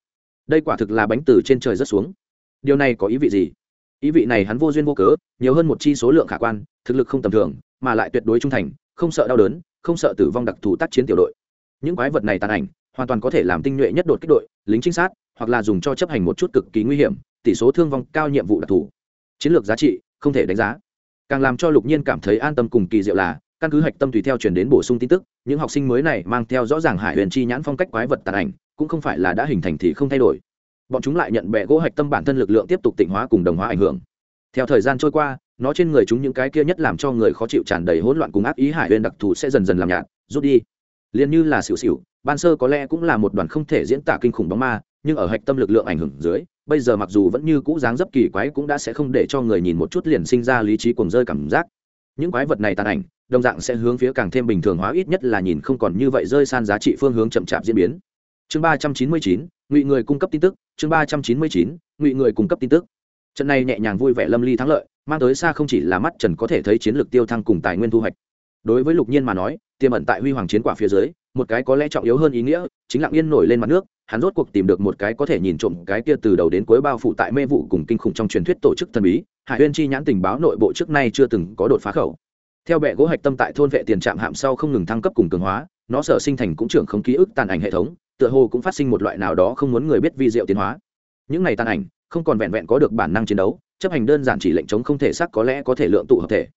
Đây quả thực là bánh từ trên trời rất xuống. Điều này có ý vị gì? Ý vị này hắn vô duyên vô cớ, nhiều hơn một chi số lượng khả quan, thực lực không tầm thường, mà lại tuyệt đối trung thành, không sợ đau đớn, không sợ tử vong đặc thù tác chiến tiểu đội. Những quái vật này tàn ảnh, hoàn toàn có thể làm tinh nhuệ nhất đột kích đội, lính trinh sát, hoặc là dùng cho chấp hành một chút cực kỳ nguy hiểm, tỷ số thương vong cao nhiệm vụ đặc thù. Chiến lược giá trị, không thể đánh giá. Càng làm cho lục nhiên cảm thấy an tâm cùng kỳ diệu là căn cứ hạch tâm tùy theo chuyển đến bổ sung tin tức, những học sinh mới này mang theo rõ ràng hải huyền chi nhãn phong cách quái vật tàn ảnh, cũng không phải là đã hình thành thì không thay đổi. Bọn chúng lại nhận bẹ gỗ hạch tâm bản thân lực lượng tiếp tục tịnh hóa cùng đồng hóa ảnh hưởng. Theo thời gian trôi qua, nó trên người chúng những cái kia nhất làm cho người khó chịu tràn đầy hỗn loạn cùng ác ý hải huyền đặc thù sẽ dần dần làm nhạt, rút đi. Liền như là xỉu xỉu, ban sơ có lẽ cũng là một đoàn không thể diễn tả kinh khủng bóng ma, nhưng ở hạch tâm lực lượng ảnh hưởng dưới, bây giờ mặc dù vẫn như cũ dáng dấp kỳ quái cũng đã sẽ không để cho người nhìn một chút liền sinh ra lý trí cuồng rơi cảm giác. Những quái vật này tàn ảnh đồng dạng sẽ hướng phía càng thêm bình thường hóa ít nhất là nhìn không còn như vậy rơi san giá trị phương hướng chậm chạp diễn biến. Chương ba trăm chín mươi chín, ngụy người cung cấp tin tức. Chương ba trăm chín mươi chín, ngụy người cung cấp tin tức. Trận này nhẹ nhàng vui vẻ lâm ly thắng lợi, mang tới xa không chỉ là mắt trần có thể thấy chiến lược tiêu thăng cùng tài nguyên thu hoạch. Đối với lục nhiên mà nói, tiềm ẩn tại huy hoàng chiến quả phía dưới, một cái có lẽ trọng yếu hơn ý nghĩa chính lặng yên nổi lên mặt nước, hắn rốt cuộc tìm được một cái có thể nhìn trộm cái kia từ đầu đến cuối bao phủ tại mê vụ cùng kinh khủng trong truyền thuyết tổ chức thần bí. Hải huyên chi nhãn tình báo nội bộ trước nay chưa từng có đột phá khẩu theo bệ gỗ hạch tâm tại thôn vệ tiền trạm hạm sau không ngừng thăng cấp cùng cường hóa, nó sở sinh thành cũng trưởng không ký ức tàn ảnh hệ thống, tựa hồ cũng phát sinh một loại nào đó không muốn người biết vi diệu tiến hóa. Những này tàn ảnh, không còn vẹn vẹn có được bản năng chiến đấu, chấp hành đơn giản chỉ lệnh chống không thể xác có lẽ có thể lượng tụ hợp thể.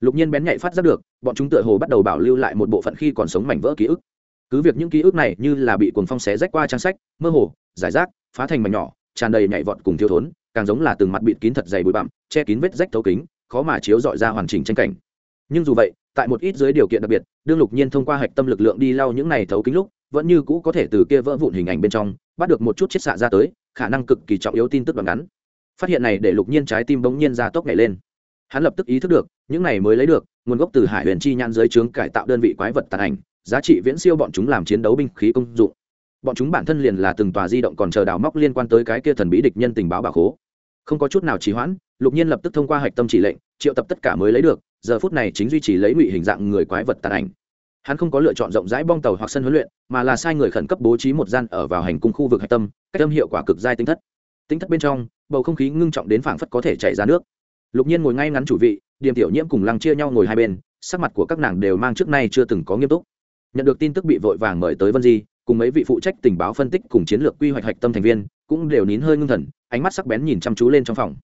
Lục nhiên bén nhạy phát giác được, bọn chúng tựa hồ bắt đầu bảo lưu lại một bộ phận khi còn sống mảnh vỡ ký ức. Cứ việc những ký ức này như là bị cuồng phong xé rách qua trang sách, mơ hồ, giải rác, phá thành mảnh nhỏ, tràn đầy nhảy vọt cùng thiếu thốn, càng giống là từng mặt bịt kín thật dày bụi bặm, che kín vết rách thấu kính, khó mà chiếu dọi ra hoàn chỉnh tranh cảnh nhưng dù vậy, tại một ít dưới điều kiện đặc biệt, đương lục nhiên thông qua hạch tâm lực lượng đi lau những này thấu kính lúc, vẫn như cũ có thể từ kia vỡ vụn hình ảnh bên trong, bắt được một chút chiết xạ ra tới, khả năng cực kỳ trọng yếu tin tức đoạn ngắn. Phát hiện này để lục nhiên trái tim bỗng nhiên ra tốc nhảy lên. Hắn lập tức ý thức được, những này mới lấy được, nguồn gốc từ hải huyền chi nhãn dưới trướng cải tạo đơn vị quái vật tàn ảnh, giá trị viễn siêu bọn chúng làm chiến đấu binh khí công dụng. Bọn chúng bản thân liền là từng tòa di động còn chờ đào móc liên quan tới cái kia thần bí địch nhân tình báo bà khố. Không có chút nào trì hoãn, lục nhiên lập tức thông qua hạch tâm chỉ lệnh, triệu tập tất cả mới lấy được giờ phút này chính duy trì lấy ngụy hình dạng người quái vật tàn ảnh. Hắn không có lựa chọn rộng rãi bong tàu hoặc sân huấn luyện, mà là sai người khẩn cấp bố trí một gian ở vào hành cung khu vực hạch tâm, cách âm hiệu quả cực giai tinh thất. Tinh thất bên trong, bầu không khí ngưng trọng đến phảng phất có thể chảy ra nước. Lục nhiên ngồi ngay ngắn chủ vị, điềm tiểu nhiễm cùng lăng chia nhau ngồi hai bên, sắc mặt của các nàng đều mang trước nay chưa từng có nghiêm túc. Nhận được tin tức bị vội vàng mời tới vân di, cùng mấy vị phụ trách tình báo phân tích cùng chiến lược quy hoạch hạch tâm thành viên, cũng đều nín hơi ngưng thần, ánh mắt sắc bén nhìn chăm chú lên trong phòng.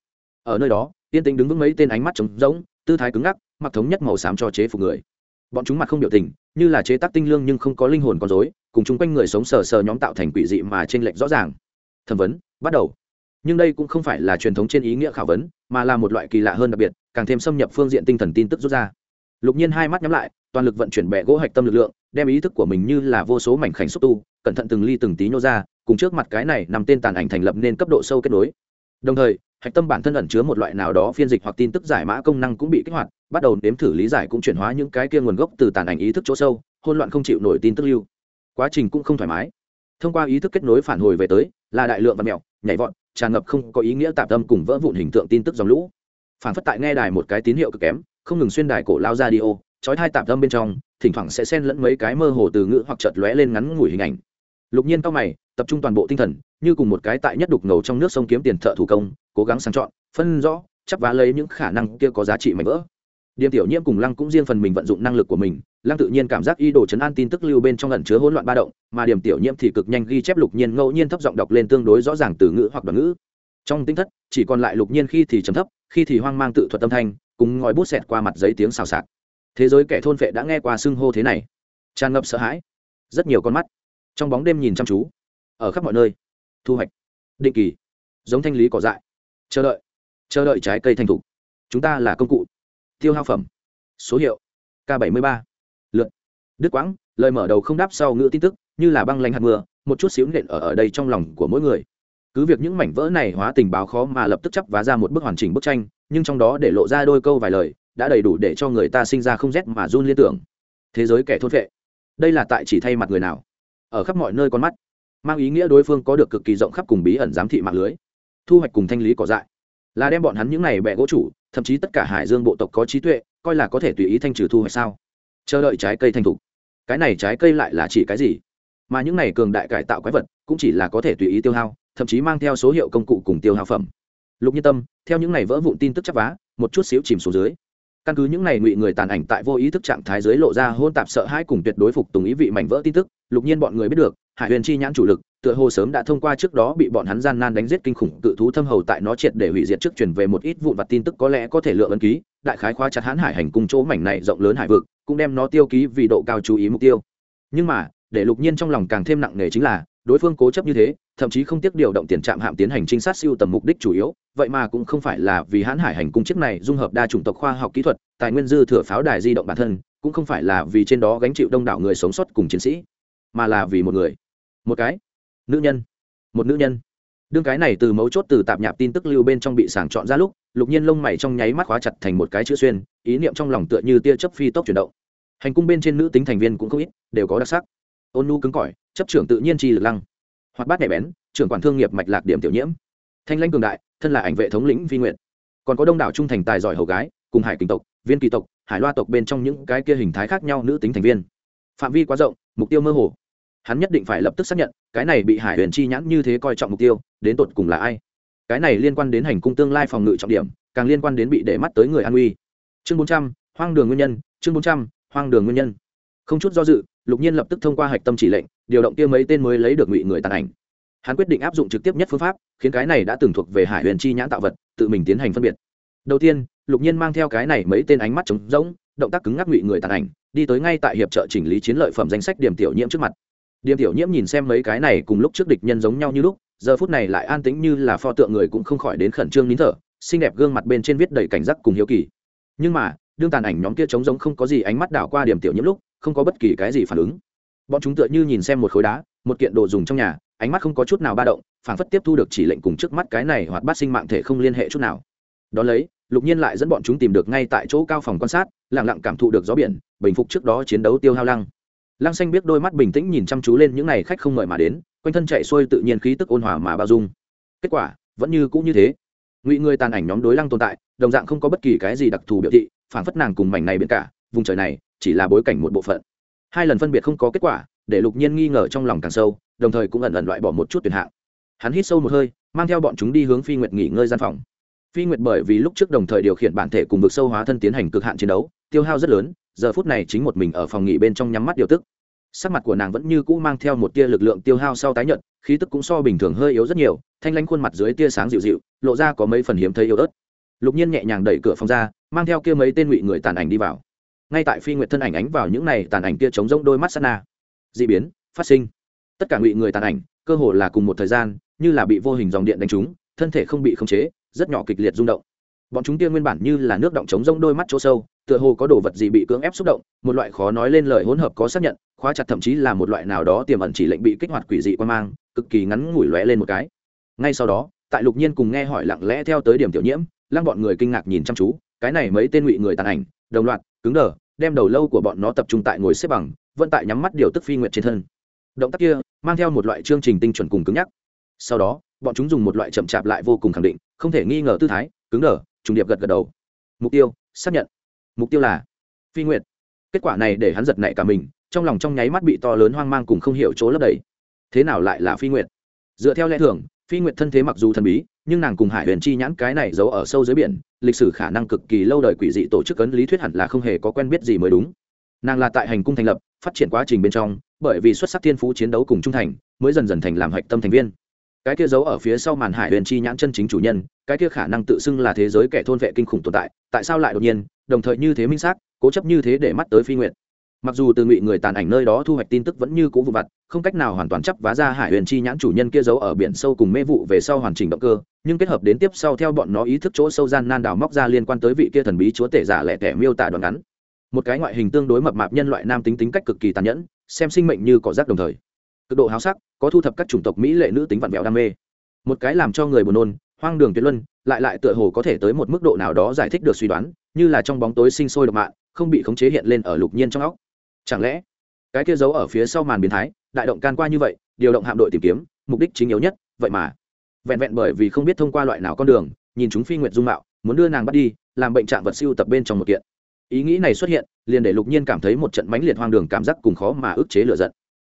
Ở nơi đó tiên tính đứng vững mấy tên ánh mắt trống rỗng, tư thái cứng ngắc mặc thống nhất màu xám cho chế phục người. Bọn chúng mặt không biểu tình, như là chế tác tinh lương nhưng không có linh hồn con dối cùng chung quanh người sống sờ sờ nhóm tạo thành quỷ dị mà t r ê n lệch rõ ràng. Thẩm vấn, bắt đầu. Nhưng đây cũng không phải là truyền thống trên ý nghĩa khảo vấn, mà là một loại kỳ lạ hơn đặc biệt, càng thêm xâm nhập phương diện tinh thần tin tức rút ra. Lục nhiên hai mắt nhắm lại, toàn lực vận chuyển bẹ gỗ hạch tâm lực lượng, đem ý thức của mình như là vô số mảnh khảnh xúc tu, cẩn thận từng ly từng tí nhô ra, cùng trước mặt cái này nằm tên tàn ảnh thành lập nên cấp độ sâu kết nối. Đồng thời, hạch tâm bản thân ẩn chứa một loại nào đó phiên dịch hoặc tin tức giải mã công năng cũng bị kích hoạt bắt đầu nếm thử lý giải cũng chuyển hóa những cái kia nguồn gốc từ tàn ảnh ý thức chỗ sâu hôn loạn không chịu nổi tin tức lưu. Quá trình cũng không thoải mái. Thông qua ý thức kết nối phản hồi về tới, là đại lượng và mẹo, nhảy vọt, tràn ngập không có ý nghĩa tạm tâm cùng vỡ vụn hình tượng tin tức dòng lũ. Phản phất tại nghe đài một cái tín hiệu cực kém, không ngừng xuyên đài cổ lao ra đi ô, trói hai tạm tâm bên trong, thỉnh thoảng sẽ xen lẫn mấy cái mơ hồ từ ngữ hoặc chợt lóe lên ngắn ngủi hình ảnh. Lục nhiên cao mày, tập trung toàn bộ tinh thần, như cùng một cái tại nhất đục ngầu trong nước sông kiếm tiền thợ thủ công, cố gắng sang chọn, phân rõ, chắp vá lấy những khả năng kia có giá trị mạnh vỡ điềm tiểu nhiễm cùng lăng cũng riêng phần mình vận dụng năng lực của mình, lăng tự nhiên cảm giác y đồ chấn an tin tức lưu bên trong ẩn chứa hỗn loạn ba động, mà điểm tiểu nhiễm thì cực nhanh ghi chép lục nhiên ngẫu nhiên thấp giọng đọc lên tương đối rõ ràng từ ngữ hoặc đoạn ngữ. Trong tinh thất, chỉ còn lại lục nhiên khi thì trầm thấp, khi thì hoang mang tự thuật âm thanh, cùng ngòi bút xẹt qua mặt giấy tiếng xào xạc. Thế giới kẻ thôn vệ đã nghe qua xưng hô thế này. Tràn ngập sợ hãi. Rất nhiều con mắt. Trong bóng đêm nhìn chăm chú. Ở khắp mọi nơi. Thu hoạch. Định kỳ. Giống thanh lý cỏ dại. Chờ đợi. Chờ đợi trái cây thành thục. Chúng ta là công cụ tiêu hao phẩm. Số hiệu, k bảy mươi ba. Lượt. Đức quãng, lời mở đầu không đáp sau ngữ tin tức, như là băng lanh hạt mưa, một chút xíu nện ở ở đây trong lòng của mỗi người. Cứ việc những mảnh vỡ này hóa tình báo khó mà lập tức chấp vá ra một bức hoàn chỉnh bức tranh, nhưng trong đó để lộ ra đôi câu vài lời, đã đầy đủ để cho người ta sinh ra không rét mà run liên tưởng. Thế giới kẻ thốt vệ đây là tại chỉ thay mặt người nào? Ở khắp mọi nơi con mắt, mang ý nghĩa đối phương có được cực kỳ rộng khắp cùng bí ẩn giám thị mạng lưới. Thu hoạch cùng thanh lý cỏ dại. Là đem bọn hắn những này bẹ gỗ chủ thậm chí tất cả hải dương bộ tộc có trí tuệ, coi là có thể tùy ý thanh trừ thu hoạch sao? Chờ đợi trái cây thành thục. Cái này trái cây lại là chỉ cái gì? Mà những này cường đại cải tạo quái vật cũng chỉ là có thể tùy ý tiêu hao, thậm chí mang theo số hiệu công cụ cùng tiêu hao phẩm. Lục nhiên tâm, theo những này vỡ vụn tin tức chắc vá, một chút xíu chìm xuống dưới. Căn cứ những này ngụy người tàn ảnh tại vô ý thức trạng thái dưới lộ ra hôn tạp sợ hãi cùng tuyệt đối phục tùng ý vị mảnh vỡ tin tức, lục nhiên bọn người biết được, hải huyền chi nhãn chủ lực tựa hồ sớm đã thông qua trước đó bị bọn hắn gian nan đánh giết kinh khủng cự thú thâm hầu tại nó triệt để hủy diệt trước truyền về một ít vụn vặt tin tức có lẽ có thể lựa ấn ký, đại khái khóa chặt hãn hải hành cung chỗ mảnh này rộng lớn hải vực, cũng đem nó tiêu ký vì độ cao chú ý mục tiêu. Nhưng mà, để lục nhiên trong lòng càng thêm nặng nề chính là, đối phương cố chấp như thế, thậm chí không tiếc điều động tiền trạm hạm tiến hành trinh sát siêu tầm mục đích chủ yếu, vậy mà cũng không phải là vì hãn hải hành cung chiếc này dung hợp đa chủng tộc khoa học kỹ thuật, tài nguyên dư thừa pháo đài di động bản thân, cũng không phải là vì trên đó gánh chịu đông đảo người sống sót cùng chiến sĩ, mà là vì một người. Một cái nữ nhân. Một nữ nhân. Đương cái này từ mấu chốt từ tạp nhạp tin tức lưu bên trong bị sàng chọn ra lúc, lục nhiên lông mày trong nháy mắt khóa chặt thành một cái chữ xuyên, ý niệm trong lòng tựa như tia chấp phi tốc chuyển động. Hành cung bên trên nữ tính thành viên cũng không ít, đều có đặc sắc. Ôn nu cứng cỏi, chấp trưởng tự nhiên chi lực lăng. Hoạt bát nhạy bén, trưởng quản thương nghiệp mạch lạc điểm tiểu nhiễm. Thanh lãnh cường đại, thân là ảnh vệ thống lĩnh vi nguyện còn có đông đảo trung thành tài giỏi hầu gái, cùng hải kinh tộc, viên kỳ tộc, hải loa tộc bên trong những cái kia hình thái khác nhau nữ tính thành viên. Phạm vi quá rộng, mục tiêu mơ hồ hắn nhất định phải lập tức xác nhận, cái này bị hải huyền chi nhãn như thế coi trọng mục tiêu, đến tột cùng là ai? Cái này liên quan đến hành cung tương lai phòng ngự trọng điểm, càng liên quan đến bị để mắt tới người an uy. Chương bốn trăm, hoang đường nguyên nhân, chương bốn trăm, hoang đường nguyên nhân. Không chút do dự, lục nhiên lập tức thông qua hạch tâm chỉ lệnh, điều động kia mấy tên mới lấy được ngụy người tàn ảnh. Hắn quyết định áp dụng trực tiếp nhất phương pháp, khiến cái này đã từng thuộc về hải huyền chi nhãn tạo vật, tự mình tiến hành phân biệt. Đầu tiên, lục nhiên mang theo cái này mấy tên ánh mắt trống rỗng, động tác cứng ngắc ngụy người tàn ảnh, đi tới ngay tại hiệp trợ chỉnh lý chiến lợi phẩm danh sách điểm tiểu nhiễm trước mặt điềm tiểu nhiễm nhìn xem mấy cái này cùng lúc trước địch nhân giống nhau như lúc, giờ phút này lại an tĩnh như là pho tượng người cũng không khỏi đến khẩn trương nín thở, xinh đẹp gương mặt bên trên viết đầy cảnh giác cùng hiếu kỳ. Nhưng mà, đương tàn ảnh nhóm kia trống giống không có gì ánh mắt đảo qua điểm tiểu nhiễm lúc, không có bất kỳ cái gì phản ứng. Bọn chúng tựa như nhìn xem một khối đá, một kiện đồ dùng trong nhà, ánh mắt không có chút nào ba động phản phất tiếp thu được chỉ lệnh cùng trước mắt cái này hoặc bát sinh mạng thể không liên hệ chút nào. Đ ó lấy, lục nhiên lại dẫn bọn chúng tìm được ngay tại chỗ cao phòng quan sát lẳng lặng cảm thụ được gió biển, bình phục trước đó chiến đấu tiêu hao lăng lăng xanh biết đôi mắt bình tĩnh nhìn chăm chú lên những này khách không mời mà đến, quanh thân chạy xuôi tự nhiên khí tức ôn hòa mà bao dung. Kết quả, vẫn như cũ như thế. Ngụy người tàn ảnh nhóm đối lăng tồn tại, đồng dạng không có bất kỳ cái gì đặc thù biểu thị, phản phất nàng cùng mảnh này biển cả, vùng trời này, chỉ là bối cảnh một bộ phận. Hai lần phân biệt không có kết quả, để lục nhiên nghi ngờ trong lòng càng sâu, đồng thời cũng ẩn ẩn loại bỏ một chút tuyệt hạng. Hắn hít sâu một hơi, mang theo bọn chúng đi hướng phi nguyệt nghỉ ngơi gian phòng. Phi nguyệt bởi vì lúc trước đồng thời điều khiển bản thể cùng vực sâu hóa thân tiến hành cực hạn chiến đấu, tiêu hao rất lớn giờ phút này chính một mình ở phòng nghỉ bên trong nhắm mắt điều tức. Sắc mặt của nàng vẫn như cũ mang theo một tia lực lượng tiêu hao sau tái nhận khí tức cũng so bình thường hơi yếu rất nhiều, thanh lãnh khuôn mặt dưới tia sáng dịu dịu, lộ ra có mấy phần hiếm thấy yếu ớt. Lục nhiên nhẹ nhàng đẩy cửa phòng ra, mang theo kia mấy tên ngụy người tàn ảnh đi vào. Ngay tại phi nguyệt thân ảnh ánh vào những này, tàn ảnh kia chống rỗng đôi mắt sát na. D ị biến, phát sinh. Tất cả ngụy người tàn ảnh, cơ hồ là cùng một thời gian, như là bị vô hình dòng điện đánh trúng, thân thể không bị khống chế, rất nhỏ kịch liệt rung động. Bọn chúng kia nguyên bản như là nước động chống rỗng đôi mắt chỗ sâu tựa hồ có đồ vật gì bị cưỡng ép xúc động, một loại khó nói lên lời hỗn hợp có xác nhận, khóa chặt thậm chí là một loại nào đó tiềm ẩn chỉ lệnh bị kích hoạt quỷ dị quan mang, cực kỳ ngắn ngủi lóe lên một cái. Ngay sau đó, tại lục nhiên cùng nghe hỏi lặng lẽ theo tới điểm tiểu nhiễm, lăng bọn người kinh ngạc nhìn chăm chú, cái này mấy tên ngụy người tàn ảnh, đồng loạt, cứng đờ, đem đầu lâu của bọn nó tập trung tại ngồi xếp bằng vận tại nhắm mắt điều tức phi nguyệt trên thân. Động tác kia, mang theo một loại chương trình tinh chuẩn cùng cứng nhắc. Sau đó, bọn chúng dùng một loại chậm chạp lại vô cùng khẳng định, không thể nghi ngờ tư thái, cứng đờ, trùng điệp gật gật đầu. Mục tiêu, xác nhận mục tiêu là phi nguyệt. Kết quả này để hắn giật nảy cả mình, trong lòng trong nháy mắt bị to lớn hoang mang cùng không hiểu chỗ lấp đầy. Thế nào lại là phi nguyệt? Dựa theo lẽ thường, phi nguyệt thân thế mặc dù thần bí, nhưng nàng cùng hải huyền chi nhãn cái này giấu ở sâu dưới biển, lịch sử khả năng cực kỳ lâu đời quỷ dị tổ chức ấn lý thuyết hẳn là không hề có quen biết gì mới đúng. Nàng là tại hành cung thành lập, phát triển quá trình bên trong, bởi vì xuất sắc thiên phú chiến đấu cùng trung thành, mới dần dần thành làm hạch tâm thành viên. Cái kia giấu ở phía sau màn hải huyền chi nhãn chân chính chủ nhân, cái kia khả năng tự xưng là thế giới kẻ thôn vệ kinh khủng tồn tại tại sao lại đột nhiên đồng thời như thế minh xác, cố chấp như thế để mắt tới phi nguyện mặc dù từ ngụy người tàn ảnh nơi đó thu hoạch tin tức vẫn như cũ vụ vặt, không cách nào hoàn toàn chấp vá ra hải huyền chi nhãn chủ nhân kia giấu ở biển sâu cùng mê vụ về sau hoàn chỉnh động cơ, nhưng kết hợp đến tiếp sau theo bọn nó ý thức chỗ sâu gian nan đào móc ra liên quan tới vị kia thần bí chúa tể giả lẻ tẻ miêu tả đoạn ngắn. Một cái ngoại hình tương đối mập mạp nhân loại nam tính tính cách cực kỳ tàn nhẫn, xem sinh mệnh như cỏ rác đồng thời. Cực độ háo sắc, có thu thập các chủng tộc mỹ lệ nữ tính vặn vẹo đam mê. Một cái làm cho người buồn nôn hoang đường tuyệt luân, lại lại tựa hồ có thể tới một mức độ nào đó giải thích được suy đoán, như là trong bóng tối sinh sôi độc mạng không bị khống chế hiện lên ở lục nhiên trong óc. Chẳng lẽ, cái kia giấu ở phía sau màn biến thái, đại động can qua như vậy, điều động hạm đội tìm kiếm, mục đích chính yếu nhất, vậy mà. Vẹn vẹn bởi vì không biết thông qua loại nào con đường, nhìn chúng phi nguyệt dung mạo, muốn đưa nàng bắt đi, làm bệnh trạng vật siêu tập bên trong một kiện. Ý nghĩ này xuất hiện, liền để lục nhiên cảm thấy một trận mãnh liệt hoang đường cảm giác cùng khó mà ức chế lựa giận.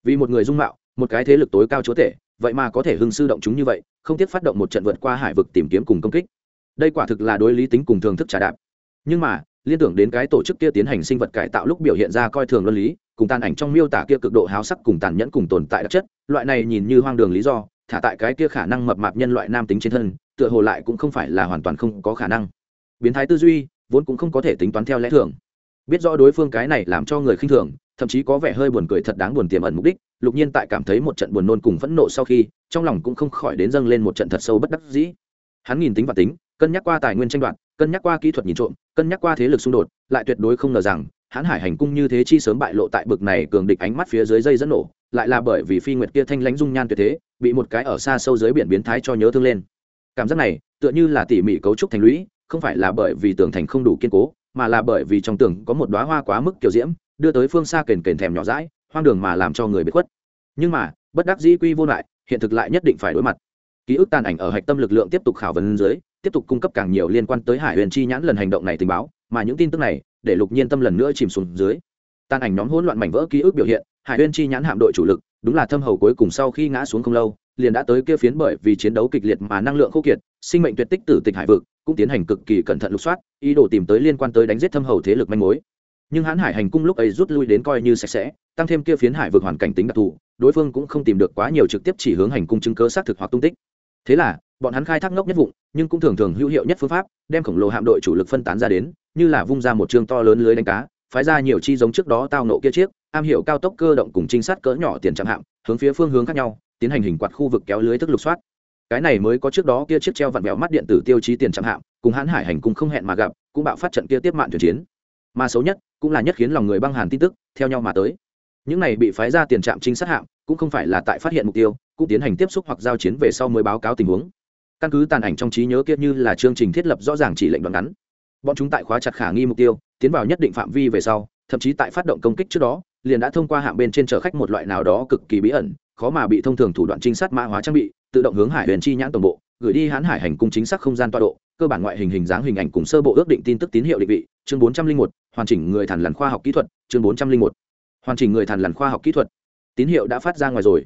Vì một người dung mạo, một cái thế lực tối cao chúa tể vậy mà có thể hưng sư động chúng như vậy, không tiếc phát động một trận vượt qua hải vực tìm kiếm cùng công kích. Đây quả thực là đối lý tính cùng thường thức trả đạp. Nhưng mà, liên tưởng đến cái tổ chức kia tiến hành sinh vật cải tạo lúc biểu hiện ra coi thường luân lý, cùng tàn ảnh trong miêu tả kia cực độ háo sắc cùng tàn nhẫn cùng tồn tại đặc chất, loại này nhìn như hoang đường lý do, thả tại cái kia khả năng mập mạp nhân loại nam tính trên thân, tựa hồ lại cũng không phải là hoàn toàn không có khả năng. Biến thái tư duy, vốn cũng không có thể tính toán theo lẽ thường. Biết rõ đối phương cái này làm cho người khinh thường thậm chí có vẻ hơi buồn cười thật đáng buồn tiềm ẩn mục đích, lục nhiên tại cảm thấy một trận buồn nôn cùng phẫn nộ sau khi, trong lòng cũng không khỏi đến dâng lên một trận thật sâu bất đắc dĩ. Hắn nhìn tính và tính, cân nhắc qua tài nguyên tranh đoạt, cân nhắc qua kỹ thuật nhìn trộm, cân nhắc qua thế lực xung đột, lại tuyệt đối không ngờ rằng, hắn hải hành cung như thế chi sớm bại lộ tại bực này cường địch ánh mắt phía dưới dây dẫn nổ, lại là bởi vì phi nguyệt kia thanh lãnh dung nhan tuyệt thế, bị một cái ở xa sâu dưới biển biến thái cho nhớ thương lên. Cảm giác này, tựa như là tỉ mỉ cấu trúc thành lũy, không phải là bởi vì tường thành không đủ kiên cố, mà là bởi vì trong tường có một đóa hoa quá mức kiểu diễm đưa tới phương xa kền kền thèm nhỏ rãi hoang đường mà làm cho người bị khuất. Nhưng mà, bất đắc dĩ quy vô lại, hiện thực lại nhất định phải đối mặt. Ký ức tàn ảnh ở hạch tâm lực lượng tiếp tục khảo vấn dưới, tiếp tục cung cấp càng nhiều liên quan tới hải huyền chi nhãn lần hành động này tình báo, mà những tin tức này, để lục nhiên tâm lần nữa chìm xuống dưới. Tàn ảnh nhóm hỗn loạn mảnh vỡ ký ức biểu hiện, hải huyền chi nhãn hạm đội chủ lực, đúng là thâm hầu cuối cùng sau khi ngã xuống không lâu, liền đã tới kia phiến bởi vì chiến đấu kịch liệt mà năng lượng khô kiệt, sinh mệnh tuyệt tích tử tịch hải vực, cũng tiến hành cực kỳ cẩn thận lục soát, ý đồ tìm tới liên quan tới đánh giết thâm hầu thế lực manh mối nhưng hãn hải hành cung lúc ấy rút lui đến coi như sạch sẽ, tăng thêm kia phiến hải vượt hoàn cảnh tính đặc thù, đối phương cũng không tìm được quá nhiều trực tiếp chỉ hướng hành cung chứng cớ xác thực hoặc tung tích. Thế là, bọn hắn khai thác ngốc nhất vụng, nhưng cũng thường thường hữu hiệu nhất phương pháp, đem khổng lồ hạm đội chủ lực phân tán ra đến, như là vung ra một chương to lớn lưới đánh cá, phái ra nhiều chi giống trước đó tao nộ kia chiếc, am hiểu cao tốc cơ động cùng trinh sát cỡ nhỏ tiền chạm hạm, hướng phía phương hướng khác nhau, tiến hành hình quạt khu vực kéo lưới thức lục soát. Cái này mới có trước đó kia chiếc treo vặn vẹo mắt điện tử tiêu chí tiền chạm hạm, cùng hãn hải hành cung không hẹn mà gặp, cũng bạo phát trận kia tiếp mạng thuyền chiến mà xấu nhất cũng là nhất khiến lòng người băng hàn tin tức, theo nhau mà tới. Những này bị phái ra tiền trạm trinh sát hạm, cũng không phải là tại phát hiện mục tiêu, cũng tiến hành tiếp xúc hoặc giao chiến về sau mới báo cáo tình huống. Căn cứ tàn ảnh trong trí nhớ kia như là chương trình thiết lập rõ ràng chỉ lệnh đoạn ngắn. Bọn chúng tại khóa chặt khả nghi mục tiêu, tiến vào nhất định phạm vi về sau, thậm chí tại phát động công kích trước đó, liền đã thông qua hạng bên trên chở khách một loại nào đó cực kỳ bí ẩn, khó mà bị thông thường thủ đoạn trinh sát mã hóa trang bị, tự động hướng hải huyền chi nhãn tổng bộ, gửi đi hãn hải hành cung chính xác không gian toa độ, cơ bản ngoại hình hình dáng hình ảnh cùng sơ bộ ước định tin tức tín hiệu định vị chương bốn trăm linh một, hoàn chỉnh người thần lằn khoa học kỹ thuật, chương bốn trăm linh một, hoàn chỉnh người thần lằn khoa học kỹ thuật. Tín hiệu đã phát ra ngoài rồi.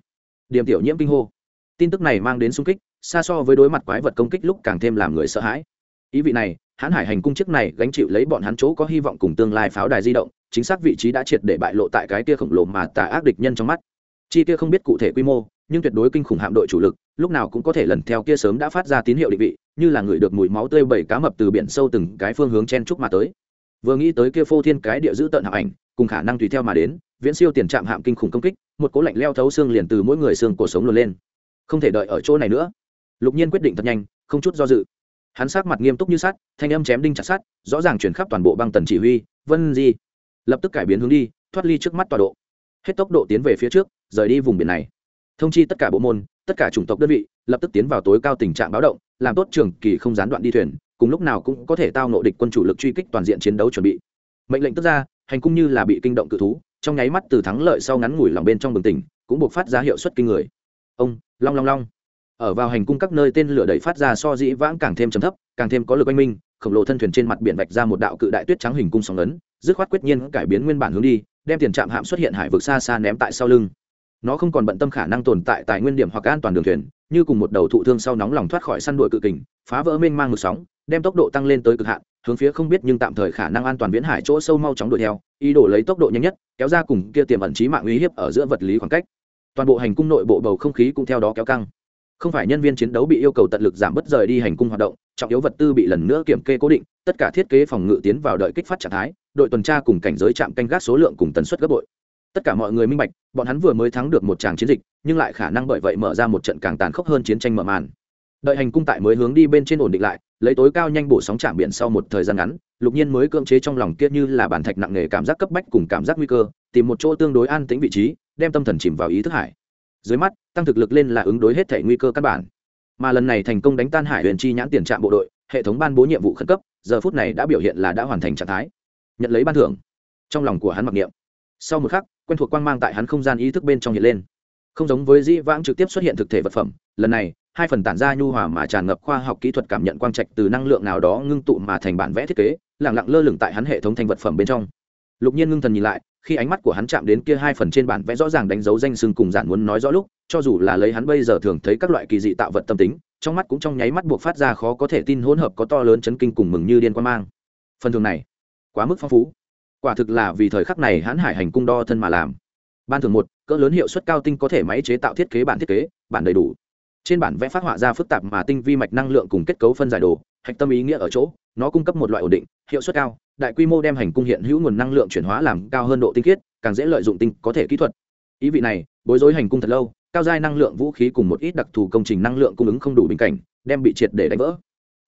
Điểm tiểu nhiễm kinh hô. Tin tức này mang đến sung kích, xa so với đối mặt quái vật công kích lúc càng thêm làm người sợ hãi. Ý vị này, hãn hải hành cung chiếc này gánh chịu lấy bọn hắn chỗ có hy vọng cùng tương lai pháo đài di động, chính xác vị trí đã triệt để bại lộ tại cái tia khổng lồ mà tà ác địch nhân trong mắt. Chi kia không biết cụ thể quy mô, nhưng tuyệt đối kinh khủng hạm đội chủ lực, lúc nào cũng có thể lần theo kia sớm đã phát ra tín hiệu định vị, như là người được mùi máu tươi bảy cá mập từ biển sâu từng cái phương hướng chen trúc mà tới vừa nghĩ tới kia phô thiên cái địa giữ tận hạm ảnh, cùng khả năng tùy theo mà đến, viễn siêu tiền trạm hạm kinh khủng công kích, một cố lạnh leo thấu xương liền từ mỗi người xương cổ sống luồn lên. Không thể đợi ở chỗ này nữa. Lục nhiên quyết định thật nhanh, không chút do dự. Hắn sát mặt nghiêm túc như sắt, thanh âm chém đinh chặt sắt, rõ ràng chuyển khắp toàn bộ băng tần chỉ huy, vân di. Lập tức cải biến hướng đi, thoát ly trước mắt tọa độ. Hết tốc độ tiến về phía trước, rời đi vùng biển này. Thông chi tất cả bộ môn, tất cả chủng tộc đơn vị, lập tức tiến vào tối cao tình trạng báo động, làm tốt trường kỳ không gián đoạn đi thuyền cùng lúc nào cũng có thể tao nộ địch quân chủ lực truy kích toàn diện chiến đấu chuẩn bị. Mệnh lệnh tức ra, hành cung như là bị kinh động cự thú, trong nháy mắt từ thắng lợi sau ngắn ngủi lòng bên trong bừng tỉnh, cũng buộc phát ra hiệu suất kinh người. Ông, long long long. Ở vào hành cung các nơi tên lửa đẩy phát ra so dĩ vãng càng thêm trầm thấp, càng thêm có lực oanh minh, khổng lồ thân thuyền trên mặt biển vạch ra một đạo cự đại tuyết trắng hình cung sóng lớn dứt khoát quyết nhiên cải biến nguyên bản hướng đi, đem tiền trạm hạm xuất hiện hải vực xa xa ném tại sau lưng. Nó không còn bận tâm khả năng tồn tại tại nguyên điểm hoặc an toàn đường thuyền, như cùng một đầu thụ thương sau nóng lòng thoát khỏi săn đuổi cự kình, phá vỡ mênh mang ngược sóng đem tốc độ tăng lên tới cực hạn, hướng phía không biết nhưng tạm thời khả năng an toàn viễn hải chỗ sâu mau chóng đuổi theo, ý đồ lấy tốc độ nhanh nhất, kéo ra cùng kia tiềm ẩn trí mạng uy hiếp ở giữa vật lý khoảng cách. Toàn bộ hành cung nội bộ bầu không khí cũng theo đó kéo căng. Không phải nhân viên chiến đấu bị yêu cầu tận lực giảm bớt rời đi hành cung hoạt động, trọng yếu vật tư bị lần nữa kiểm kê cố định, tất cả thiết kế phòng ngự tiến vào đợi kích phát trạng thái, đội tuần tra cùng cảnh giới chạm canh gác số lượng cùng tần suất gấp bội. Tất cả mọi người minh bạch, bọn hắn vừa mới thắng được một tràng chiến dịch, nhưng lại khả năng bởi vậy mở ra một trận càng tàn khốc hơn chiến tranh mở màn đợi hành cung tại mới hướng đi bên trên ổn định lại, lấy tối cao nhanh bổ sóng chạm biển sau một thời gian ngắn, lục nhiên mới cưỡng chế trong lòng kia như là bản thạch nặng nề cảm giác cấp bách cùng cảm giác nguy cơ, tìm một chỗ tương đối an tĩnh vị trí, đem tâm thần chìm vào ý thức hải. Dưới mắt, tăng thực lực lên là ứng đối hết thể nguy cơ căn bản. Mà lần này thành công đánh tan hải huyền chi nhãn tiền trạm bộ đội, hệ thống ban bố nhiệm vụ khẩn cấp, giờ phút này đã biểu hiện là đã hoàn thành trạng thái. Nhận lấy ban thưởng. Trong lòng của hắn mặc niệm. Sau một khắc, quen thuộc quang mang tại hắn không gian ý thức bên trong hiện lên không giống với dĩ vãng trực tiếp xuất hiện thực thể vật phẩm, lần này, hai phần tản ra nhu hòa mà tràn ngập khoa học kỹ thuật cảm nhận quang trạch từ năng lượng nào đó ngưng tụ mà thành bản vẽ thiết kế lẳng lặng lơ lửng tại hắn hệ thống thành vật phẩm bên trong. Lục nhiên ngưng thần nhìn lại, khi ánh mắt của hắn chạm đến kia hai phần trên bản vẽ rõ ràng đánh dấu danh sưng cùng giản muốn nói rõ lúc, cho dù là lấy hắn bây giờ thường thấy các loại kỳ dị tạo vật tâm tính, trong mắt cũng trong nháy mắt buộc phát ra khó có thể tin hỗn hợp có to lớn chấn kinh cùng mừng như điên quan mang. Phần thường này, quá mức phong phú. Quả thực là vì thời khắc này hắn hải hành cung đo thân mà làm. Ban thường một cỡ lớn hiệu suất cao tinh có thể máy chế tạo thiết kế bản thiết kế, bản đầy đủ. Trên bản vẽ phát họa ra phức tạp mà tinh vi mạch năng lượng cùng kết cấu phân giải đồ, hạch tâm ý nghĩa ở chỗ, nó cung cấp một loại ổn định, hiệu suất cao, đại quy mô đem hành cung hiện hữu nguồn năng lượng chuyển hóa làm cao hơn độ tinh khiết, càng dễ lợi dụng tinh có thể kỹ thuật. Ý vị này, bối rối hành cung thật lâu, cao giai năng lượng vũ khí cùng một ít đặc thù công trình năng lượng cung ứng không đủ bình cảnh, đem bị triệt để đánh vỡ.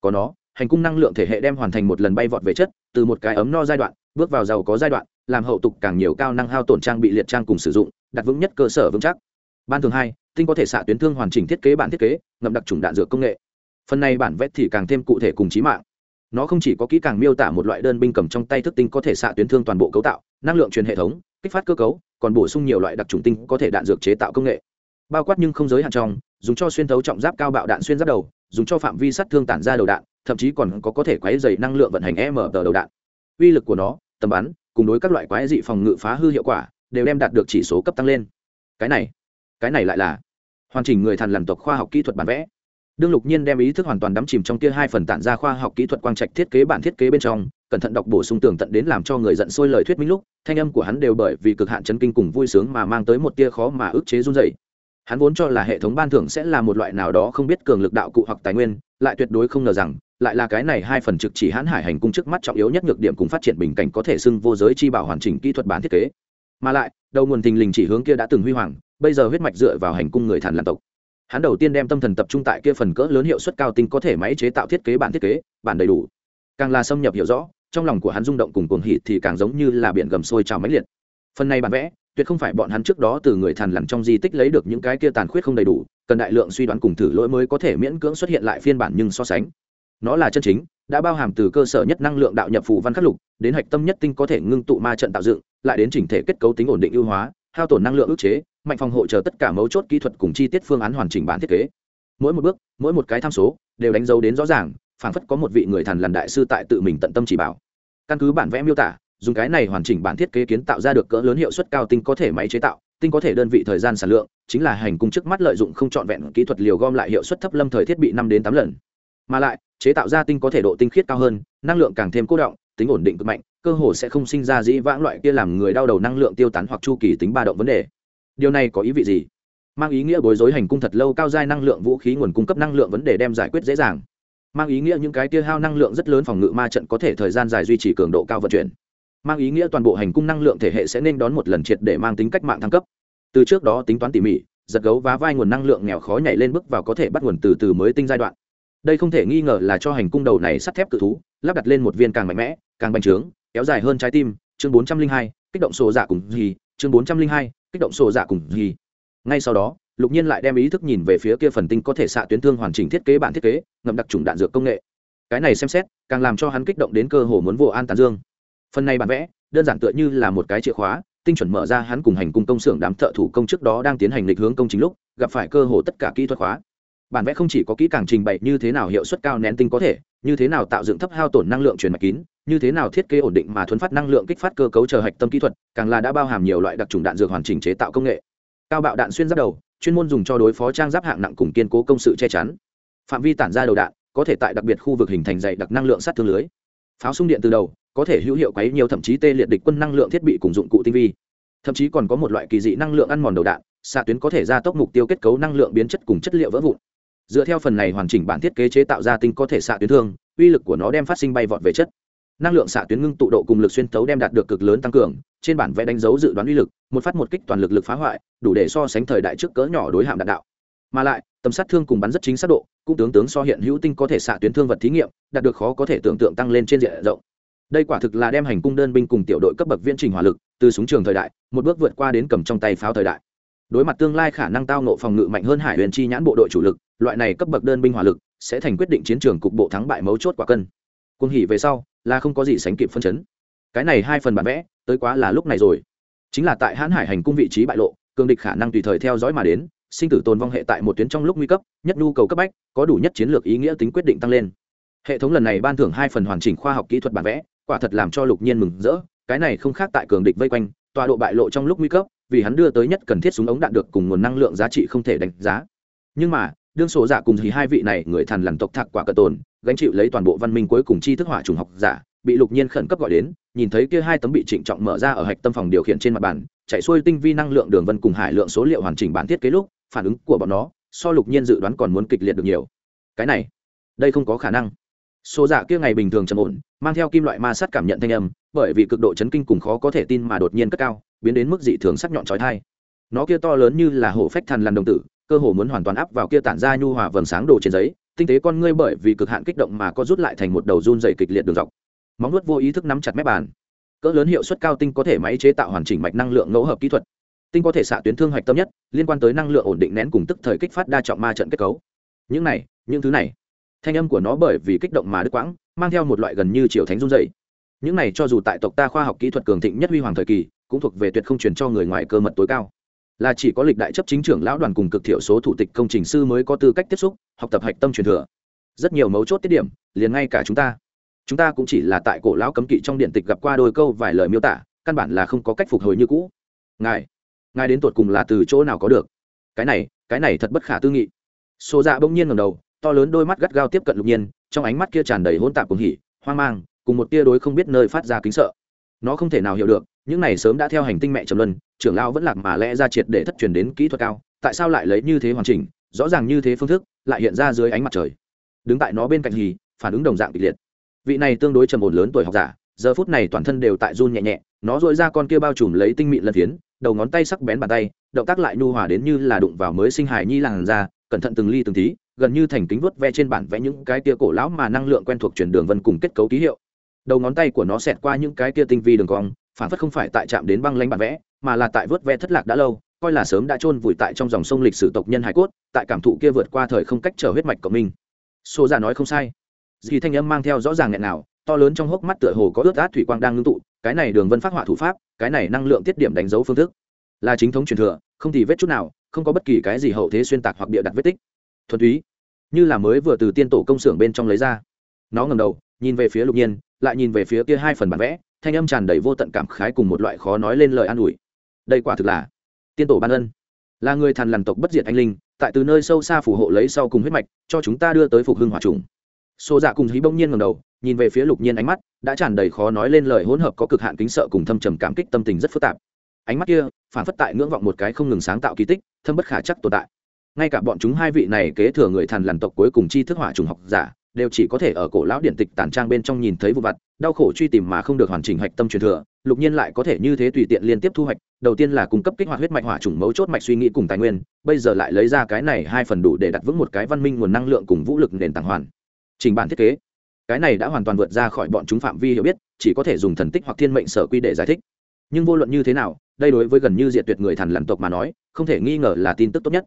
Có nó, hành cung năng lượng thể hệ đem hoàn thành một lần bay vọt về chất, từ một cái ấm no giai đoạn, bước vào giàu có giai đoạn làm hậu tục càng nhiều cao năng hao tổn trang bị liệt trang cùng sử dụng, đặt vững nhất cơ sở vững chắc. Ban thường hai, tinh có thể xạ tuyến thương hoàn chỉnh thiết kế bản thiết kế, ngậm đặc trùng đạn dược công nghệ. Phần này bản vét thì càng thêm cụ thể cùng trí mạng. Nó không chỉ có kỹ càng miêu tả một loại đơn binh cầm trong tay thức tinh có thể xạ tuyến thương toàn bộ cấu tạo, năng lượng truyền hệ thống, kích phát cơ cấu, còn bổ sung nhiều loại đặc trùng tinh có thể đạn dược chế tạo công nghệ. Bao quát nhưng không giới hạn trong, dùng cho xuyên thấu trọng giáp cao bạo đạn xuyên giáp đầu, dùng cho phạm vi sát thương tản ra đầu đạn, thậm chí còn có có thể quấy dày năng lượng vận hành m tờ đầu đạn. Uy lực của nó, tầm bắn cùng đối các loại quái dị phòng ngự phá hư hiệu quả, đều đem đạt được chỉ số cấp tăng lên. Cái này cái này lại là hoàn chỉnh người thần làm tộc khoa học kỹ thuật bản vẽ. Đương lục nhiên đem ý thức hoàn toàn đắm chìm trong kia hai phần tản ra khoa học kỹ thuật quang trạch thiết kế bản thiết kế bên trong, cẩn thận đọc bổ sung tường tận đến làm cho người giận sôi lời thuyết minh lúc, thanh âm của hắn đều bởi vì cực hạn chấn kinh cùng vui sướng mà mang tới một tia khó mà ức chế run dày hắn vốn cho là hệ thống ban thưởng sẽ là một loại nào đó không biết cường lực đạo cụ hoặc tài nguyên, lại tuyệt đối không ngờ rằng lại là cái này hai phần trực chỉ hãn hải hành cung trước mắt trọng yếu nhất nhược điểm cùng phát triển bình cảnh có thể xưng vô giới chi bảo hoàn chỉnh kỹ thuật bản thiết kế. Mà lại, đầu nguồn thình lình chỉ hướng kia đã từng huy hoàng, bây giờ huyết mạch dựa vào hành cung người thần làm tộc. Hắn đầu tiên đem tâm thần tập trung tại kia phần cỡ lớn hiệu suất cao tinh có thể máy chế tạo thiết kế bản thiết kế, bản đầy đủ. Càng là xâm nhập hiểu rõ, trong lòng của hắn rung động cùng cuồng hỉ thì càng giống như là biển gầm sôi trào máy liệt. Phần này bản vẽ, tuyệt không phải bọn hắn trước đó từ người thần lằn trong di tích lấy được những cái kia tàn khuyết không đầy đủ, cần đại lượng suy đoán cùng thử lỗi mới có thể miễn cưỡng xuất hiện lại phiên bản nhưng so sánh nó là chân chính, đã bao hàm từ cơ sở nhất năng lượng đạo nhập phù văn khắc lục, đến hạch tâm nhất tinh có thể ngưng tụ ma trận tạo dựng, lại đến chỉnh thể kết cấu tính ổn định ưu hóa, hao tổn năng lượng ức chế, mạnh phòng hộ chờ tất cả mấu chốt kỹ thuật cùng chi tiết phương án hoàn chỉnh bản thiết kế. Mỗi một bước, mỗi một cái tham số, đều đánh dấu đến rõ ràng, phảng phất có một vị người thần lằn đại sư tại tự mình tận tâm chỉ bảo. Căn cứ bản vẽ miêu tả, dùng cái này hoàn chỉnh bản thiết kế kiến tạo ra được cỡ lớn hiệu suất cao tinh có thể máy chế tạo, tinh có thể đơn vị thời gian sản lượng, chính là hành cung trước mắt lợi dụng không trọn vẹn kỹ thuật liều gom lại hiệu suất thấp lâm thời thiết bị năm đến tám lần mà lại, chế tạo ra tinh có thể độ tinh khiết cao hơn, năng lượng càng thêm cố động, tính ổn định cực mạnh, cơ hồ sẽ không sinh ra dĩ vãng loại kia làm người đau đầu năng lượng tiêu tán hoặc chu kỳ tính ba động vấn đề. Điều này có ý vị gì? Mang ý nghĩa bối rối hành cung thật lâu cao giai năng lượng vũ khí nguồn cung cấp năng lượng vấn đề đem giải quyết dễ dàng. Mang ý nghĩa những cái tia hao năng lượng rất lớn phòng ngự ma trận có thể thời gian dài duy trì cường độ cao vận chuyển. Mang ý nghĩa toàn bộ hành cung năng lượng thể hệ sẽ nên đón một lần triệt để mang tính cách mạng thăng cấp. Từ trước đó tính toán tỉ mỉ, giật gấu vá vai nguồn năng lượng nghèo khó nhảy lên bước vào có thể bắt nguồn từ từ mới tinh giai đoạn đây không thể nghi ngờ là cho hành cung đầu này sắt thép cự thú, lắp đặt lên một viên càng mạnh mẽ, càng bành trướng, kéo dài hơn trái tim. Chương bốn trăm linh hai, kích động sổ dạ cùng gì? Chương bốn trăm linh hai, kích động sổ dạ cùng gì? Ngay sau đó, lục nhiên lại đem ý thức nhìn về phía kia phần tinh có thể xạ tuyến thương hoàn chỉnh thiết kế bản thiết kế, ngậm đặc trùng đạn dược công nghệ. Cái này xem xét, càng làm cho hắn kích động đến cơ hồ muốn vô an tán dương. Phần này bản vẽ, đơn giản tựa như là một cái chìa khóa, tinh chuẩn mở ra hắn cùng hành cung công xưởng đám thợ thủ công trước đó đang tiến hành lịch hướng công chính lúc, gặp phải cơ hồ tất cả kỹ thuật khóa bản vẽ không chỉ có kỹ càng trình bày như thế nào hiệu suất cao nén tinh có thể, như thế nào tạo dựng thấp hao tổn năng lượng truyền mạch kín, như thế nào thiết kế ổn định mà thuấn phát năng lượng kích phát cơ cấu chờ hạch tâm kỹ thuật, càng là đã bao hàm nhiều loại đặc trùng đạn dược hoàn chỉnh chế tạo công nghệ. Cao bạo đạn xuyên giáp đầu, chuyên môn dùng cho đối phó trang giáp hạng nặng cùng kiên cố công sự che chắn. Phạm vi tản ra đầu đạn, có thể tại đặc biệt khu vực hình thành dày đặc năng lượng sát thương lưới. Pháo xung điện từ đầu, có thể hữu hiệu quấy nhiều thậm chí tê liệt địch quân năng lượng thiết bị cùng dụng cụ tinh vi. Thậm chí còn có một loại kỳ dị năng lượng ăn mòn đầu đạn, xạ tuyến có thể gia tốc mục tiêu kết cấu năng lượng biến chất cùng chất liệu vỡ vụn dựa theo phần này hoàn chỉnh bản thiết kế chế tạo ra tinh có thể xạ tuyến thương, uy lực của nó đem phát sinh bay vọt về chất. Năng lượng xạ tuyến ngưng tụ độ cùng lực xuyên tấu đem đạt được cực lớn tăng cường, trên bản vẽ đánh dấu dự đoán uy lực, một phát một kích toàn lực lực phá hoại, đủ để so sánh thời đại trước cỡ nhỏ đối hạm đạn đạo. Mà lại, tầm sát thương cùng bắn rất chính xác độ, cũng tướng tướng so hiện hữu tinh có thể xạ tuyến thương vật thí nghiệm, đạt được khó có thể tưởng tượng tăng lên trên diện rộng. Đây quả thực là đem hành cung đơn binh cùng tiểu đội cấp bậc viễn trình hỏa lực, từ súng trường thời đại, một bước vượt qua đến cầm trong tay pháo thời đại. Đối mặt tương lai khả năng tao nộ phòng ngự mạnh hơn hải huyền chi nhãn bộ đội chủ lực loại này cấp bậc đơn binh hỏa lực sẽ thành quyết định chiến trường cục bộ thắng bại mấu chốt quả cân. Cuồng hỉ về sau, là không có gì sánh kịp phân chấn. Cái này hai phần bản vẽ, tới quá là lúc này rồi. Chính là tại hãn hải hành cung vị trí bại lộ, cường địch khả năng tùy thời theo dõi mà đến, sinh tử tồn vong hệ tại một tuyến trong lúc nguy cấp, nhất nhu cầu cấp bách, có đủ nhất chiến lược ý nghĩa tính quyết định tăng lên. Hệ thống lần này ban thưởng hai phần hoàn chỉnh khoa học kỹ thuật bản vẽ, quả thật làm cho lục nhiên mừng rỡ, cái này không khác tại cường địch vây quanh, tọa độ bại lộ trong lúc nguy cấp, vì hắn đưa tới nhất cần thiết súng ống đạn được cùng nguồn năng lượng giá trị không thể đánh giá. Nhưng mà đương sổ giả cùng thì hai vị này người thần lằn tộc thạc quả cận tồn, gánh chịu lấy toàn bộ văn minh cuối cùng chi thức hỏa trùng học giả, bị lục nhiên khẩn cấp gọi đến, nhìn thấy kia hai tấm bị trịnh trọng mở ra ở hạch tâm phòng điều khiển trên mặt bàn, chạy xuôi tinh vi năng lượng đường vân cùng hải lượng số liệu hoàn chỉnh bản thiết kế lúc, phản ứng của bọn nó, so lục nhiên dự đoán còn muốn kịch liệt được nhiều. Cái này, đây không có khả năng. Số giả kia ngày bình thường trầm ổn, mang theo kim loại ma sát cảm nhận thanh âm, bởi vì cực độ chấn kinh cùng khó có thể tin mà đột nhiên cất cao, biến đến mức dị thường sắc nhọn trói thai nó kia to lớn như là hổ phách thần lằn đồng tử cơ hồ muốn hoàn toàn áp vào kia tản ra nhu hòa vầng sáng đồ trên giấy, tinh tế con ngươi bởi vì cực hạn kích động mà có rút lại thành một đầu run dày kịch liệt đường dọc. Móng nuốt vô ý thức nắm chặt mép bàn. Cỡ lớn hiệu suất cao tinh có thể máy chế tạo hoàn chỉnh mạch năng lượng ngẫu hợp kỹ thuật. Tinh có thể xạ tuyến thương hoạch tâm nhất, liên quan tới năng lượng ổn định nén cùng tức thời kích phát đa trọng ma trận kết cấu. Những này, những thứ này. Thanh âm của nó bởi vì kích động mà đứt quãng, mang theo một loại gần như triều thánh run dày những này cho dù tại tộc ta khoa học kỹ thuật cường thịnh nhất huy hoàng thời kỳ, cũng thuộc về tuyệt không truyền cho người ngoài cơ mật tối cao là chỉ có lịch đại chấp chính trưởng lão đoàn cùng cực thiểu số thủ tịch công trình sư mới có tư cách tiếp xúc, học tập hạch tâm truyền thừa. Rất nhiều mấu chốt tiết điểm, liền ngay cả chúng ta. Chúng ta cũng chỉ là tại cổ lão cấm kỵ trong điện tịch gặp qua đôi câu vài lời miêu tả, căn bản là không có cách phục hồi như cũ. Ngài ngài đến tột cùng là từ chỗ nào có được? Cái này cái này thật bất khả tư nghị. Xô dạ bỗng nhiên ngầm đầu, to lớn đôi mắt gắt gao tiếp cận lục nhiên, trong ánh mắt kia tràn đầy hỗn tạp cùng hỉ, hoang mang, cùng một tia đối không biết nơi phát ra kính sợ. Nó không thể nào hiểu được những này sớm đã theo hành tinh mẹ trầm luân, trưởng lao vẫn lạc mà lẽ ra triệt để thất truyền đến kỹ thuật cao, tại sao lại lấy như thế hoàn chỉnh, rõ ràng như thế phương thức, lại hiện ra dưới ánh mặt trời. Đứng tại nó bên cạnh hì phản ứng đồng dạng kịch liệt. Vị này tương đối trầm ổn lớn tuổi học giả, giờ phút này toàn thân đều tại run nhẹ nhẹ, nó dội ra con kia bao trùm lấy tinh mịn lân phiến, đầu ngón tay sắc bén bàn tay, động tác lại nhu hòa đến như là đụng vào mới sinh hài nhi làn ra cẩn thận từng ly từng tí, gần như thành kính vớt ve trên bản vẽ những cái kia cổ lão mà năng lượng quen thuộc chuyển đường vân cùng kết cấu ký hiệu. Đầu ngón tay của nó xẹt qua những cái kia tinh vi đường cong phản phất không phải tại chạm đến băng lanh bản vẽ, mà là tại vớt ve thất lạc đã lâu, coi là sớm đã chôn vùi tại trong dòng sông lịch sử tộc nhân hải cốt, tại cảm thụ kia vượt qua thời không cách trở huyết mạch của mình. Xô ra dạ nói không sai. Dì thanh âm mang theo rõ ràng nghẹn nào to lớn trong hốc mắt tựa hồ có ướt át thủy quang đang ngưng tụ, cái này đường vân phát họa thủ pháp, cái này năng lượng tiết điểm đánh dấu phương thức. Là chính thống truyền thừa, không thì vết chút nào, không có bất kỳ cái gì hậu thế xuyên tạc hoặc bịa đặt vết tích. Thuần túy, như là mới vừa từ tiên tổ công xưởng bên trong lấy ra. Nó ngầm đầu, nhìn về phía lục nhiên, lại nhìn về phía kia hai phần bản vẽ thanh âm tràn đầy vô tận cảm khái cùng một loại khó nói lên lời an ủi. Đây quả thực là tiên tổ ban ân. Là người thần lằn tộc bất diệt anh linh, tại từ nơi sâu xa phù hộ lấy sau cùng huyết mạch, cho chúng ta đưa tới phục hưng hỏa trùng. Xô dạ cùng hí bỗng nhiên ngầm đầu, nhìn về phía lục nhiên ánh mắt, đã tràn đầy khó nói lên lời hỗn hợp có cực hạn kính sợ cùng thâm trầm cảm kích, tâm tình rất phức tạp. Ánh mắt kia, phản phất tại ngưỡng vọng một cái không ngừng sáng tạo kỳ tích, thâm bất khả chắc tồn tại. Ngay cả bọn chúng hai vị này kế thừa người thần lằn tộc cuối cùng chi thức hỏa trùng học giả đều chỉ có thể ở cổ lão điện tịch tản trang bên trong nhìn thấy vụ vặt, đau khổ truy tìm mà không được hoàn chỉnh hạch tâm truyền thừa, lục nhiên lại có thể như thế tùy tiện liên tiếp thu hoạch, đầu tiên là cung cấp kích hoạt huyết mạch hỏa trùng mấu chốt mạch suy nghĩ cùng tài nguyên, bây giờ lại lấy ra cái này hai phần đủ để đặt vững một cái văn minh nguồn năng lượng cùng vũ lực nền tảng hoàn. Trình bản thiết kế. Cái này đã hoàn toàn vượt ra khỏi bọn chúng phạm vi hiểu biết, chỉ có thể dùng thần tích hoặc thiên mệnh sở quy để giải thích. Nhưng vô luận như thế nào, đây đối với gần như diệt tuyệt người thần lằn tộc mà nói, không thể nghi ngờ là tin tức tốt nhất.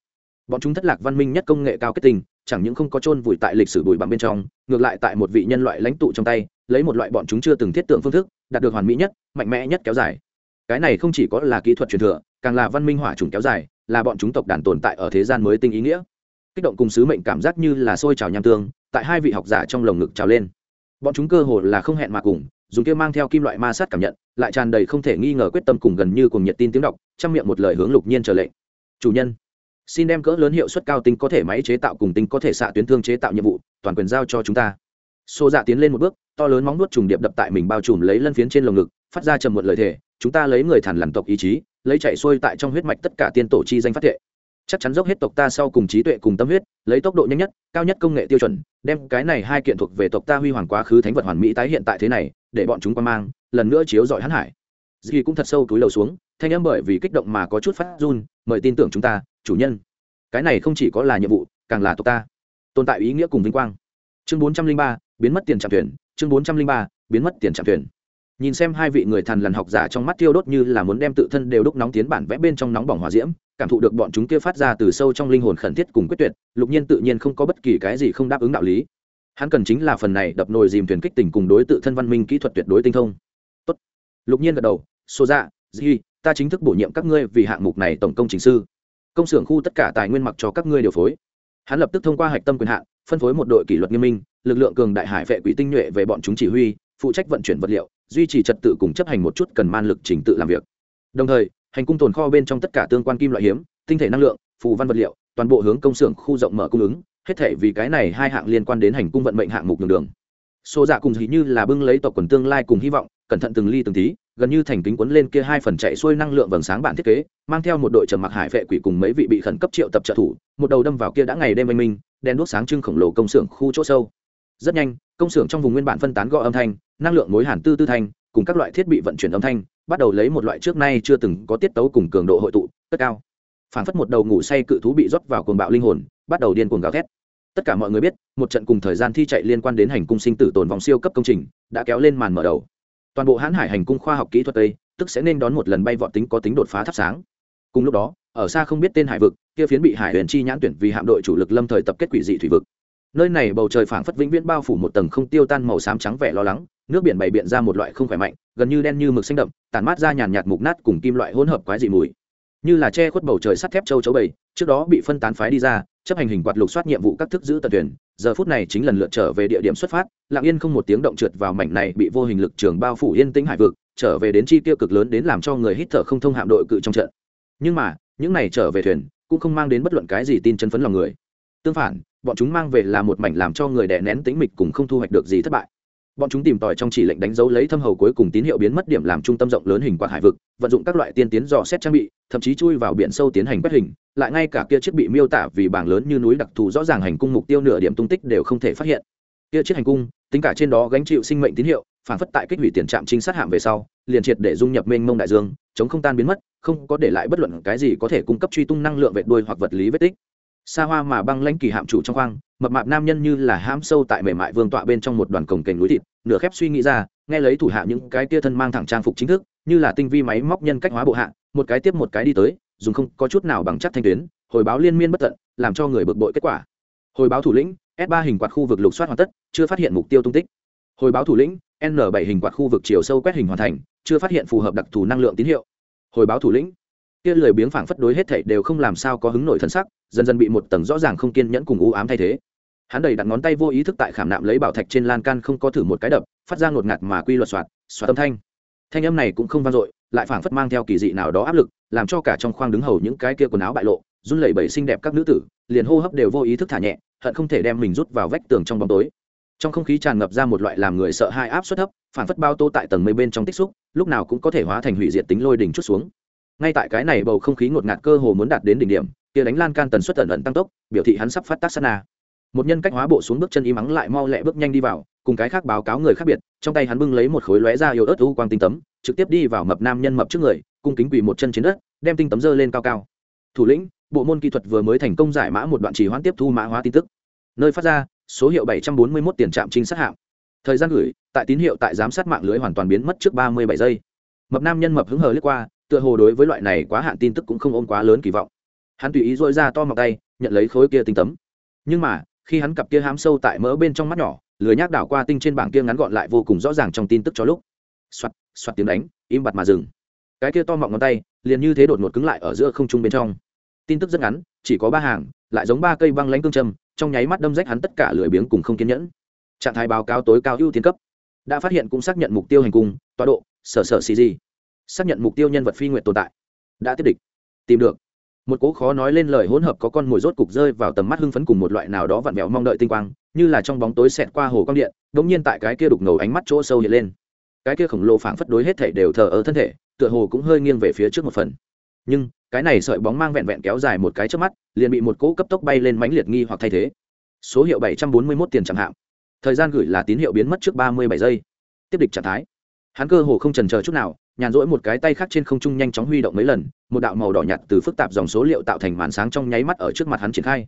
Bọn chúng thất lạc văn minh nhất công nghệ cao kết tinh chẳng những không có chôn vùi tại lịch sử bụi bặm bên trong, ngược lại tại một vị nhân loại lãnh tụ trong tay, lấy một loại bọn chúng chưa từng thiết tượng phương thức, đạt được hoàn mỹ nhất, mạnh mẽ nhất kéo dài. Cái này không chỉ có là kỹ thuật truyền thừa, càng là văn minh hỏa chủng kéo dài, là bọn chúng tộc đàn tồn tại ở thế gian mới tinh ý nghĩa. Kích động cùng sứ mệnh cảm giác như là sôi trào nham tương, tại hai vị học giả trong lồng ngực trào lên. Bọn chúng cơ hồ là không hẹn mà cùng, dùng kia mang theo kim loại ma sát cảm nhận, lại tràn đầy không thể nghi ngờ quyết tâm cùng gần như cùng nhiệt tin tiếng đọc trong miệng một lời hướng lục nhiên trở lệnh. Chủ nhân! Xin đem cỡ lớn hiệu suất cao tinh có thể máy chế tạo cùng tinh có thể xạ tuyến thương chế tạo nhiệm vụ, toàn quyền giao cho chúng ta. Xô dạ tiến lên một bước, to lớn móng nuốt trùng điệp đập tại mình bao trùm lấy lân phiến trên lồng ngực, phát ra trầm một lời thề, chúng ta lấy người thản làm tộc ý chí, lấy chạy xuôi tại trong huyết mạch tất cả tiên tổ chi danh phát thệ. Chắc chắn dốc hết tộc ta sau cùng trí tuệ cùng tâm huyết, lấy tốc độ nhanh nhất, cao nhất công nghệ tiêu chuẩn, đem cái này hai kiện thuộc về tộc ta huy hoàng quá khứ thánh vật hoàn mỹ tái hiện tại thế này, để bọn chúng qua mang, lần nữa chiếu dọi hắn hải. Dì cũng thật sâu túi lầu xuống, thanh âm bởi vì kích động mà có chút phát run, mời tin tưởng chúng ta chủ nhân. Cái này không chỉ có là nhiệm vụ, càng là tộc ta. Tồn tại ý nghĩa cùng vinh quang. Chương bốn trăm linh ba, biến mất tiền trạm thuyền. Chương bốn trăm linh ba, biến mất tiền trạm thuyền. Nhìn xem hai vị người thần lần học giả trong mắt tiêu đốt như là muốn đem tự thân đều đúc nóng tiến bản vẽ bên trong nóng bỏng hòa diễm, cảm thụ được bọn chúng kia phát ra từ sâu trong linh hồn khẩn thiết cùng quyết tuyệt, lục nhiên tự nhiên không có bất kỳ cái gì không đáp ứng đạo lý. Hắn cần chính là phần này đập nồi dìm thuyền kích tình cùng đối tự thân văn minh kỹ thuật tuyệt đối tinh thông. Tốt. lục nhiên gật đầu xô dạ di ta chính thức bổ nhiệm các ngươi vì hạng mục này tổng công trình sư công xưởng khu tất cả tài nguyên mặc cho các ngươi điều phối. Hắn lập tức thông qua hạch tâm quyền hạn, phân phối một đội kỷ luật nghiêm minh, lực lượng cường đại hải vệ quỷ tinh nhuệ về bọn chúng chỉ huy, phụ trách vận chuyển vật liệu, duy trì trật tự cùng chấp hành một chút cần man lực trình tự làm việc. Đồng thời, hành cung tồn kho bên trong tất cả tương quan kim loại hiếm, tinh thể năng lượng, phù văn vật liệu, toàn bộ hướng công xưởng khu rộng mở cung ứng, hết thể vì cái này hai hạng liên quan đến hành cung vận mệnh hạng mục đường đường. Số dạ cùng dĩ như là bưng lấy tộc quần tương lai cùng hy vọng, cẩn thận từng ly từng tí gần như thành kính quấn lên kia hai phần chạy xuôi năng lượng vầng sáng bản thiết kế, mang theo một đội trầm mặc hải vệ quỷ cùng mấy vị bị khẩn cấp triệu tập trợ thủ, một đầu đâm vào kia đã ngày đêm oanh minh đèn đuốc sáng trưng khổng lồ công xưởng khu chỗ sâu. Rất nhanh, công xưởng trong vùng nguyên bản phân tán gõ âm thanh, năng lượng mối hàn tư tư thanh, cùng các loại thiết bị vận chuyển âm thanh, bắt đầu lấy một loại trước nay chưa từng có tiết tấu cùng cường độ hội tụ tất cao. Phản phất một đầu ngủ say cự thú bị rót vào cuồng bạo linh hồn, bắt đầu điên cuồng gào thét. Tất cả mọi người biết, một trận cùng thời gian thi chạy liên quan đến hành cung sinh tử tồn vòng siêu cấp công trình, đã kéo lên màn mở đầu toàn bộ hãn hải hành cung khoa học kỹ thuật tây tức sẽ nên đón một lần bay vọt tính có tính đột phá thắp sáng cùng lúc đó ở xa không biết tên hải vực kia phiến bị hải huyền chi nhãn tuyển vì hạm đội chủ lực lâm thời tập kết quỷ dị thủy vực nơi này bầu trời phảng phất vĩnh viễn bao phủ một tầng không tiêu tan màu xám trắng vẻ lo lắng nước biển bày biện ra một loại không khỏe mạnh gần như đen như mực xanh đậm tàn mát ra nhàn nhạt mục nát cùng kim loại hỗn hợp quái dị mùi như là che khuất bầu trời sắt thép châu chấu bầy trước đó bị phân tán phái đi ra chấp hành hình quạt lục soát nhiệm vụ các thức giữ tận thuyền, giờ phút này chính lần lượt trở về địa điểm xuất phát, lặng yên không một tiếng động trượt vào mảnh này bị vô hình lực trường bao phủ yên tĩnh hải vực, trở về đến chi tiêu cực lớn đến làm cho người hít thở không thông hạm đội cự trong trận. Nhưng mà, những này trở về thuyền, cũng không mang đến bất luận cái gì tin chân phấn lòng người. Tương phản, bọn chúng mang về là một mảnh làm cho người đè nén tính mịch cùng không thu hoạch được gì thất bại. Bọn chúng tìm tòi trong chỉ lệnh đánh dấu lấy thâm hầu cuối cùng tín hiệu biến mất điểm làm trung tâm rộng lớn hình quạt hải vực, vận dụng các loại tiên tiến dò xét trang bị, thậm chí chui vào biển sâu tiến hành quét hình lại ngay cả kia chiếc bị miêu tả vì bảng lớn như núi đặc thù rõ ràng hành cung mục tiêu nửa điểm tung tích đều không thể phát hiện. Kia chiếc hành cung, tính cả trên đó gánh chịu sinh mệnh tín hiệu, phản phất tại kích hủy tiền trạm trinh sát hạm về sau, liền triệt để dung nhập mênh mông đại dương, chống không tan biến mất, không có để lại bất luận cái gì có thể cung cấp truy tung năng lượng vệ đuôi hoặc vật lý vết tích. Xa hoa mà băng lãnh kỳ hạm chủ trong khoang, mập mạp nam nhân như là hãm sâu tại mềm mại vương tọa bên trong một đoàn cổng kềnh núi thịt, nửa khép suy nghĩ ra, nghe lấy thủ hạ những cái tia thân mang thẳng trang phục chính thức, như là tinh vi máy móc nhân cách hóa bộ hạ, một cái tiếp một cái đi tới dùng không có chút nào bằng chắc thanh tuyến, hồi báo liên miên bất tận, làm cho người bực bội kết quả. Hồi báo thủ lĩnh, s 3 hình quạt khu vực lục soát hoàn tất, chưa phát hiện mục tiêu tung tích. Hồi báo thủ lĩnh, n 7 hình quạt khu vực chiều sâu quét hình hoàn thành, chưa phát hiện phù hợp đặc thù năng lượng tín hiệu. Hồi báo thủ lĩnh, kia lười biếng phảng phất đối hết thảy đều không làm sao có hứng nổi thân sắc, dần dần bị một tầng rõ ràng không kiên nhẫn cùng u ám thay thế. Hắn đầy đặt ngón tay vô ý thức tại khảm nạm lấy bảo thạch trên lan can không có thử một cái đập, phát ra ngột ngạt mà quy luật soạt soạt âm thanh thanh âm này cũng không vang dội, lại phảng phất mang theo kỳ dị nào đó áp lực, làm cho cả trong khoang đứng hầu những cái kia quần áo bại lộ, run lẩy bẩy xinh đẹp các nữ tử, liền hô hấp đều vô ý thức thả nhẹ, hận không thể đem mình rút vào vách tường trong bóng tối. Trong không khí tràn ngập ra một loại làm người sợ hai áp suất thấp phản phất bao tô tại tầng mây bên trong tích xúc, lúc nào cũng có thể hóa thành hủy diệt tính lôi đỉnh chút xuống. Ngay tại cái này bầu không khí ngột ngạt cơ hồ muốn đạt đến đỉnh điểm, kia đánh lan can tần suất ẩn ẩn tăng tốc, biểu thị hắn sắp phát tác sana một nhân cách hóa bộ xuống bước chân im ắng lại mau lẹ bước nhanh đi vào, cùng cái khác báo cáo người khác biệt trong tay hắn bưng lấy một khối lóe ra yếu ớt u quang tinh tấm, trực tiếp đi vào mập nam nhân mập trước người, cung kính quỳ một chân trên đất, đem tinh tấm dơ lên cao cao. Thủ lĩnh, bộ môn kỹ thuật vừa mới thành công giải mã một đoạn trì hoãn tiếp thu mã hóa tin tức. Nơi phát ra, số hiệu 741 tiền trạm trinh sát hạng. Thời gian gửi, tại tín hiệu tại giám sát mạng lưới hoàn toàn biến mất trước 37 giây. Mập nam nhân mập hứng hờ lướt qua, tựa hồ đối với loại này quá hạn tin tức cũng không ôm quá lớn kỳ vọng. Hắn tùy ý dội ra to mọc tay, nhận lấy khối kia tinh tấm. Nhưng mà, khi hắn cặp kia hám sâu tại mỡ bên trong mắt nhỏ lười nhác đảo qua tinh trên bảng kia ngắn gọn lại vô cùng rõ ràng trong tin tức cho lúc. Soạt soạt tiếng đánh, im bặt mà dừng. Cái kia to mọng ngón tay, liền như thế đột ngột cứng lại ở giữa không trung bên trong. Tin tức rất ngắn, chỉ có ba hàng, lại giống ba cây băng lánh cương châm, trong nháy mắt đâm rách hắn tất cả lười biếng cùng không kiên nhẫn. Trạng thái báo cáo tối cao ưu tiên cấp. Đã phát hiện cũng xác nhận mục tiêu hành cung tọa độ, sở sở gì. Xác nhận mục tiêu nhân vật phi nguyện tồn tại. Đã tiếp địch. Tìm được một cố khó nói lên lời hỗn hợp có con mồi rốt cục rơi vào tầm mắt hưng phấn cùng một loại nào đó vặn vẹo mong đợi tinh quang, như là trong bóng tối xẹt qua hồ quang điện đ ỗ n g nhiên tại cái kia đục ngầu ánh mắt chỗ sâu hiện lên. Cái kia khổng lồ phảng phất đối hết thể đều thờ ở thân thể, tựa hồ cũng hơi nghiêng về phía trước một phần. Nhưng, cái này sợi bóng mang vẹn vẹn kéo dài một cái trước mắt, liền bị một cỗ cấp tốc bay lên mãnh liệt nghi hoặc thay thế. Số hiệu bảy trăm bốn mươi mốt tiền chẳng hạn. Thời gian gửi là tín hiệu biến mất trước ba mươi bảy giây. Tiếp địch trạng thái hắn cơ hồ không trần chờ chút nào, nhàn rỗi một cái tay khác trên không trung nhanh chóng huy động mấy lần, một đạo màu đỏ nhạt từ phức tạp dòng số liệu tạo thành màn sáng trong nháy mắt ở trước mặt hắn triển khai.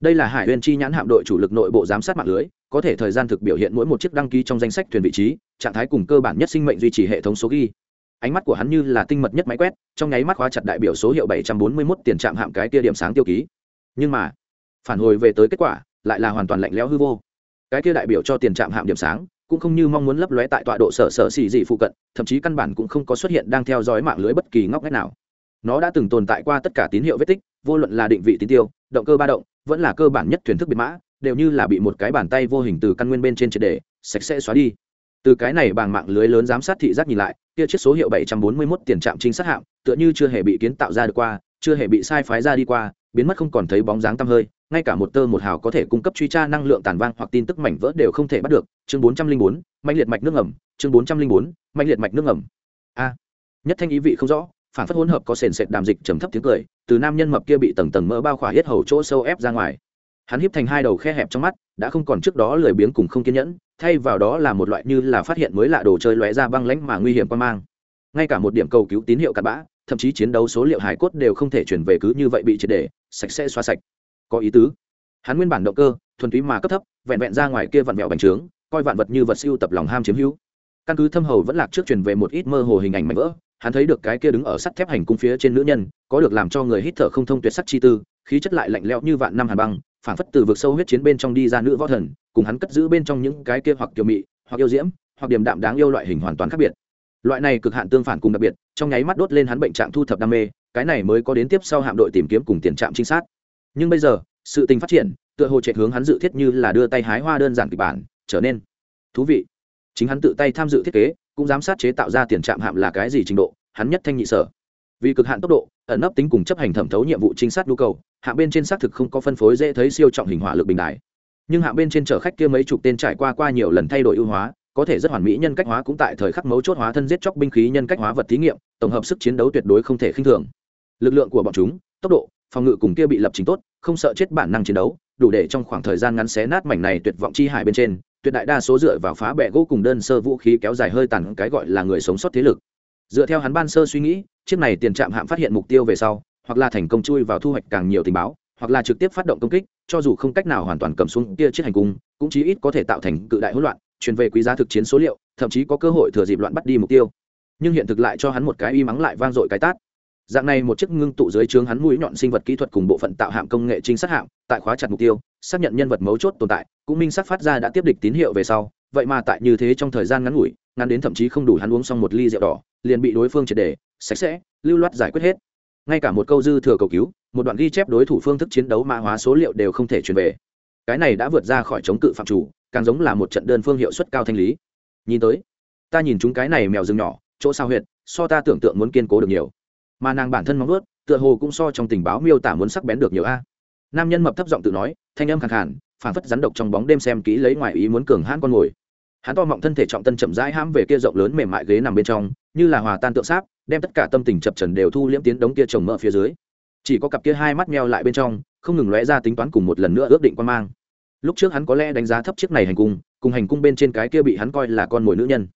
Đây là hải huyền chi nhãn hạm đội chủ lực nội bộ giám sát mạng lưới, có thể thời gian thực biểu hiện mỗi một chiếc đăng ký trong danh sách thuyền vị trí, trạng thái cùng cơ bản nhất sinh mệnh duy trì hệ thống số ghi. Ánh mắt của hắn như là tinh mật nhất máy quét, trong nháy mắt khóa chặt đại biểu số hiệu 741 tiền trạm hạm cái kia điểm sáng tiêu ký. Nhưng mà, phản hồi về tới kết quả, lại là hoàn toàn lạnh lẽo hư vô. Cái kia đại biểu cho tiền trạm hạm điểm sáng cũng không như mong muốn lấp lóe tại tọa độ sở sở xì dị phụ cận, thậm chí căn bản cũng không có xuất hiện đang theo dõi mạng lưới bất kỳ ngóc ngách nào. Nó đã từng tồn tại qua tất cả tín hiệu vết tích, vô luận là định vị tín tiêu, động cơ ba động, vẫn là cơ bản nhất thuyền thức biệt mã, đều như là bị một cái bàn tay vô hình từ căn nguyên bên trên triệt đề sạch sẽ xóa đi. Từ cái này bằng mạng lưới lớn giám sát thị giác nhìn lại, kia chiếc số hiệu 741 tiền trạm trinh sát hạm, tựa như chưa hề bị kiến tạo ra được qua, chưa hề bị sai phái ra đi qua, biến mất không còn thấy bóng dáng tăm hơi ngay cả một tơ một hào có thể cung cấp truy tra năng lượng tàn vang hoặc tin tức mảnh vỡ đều không thể bắt được. Chương 404, mạnh liệt mạch nước ngầm. Chương 404, mạnh liệt mạch nước ngầm. A. Nhất thanh ý vị không rõ phản phất hỗn hợp có sền sệt đàm dịch trầm thấp tiếng cười từ nam nhân mập kia bị tầng tầng mỡ bao khỏa hết hầu chỗ sâu ép ra ngoài. Hắn híp thành hai đầu khe hẹp trong mắt đã không còn trước đó lười biếng cùng không kiên nhẫn thay vào đó là một loại như là phát hiện mới lạ đồ chơi lóe ra băng lãnh mà nguy hiểm qua mang. Ngay cả một điểm cầu cứu tín hiệu cặn bã thậm chí chiến đấu số liệu hải cốt đều không thể chuyển về cứ như vậy bị triệt để sạch sẽ xóa sạch có ý tứ. Hắn nguyên bản động cơ, thuần túy mà cấp thấp, vẹn vẹn ra ngoài kia vặn vẹo bành trướng, coi vạn vật như vật siêu tập lòng ham chiếm hữu. Căn cứ thâm hầu vẫn lạc trước truyền về một ít mơ hồ hình ảnh mạnh vỡ, hắn thấy được cái kia đứng ở sắt thép hành cung phía trên nữ nhân, có được làm cho người hít thở không thông tuyệt sắc chi tư, khí chất lại lạnh lẽo như vạn năm hàn băng, phảng phất từ vực sâu huyết chiến bên trong đi ra nữ võ thần, cùng hắn cất giữ bên trong những cái kia hoặc kiều mị, hoặc yêu diễm, hoặc điểm đạm đáng yêu loại hình hoàn toàn khác biệt. Loại này cực hạn tương phản cùng đặc biệt, trong nháy mắt đốt lên hắn bệnh trạng thu thập đam mê, cái này mới có đến tiếp sau hạm đội tìm kiếm cùng tiền trạm trinh sát nhưng bây giờ, sự tình phát triển, tựa hồ chạy hướng hắn dự thiết như là đưa tay hái hoa đơn giản kịch bản, trở nên thú vị. Chính hắn tự tay tham dự thiết kế, cũng giám sát chế tạo ra tiền trạm hạm là cái gì trình độ, hắn nhất thanh nhị sở. Vì cực hạn tốc độ, ẩn nấp tính cùng chấp hành thẩm thấu nhiệm vụ trinh sát nhu cầu hạ bên trên xác thực không có phân phối dễ thấy siêu trọng hình hỏa lực bình đại nhưng hạ bên trên chở khách kia mấy chục tên trải qua qua nhiều lần thay đổi ưu hóa, có thể rất hoàn mỹ nhân cách hóa cũng tại thời khắc mấu chốt hóa thân giết chóc binh khí nhân cách hóa vật thí nghiệm, tổng hợp sức chiến đấu tuyệt đối không thể khinh thường. Lực lượng của bọn chúng, tốc độ phòng ngự cùng kia bị lập trình tốt, không sợ chết bản năng chiến đấu, đủ để trong khoảng thời gian ngắn xé nát mảnh này tuyệt vọng chi hải bên trên, tuyệt đại đa số dựa vào phá bệ gỗ cùng đơn sơ vũ khí kéo dài hơi tàn cái gọi là người sống sót thế lực. Dựa theo hắn ban sơ suy nghĩ, chiếc này tiền trạm hạm phát hiện mục tiêu về sau, hoặc là thành công chui vào thu hoạch càng nhiều tình báo, hoặc là trực tiếp phát động công kích, cho dù không cách nào hoàn toàn cầm xuống kia chiếc hành cung, cũng chí ít có thể tạo thành cự đại hỗn loạn, truyền về quý giá thực chiến số liệu, thậm chí có cơ hội thừa dịp loạn bắt đi mục tiêu. Nhưng hiện thực lại cho hắn một cái y mắng lại vang dội cái tát dạng này một chiếc ngưng tụ dưới trướng hắn mũi nhọn sinh vật kỹ thuật cùng bộ phận tạo hạm công nghệ trinh sát hạm, tại khóa chặt mục tiêu, xác nhận nhân vật mấu chốt tồn tại, cũng minh xác phát ra đã tiếp địch tín hiệu về sau, vậy mà tại như thế trong thời gian ngắn ngủi, ngắn đến thậm chí không đủ hắn uống xong một ly rượu đỏ, liền bị đối phương triệt đề sạch sẽ, lưu loát giải quyết hết. Ngay cả một câu dư thừa cầu cứu, một đoạn ghi chép đối thủ phương thức chiến đấu mã hóa số liệu đều không thể truyền về. Cái này đã vượt ra khỏi chống cự phạm chủ, càng giống là một trận đơn phương hiệu suất cao thanh lý. Nhìn tới, ta nhìn chúng cái này mèo rừng nhỏ, chỗ sao huyệt, so ta tưởng tượng muốn kiên cố được nhiều mà nàng bản thân móng ướt tựa hồ cũng so trong tình báo miêu tả muốn sắc bén được nhiều a. Nam nhân mập thấp giọng tự nói, thanh âm khẳng hẳn phản phất rắn độc trong bóng đêm xem kỹ lấy ngoài ý muốn cường hãn con ngồi. Hắn to mọng thân thể trọng tân chậm rãi hãm về kia rộng lớn mềm mại ghế nằm bên trong, như là hòa tan tượng sáp, đem tất cả tâm tình chập trần đều thu liễm tiến đống kia trồng mỡ phía dưới. Chỉ có cặp kia hai mắt meo lại bên trong, không ngừng lóe ra tính toán cùng một lần nữa ước định quan mang. Lúc trước hắn có lẽ đánh giá thấp chiếc này hành cung, cùng hành cung bên trên cái kia bị hắn coi là con mồi nữ nhân.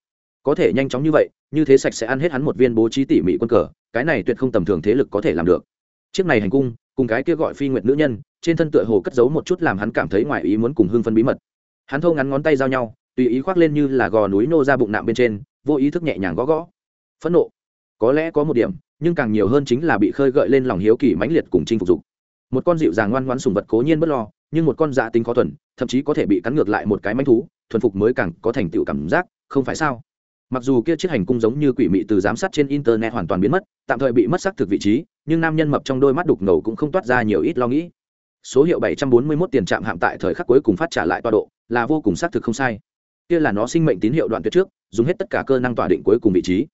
Có thể nhanh chóng như vậy như thế sạch sẽ ăn hết hắn một viên bố trí tỉ mỉ quân cờ, cái này tuyệt không tầm thường thế lực có thể làm được. Chiếc này hành cung, cùng cái kia gọi phi nguyệt nữ nhân, trên thân tựa hồ cất giấu một chút làm hắn cảm thấy ngoài ý muốn cùng hưng phân bí mật. Hắn thâu ngắn ngón tay giao nhau, tùy ý khoác lên như là gò núi nô ra bụng nạm bên trên, vô ý thức nhẹ nhàng gõ gõ. Phẫn nộ. Có lẽ có một điểm, nhưng càng nhiều hơn chính là bị khơi gợi lên lòng hiếu kỳ mãnh liệt cùng chinh phục dục. Một con dịu dàng ngoan ngoãn sùng vật cố nhiên bất lo, nhưng một con dạ tính khó thuần, thậm chí có thể bị cắn ngược lại một cái manh thú, thuần phục mới càng có thành tựu cảm giác, không phải sao? Mặc dù kia chiếc hành cung giống như quỷ mị từ giám sát trên internet hoàn toàn biến mất, tạm thời bị mất xác thực vị trí, nhưng nam nhân mập trong đôi mắt đục ngầu cũng không toát ra nhiều ít lo nghĩ. Số hiệu 741 tiền trạm hạm tại thời khắc cuối cùng phát trả lại tọa độ, là vô cùng xác thực không sai. Kia là nó sinh mệnh tín hiệu đoạn tuyệt trước, dùng hết tất cả cơ năng tỏa định cuối cùng vị trí.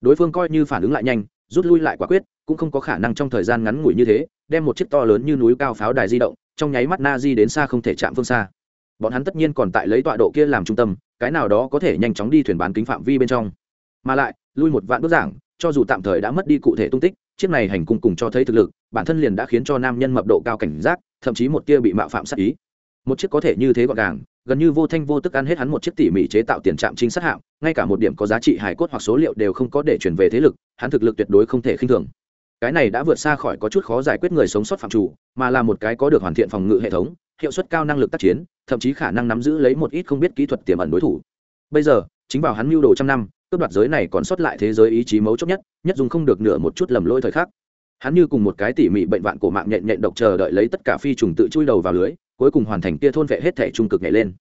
Đối phương coi như phản ứng lại nhanh, rút lui lại quả quyết, cũng không có khả năng trong thời gian ngắn ngủi như thế, đem một chiếc to lớn như núi cao pháo đài di động, trong nháy mắt na di đến xa không thể chạm phương xa. Bọn hắn tất nhiên còn tại lấy tọa độ kia làm trung tâm cái nào đó có thể nhanh chóng đi thuyền bán kính phạm vi bên trong. Mà lại, lui một vạn bước giảng, cho dù tạm thời đã mất đi cụ thể tung tích, chiếc này hành cung cùng cho thấy thực lực, bản thân liền đã khiến cho nam nhân mập độ cao cảnh giác, thậm chí một tia bị mạo phạm sát ý. Một chiếc có thể như thế gọn gàng, gần như vô thanh vô tức ăn hết hắn một chiếc tỉ mỉ chế tạo tiền trạm chính sát hạng ngay cả một điểm có giá trị hài cốt hoặc số liệu đều không có để chuyển về thế lực, hắn thực lực tuyệt đối không thể khinh thường. Cái này đã vượt xa khỏi có chút khó giải quyết người sống sót phạm chủ, mà là một cái có được hoàn thiện phòng ngự hệ thống, hiệu suất cao năng lực tác chiến thậm chí khả năng nắm giữ lấy một ít không biết kỹ thuật tiềm ẩn đối thủ. Bây giờ, chính vào hắn mưu đồ trăm năm, cướp đoạt giới này còn sót lại thế giới ý chí mấu chốt nhất nhất dùng không được nửa một chút lầm lỗi thời khắc. Hắn như cùng một cái tỉ mỉ bệnh vạn cổ mạng nhện nhện độc chờ đợi lấy tất cả phi trùng tự chui đầu vào lưới, cuối cùng hoàn thành kia thôn vệ hết thể trung cực nhảy lên.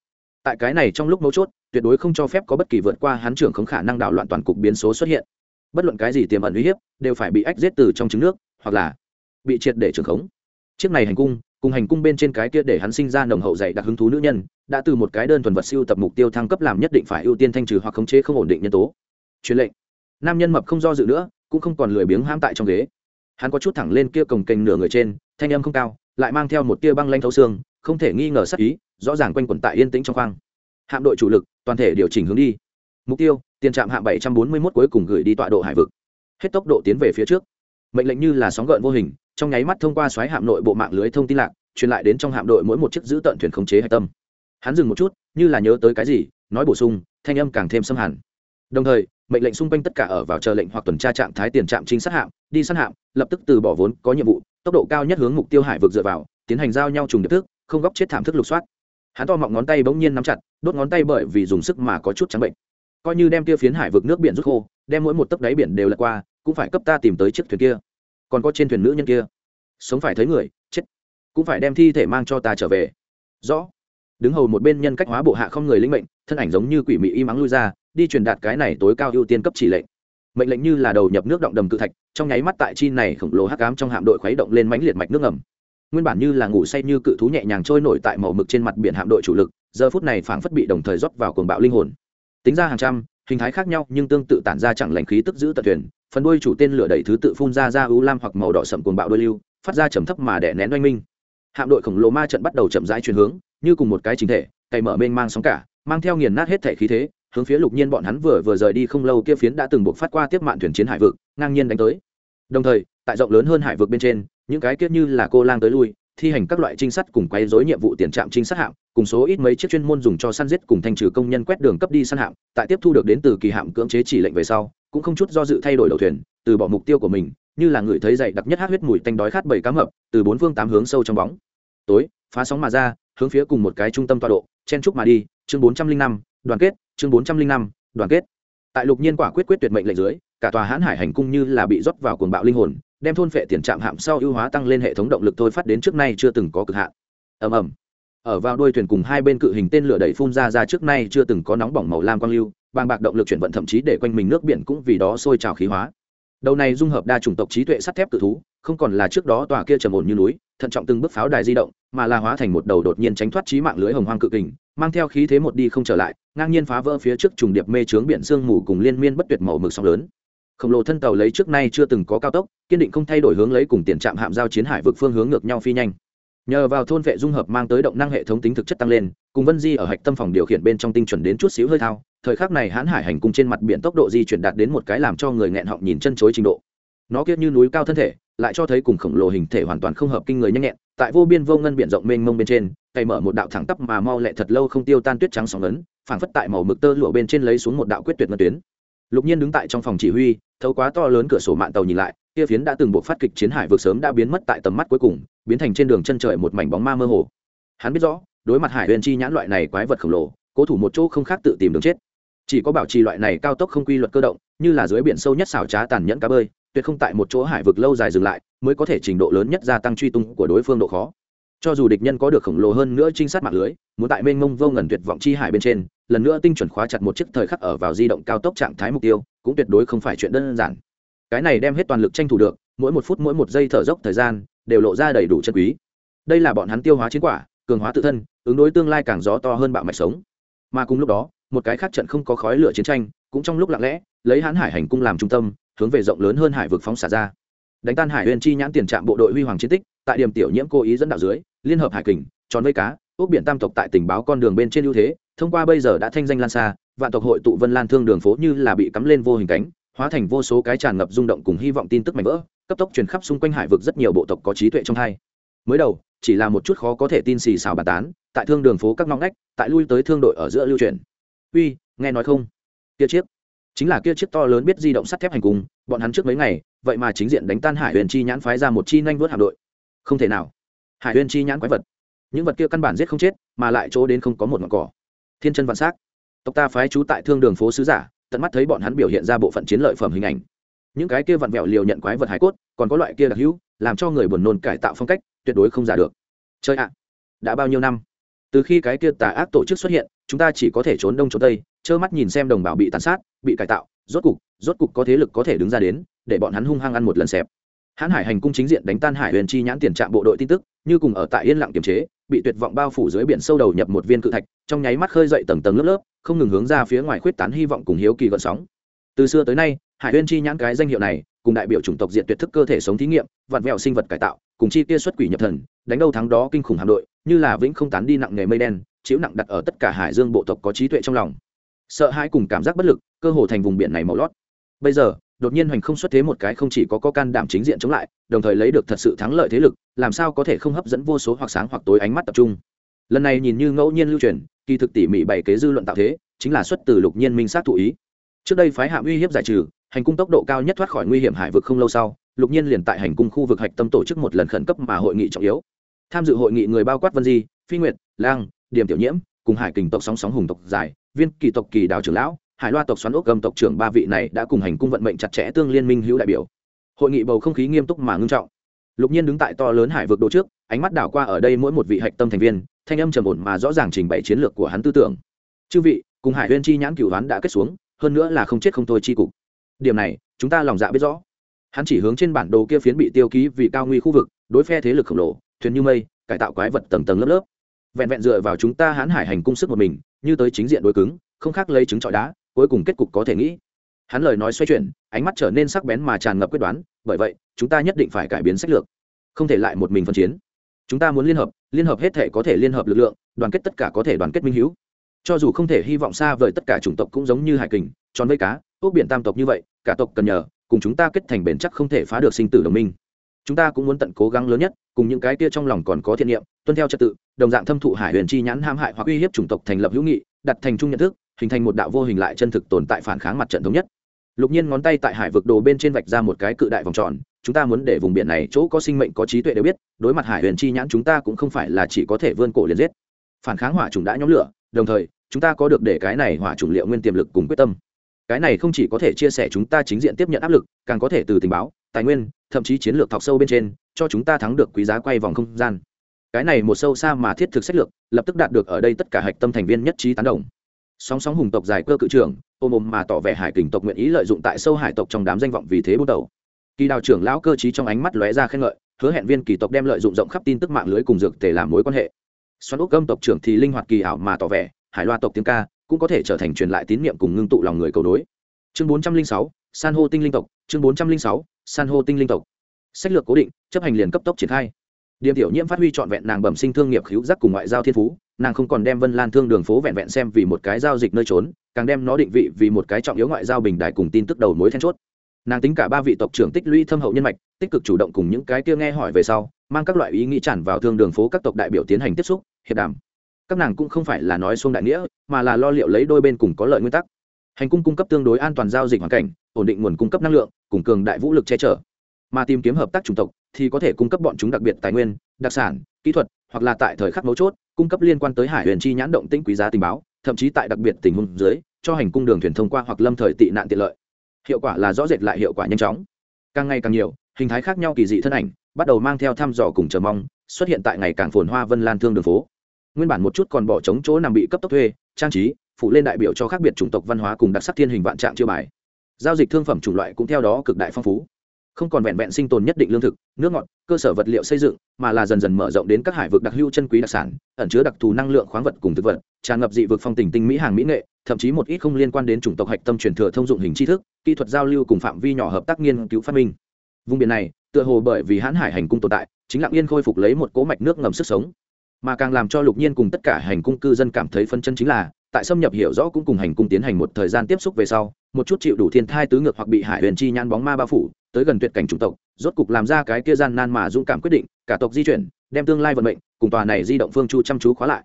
Tại cái này trong lúc mấu chốt, tuyệt đối không cho phép có bất kỳ vượt qua hắn trưởng không khả năng đảo loạn toàn cục biến số xuất hiện. Bất luận cái gì tiềm ẩn uy hiếp, đều phải bị ách giết từ trong trứng nước, hoặc là bị triệt để trưởng khống. Chiếc này hành cung cùng hành cung bên trên cái kia để hắn sinh ra nồng hậu dạy đặc hứng thú nữ nhân, đã từ một cái đơn thuần vật siêu tập mục tiêu thăng cấp làm nhất định phải ưu tiên thanh trừ hoặc khống chế không ổn định nhân tố. Truyền lệnh. Nam nhân mập không do dự nữa, cũng không còn lười biếng ham tại trong ghế. Hắn có chút thẳng lên kia cồng kềnh nửa người trên, thanh âm không cao, lại mang theo một tia băng lanh thấu xương, không thể nghi ngờ sắc ý, rõ ràng quanh quẩn tại yên tĩnh trong khoang. Hạm đội chủ lực, toàn thể điều chỉnh hướng đi. Mục tiêu, tiền trạm hạm 741 cuối cùng gửi đi tọa độ hải vực. Hết tốc độ tiến về phía trước. Mệnh lệnh như là sóng gợn vô hình trong nháy mắt thông qua xoáy hạm nội bộ mạng lưới thông tin lạc, truyền lại đến trong hạm đội mỗi một chiếc giữ tận thuyền khống chế hạch tâm. Hắn dừng một chút, như là nhớ tới cái gì, nói bổ sung, thanh âm càng thêm xâm hẳn. Đồng thời, mệnh lệnh xung quanh tất cả ở vào chờ lệnh hoặc tuần tra trạng thái tiền trạm chính sát hạm, đi sát hạm, lập tức từ bỏ vốn, có nhiệm vụ, tốc độ cao nhất hướng mục tiêu hải vực dựa vào, tiến hành giao nhau trùng điệp thức, không góc chết thảm thức lục soát. Hắn to mọng ngón tay bỗng nhiên nắm chặt, đốt ngón tay bởi vì dùng sức mà có chút trắng bệnh. Coi như đem tia phiến hải vực nước biển rút khô, đem mỗi một tấc đáy biển đều lật qua, cũng phải cấp ta tìm tới chiếc thuyền kia còn có trên thuyền nữ nhân kia. Sống phải thấy người, chết. Cũng phải đem thi thể mang cho ta trở về. Rõ. Đứng hầu một bên nhân cách hóa bộ hạ không người linh mệnh, thân ảnh giống như quỷ mị y mắng lui ra, đi truyền đạt cái này tối cao ưu tiên cấp chỉ lệnh. Mệnh lệnh như là đầu nhập nước động đầm cự thạch, trong nháy mắt tại chi này khổng lồ hắc ám trong hạm đội khuấy động lên mãnh liệt mạch nước ngầm. Nguyên bản như là ngủ say như cự thú nhẹ nhàng trôi nổi tại màu mực trên mặt biển hạm đội chủ lực, giờ phút này phảng phất bị đồng thời rót vào cuồng bạo linh hồn. Tính ra hàng trăm, hình thái khác nhau nhưng tương tự tản ra chẳng lành khí tức giữ tận thuyền phần đuôi chủ tên lửa đẩy thứ tự phun ra ra u lam hoặc màu đỏ sậm cuồng bạo đôi lưu, phát ra trầm thấp mà đè nén oanh minh. Hạm đội khổng lồ ma trận bắt đầu chậm rãi chuyển hướng, như cùng một cái chính thể, cày mở mênh mang sóng cả, mang theo nghiền nát hết thể khí thế, hướng phía lục nhiên bọn hắn vừa vừa rời đi không lâu kia phiến đã từng buộc phát qua tiếp mạn thuyền chiến hải vực, ngang nhiên đánh tới. Đồng thời, tại rộng lớn hơn hải vực bên trên, những cái kiết như là cô lang tới lui, thi hành các loại trinh sát cùng quay rối nhiệm vụ tiền trạm trinh sát hạm, cùng số ít mấy chiếc chuyên môn dùng cho săn giết cùng thanh trừ công nhân quét đường cấp đi săn hạm, tại tiếp thu được đến từ kỳ hạm cưỡng chế chỉ lệnh về sau cũng không chút do dự thay đổi đầu thuyền, từ bỏ mục tiêu của mình, như là người thấy dậy đặc nhất hát huyết mùi tanh đói khát bảy cá mập, từ bốn phương tám hướng sâu trong bóng. Tối, phá sóng mà ra, hướng phía cùng một cái trung tâm tọa độ, chen trúc mà đi, chương bốn trăm linh năm, đoàn kết, chương bốn trăm linh năm, đoàn kết. Tại lục nhiên quả quyết quyết tuyệt mệnh lệnh dưới, cả tòa hãn hải hành cung như là bị rót vào cuồng bạo linh hồn, đem thôn phệ tiền trạm hạm sau ưu hóa tăng lên hệ thống động lực thôi phát đến trước nay chưa từng có cực hạn. Ầm ầm ở vào đuôi thuyền cùng hai bên cự hình tên lửa đẩy phun ra ra trước nay chưa từng có nóng bỏng màu lam quang lưu, bàng bạc động lực chuyển vận thậm chí để quanh mình nước biển cũng vì đó sôi trào khí hóa. Đầu này dung hợp đa chủng tộc trí tuệ sắt thép cự thú, không còn là trước đó tòa kia trầm ổn như núi, thận trọng từng bước pháo đài di động, mà là hóa thành một đầu đột nhiên tránh thoát trí mạng lưới hồng hoang cự kình, mang theo khí thế một đi không trở lại, ngang nhiên phá vỡ phía trước trùng điệp mê trướng biển sương mù cùng liên miên bất tuyệt màu mực sóng lớn. Khổng lồ thân tàu lấy trước nay chưa từng có cao tốc, kiên định không thay đổi hướng lấy cùng tiền trạm hạm giao chiến hải vực phương hướng ngược nhau phi nhanh nhờ vào thôn vệ dung hợp mang tới động năng hệ thống tính thực chất tăng lên, cùng vân di ở hạch tâm phòng điều khiển bên trong tinh chuẩn đến chút xíu hơi thao, thời khắc này hãn hải hành cung trên mặt biển tốc độ di chuyển đạt đến một cái làm cho người nghẹn họng nhìn chân chối trình độ. Nó kia như núi cao thân thể, lại cho thấy cùng khổng lồ hình thể hoàn toàn không hợp kinh người nhanh nhẹn, tại vô biên vô ngân biển rộng mênh mông bên trên cày mở một đạo thẳng tắp mà mau lẹ thật lâu không tiêu tan tuyết trắng sóng lớn phảng phất tại màu mực tơ lụa bên trên lấy xuống một đạo quyết tuyệt ngân tuyến. Lục nhiên đứng tại trong phòng chỉ huy, thấu quá to lớn cửa sổ mạng tàu nhìn lại kia phiến đã từng buộc phát kịch chiến hải vượt sớm đã biến mất tại tầm mắt cuối cùng, biến thành trên đường chân trời một mảnh bóng ma mơ hồ. Hắn biết rõ, đối mặt hải huyền chi nhãn loại này quái vật khổng lồ, cố thủ một chỗ không khác tự tìm đường chết. Chỉ có bảo trì loại này cao tốc không quy luật cơ động, như là dưới biển sâu nhất xảo trá tàn nhẫn cá bơi, tuyệt không tại một chỗ hải vực lâu dài dừng lại, mới có thể trình độ lớn nhất gia tăng truy tung của đối phương độ khó. Cho dù địch nhân có được khổng lồ hơn nữa trinh sát mạng lưới, muốn tại mênh mông vô ngần tuyệt vọng chi hải bên trên, lần nữa tinh chuẩn khóa chặt một chiếc thời khắc ở vào di động cao tốc trạng thái mục tiêu, cũng tuyệt đối không phải chuyện đơn giản cái này đem hết toàn lực tranh thủ được, mỗi một phút mỗi một giây thở dốc thời gian, đều lộ ra đầy đủ chân quý. Đây là bọn hắn tiêu hóa chiến quả, cường hóa tự thân, ứng đối tương lai càng gió to hơn bạo mạch sống. Mà cùng lúc đó, một cái khác trận không có khói lửa chiến tranh, cũng trong lúc lặng lẽ, lấy hãn hải hành cung làm trung tâm, hướng về rộng lớn hơn hải vực phóng xả ra. Đánh tan hải huyền chi nhãn tiền trạm bộ đội huy hoàng chiến tích, tại điểm tiểu nhiễm cố ý dẫn đạo dưới, liên hợp hải kình, tròn vây cá ốc biển tam tộc tại tình báo con đường bên trên ưu thế, thông qua bây giờ đã thanh danh lan xa, vạn tộc hội tụ vân lan thương đường phố như là bị cắm lên vô hình cánh hóa thành vô số cái tràn ngập rung động cùng hy vọng tin tức mạnh vỡ, cấp tốc truyền khắp xung quanh hải vực rất nhiều bộ tộc có trí tuệ trong hai. Mới đầu, chỉ là một chút khó có thể tin xì xào bàn tán, tại thương đường phố các ngõ ngách, tại lui tới thương đội ở giữa lưu truyền. Uy, nghe nói không? Kia chiếc. Chính là kia chiếc to lớn biết di động sắt thép hành cùng, bọn hắn trước mấy ngày, vậy mà chính diện đánh tan hải huyền chi nhãn phái ra một chi nhanh vớt hạm đội. Không thể nào. Hải huyền chi nhãn quái vật. Những vật kia căn bản giết không chết, mà lại chỗ đến không có một ngọn cỏ. Thiên chân vạn xác. Tộc ta phái trú tại thương đường phố sứ giả tận mắt thấy bọn hắn biểu hiện ra bộ phận chiến lợi phẩm hình ảnh. Những cái kia vặn vẹo liều nhận quái vật hải cốt, còn có loại kia đặc hữu, làm cho người buồn nôn cải tạo phong cách, tuyệt đối không giả được. Chơi ạ, đã bao nhiêu năm? Từ khi cái kia tà ác tổ chức xuất hiện, chúng ta chỉ có thể trốn đông trốn tây, trơ mắt nhìn xem đồng bào bị tàn sát, bị cải tạo, rốt cục rốt cục có thế lực có thể đứng ra đến, để bọn hắn hung hăng ăn một lần xẹp. Hãn hải hành cung chính diện đánh tan hải huyền chi nhãn tiền trạm bộ đội tin tức, như cùng ở tại yên lặng kiềm chế bị tuyệt vọng bao phủ dưới biển sâu đầu nhập một viên cự thạch, trong nháy mắt khơi dậy tầng tầng lớp lớp, không ngừng hướng ra phía ngoài khuyết tán hy vọng cùng hiếu kỳ gợn sóng. Từ xưa tới nay, hải huyền chi nhãn cái danh hiệu này, cùng đại biểu chủng tộc diện tuyệt thức cơ thể sống thí nghiệm vặn vẹo sinh vật cải tạo, cùng chi kia xuất quỷ nhập thần, đánh đâu thắng đó kinh khủng hạm đội, như là vĩnh không tán đi nặng nghề mây đen chịu nặng đặt ở tất cả hải dương bộ tộc có trí tuệ trong lòng. Sợ hãi cùng cảm giác bất lực, cơ hồ thành vùng biển này màu lót. Bây giờ đột nhiên hoành không xuất thế một cái không chỉ có có can đảm chính diện chống lại, đồng thời lấy được thật sự thắng lợi thế lực, làm sao có thể không hấp dẫn vô số hoặc sáng hoặc tối ánh mắt tập trung. Lần này nhìn như ngẫu nhiên lưu truyền, kỳ thực tỉ mỉ bày kế dư luận tạo thế, chính là xuất từ lục nhiên minh sát thụ ý. Trước đây phái hạm uy hiếp giải trừ, hành cung tốc độ cao nhất thoát khỏi nguy hiểm hải vực không lâu sau, lục nhiên liền tại hành cung khu vực hạch tâm tổ chức một lần khẩn cấp mà hội nghị trọng yếu. Tham dự hội nghị người bao quát vân di, phi nguyệt, lang điểm tiểu nhiễm, cùng hải kình tộc sóng sóng hùng tộc giải viên kỳ tộc kỳ đào trưởng lão hải loa tộc xoắn ốc gầm tộc trưởng ba vị này đã cùng hành cung vận mệnh chặt chẽ tương liên minh hữu đại biểu. Hội nghị bầu không khí nghiêm túc mà ngưng trọng. Lục nhiên đứng tại to lớn hải vực đồ trước, ánh mắt đảo qua ở đây mỗi một vị hạch tâm thành viên, thanh âm trầm ổn mà rõ ràng trình bày chiến lược của hắn tư tưởng. Chư vị, cùng hải huyên chi nhãn cửu hắn đã kết xuống, hơn nữa là không chết không thôi chi cục. Điểm này, chúng ta lòng dạ biết rõ. Hắn chỉ hướng trên bản đồ kia phiến bị tiêu ký vì cao nguy khu vực, đối phe thế lực khổng lồ, thuyền như mây, cải tạo quái vật tầng tầng lớp lớp. Vẹn vẹn dựa vào chúng ta hãn hải hành cung sức một mình, như tới chính diện đối cứng, không khác lấy trứng trọi đá cuối cùng kết cục có thể nghĩ. Hắn lời nói xoay chuyển, ánh mắt trở nên sắc bén mà tràn ngập quyết đoán, bởi vậy, chúng ta nhất định phải cải biến sách lược, không thể lại một mình phân chiến. Chúng ta muốn liên hợp liên hợp hết thể có thể liên hợp lực lượng, đoàn kết tất cả có thể đoàn kết minh hữu cho dù không thể hy vọng xa vời tất cả chủng tộc cũng giống như hải kình, tròn vây cá ốc biển tam tộc như vậy, cả tộc cần nhờ, cùng chúng ta kết thành bền chắc không thể phá được sinh tử đồng minh. Chúng ta cũng muốn tận cố gắng lớn nhất, cùng những cái kia trong lòng còn có thiện niệm, tuân theo trật tự, đồng dạng thâm thụ hải huyền chi nhãn ham hại hoặc uy hiếp chủng tộc thành lập hữu nghị, đặt thành chung nhận thức hình thành một đạo vô hình lại chân thực tồn tại phản kháng mặt trận thống nhất. Lục nhiên ngón tay tại hải vực đồ bên trên vạch ra một cái cự đại vòng tròn, chúng ta muốn để vùng biển này chỗ có sinh mệnh, có trí tuệ đều biết, đối mặt hải huyền chi nhãn chúng ta cũng không phải là chỉ có thể vươn cổ liền giết. Phản kháng hỏa chủng đã nhóm lửa, đồng thời, chúng ta có được để cái này hỏa chủng liệu nguyên tiềm lực cùng quyết tâm. Cái này không chỉ có thể chia sẻ chúng ta chính diện tiếp nhận áp lực, càng có thể từ tình báo, tài nguyên, thậm chí chiến lược thọc sâu bên trên, cho chúng ta thắng được quý giá quay vòng không gian. Cái này một sâu xa mà thiết thực sách lược, lập tức đạt được ở đây tất cả hạch tâm thành viên nhất trí tán đồng sóng sóng hùng tộc dài cơ cự trưởng ôm ôm mà tỏ vẻ hải kình tộc nguyện ý lợi dụng tại sâu hải tộc trong đám danh vọng vì thế bút đầu. Kỳ đào trưởng lão cơ trí trong ánh mắt lóe ra khen ngợi, hứa hẹn viên kỳ tộc đem lợi dụng rộng khắp tin tức mạng lưới cùng dược để làm mối quan hệ. Xoắn úc âm tộc trưởng thì linh hoạt kỳ ảo mà tỏ vẻ, hải loa tộc tiếng ca cũng có thể trở thành truyền lại tín nhiệm cùng ngưng tụ lòng người cầu đối chương bốn trăm linh sáu, san hô tinh linh tộc, chương bốn trăm linh sáu, san hô tinh linh tộc. Sách lược cố định, chấp hành liền cấp tốc triển khai. Điềm tiểu nhiễm phát huy trọn vẹn nàng bẩm sinh thương nghiệp hữu giác cùng ngoại giao thiên phú nàng không còn đem vân lan thương đường phố vẹn vẹn xem vì một cái giao dịch nơi trốn, càng đem nó định vị vì một cái trọng yếu ngoại giao bình đại cùng tin tức đầu mối then chốt. Nàng tính cả ba vị tộc trưởng tích lũy thâm hậu nhân mạch, tích cực chủ động cùng những cái kia nghe hỏi về sau, mang các loại ý nghĩ tràn vào thương đường phố các tộc đại biểu tiến hành tiếp xúc, hiệp đàm. Các nàng cũng không phải là nói xuông đại nghĩa, mà là lo liệu lấy đôi bên cùng có lợi nguyên tắc. Hành cung cung cấp tương đối an toàn giao dịch hoàn cảnh, ổn định nguồn cung cấp năng lượng, cùng cường đại vũ lực che chở. Mà tìm kiếm hợp tác chủng tộc thì có thể cung cấp bọn chúng đặc biệt tài nguyên, đặc sản, kỹ thuật hoặc là tại thời khắc mấu chốt, cung cấp liên quan tới hải huyền chi nhãn động tĩnh quý giá tình báo, thậm chí tại đặc biệt tình huống dưới, cho hành cung đường thuyền thông qua hoặc lâm thời tị nạn tiện lợi. Hiệu quả là rõ rệt lại hiệu quả nhanh chóng. Càng ngày càng nhiều, hình thái khác nhau kỳ dị thân ảnh bắt đầu mang theo thăm dò cùng chờ mong, xuất hiện tại ngày càng phồn hoa vân lan thương đường phố. Nguyên bản một chút còn bỏ trống chỗ nằm bị cấp tốc thuê, trang trí phụ lên đại biểu cho khác biệt chủng tộc văn hóa cùng đặc sắc thiên hình vạn trạng chiêu bài. Giao dịch thương phẩm chủng loại cũng theo đó cực đại phong phú không còn vẹn vẹn sinh tồn nhất định lương thực, nước ngọt, cơ sở vật liệu xây dựng, mà là dần dần mở rộng đến các hải vực đặc hữu chân quý đặc sản, ẩn chứa đặc thù năng lượng khoáng vật cùng thực vật, tràn ngập dị vực phong tình tinh mỹ hàng mỹ nghệ, thậm chí một ít không liên quan đến chủng tộc hạch tâm truyền thừa thông dụng hình tri thức, kỹ thuật giao lưu cùng phạm vi nhỏ hợp tác nghiên cứu phát minh. Vùng biển này, tựa hồ bởi vì hãn hải hành cung tồn tại, chính lặng yên khôi phục lấy một cỗ mạch nước ngầm sức sống mà càng làm cho lục nhiên cùng tất cả hành cung cư dân cảm thấy phân chân chính là, tại xâm nhập hiểu rõ cũng cùng hành cung tiến hành một thời gian tiếp xúc về sau, một chút chịu đủ thiên thai tứ ngược hoặc bị hải huyền chi nhan bóng ma bao phủ, tới gần tuyệt cảnh chủng tộc, rốt cục làm ra cái kia gian nan mà dũng cảm quyết định, cả tộc di chuyển, đem tương lai vận mệnh, cùng tòa này di động phương chu chăm chú khóa lại.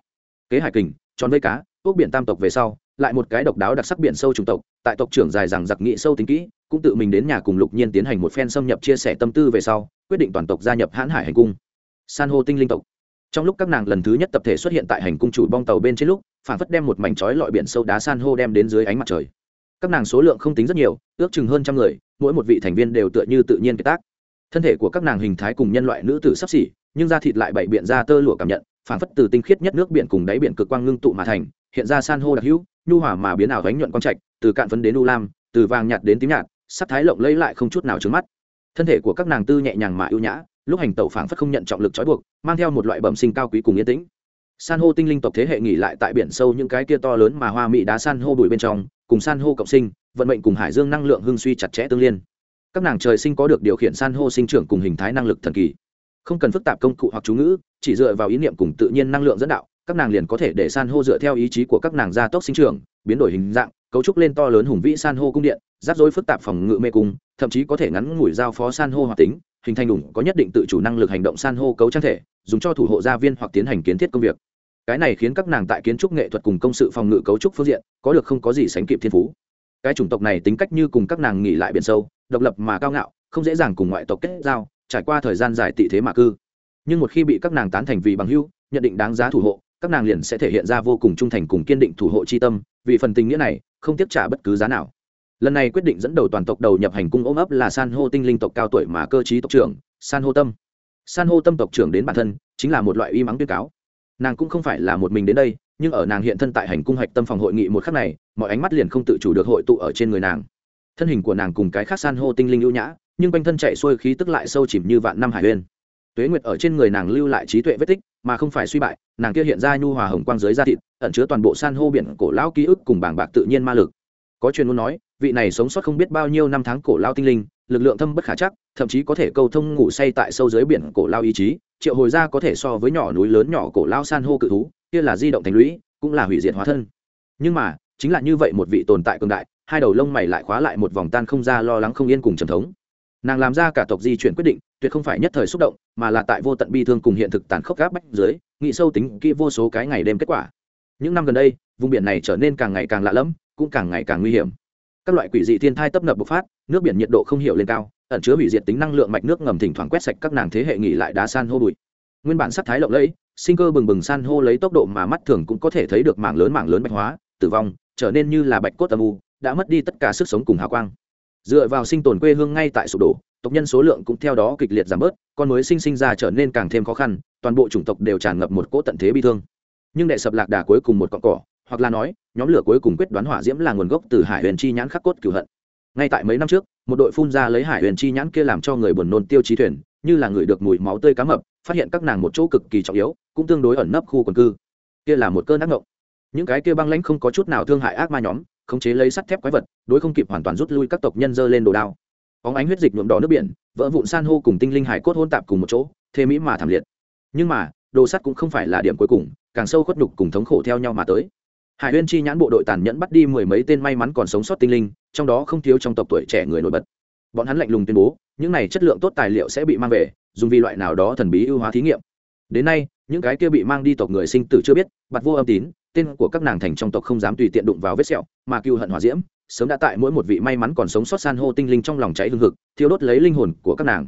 Kế hải kình, tròn vây cá ốc biển tam tộc về sau, lại một cái độc đáo đặc sắc biển sâu chủng tộc, tại tộc trưởng dài rằng giặc nghị sâu tính kỹ, cũng tự mình đến nhà cùng lục nhiên tiến hành một phen xâm nhập chia sẻ tâm tư về sau, quyết định toàn tộc gia nhập hãn hải hành cung. San hô tinh linh tộc trong lúc các nàng lần thứ nhất tập thể xuất hiện tại hành cung chủ bong tàu bên trên lúc, phản phất đem một mảnh trói lọi biển sâu đá san hô đem đến dưới ánh mặt trời. Các nàng số lượng không tính rất nhiều, ước chừng hơn trăm người, mỗi một vị thành viên đều tựa như tự nhiên kiệt tác. Thân thể của các nàng hình thái cùng nhân loại nữ tử sắp xỉ, nhưng da thịt lại bảy biện ra tơ lụa cảm nhận, phản phất từ tinh khiết nhất nước biển cùng đáy biển cực quang ngưng tụ mà thành, hiện ra san hô đặc hữu, nhu hỏa mà biến ảo gánh nhuận quang trạch, từ cạn phấn đến u lam, từ vàng nhạt đến tím nhạt, sắc thái lộng lấy lại không chút nào trứng mắt. Thân thể của các nàng tư nhẹ nhàng mà ưu nhã lúc hành tẩu phảng phất không nhận trọng lực trói buộc, mang theo một loại bẩm sinh cao quý cùng yên tĩnh. San hô tinh linh tộc thế hệ nghỉ lại tại biển sâu những cái kia to lớn mà hoa mỹ đá san hô bụi bên trong, cùng san hô cộng sinh, vận mệnh cùng hải dương năng lượng hưng suy chặt chẽ tương liên. Các nàng trời sinh có được điều khiển san hô sinh trưởng cùng hình thái năng lực thần kỳ. Không cần phức tạp công cụ hoặc chú ngữ, chỉ dựa vào ý niệm cùng tự nhiên năng lượng dẫn đạo các nàng liền có thể để san hô dựa theo ý chí của các nàng gia tốc sinh trưởng, biến đổi hình dạng, cấu trúc lên to lớn hùng vĩ san hô cung điện, rắc rối phức tạp phòng ngự mê cung, thậm chí có thể ngắn ngủi giao phó san hô hoạt tính, hình thành đủng có nhất định tự chủ năng lực hành động san hô cấu trang thể, dùng cho thủ hộ gia viên hoặc tiến hành kiến thiết công việc. Cái này khiến các nàng tại kiến trúc nghệ thuật cùng công sự phòng ngự cấu trúc phương diện, có được không có gì sánh kịp thiên phú. Cái chủng tộc này tính cách như cùng các nàng nghỉ lại biển sâu, độc lập mà cao ngạo, không dễ dàng cùng ngoại tộc kết giao, trải qua thời gian dài tị thế mà cư. Nhưng một khi bị các nàng tán thành vì bằng hưu nhận định đáng giá thủ hộ các nàng liền sẽ thể hiện ra vô cùng trung thành cùng kiên định thủ hộ chi tâm, vì phần tình nghĩa này, không tiếp trả bất cứ giá nào. Lần này quyết định dẫn đầu toàn tộc đầu nhập hành cung ôm ấp là san hô tinh linh tộc cao tuổi mà cơ chí tộc trưởng, san hô tâm. San hô tâm tộc trưởng đến bản thân, chính là một loại uy mắng tuyên cáo. Nàng cũng không phải là một mình đến đây, nhưng ở nàng hiện thân tại hành cung hạch tâm phòng hội nghị một khắc này, mọi ánh mắt liền không tự chủ được hội tụ ở trên người nàng. Thân hình của nàng cùng cái khác san hô tinh linh ưu nhã, nhưng quanh thân chạy xuôi khí tức lại sâu chìm như vạn năm hải huyên tuế nguyệt ở trên người nàng lưu lại trí tuệ vết tích mà không phải suy bại, nàng kia hiện ra nhu hòa hồng quang dưới da thịt, ẩn chứa toàn bộ san hô biển cổ lão ký ức cùng bảng bạc tự nhiên ma lực. Có truyền muốn nói, vị này sống sót không biết bao nhiêu năm tháng cổ lao tinh linh, lực lượng thâm bất khả chắc, thậm chí có thể câu thông ngủ say tại sâu dưới biển cổ lao ý chí, triệu hồi ra có thể so với nhỏ núi lớn nhỏ cổ lao san hô cự thú, kia là di động thành lũy, cũng là hủy diệt hóa thân. Nhưng mà, chính là như vậy một vị tồn tại cường đại, hai đầu lông mày lại khóa lại một vòng tan không ra lo lắng không yên cùng trầm thống nàng làm ra cả tộc di chuyển quyết định, tuyệt không phải nhất thời xúc động, mà là tại vô tận bi thương cùng hiện thực tàn khốc gáp bách dưới nghị sâu tính kỹ vô số cái ngày đêm kết quả. Những năm gần đây, vùng biển này trở nên càng ngày càng lạ lẫm, cũng càng ngày càng nguy hiểm. Các loại quỷ dị thiên thai tấp nập bộc phát, nước biển nhiệt độ không hiểu lên cao, ẩn chứa hủy diệt tính năng lượng mạch nước ngầm thỉnh thoảng quét sạch các nàng thế hệ nghỉ lại đá san hô bụi. Nguyên bản sắc thái lộng lẫy, sinh cơ bừng bừng san hô lấy tốc độ mà mắt thường cũng có thể thấy được mảng lớn mảng lớn bạch hóa, tử vong, trở nên như là bạch cốt âm u, đã mất đi tất cả sức sống cùng hào quang dựa vào sinh tồn quê hương ngay tại sụp đổ, tộc nhân số lượng cũng theo đó kịch liệt giảm bớt, con mới sinh sinh ra trở nên càng thêm khó khăn, toàn bộ chủng tộc đều tràn ngập một cỗ tận thế bi thương. Nhưng đệ sập lạc đà cuối cùng một cọn cỏ, hoặc là nói, nhóm lửa cuối cùng quyết đoán hỏa diễm là nguồn gốc từ hải huyền chi nhãn khắc cốt cửu hận. Ngay tại mấy năm trước, một đội phun ra lấy hải huyền chi nhãn kia làm cho người buồn nôn tiêu chí thuyền, như là người được mùi máu tươi cá mập, phát hiện các nàng một chỗ cực kỳ trọng yếu, cũng tương đối ẩn nấp khu quần cư. Kia là một cơn ác ngộng những cái kia băng lãnh không có chút nào thương hại ác ma nhóm khống chế lấy sắt thép quái vật, đối không kịp hoàn toàn rút lui các tộc nhân dơ lên đồ đao. Óng ánh huyết dịch nhuộm đỏ nước biển, vỡ vụn san hô cùng tinh linh hải cốt hôn tạp cùng một chỗ, thế mỹ mà thảm liệt. Nhưng mà, đồ sắt cũng không phải là điểm cuối cùng, càng sâu khuất nhục cùng thống khổ theo nhau mà tới. Hải huyên chi nhãn bộ đội tàn nhẫn bắt đi mười mấy tên may mắn còn sống sót tinh linh, trong đó không thiếu trong tộc tuổi trẻ người nổi bật. Bọn hắn lạnh lùng tuyên bố, những này chất lượng tốt tài liệu sẽ bị mang về, dùng vì loại nào đó thần bí ưu hóa thí nghiệm đến nay, những cái kia bị mang đi tộc người sinh tử chưa biết bặt vô âm tín, tên của các nàng thành trong tộc không dám tùy tiện đụng vào vết sẹo, mà cựu hận hòa diễm, sớm đã tại mỗi một vị may mắn còn sống sót san hô tinh linh trong lòng cháy hương hực, thiêu đốt lấy linh hồn của các nàng.